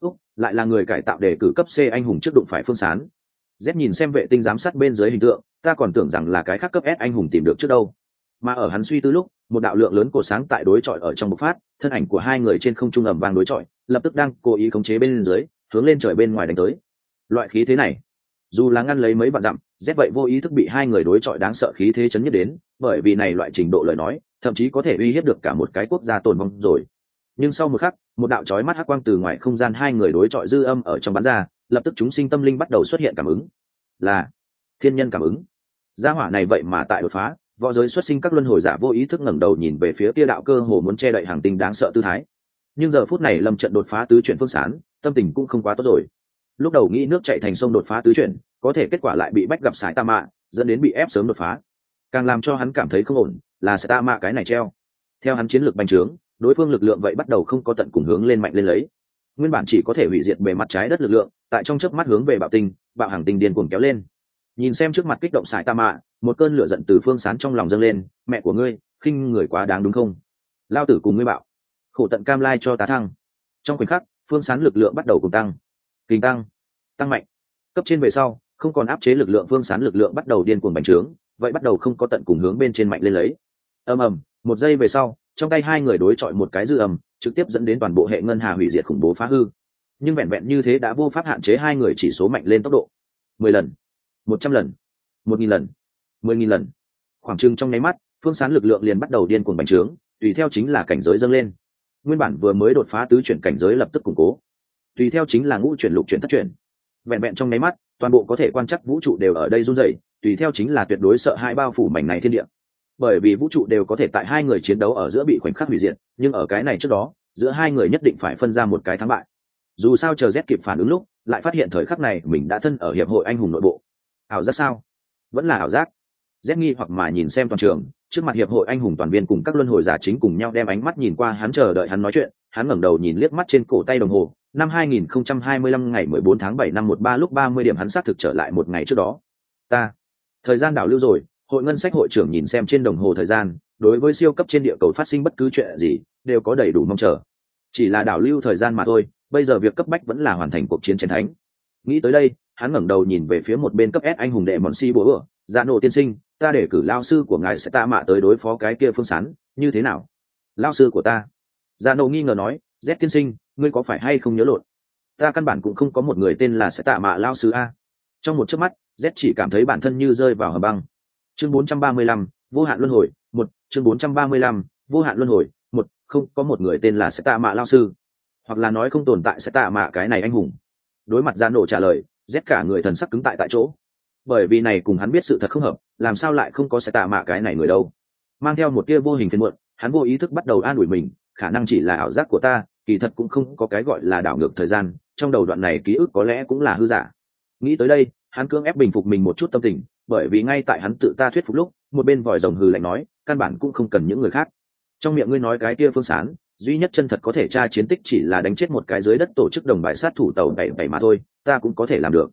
Úc, lại là người cải tạo để cử cấp c anh hùng trước đụng phải phương sán. Z nhìn xem vệ tinh giám sát bên dưới hình tượng, ta còn tưởng rằng là cái khác cấp s anh hùng tìm được trước đâu mà ở hắn suy tư lúc, một đạo lượng lớn cổ sáng tại đối chọi ở trong bộc phát, thân ảnh của hai người trên không trung ẩm vàng đối chọi, lập tức đang cố ý khống chế bên dưới, hướng lên trời bên ngoài đánh tới. Loại khí thế này, dù là ngăn lấy mấy vạn dặm, rét vậy vô ý thức bị hai người đối chọi đáng sợ khí thế chấn nhất đến, bởi vì này loại trình độ lời nói, thậm chí có thể uy hiếp được cả một cái quốc gia tồn vong rồi. Nhưng sau một khắc, một đạo trói mắt hắc quang từ ngoài không gian hai người đối chọi dư âm ở trong bán ra, lập tức chúng sinh tâm linh bắt đầu xuất hiện cảm ứng. Là, thiên nhân cảm ứng. Gia hỏa này vậy mà tại đột phá võ giới xuất sinh các luân hồi giả vô ý thức ngẩng đầu nhìn về phía tia đạo cơ hồ muốn che đậy hàng tinh đáng sợ tư thái. Nhưng giờ phút này lâm trận đột phá tứ chuyển phương sán, tâm tình cũng không quá tốt rồi. Lúc đầu nghĩ nước chạy thành sông đột phá tứ chuyển, có thể kết quả lại bị bách gặp sải ta mạ, dẫn đến bị ép sớm đột phá. Càng làm cho hắn cảm thấy không ổn là sải ta mạ cái này treo. Theo hắn chiến lược bành trướng, đối phương lực lượng vậy bắt đầu không có tận cùng hướng lên mạnh lên lấy. Nguyên bản chỉ có thể hủy diệt bề mặt trái đất lực lượng, tại trong chớp mắt hướng về bạo tinh, bạo hàng tinh điên cuồng kéo lên nhìn xem trước mặt kích động sải tạ mạ, một cơn lửa giận từ phương sán trong lòng dâng lên, mẹ của ngươi, khinh người quá đáng đúng không? Lao tử cùng ngươi bạo. Khổ tận cam lai cho tá thăng. Trong khoảnh khắc, phương sán lực lượng bắt đầu cùng tăng. Kinh tăng. Tăng mạnh. Cấp trên về sau, không còn áp chế lực lượng phương sán lực lượng bắt đầu điên cuồng bành trướng, vậy bắt đầu không có tận cùng hướng bên trên mạnh lên lấy. Ầm ầm, một giây về sau, trong tay hai người đối chọi một cái dư ầm trực tiếp dẫn đến toàn bộ hệ ngân hà hủy diệt khủng bố phá hư. Nhưng vẹn vẹn như thế đã vô pháp hạn chế hai người chỉ số mạnh lên tốc độ. Mười lần một trăm lần. Một nghìn lần. Mười nghìn lần. Khoảng chừng trong nháy mắt, phương sán lực lượng liền bắt đầu điên cuồng bành trướng, tùy theo chính là cảnh giới dâng lên. Nguyên bản vừa mới đột phá tứ chuyển cảnh giới lập tức củng cố. Tùy theo chính là ngũ chuyển, lục chuyển, thất chuyển. Vẹn vẹn trong nháy mắt, toàn bộ có thể quan chắc vũ trụ đều ở đây run rẩy, tùy theo chính là tuyệt đối sợ hai bao phủ mảnh này thiên địa. Bởi vì vũ trụ đều có thể tại hai người chiến đấu ở giữa bị khoảnh khắc hủy diệt, nhưng ở cái này trước đó, giữa hai người nhất định phải phân ra một cái thắng bại. Dù sao chờ z kịp phản ứng lúc, lại phát hiện thời khắc này mình đã thân ở hiệp hội anh hùng nội bộ ảo giác sao? Vẫn là ảo giác. Rét nghi hoặc mà nhìn xem toàn trường, trước mặt hiệp hội anh hùng toàn viên cùng các luân hồi giả chính cùng nhau đem ánh mắt nhìn qua, hắn chờ đợi hắn nói chuyện, hắn ngẩng đầu nhìn liếc mắt trên cổ tay đồng hồ, năm 2025 ngày 14 tháng 7 năm 13 lúc 30 điểm hắn xác thực trở lại một ngày trước đó. Ta, thời gian đảo lưu rồi, hội ngân sách hội trưởng nhìn xem trên đồng hồ thời gian, đối với siêu cấp trên địa cầu phát sinh bất cứ chuyện gì, đều có đầy đủ mong chờ. Chỉ là đảo lưu thời gian mà thôi, bây giờ việc cấp bách vẫn là hoàn thành cuộc chiến chiến thánh nghĩ tới đây hắn ngẩng đầu nhìn về phía một bên cấp s anh hùng đệ mọn si bố ửa dạ nổ tiên sinh ta để cử lao sư của ngài sẽ tạ mạ tới đối phó cái kia phương sán như thế nào? Lao sư của ta. Dạ nổ nghi ngờ nói z tiên sinh ngươi có phải hay không nhớ lộn? Ta căn bản cũng không có một người tên là sẽ tạ mạ lao sư a. Trong một chớp mắt z chỉ cảm thấy bản thân như rơi vào hầm băng. Chương 435, vô hạn luân hồi một chương 435, vô hạn luân hồi một không có một người tên là sẽ tạ mạ lao sư. Hoặc là nói không tồn tại sẽ tạ mạ cái này anh hùng. Đối mặt Dạ nổ trả lời rét cả người thần sắc cứng tại tại chỗ. Bởi vì này cùng hắn biết sự thật không hợp, làm sao lại không có sẽ tạ mạ cái này người đâu. Mang theo một tia vô hình phiền muộn, hắn vô ý thức bắt đầu an ủi mình, khả năng chỉ là ảo giác của ta, kỳ thật cũng không có cái gọi là đảo ngược thời gian, trong đầu đoạn này ký ức có lẽ cũng là hư giả. Nghĩ tới đây, hắn cưỡng ép bình phục mình một chút tâm tình, bởi vì ngay tại hắn tự ta thuyết phục lúc, một bên vòi rồng hừ lạnh nói, căn bản cũng không cần những người khác. Trong miệng ngươi nói cái kia phương sán duy nhất chân thật có thể tra chiến tích chỉ là đánh chết một cái dưới đất tổ chức đồng bài sát thủ tàu bảy bảy mà thôi, ta cũng có thể làm được.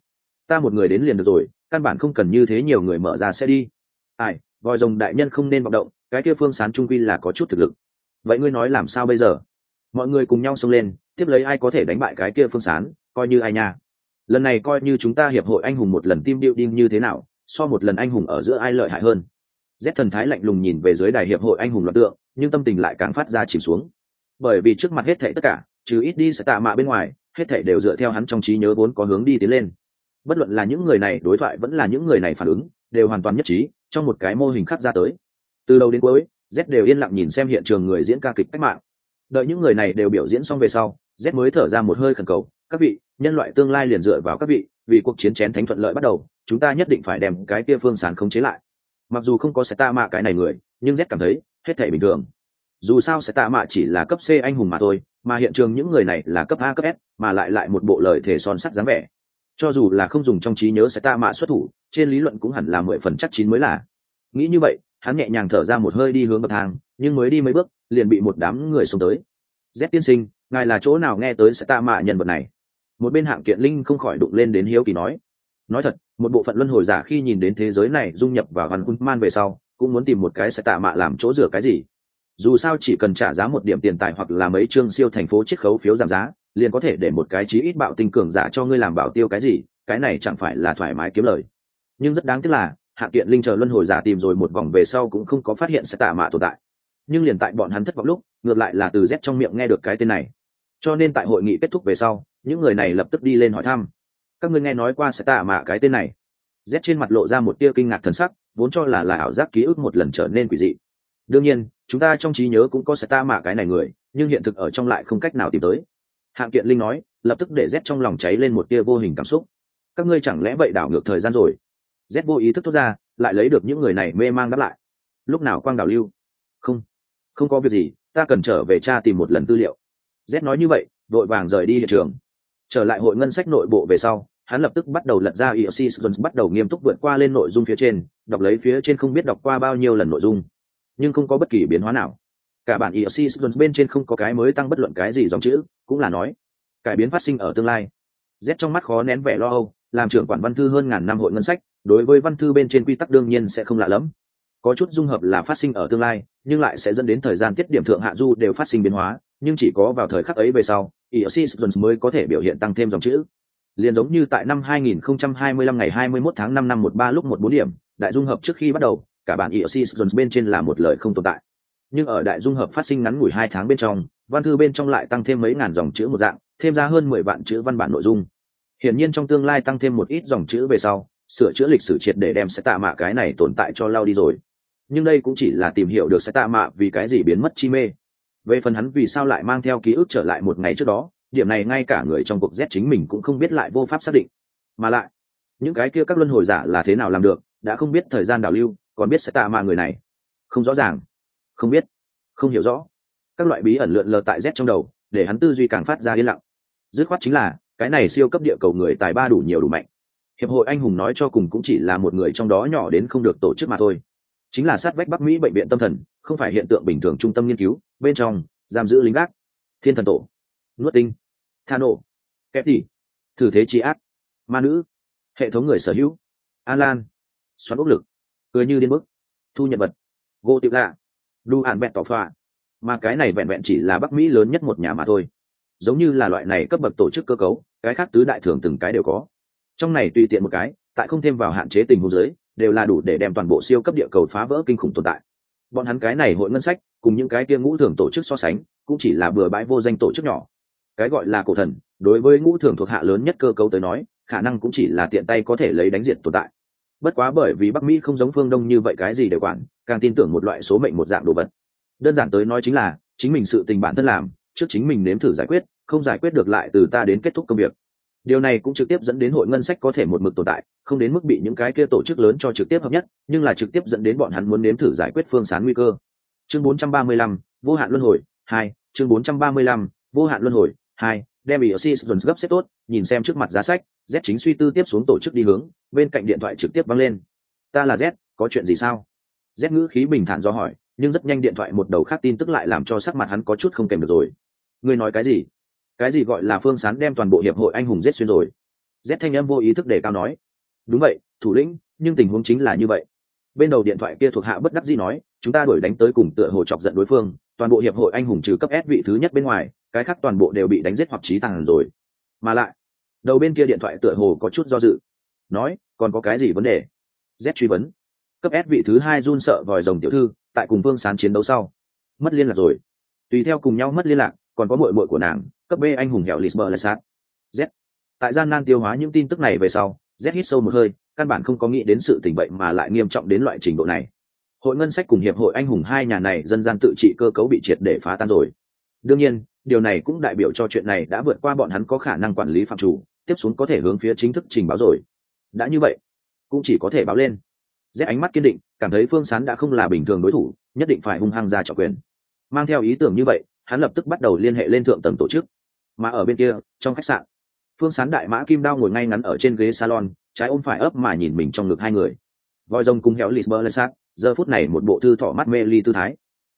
Ta một người đến liền được rồi, căn bản không cần như thế nhiều người mở ra sẽ đi. Ai vòi rồng đại nhân không nên vọng động, cái kia phương sán trung quy là có chút thực lực. Vậy ngươi nói làm sao bây giờ? Mọi người cùng nhau xông lên, tiếp lấy ai có thể đánh bại cái kia phương sán, coi như ai nha. Lần này coi như chúng ta hiệp hội anh hùng một lần tim điệu đinh như thế nào, so một lần anh hùng ở giữa ai lợi hại hơn. Z thần thái lạnh lùng nhìn về dưới đài hiệp hội anh hùng loạt tượng, nhưng tâm tình lại càng phát ra chìm xuống bởi vì trước mặt hết thảy tất cả, trừ ít đi sẽ tạ mạ bên ngoài, hết thảy đều dựa theo hắn trong trí nhớ vốn có hướng đi tiến lên. Bất luận là những người này đối thoại vẫn là những người này phản ứng, đều hoàn toàn nhất trí, trong một cái mô hình khắc ra tới. Từ đầu đến cuối, z đều yên lặng nhìn xem hiện trường người diễn ca kịch cách mạng. Đợi những người này đều biểu diễn xong về sau, z mới thở ra một hơi khẩn cầu, các vị, nhân loại tương lai liền dựa vào các vị, vì cuộc chiến chén thánh thuận lợi bắt đầu, chúng ta nhất định phải đem cái kia phương sán khống chế lại. Mặc dù không có sẽ ta mạ cái này người, nhưng z cảm thấy, hết thể bình thường dù sao sẽ tạ mạ chỉ là cấp c anh hùng mà thôi, mà hiện trường những người này là cấp a, cấp s, mà lại lại một bộ lời thể son sắt dáng vẻ. Cho dù là không dùng trong trí nhớ sẽ tạ mạ xuất thủ, trên lý luận cũng hẳn là mười phần chắc chín mới là. Nghĩ như vậy, hắn nhẹ nhàng thở ra một hơi đi hướng bậc thang, nhưng mới đi mấy bước, liền bị một đám người xông tới. Z tiên sinh, ngài là chỗ nào nghe tới sẽ tạ mạ nhân vật này? Một bên hạng kiện linh không khỏi đụng lên đến hiếu kỳ nói. Nói thật, một bộ phận luân hồi giả khi nhìn đến thế giới này dung nhập vào văn quân man về sau, cũng muốn tìm một cái sẽ tạ mạ làm chỗ rửa cái gì dù sao chỉ cần trả giá một điểm tiền tài hoặc là mấy chương siêu thành phố chiết khấu phiếu giảm giá, liền có thể để một cái chí ít bạo tinh cường giả cho ngươi làm bảo tiêu cái gì, cái này chẳng phải là thoải mái kiếm lời. Nhưng rất đáng tiếc là, hạ kiện linh chờ luân hồi giả tìm rồi một vòng về sau cũng không có phát hiện sẽ tạ mạ tồn tại. Nhưng liền tại bọn hắn thất vọng lúc, ngược lại là từ z trong miệng nghe được cái tên này. Cho nên tại hội nghị kết thúc về sau, những người này lập tức đi lên hỏi thăm. Các ngươi nghe nói qua sẽ tạ mạ cái tên này? Z trên mặt lộ ra một tia kinh ngạc thần sắc, vốn cho là là ảo giác ký ức một lần trở nên quỷ dị. Đương nhiên chúng ta trong trí nhớ cũng có sẽ ta mạ cái này người nhưng hiện thực ở trong lại không cách nào tìm tới. Hạng kiện linh nói lập tức để z trong lòng cháy lên một tia vô hình cảm xúc. Các ngươi chẳng lẽ vậy đảo ngược thời gian rồi? Z vô ý thức thốt ra lại lấy được những người này mê mang đáp lại. Lúc nào quang đảo lưu? Không không có việc gì ta cần trở về cha tìm một lần tư liệu. Z nói như vậy đội vàng rời đi hiện trường. Trở lại hội ngân sách nội bộ về sau hắn lập tức bắt đầu lật ra EOC bắt đầu nghiêm túc vượt qua lên nội dung phía trên, đọc lấy phía trên không biết đọc qua bao nhiêu lần nội dung nhưng không có bất kỳ biến hóa nào. Cả bản ERC Jones bên trên không có cái mới tăng bất luận cái gì dòng chữ, cũng là nói, cải biến phát sinh ở tương lai. Z trong mắt khó nén vẻ lo âu, làm trưởng quản văn thư hơn ngàn năm hội ngân sách, đối với văn thư bên trên quy tắc đương nhiên sẽ không lạ lẫm. Có chút dung hợp là phát sinh ở tương lai, nhưng lại sẽ dẫn đến thời gian tiết điểm thượng hạ du đều phát sinh biến hóa, nhưng chỉ có vào thời khắc ấy về sau, Iosis Jones mới có thể biểu hiện tăng thêm dòng chữ. Liền giống như tại năm 2025 ngày 21 tháng 5 năm 13 lúc 14 điểm, đại dung hợp trước khi bắt đầu cả bản Iosis Jones bên trên là một lời không tồn tại. Nhưng ở đại dung hợp phát sinh ngắn ngủi hai tháng bên trong, văn thư bên trong lại tăng thêm mấy ngàn dòng chữ một dạng, thêm ra hơn mười vạn chữ văn bản nội dung. Hiển nhiên trong tương lai tăng thêm một ít dòng chữ về sau, sửa chữa lịch sử triệt để đem sẽ tạ mạ cái này tồn tại cho lao đi rồi. Nhưng đây cũng chỉ là tìm hiểu được sẽ tạ mạ vì cái gì biến mất chi mê. Về phần hắn vì sao lại mang theo ký ức trở lại một ngày trước đó, điểm này ngay cả người trong cuộc z chính mình cũng không biết lại vô pháp xác định. Mà lại, những cái kia các luân hồi giả là thế nào làm được, đã không biết thời gian đảo lưu còn biết sẽ tạ mà người này? Không rõ ràng. Không biết. Không hiểu rõ. Các loại bí ẩn lượn lờ tại z trong đầu, để hắn tư duy càng phát ra yên lặng. Dứt khoát chính là, cái này siêu cấp địa cầu người tài ba đủ nhiều đủ mạnh. Hiệp hội anh hùng nói cho cùng cũng chỉ là một người trong đó nhỏ đến không được tổ chức mà thôi. Chính là sát vách bắc mỹ bệnh viện tâm thần, không phải hiện tượng bình thường trung tâm nghiên cứu, bên trong, giam giữ lính gác. Thiên thần tổ. Nuốt tinh. Tha nổ kép tỉ. Thử thế trí ác. Ma nữ. Hệ thống người sở hữu. An lan. Xoắn ốc lực cười như điên bức. Thu nhận vật gô tiệu lạ. Đu hạn vẹn tỏ phà mà cái này vẹn vẹn chỉ là bắc mỹ lớn nhất một nhà mà thôi. Giống như là loại này cấp bậc tổ chức cơ cấu, cái khác tứ đại thường từng cái đều có. Trong này tùy tiện một cái, tại không thêm vào hạn chế tình huống giới, đều là đủ để đem toàn bộ siêu cấp địa cầu phá vỡ kinh khủng tồn tại. Bọn hắn cái này hội ngân sách, cùng những cái kia ngũ thường tổ chức so sánh, cũng chỉ là bừa bãi vô danh tổ chức nhỏ. Cái gọi là cổ thần, đối với ngũ thường thuộc hạ lớn nhất cơ cấu tới nói, khả năng cũng chỉ là tiện tay có thể lấy đánh diện tồn tại bất quá bởi vì bắc mỹ không giống phương đông như vậy cái gì để quản càng tin tưởng một loại số mệnh một dạng đồ vật. Đơn giản tới nói chính là chính mình sự tình bản thân làm trước chính mình nếm thử giải quyết không giải quyết được lại từ ta đến kết thúc công việc. Điều này cũng trực tiếp dẫn đến hội ngân sách có thể một mực tồn tại không đến mức bị những cái kia tổ chức lớn cho trực tiếp hợp nhất nhưng là trực tiếp dẫn đến bọn hắn muốn nếm thử giải quyết phương sán nguy cơ. Chương 435, vô hạn luân hồi hai chương 435, vô hạn luân hồi hai đem bị dồn gấp xếp tốt nhìn xem trước mặt giá sách, z chính suy tư tiếp xuống tổ chức đi hướng, bên cạnh điện thoại trực tiếp văng lên. Ta là z, có chuyện gì sao? Z ngữ khí bình thản do hỏi, nhưng rất nhanh điện thoại một đầu khác tin tức lại làm cho sắc mặt hắn có chút không kèm được rồi. Ngươi nói cái gì? Cái gì gọi là phương sán đem toàn bộ hiệp hội anh hùng Z xuyên rồi? Z thanh âm vô ý thức để cao nói. Đúng vậy, thủ lĩnh, nhưng tình huống chính là như vậy. Bên đầu điện thoại kia thuộc hạ bất đắc dĩ nói, chúng ta đuổi đánh tới cùng tựa hồ chọc giận đối phương, toàn bộ hiệp hội anh hùng trừ cấp s vị thứ nhất bên ngoài, cái khác toàn bộ đều bị đánh giết hoặc trí tàn rồi. Mà lại đầu bên kia điện thoại tựa hồ có chút do dự. Nói, còn có cái gì vấn đề? Z truy vấn. Cấp s vị thứ hai run sợ vòi rồng tiểu thư, tại cùng vương sán chiến đấu sau. Mất liên lạc rồi. Tùy theo cùng nhau mất liên lạc, còn có mội mội của nàng, cấp b anh hùng hẻo lisbơ lại sát z. Tại gian nan tiêu hóa những tin tức này về sau, z hít sâu một hơi, căn bản không có nghĩ đến sự tình bệnh mà lại nghiêm trọng đến loại trình độ này. Hội ngân sách cùng hiệp hội anh hùng hai nhà này dân gian tự trị cơ cấu bị triệt để phá tan rồi. Đương nhiên, điều này cũng đại biểu cho chuyện này đã vượt qua bọn hắn có khả năng quản lý phạm chủ tiếp xuống có thể hướng phía chính thức trình báo rồi. Đã như vậy, cũng chỉ có thể báo lên. Z ánh mắt kiên định, cảm thấy phương sán đã không là bình thường đối thủ, nhất định phải hung hăng ra trọ quyền. Mang theo ý tưởng như vậy, hắn lập tức bắt đầu liên hệ lên thượng tầng tổ chức. Mà ở bên kia, trong khách sạn, phương sán đại mã kim đao ngồi ngay ngắn ở trên ghế salon, trái ôm phải ấp mà nhìn mình trong ngực hai người. Voi rồng cùng héo lisbơ lê sát giờ phút này một bộ thư thỏ mắt mê ly tư thái.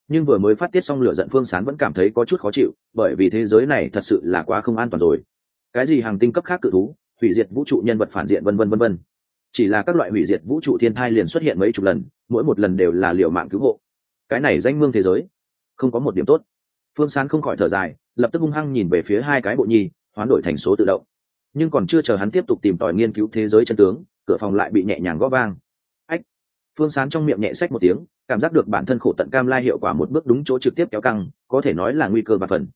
Nhưng vừa mới phát tiết xong lửa giận phương sán vẫn cảm thấy có chút khó chịu, bởi vì thế giới này thật sự là quá không an toàn rồi cái gì hàng tinh cấp khác cự thú, hủy diệt vũ trụ nhân vật phản diện vân vân vân vân. Chỉ là các loại hủy diệt vũ trụ thiên thai liền xuất hiện mấy chục lần, mỗi một lần đều là liều mạng cứu hộ. Cái này danh mương thế giới, không có một điểm tốt. Phương sán không khỏi thở dài, lập tức hung hăng nhìn về phía hai cái bộ nhi hoán đổi thành số tự động. Nhưng còn chưa chờ hắn tiếp tục tìm tòi nghiên cứu thế giới chân tướng, cửa phòng lại bị nhẹ nhàng gõ vang. Ách! Phương sán trong miệng nhẹ sách một tiếng, cảm giác được bản thân khổ tận cam lai hiệu quả một bước đúng chỗ trực tiếp kéo căng, có thể nói là nguy cơ và phần.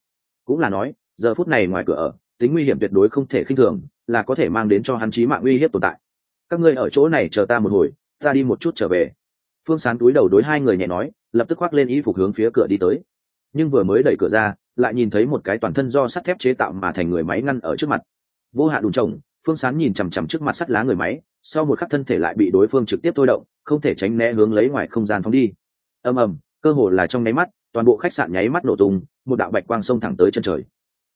Cũng là nói, giờ phút này ngoài cửa ở tính nguy hiểm tuyệt đối không thể khinh thường, là có thể mang đến cho hắn chí mạng uy hiếp tồn tại. Các ngươi ở chỗ này chờ ta một hồi, ta đi một chút trở về. Phương sán túi đầu đối hai người nhẹ nói, lập tức khoác lên y phục hướng phía cửa đi tới. Nhưng vừa mới đẩy cửa ra, lại nhìn thấy một cái toàn thân do sắt thép chế tạo mà thành người máy ngăn ở trước mặt. Vô hạ đùn trồng, phương sán nhìn chằm chằm trước mặt sắt lá người máy, sau một khắc thân thể lại bị đối phương trực tiếp thôi động, không thể tránh né hướng lấy ngoài không gian phóng đi. Ầm ầm, cơ hồ là trong nháy mắt, toàn bộ khách sạn nháy mắt nổ tung, một đạo bạch quang sông thẳng tới chân trời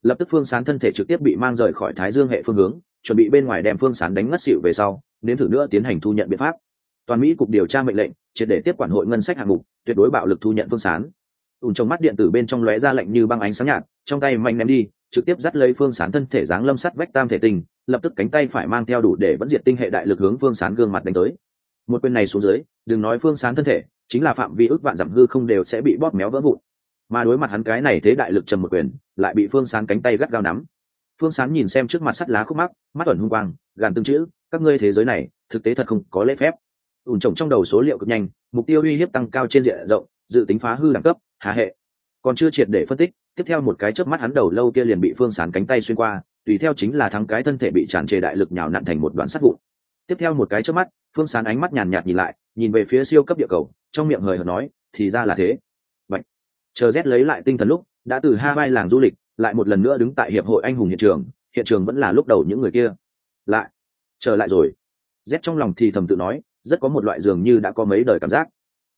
lập tức phương sán thân thể trực tiếp bị mang rời khỏi thái dương hệ phương hướng, chuẩn bị bên ngoài đem phương sán đánh ngất xịu về sau nên thử nữa tiến hành thu nhận biện pháp. Toàn mỹ cục điều tra mệnh lệnh, triệt để tiếp quản hội ngân sách hạng mục, tuyệt đối bạo lực thu nhận phương sán. Ùn trong mắt điện tử bên trong lóe ra lạnh như băng ánh sáng nhạt, trong tay mạnh ném đi, trực tiếp dắt lấy phương sán thân thể dáng lâm sắt vách tam thể tình, lập tức cánh tay phải mang theo đủ để vẫn diệt tinh hệ đại lực hướng phương sán gương mặt đánh tới. Một quyền này xuống dưới, đừng nói phương sán thân thể, chính là phạm vi ước vạn giảm hư không đều sẽ bị bóp méo vỡ vụn mà đối mặt hắn cái này thế đại lực trầm một quyền, lại bị phương sán cánh tay gắt gao nắm. Phương sán nhìn xem trước mặt sắt lá khúc mắc, mắt ẩn hung quang, gàn tương chữ, các ngươi thế giới này, thực tế thật không có lễ phép. Ủn trồng trong đầu số liệu cực nhanh, mục tiêu uy hiếp tăng cao trên diện rộng, dự tính phá hư đẳng cấp hạ hệ. Còn chưa triệt để phân tích, tiếp theo một cái chớp mắt hắn đầu lâu kia liền bị phương sán cánh tay xuyên qua, tùy theo chính là thắng cái thân thể bị tràn trề đại lực nhào nặn thành một đoạn sắt vụn. Tiếp theo một cái chớp mắt, phương sán ánh mắt nhàn nhạt nhìn lại, nhìn về phía siêu cấp địa cầu, trong miệng hời hợt nói, thì ra là thế chờ rét lấy lại tinh thần lúc, đã từ hai vai làng du lịch, lại một lần nữa đứng tại hiệp hội anh hùng hiện trường hiện trường vẫn là lúc đầu những người kia. Lại, trở lại rồi. Rét trong lòng thì thầm tự nói, rất có một loại dường như đã có mấy đời cảm giác.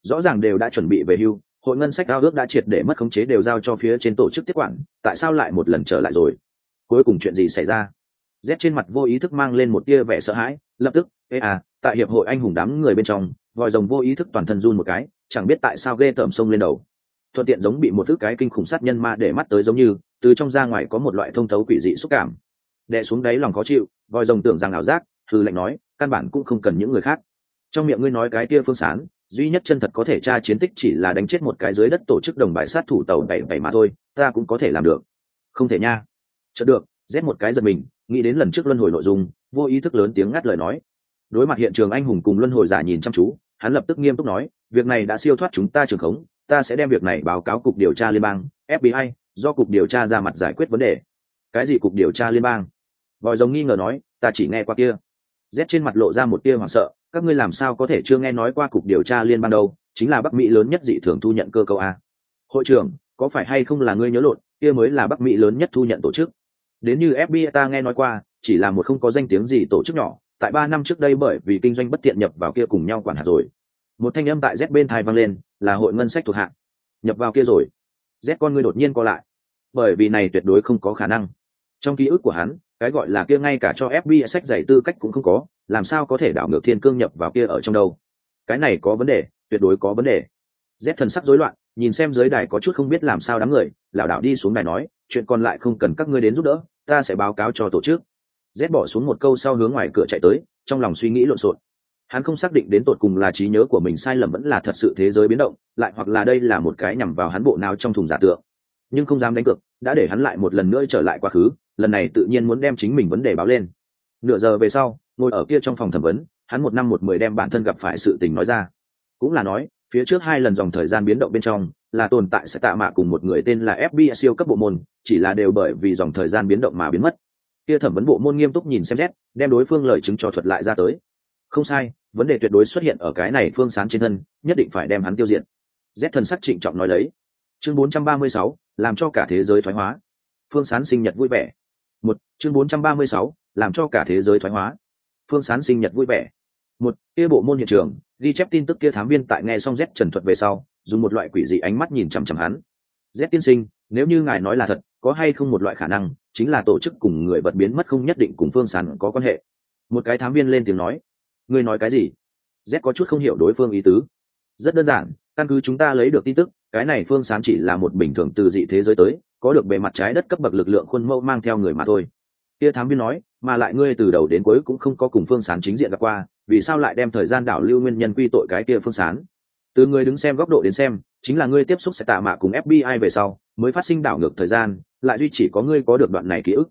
Rõ ràng đều đã chuẩn bị về hưu, hội ngân sách cao ước đã triệt để mất khống chế đều giao cho phía trên tổ chức tiếp quản, tại sao lại một lần trở lại rồi? Cuối cùng chuyện gì xảy ra? Z trên mặt vô ý thức mang lên một tia vẻ sợ hãi, lập tức, ê à tại hiệp hội anh hùng đám người bên trong vòi rồng vô ý thức toàn thân run một cái, chẳng biết tại sao ghê tởm sông lên đầu thuận tiện giống bị một thứ cái kinh khủng sát nhân ma để mắt tới giống như, từ trong ra ngoài có một loại thông thấu quỷ dị xúc cảm. Đè xuống đáy lòng khó chịu vòi rồng tưởng rằng ảo giác thư lệnh nói, căn bản cũng không cần những người khác. Trong miệng ngươi nói cái kia phương sán, duy nhất chân thật có thể tra chiến tích chỉ là đánh chết một cái dưới đất tổ chức đồng bài sát thủ tàu bảy bảy mà thôi, ta cũng có thể làm được. Không thể nha. Chợt được rét một cái giật mình, nghĩ đến lần trước luân hồi nội dung, vô ý thức lớn tiếng ngắt lời nói. Đối mặt hiện trường anh hùng cùng luân hồi giả nhìn chăm chú, hắn lập tức nghiêm túc nói, việc này đã siêu thoát chúng ta trường khống ta sẽ đem việc này báo cáo cục điều tra liên bang fbi do cục điều tra ra mặt giải quyết vấn đề. Cái gì cục điều tra liên bang? Vòi rồng nghi ngờ nói, ta chỉ nghe qua kia. Z trên mặt lộ ra một tia hoảng sợ, các ngươi làm sao có thể chưa nghe nói qua cục điều tra liên bang đâu, chính là bắc mỹ lớn nhất dị thường thu nhận cơ cấu a. Hội trưởng, có phải hay không là ngươi nhớ lộn, kia mới là bắc mỹ lớn nhất thu nhận tổ chức? Đến như fbi ta nghe nói qua, chỉ là một không có danh tiếng gì tổ chức nhỏ, tại ba năm trước đây bởi vì kinh doanh bất tiện nhập vào kia cùng nhau quản hạt rồi. Một thanh âm tại z bên thai vang lên là hội ngân sách thuộc hạng. Nhập vào kia rồi, z con ngươi đột nhiên co lại. Bởi vì này tuyệt đối không có khả năng. Trong ký ức của hắn, cái gọi là kia ngay cả cho fbi sách giải tư cách cũng không có, làm sao có thể đảo ngược thiên cương nhập vào kia ở trong đâu. Cái này có vấn đề, tuyệt đối có vấn đề. Z thần sắc rối loạn, nhìn xem dưới đài có chút không biết làm sao đám người, lảo đảo đi xuống đài nói, chuyện còn lại không cần các ngươi đến giúp đỡ, ta sẽ báo cáo cho tổ chức. Z bỏ xuống một câu sau hướng ngoài cửa chạy tới, trong lòng suy nghĩ lộn xộn hắn không xác định đến tột cùng là trí nhớ của mình sai lầm vẫn là thật sự thế giới biến động lại hoặc là đây là một cái nhằm vào hắn bộ nào trong thùng giả tượng nhưng không dám đánh cược đã để hắn lại một lần nữa trở lại quá khứ lần này tự nhiên muốn đem chính mình vấn đề báo lên nửa giờ về sau ngồi ở kia trong phòng thẩm vấn hắn một năm một mười đem bản thân gặp phải sự tình nói ra cũng là nói phía trước hai lần dòng thời gian biến động bên trong là tồn tại sẽ tạ mạ cùng một người tên là FBI siêu cấp bộ môn, chỉ là đều bởi vì dòng thời gian biến động mà biến mất. Kia thẩm vấn bộ môn nghiêm túc nhìn xem xét, đem đối phương lời chứng cho thuật lại ra tới. Không sai, vấn đề tuyệt đối xuất hiện ở cái này phương sán trên thân, nhất định phải đem hắn tiêu diệt. Z thần sắc trịnh trọng nói lấy. Chương 436, làm cho cả thế giới thoái hóa. Phương sán sinh nhật vui vẻ. Một, chương 436, làm cho cả thế giới thoái hóa. Phương sán sinh nhật vui vẻ. Một, kia bộ môn hiện trường, ghi chép tin tức kia thám viên tại nghe xong Z trần thuật về sau, dùng một loại quỷ dị ánh mắt nhìn chằm chằm hắn z tiên sinh nếu như ngài nói là thật có hay không một loại khả năng chính là tổ chức cùng người vật biến mất không nhất định cùng phương sán có quan hệ một cái thám viên lên tiếng nói ngươi nói cái gì? Z có chút không hiểu đối phương ý tứ. Rất đơn giản, căn cứ chúng ta lấy được tin tức, cái này phương sán chỉ là một bình thường từ dị thế giới tới, có được bề mặt trái đất cấp bậc lực lượng khuôn mẫu mang theo người mà thôi. Kia thám viên nói, mà lại ngươi từ đầu đến cuối cũng không có cùng phương sán chính diện gặp qua, vì sao lại đem thời gian đảo lưu nguyên nhân quy tội cái kia phương sán từ người đứng xem góc độ đến xem, chính là ngươi tiếp xúc sẽ tạ mạ cùng fbi về sau, mới phát sinh đảo ngược thời gian, lại duy chỉ có ngươi có được đoạn này ký ức.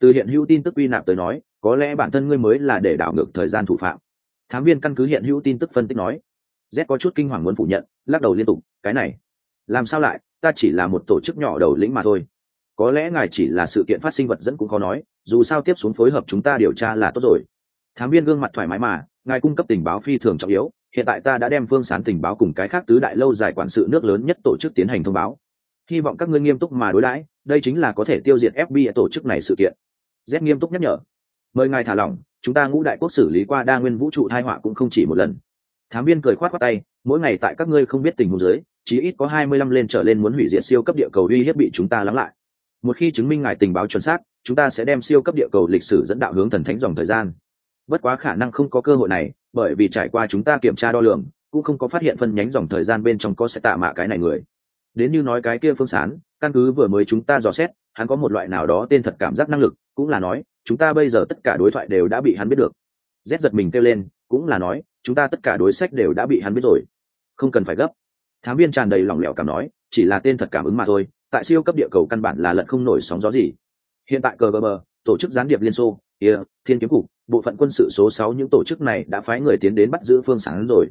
Từ hiện hữu tin tức quy nạp tới nói, có lẽ bản thân ngươi mới là để đảo ngược thời gian thủ phạm thám viên căn cứ hiện hữu tin tức phân tích nói, z có chút kinh hoàng muốn phủ nhận, lắc đầu liên tục, cái này, làm sao lại? Ta chỉ là một tổ chức nhỏ đầu lĩnh mà thôi. Có lẽ ngài chỉ là sự kiện phát sinh vật dẫn cũng khó nói, dù sao tiếp xuống phối hợp chúng ta điều tra là tốt rồi. Thám viên gương mặt thoải mái mà, ngài cung cấp tình báo phi thường trọng yếu, hiện tại ta đã đem phương sán tình báo cùng cái khác tứ đại lâu dài quản sự nước lớn nhất tổ chức tiến hành thông báo. Hy vọng các ngươi nghiêm túc mà đối đãi, đây chính là có thể tiêu diệt fbi tổ chức này sự kiện. Z nghiêm túc nhắc nhở, mời ngài thả lỏng chúng ta ngũ đại quốc xử lý qua đa nguyên vũ trụ thai họa cũng không chỉ một lần. Thám viên cười khoát khoát tay, mỗi ngày tại các ngươi không biết tình huống giới chí ít có hai mươi lăm lên trở lên muốn hủy diệt siêu cấp địa cầu uy hiếp bị chúng ta lắng lại. Một khi chứng minh ngài tình báo chuẩn xác, chúng ta sẽ đem siêu cấp địa cầu lịch sử dẫn đạo hướng thần thánh dòng thời gian. Bất quá khả năng không có cơ hội này, bởi vì trải qua chúng ta kiểm tra đo lường, cũng không có phát hiện phân nhánh dòng thời gian bên trong có sẽ tạ mạ cái này người. Đến như nói cái kia phương sán, căn cứ vừa mới chúng ta dò xét, hắn có một loại nào đó tên thật cảm giác năng lực cũng là nói, chúng ta bây giờ tất cả đối thoại đều đã bị hắn biết được. Z giật mình kêu lên, cũng là nói, chúng ta tất cả đối sách đều đã bị hắn biết rồi. Không cần phải gấp. Thám viên tràn đầy lỏng lẻo cảm nói, chỉ là tên thật cảm ứng mà thôi, tại siêu cấp địa cầu căn bản là lận không nổi sóng gió gì. Hiện tại cờ bờ bờ, tổ chức gián điệp liên xô kia thiên kiếm cục, bộ phận quân sự số sáu những tổ chức này đã phái người tiến đến bắt giữ phương sáng rồi.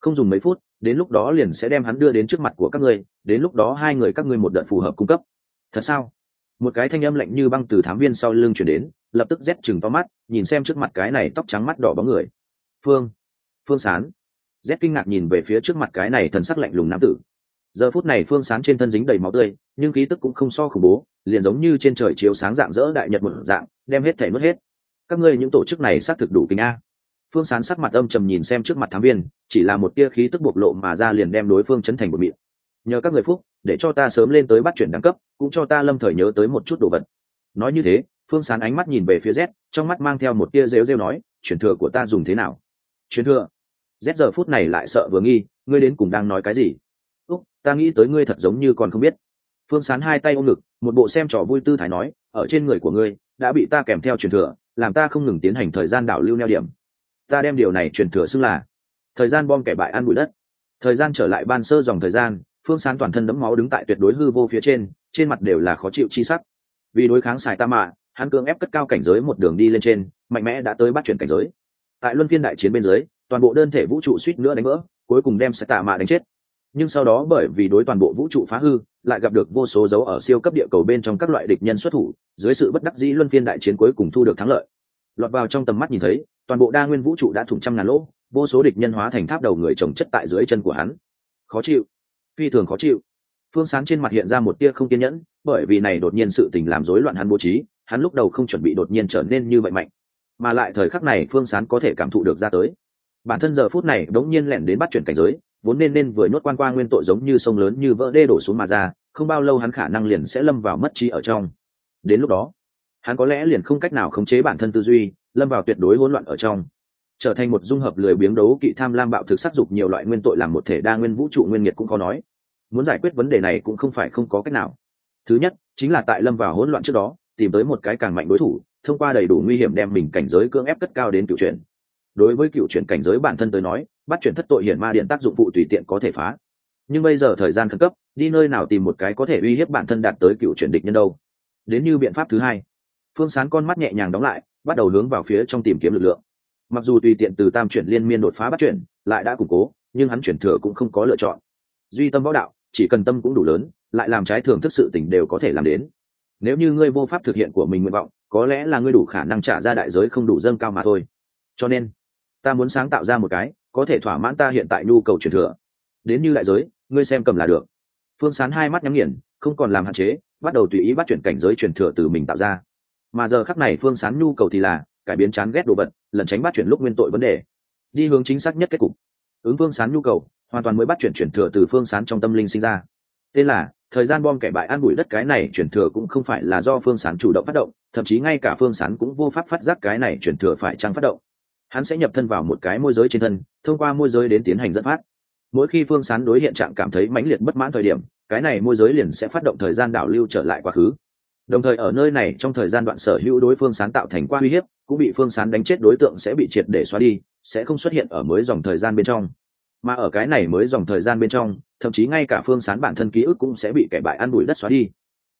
Không dùng mấy phút, đến lúc đó liền sẽ đem hắn đưa đến trước mặt của các ngươi, đến lúc đó hai người các ngươi một đợt phù hợp cung cấp. Thật sao? Một cái thanh âm lạnh như băng từ thám viên sau lưng chuyển đến, lập tức rét chừng to mắt, nhìn xem trước mặt cái này tóc trắng mắt đỏ bóng người. Phương phương sán. Rét kinh ngạc nhìn về phía trước mặt cái này thần sắc lạnh lùng nam tử. Giờ phút này phương sán trên thân dính đầy máu tươi, nhưng khí tức cũng không so khủng bố, liền giống như trên trời chiếu sáng dạng dỡ đại nhật một dạng, đem hết thể mất hết. Các ngươi những tổ chức này xác thực đủ kính a. Phương sán sắc mặt âm trầm nhìn xem trước mặt thám viên, chỉ là một tia khí tức bộc lộ mà ra liền đem đối phương chấn thành một miệng nhờ các người phúc, để cho ta sớm lên tới bắt chuyển đẳng cấp, cũng cho ta lâm thời nhớ tới một chút đồ vật. Nói như thế, phương sán ánh mắt nhìn về phía z, trong mắt mang theo một tia rêu rêu nói, chuyển thừa của ta dùng thế nào? Chuyển thừa? Z giờ phút này lại sợ vừa nghi, ngươi đến cùng đang nói cái gì? Úc, ta nghĩ tới ngươi thật giống như còn không biết. Phương sán hai tay ôm ngực, một bộ xem trò vui tư thái nói, ở trên người của ngươi, đã bị ta kèm theo truyền thừa, làm ta không ngừng tiến hành thời gian đảo lưu neo điểm. Ta đem điều này truyền thừa xưng là thời gian bom kẻ bại ăn bụi đất. Thời gian trở lại ban sơ dòng thời gian phương sán toàn thân đẫm máu đứng tại tuyệt đối hư vô phía trên trên mặt đều là khó chịu chi sắc. Vì đối kháng xài ta mạ hắn cưỡng ép cất cao cảnh giới một đường đi lên trên, mạnh mẽ đã tới bắt chuyển cảnh giới. Tại luân phiên đại chiến bên dưới, toàn bộ đơn thể vũ trụ suýt nữa đánh vỡ, cuối cùng đem xài tạ mạ đánh chết. Nhưng sau đó bởi vì đối toàn bộ vũ trụ phá hư, lại gặp được vô số dấu ở siêu cấp địa cầu bên trong các loại địch nhân xuất thủ, dưới sự bất đắc dĩ luân phiên đại chiến cuối cùng thu được thắng lợi. Lọt vào trong tầm mắt nhìn thấy, toàn bộ đa nguyên vũ trụ đã thủng trăm ngàn lỗ, vô số địch nhân hóa thành tháp đầu người trồng chất tại dưới chân của hắn. Khó chịu phi thường khó chịu. Phương sán trên mặt hiện ra một tia không kiên nhẫn, bởi vì này đột nhiên sự tình làm rối loạn hắn bố trí, hắn lúc đầu không chuẩn bị đột nhiên trở nên như vậy mạnh. Mà lại thời khắc này phương sán có thể cảm thụ được ra tới. Bản thân giờ phút này đống nhiên lẻn đến bắt chuyển cảnh giới, vốn nên nên vừa nuốt quan qua nguyên tội giống như sông lớn như vỡ đê đổ xuống mà ra, không bao lâu hắn khả năng liền sẽ lâm vào mất trí ở trong. Đến lúc đó, hắn có lẽ liền không cách nào khống chế bản thân tư duy, lâm vào tuyệt đối hỗn loạn ở trong. Trở thành một dung hợp lười biếng đấu kỵ tham lam bạo thực sắc dục nhiều loại nguyên tội làm một thể đa nguyên vũ trụ nguyên nghiệt cũng có nói muốn giải quyết vấn đề này cũng không phải không có cách nào. Thứ nhất, chính là tại lâm vào hỗn loạn trước đó, tìm tới một cái càng mạnh đối thủ, thông qua đầy đủ nguy hiểm đem mình cảnh giới cưỡng ép cất cao đến cựu chuyển. Đối với cựu chuyển cảnh giới bản thân tới nói, bắt chuyển thất tội hiển ma điện tác dụng phụ tùy tiện có thể phá. Nhưng bây giờ thời gian khẩn cấp, đi nơi nào tìm một cái có thể uy hiếp bản thân đạt tới cựu chuyển địch nhân đâu. Đến như biện pháp thứ hai, phương sán con mắt nhẹ nhàng đóng lại, bắt đầu hướng vào phía trong tìm kiếm lực lượng. Mặc dù tùy tiện từ tam chuyển liên miên đột phá bắt chuyển, lại đã củng cố, nhưng hắn chuyển thừa cũng không có lựa chọn. Duy tâm võ đạo chỉ cần tâm cũng đủ lớn, lại làm trái thường thức sự tình đều có thể làm đến. Nếu như ngươi vô pháp thực hiện của mình nguyện vọng, có lẽ là ngươi đủ khả năng trả ra đại giới không đủ dâng cao mà thôi. Cho nên, ta muốn sáng tạo ra một cái, có thể thỏa mãn ta hiện tại nhu cầu truyền thừa. Đến như đại giới, ngươi xem cầm là được. Phương sán hai mắt nhắm nghiền, không còn làm hạn chế, bắt đầu tùy ý bắt chuyển cảnh giới truyền thừa từ mình tạo ra. Mà giờ khắc này phương sán nhu cầu thì là, cải biến chán ghét đồ vật, lẩn tránh bắt chuyển lúc nguyên tội vấn đề. Đi hướng chính xác nhất kết cục. Ứng phương sán nhu cầu hoàn toàn mới bắt chuyển chuyển thừa từ phương sán trong tâm linh sinh ra. Tên là, thời gian bom kẻ bại an bụi đất cái này chuyển thừa cũng không phải là do phương sán chủ động phát động, thậm chí ngay cả phương sán cũng vô pháp phát giác cái này chuyển thừa phải trăng phát động. Hắn sẽ nhập thân vào một cái môi giới trên thân, thông qua môi giới đến tiến hành dẫn phát. Mỗi khi phương sán đối hiện trạng cảm thấy mãnh liệt bất mãn thời điểm, cái này môi giới liền sẽ phát động thời gian đảo lưu trở lại quá khứ. Đồng thời ở nơi này, trong thời gian đoạn sở hữu đối phương sán tạo thành qua uy hiếp, cũng bị phương sán đánh chết đối tượng sẽ bị triệt để xóa đi, sẽ không xuất hiện ở mới dòng thời gian bên trong mà ở cái này mới dòng thời gian bên trong thậm chí ngay cả phương sán bản thân ký ức cũng sẽ bị kẻ bại ăn bụi đất xóa đi.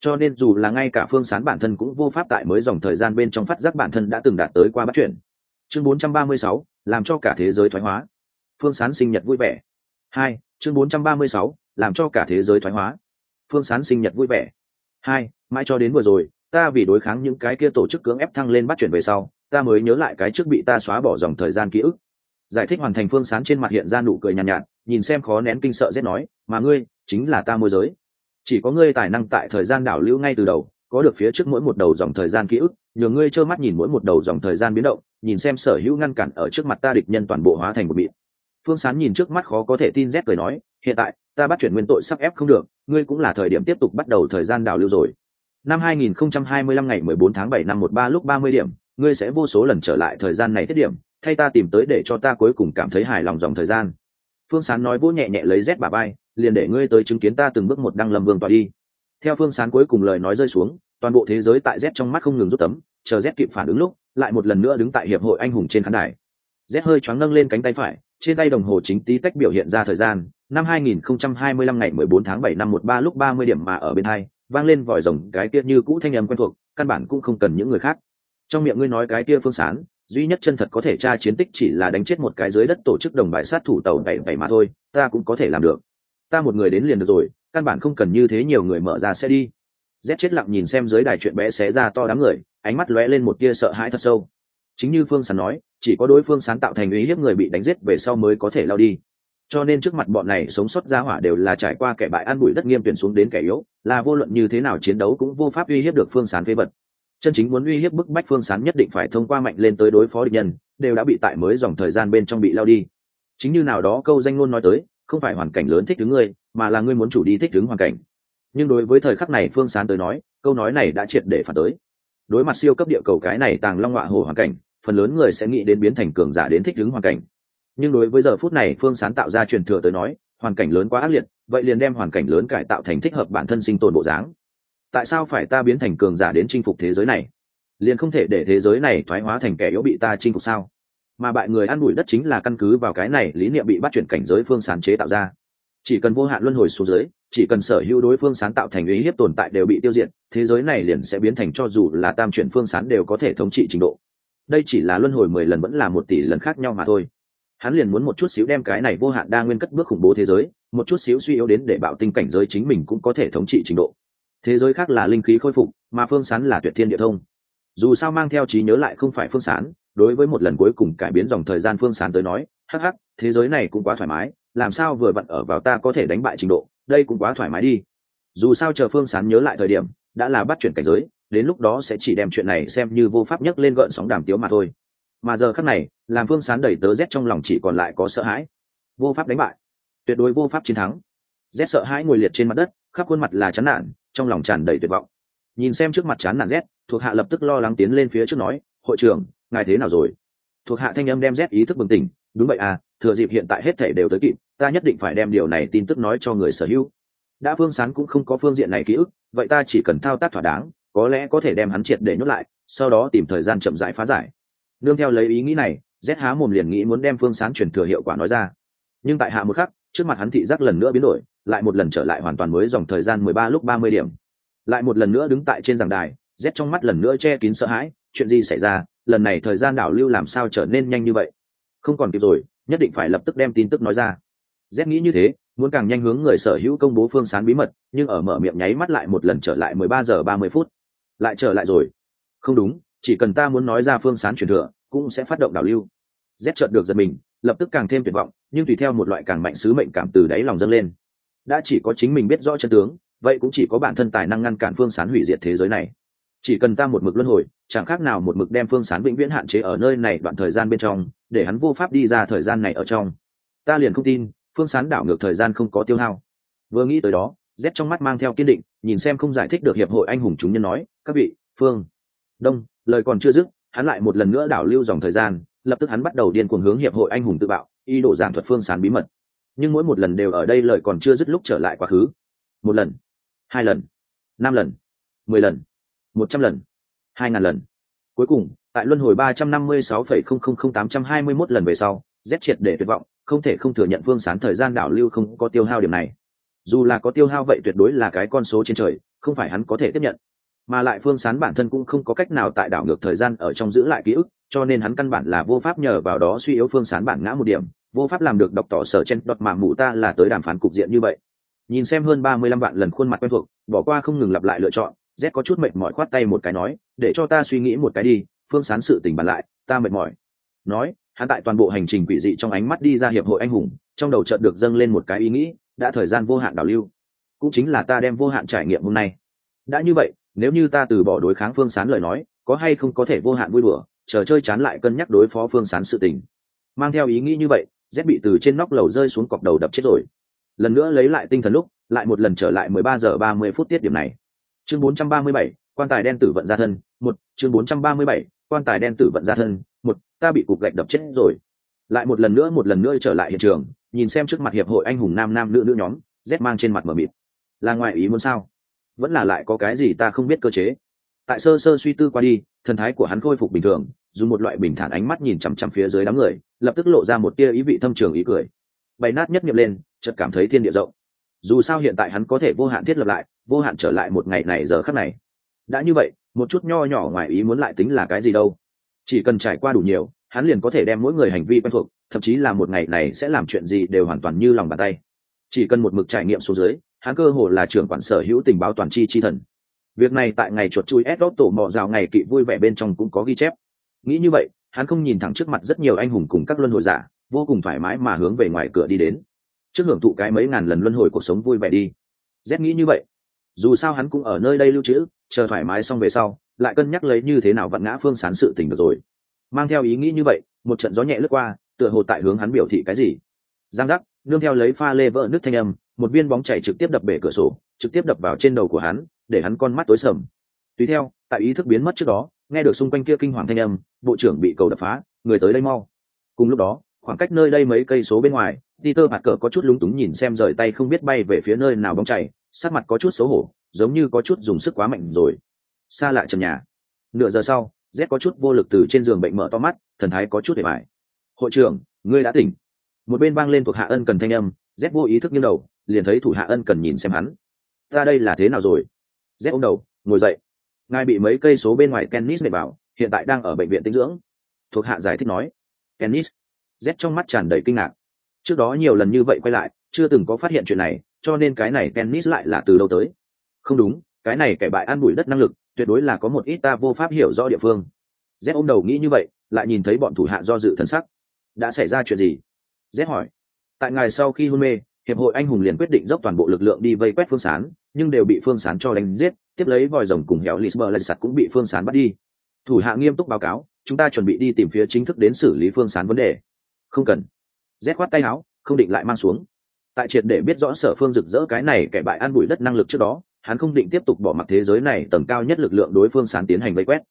Cho nên dù là ngay cả phương sán bản thân cũng vô pháp tại mới dòng thời gian bên trong phát giác bản thân đã từng đạt tới qua bắt chuyển chương 436, làm cho cả thế giới thoái hóa. Phương sán sinh nhật vui vẻ. Hai chương 436, làm cho cả thế giới thoái hóa. Phương sán sinh nhật vui vẻ. Hai mãi cho đến vừa rồi ta vì đối kháng những cái kia tổ chức cưỡng ép thăng lên bắt chuyển về sau ta mới nhớ lại cái trước bị ta xóa bỏ dòng thời gian ký ức giải thích hoàn thành phương sán trên mặt hiện ra nụ cười nhàn nhạt, nhạt nhìn xem khó nén kinh sợ rét nói mà ngươi chính là ta môi giới. Chỉ có ngươi tài năng tại thời gian đảo lưu ngay từ đầu có được phía trước mỗi một đầu dòng thời gian ký ức nhờ ngươi trơ mắt nhìn mỗi một đầu dòng thời gian biến động nhìn xem sở hữu ngăn cản ở trước mặt ta địch nhân toàn bộ hóa thành một bịt phương sán nhìn trước mắt khó có thể tin rét cười nói hiện tại ta bắt chuyển nguyên tội sắp ép không được ngươi cũng là thời điểm tiếp tục bắt đầu thời gian đảo lưu rồi. Năm 2025 ngày 14 tháng 7 năm 13 lúc 30 điểm ngươi sẽ vô số lần trở lại thời gian này tiết điểm thay ta tìm tới để cho ta cuối cùng cảm thấy hài lòng dòng thời gian. Phương sán nói vỗ nhẹ nhẹ lấy rét bà bay liền để ngươi tới chứng kiến ta từng bước một đăng lầm vương tòa đi. Theo phương sán cuối cùng lời nói rơi xuống, toàn bộ thế giới tại rét trong mắt không ngừng rút tấm, chờ rét kịp phản ứng lúc, lại một lần nữa đứng tại hiệp hội anh hùng trên khán đài. Rét hơi choáng nâng lên cánh tay phải, trên tay đồng hồ chính tí tách biểu hiện ra thời gian, năm 2025 ngày 14 tháng 7 năm 13 lúc 30 điểm mà ở bên hai, vang lên vòi rồng cái kia như cũ thanh âm quen thuộc, căn bản cũng không cần những người khác. Trong miệng ngươi nói cái kia phương sán duy nhất chân thật có thể tra chiến tích chỉ là đánh chết một cái dưới đất tổ chức đồng bại sát thủ tàu bảy bảy mà thôi, ta cũng có thể làm được. Ta một người đến liền được rồi, căn bản không cần như thế nhiều người mở ra sẽ đi. Rét chết lặng nhìn xem dưới đài chuyện bé xé ra to đám người, ánh mắt lóe lên một tia sợ hãi thật sâu. Chính như phương sán nói, chỉ có đối phương sáng tạo thành uy hiếp người bị đánh giết về sau mới có thể lao đi. Cho nên trước mặt bọn này sống sót ra hỏa đều là trải qua kẻ bại ăn bụi đất nghiêm tuyển xuống đến kẻ yếu, là vô luận như thế nào chiến đấu cũng vô pháp uy hiếp được phương sán phế vật chân chính muốn uy hiếp bức bách phương sán nhất định phải thông qua mạnh lên tới đối phó địch nhân, đều đã bị tại mới dòng thời gian bên trong bị lao đi. Chính như nào đó câu danh ngôn nói tới, không phải hoàn cảnh lớn thích đứng ngươi, mà là ngươi muốn chủ đi thích đứng hoàn cảnh. Nhưng đối với thời khắc này phương sán tới nói, câu nói này đã triệt để phản tới. Đối mặt siêu cấp địa cầu cái này tàng long họa hồ hoàn cảnh, phần lớn người sẽ nghĩ đến biến thành cường giả đến thích đứng hoàn cảnh. Nhưng đối với giờ phút này phương sán tạo ra truyền thừa tới nói, hoàn cảnh lớn quá ác liệt, vậy liền đem hoàn cảnh lớn cải tạo thành thích hợp bản thân sinh tồn bộ dáng tại sao phải ta biến thành cường giả đến chinh phục thế giới này? Liền không thể để thế giới này thoái hóa thành kẻ yếu bị ta chinh phục sao? Mà bại người ăn bụi đất chính là căn cứ vào cái này lý niệm bị bắt chuyển cảnh giới phương sán chế tạo ra. Chỉ cần vô hạn luân hồi xuống dưới, chỉ cần sở hữu đối phương sáng tạo thành ý hiếp tồn tại đều bị tiêu diệt, thế giới này liền sẽ biến thành cho dù là tam chuyển phương sán đều có thể thống trị trình độ. Đây chỉ là luân hồi mười lần vẫn là một tỷ lần khác nhau mà thôi. Hắn liền muốn một chút xíu đem cái này vô hạn đa nguyên cất bước khủng bố thế giới, một chút xíu suy yếu đến để bạo tinh cảnh giới chính mình cũng có thể thống trị trình độ thế giới khác là linh khí khôi phục, mà phương sán là tuyệt thiên địa thông. Dù sao mang theo trí nhớ lại không phải phương sán, đối với một lần cuối cùng cải biến dòng thời gian phương sán tới nói, hắc hắc, thế giới này cũng quá thoải mái, làm sao vừa vặn ở vào ta có thể đánh bại trình độ, đây cũng quá thoải mái đi. Dù sao chờ phương sán nhớ lại thời điểm, đã là bắt chuyển cảnh giới, đến lúc đó sẽ chỉ đem chuyện này xem như vô pháp nhấc lên gợn sóng đàm tiếu mà thôi. Mà giờ khắc này, làm phương sán đầy tớ rét trong lòng chỉ còn lại có sợ hãi. Vô pháp đánh bại. Tuyệt đối vô pháp chiến thắng. Rét sợ hãi ngồi liệt trên mặt đất, khắp khuôn mặt là chán nản trong lòng tràn đầy tuyệt vọng. Nhìn xem trước mặt chán nản rét thuộc hạ lập tức lo lắng tiến lên phía trước nói, hội trưởng, ngài thế nào rồi? Thuộc hạ thanh âm đem rét ý thức bừng tỉnh, đúng vậy à thừa dịp hiện tại hết thể đều tới kịp, ta nhất định phải đem điều này tin tức nói cho người sở hữu. Đã phương sán cũng không có phương diện này ký ức, vậy ta chỉ cần thao tác thỏa đáng, có lẽ có thể đem hắn triệt để nhốt lại, sau đó tìm thời gian chậm rãi phá giải. Nương theo lấy ý nghĩ này rét há mồm liền nghĩ muốn đem phương sán chuyển thừa hiệu quả nói ra. Nhưng tại hạ một khắc, trước mặt hắn thị giác lần nữa biến đổi lại một lần trở lại hoàn toàn mới dòng thời gian mười ba lúc ba mươi điểm. Lại một lần nữa đứng tại trên giảng đài rét trong mắt lần nữa che kín sợ hãi, chuyện gì xảy ra, lần này thời gian đảo lưu làm sao trở nên nhanh như vậy? Không còn kịp rồi, nhất định phải lập tức đem tin tức nói ra. Rét nghĩ như thế, muốn càng nhanh hướng người sở hữu công bố phương sán bí mật, nhưng ở mở miệng nháy mắt lại một lần trở lại mười ba giờ ba mươi phút. Lại trở lại rồi. Không đúng, chỉ cần ta muốn nói ra phương sán truyền thừa, cũng sẽ phát động đảo lưu. Rét chợt được giật mình, lập tức càng thêm tuyệt vọng, nhưng tùy theo một loại càng mạnh sứ mệnh cảm từ đáy lòng dâng lên đã chỉ có chính mình biết rõ chân tướng, vậy cũng chỉ có bản thân tài năng ngăn cản phương sán hủy diệt thế giới này. Chỉ cần ta một mực luân hồi, chẳng khác nào một mực đem phương sán vĩnh viễn hạn chế ở nơi này đoạn thời gian bên trong, để hắn vô pháp đi ra thời gian này ở trong. Ta liền không tin, phương sán đảo ngược thời gian không có tiêu hao. Vừa nghĩ tới đó, z trong mắt mang theo kiên định, nhìn xem không giải thích được hiệp hội anh hùng chúng nhân nói, các vị, phương, đông, lời còn chưa dứt, hắn lại một lần nữa đảo lưu dòng thời gian, lập tức hắn bắt đầu điên cuồng hướng hiệp hội anh hùng tự bạo y đổ giảng thuật phương sán bí mật nhưng mỗi một lần đều ở đây lời còn chưa dứt lúc trở lại quá khứ. Một lần, hai lần, năm lần, mười lần, một trăm lần, hai ngàn lần. Cuối cùng, tại luân hồi ba trăm năm mươi sáu phẩy không không không tám trăm hai mươi mốt lần về sau, z triệt để tuyệt vọng, không thể không thừa nhận phương sán thời gian đảo lưu không có tiêu hao điểm này. Dù là có tiêu hao vậy tuyệt đối là cái con số trên trời, không phải hắn có thể tiếp nhận. Mà lại phương sán bản thân cũng không có cách nào tại đảo ngược thời gian ở trong giữ lại ký ức, cho nên hắn căn bản là vô pháp nhờ vào đó suy yếu phương sán bản ngã một điểm vô pháp làm được đọc tỏ sở chen đọt mà mụ ta là tới đàm phán cục diện như vậy. Nhìn xem hơn ba mươi lăm vạn lần khuôn mặt quen thuộc, bỏ qua không ngừng lặp lại lựa chọn, z có chút mệt mỏi khoát tay một cái nói, để cho ta suy nghĩ một cái đi, phương sán sự tình bàn lại, ta mệt mỏi. Nói, hắn tại toàn bộ hành trình quỷ dị trong ánh mắt đi ra hiệp hội anh hùng, trong đầu chợt được dâng lên một cái ý nghĩ, đã thời gian vô hạn đảo lưu. Cũng chính là ta đem vô hạn trải nghiệm hôm nay. Đã như vậy, nếu như ta từ bỏ đối kháng phương sán lời nói, có hay không có thể vô hạn vui bừa chờ chơi chán lại cân nhắc đối phó phương sán sự tình. Mang theo ý nghĩ như vậy z bị từ trên nóc lầu rơi xuống cọc đầu đập chết rồi. Lần nữa lấy lại tinh thần lúc, lại một lần trở lại mười ba giờ ba mươi phút tiết điểm này. Chương bốn trăm ba mươi bảy, quan tài đen tử vận ra thân, một, chương bốn trăm ba mươi bảy, quan tài đen tử vận ra thân, một, ta bị cục gạch đập chết rồi. Lại một lần nữa, một lần nữa trở lại hiện trường, nhìn xem trước mặt hiệp hội anh hùng nam nam nữ nữ nhóm z mang trên mặt mờ mịt. Là ngoại ý muốn sao? Vẫn là lại có cái gì ta không biết cơ chế? Tại sơ sơ suy tư qua đi, thần thái của hắn khôi phục bình thường, dùng một loại bình thản ánh mắt nhìn chằm chằm phía dưới đám người lập tức lộ ra một tia ý vị thâm trường ý cười. Bày nát nhất nghiệm lên, chợt cảm thấy thiên địa rộng. Dù sao hiện tại hắn có thể vô hạn thiết lập lại, vô hạn trở lại một ngày này giờ khắc này. Đã như vậy, một chút nho nhỏ ngoài ý muốn lại tính là cái gì đâu. Chỉ cần trải qua đủ nhiều, hắn liền có thể đem mỗi người hành vi quen thuộc, thậm chí là một ngày này sẽ làm chuyện gì đều hoàn toàn như lòng bàn tay. Chỉ cần một mực trải nghiệm xuống dưới, hắn cơ hồ là trưởng quản sở hữu tình báo toàn chi chi thần. Việc này tại ngày chuột chui ép tổ mò rào ngày kỵ vui vẻ bên trong cũng có ghi chép. Nghĩ như vậy hắn không nhìn thẳng trước mặt rất nhiều anh hùng cùng các luân hồi giả, vô cùng thoải mái mà hướng về ngoài cửa đi đến. Trước hưởng thụ cái mấy ngàn lần luân hồi cuộc sống vui vẻ đi. Z nghĩ như vậy. Dù sao hắn cũng ở nơi đây lưu trữ, chờ thoải mái xong về sau, lại cân nhắc lấy như thế nào vặn ngã phương sán sự tình được rồi. Mang theo ý nghĩ như vậy, một trận gió nhẹ lướt qua, tựa hồ tại hướng hắn biểu thị cái gì. Giang giác, nương theo lấy pha lê vỡ nước thanh âm, một viên bóng chảy trực tiếp đập bể cửa sổ, trực tiếp đập vào trên đầu của hắn, để hắn con mắt tối sầm. Tùy theo, tại ý thức biến mất trước đó nghe được xung quanh kia kinh hoàng thanh âm, bộ trưởng bị cầu đập phá, người tới đây mau. Cùng lúc đó, khoảng cách nơi đây mấy cây số bên ngoài, Peter bạt cờ có chút lúng túng nhìn xem rời tay không biết bay về phía nơi nào bóng chảy sát mặt có chút xấu hổ, giống như có chút dùng sức quá mạnh rồi. Xa lại trần nhà. Nửa giờ sau, z có chút vô lực từ trên giường bệnh mở to mắt, thần thái có chút để bài hội trưởng, ngươi đã tỉnh. Một bên vang lên thuộc hạ ân cần thanh âm, z vô ý thức nghiêng đầu, liền thấy thủ hạ ân cần nhìn xem hắn. Ra đây là thế nào rồi? Z ôm đầu, ngồi dậy ngài bị mấy cây số bên ngoài kennis để bảo, hiện tại đang ở bệnh viện tinh dưỡng. Thuộc hạ giải thích nói. Kennis? Z trong mắt tràn đầy kinh ngạc. Trước đó nhiều lần như vậy quay lại, chưa từng có phát hiện chuyện này, cho nên cái này kennis lại là từ đâu tới? Không đúng, cái này kẻ bại ăn bụi đất năng lực, tuyệt đối là có một ít ta vô pháp hiểu rõ địa phương. Z ôm đầu nghĩ như vậy, lại nhìn thấy bọn thủ hạ do dự thân sắc. Đã xảy ra chuyện gì? Z hỏi. Tại ngày sau khi hôn mê hiệp hội anh hùng liền quyết định dốc toàn bộ lực lượng đi vây quét phương sán, nhưng đều bị phương sán cho đánh giết, tiếp lấy vòi rồng cùng héo lisber lạch sạt cũng bị phương sán bắt đi. Thủ hạ nghiêm túc báo cáo, chúng ta chuẩn bị đi tìm phía chính thức đến xử lý phương sán vấn đề. Không cần. Rét khoát tay áo, không định lại mang xuống. Tại triệt để biết rõ sở phương rực rỡ cái này kẻ bại an bụi đất năng lực trước đó, hắn không định tiếp tục bỏ mặc thế giới này tầng cao nhất lực lượng đối phương sán tiến hành vây quét.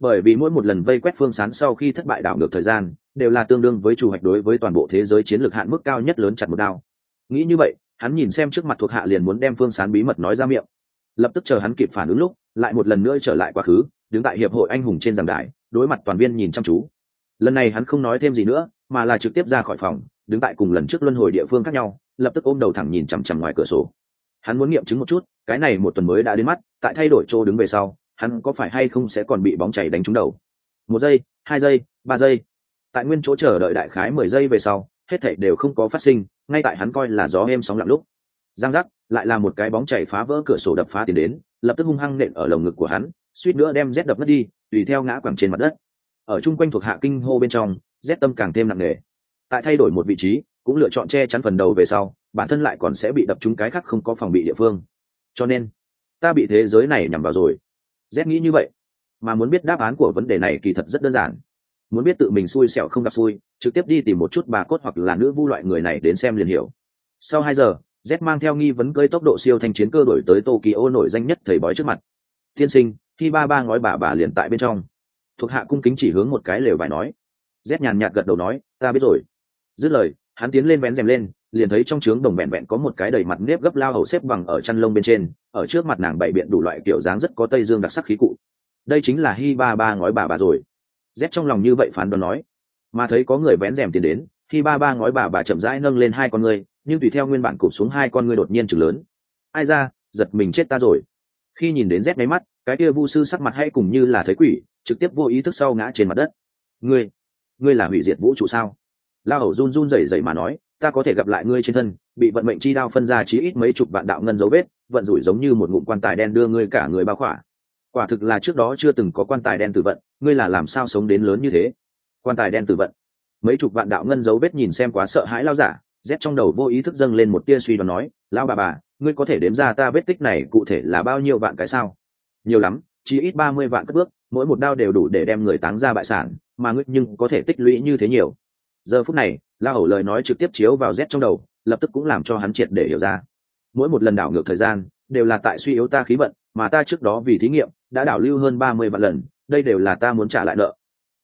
Bởi vì mỗi một lần vây quét phương sán sau khi thất bại đảo ngược thời gian, đều là tương đương với chủ hoạch đối với toàn bộ thế giới chiến lược hạn mức cao nhất lớn chặt một đao nghĩ như vậy, hắn nhìn xem trước mặt thuộc hạ liền muốn đem phương sán bí mật nói ra miệng. Lập tức chờ hắn kịp phản ứng lúc, lại một lần nữa trở lại quá khứ, đứng tại hiệp hội anh hùng trên giảng đài, đối mặt toàn viên nhìn chăm chú. Lần này hắn không nói thêm gì nữa, mà là trực tiếp ra khỏi phòng, đứng tại cùng lần trước luân hồi địa phương khác nhau, lập tức ôm đầu thẳng nhìn chằm chằm ngoài cửa sổ. Hắn muốn nghiệm chứng một chút, cái này một tuần mới đã đến mắt, tại thay đổi chỗ đứng về sau, hắn có phải hay không sẽ còn bị bóng chảy đánh trúng đầu? Một giây, hai giây, ba giây. Tại nguyên chỗ chờ đợi đại khái mười giây về sau, hết thảy đều không có phát sinh ngay tại hắn coi là gió êm sóng lặng lúc. Giang giác, lại là một cái bóng chảy phá vỡ cửa sổ đập phá tiền đến, lập tức hung hăng nện ở lồng ngực của hắn, suýt nữa đem rét đập mất đi, tùy theo ngã quẳng trên mặt đất. Ở chung quanh thuộc hạ kinh hô bên trong rét tâm càng thêm nặng nề. Tại thay đổi một vị trí, cũng lựa chọn che chắn phần đầu về sau, bản thân lại còn sẽ bị đập trúng cái khác không có phòng bị địa phương. Cho nên, ta bị thế giới này nhằm vào rồi. Rét nghĩ như vậy, mà muốn biết đáp án của vấn đề này kỳ thật rất đơn giản muốn biết tự mình xui xẻo không gặp xui, trực tiếp đi tìm một chút bà cốt hoặc là nữ vu loại người này đến xem liền hiểu. Sau hai giờ, z mang theo nghi vấn cơi tốc độ siêu thanh chiến cơ đổi tới tokyo nổi danh nhất thầy bói trước mặt. Tiên sinh, khi ba ba ngói bà bà liền tại bên trong. Thuộc hạ cung kính chỉ hướng một cái lều bài nói. Z nhàn nhạt gật đầu nói, ta biết rồi. Dứt lời, hắn tiến lên vén rèm lên, liền thấy trong trướng đồng vẹn vẹn có một cái đầy mặt nếp gấp lao hầu xếp bằng ở chăn lông bên trên, ở trước mặt nàng bày biện đủ loại kiểu dáng rất có tây dương đặc sắc khí cụ. Đây chính là hi ba ba ngói bà bà rồi z trong lòng như vậy phán đoán nói. Mà thấy có người vén rèm tiền đến khi ba ba ngói bà bà chậm rãi nâng lên hai con ngươi, nhưng tùy theo nguyên bản cụp xuống hai con ngươi đột nhiên chừng lớn. Ai ra, giật mình chết ta rồi. Khi nhìn đến rét máy mắt, cái kia vu sư sắc mặt hay cùng như là thấy quỷ, trực tiếp vô ý thức sau ngã trên mặt đất. Ngươi ngươi là hủy diệt vũ trụ sao? La hầu run run rẩy rẩy mà nói, ta có thể gặp lại ngươi trên thân, bị vận mệnh chi đao phân ra chí ít mấy chục vạn đạo ngân dấu vết, vận rủi giống như một ngụm quan tài đen đưa ngươi cả người bao khỏa quả thực là trước đó chưa từng có quan tài đen tử vận, ngươi là làm sao sống đến lớn như thế? Quan tài đen tử vận. Mấy chục vạn đạo ngân dấu vết nhìn xem quá sợ hãi lao giả, rét trong đầu vô ý thức dâng lên một tia suy đoán nói lao bà bà, ngươi có thể đếm ra ta vết tích này cụ thể là bao nhiêu vạn cái sao? Nhiều lắm, chỉ ít ba mươi vạn cất bước, mỗi một đao đều đủ để đem người táng ra bại sản, mà ngươi nhưng có thể tích lũy như thế nhiều. Giờ phút này, la hầu lời nói trực tiếp chiếu vào rét trong đầu, lập tức cũng làm cho hắn triệt để hiểu ra. Mỗi một lần đảo ngược thời gian, đều là tại suy yếu ta khí vận mà ta trước đó vì thí nghiệm, đã đảo lưu hơn ba mươi vạn lần, đây đều là ta muốn trả lại nợ.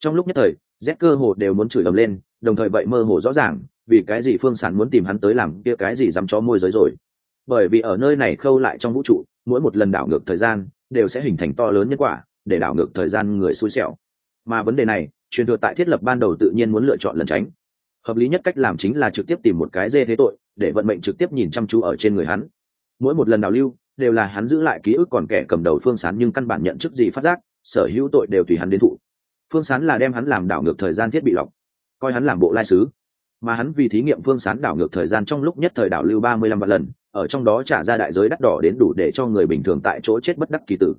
Trong lúc nhất thời, z cơ hồ đều muốn chửi ầm lên, đồng thời vậy mơ hồ rõ ràng, vì cái gì phương sản muốn tìm hắn tới làm kia cái gì dám cho môi giới rồi. Bởi vì ở nơi này khâu lại trong vũ trụ, mỗi một lần đảo ngược thời gian, đều sẽ hình thành to lớn nhân quả, để đảo ngược thời gian người xui xẻo. Mà vấn đề này, truyền thừa tại thiết lập ban đầu tự nhiên muốn lựa chọn lẩn tránh. Hợp lý nhất cách làm chính là trực tiếp tìm một cái dê thế tội, để vận mệnh trực tiếp nhìn chăm chú ở trên người hắn. Mỗi một lần đào lưu đều là hắn giữ lại ký ức còn kẻ cầm đầu phương sán nhưng căn bản nhận chức gì phát giác, sở hữu tội đều tùy hắn đến thụ. Phương sán là đem hắn làm đảo ngược thời gian thiết bị lọc, coi hắn làm bộ lai sứ. Mà hắn vì thí nghiệm phương sán đảo ngược thời gian trong lúc nhất thời đảo lưu ba mươi lăm vạn lần, ở trong đó trả ra đại giới đắt đỏ đến đủ để cho người bình thường tại chỗ chết bất đắc kỳ tử.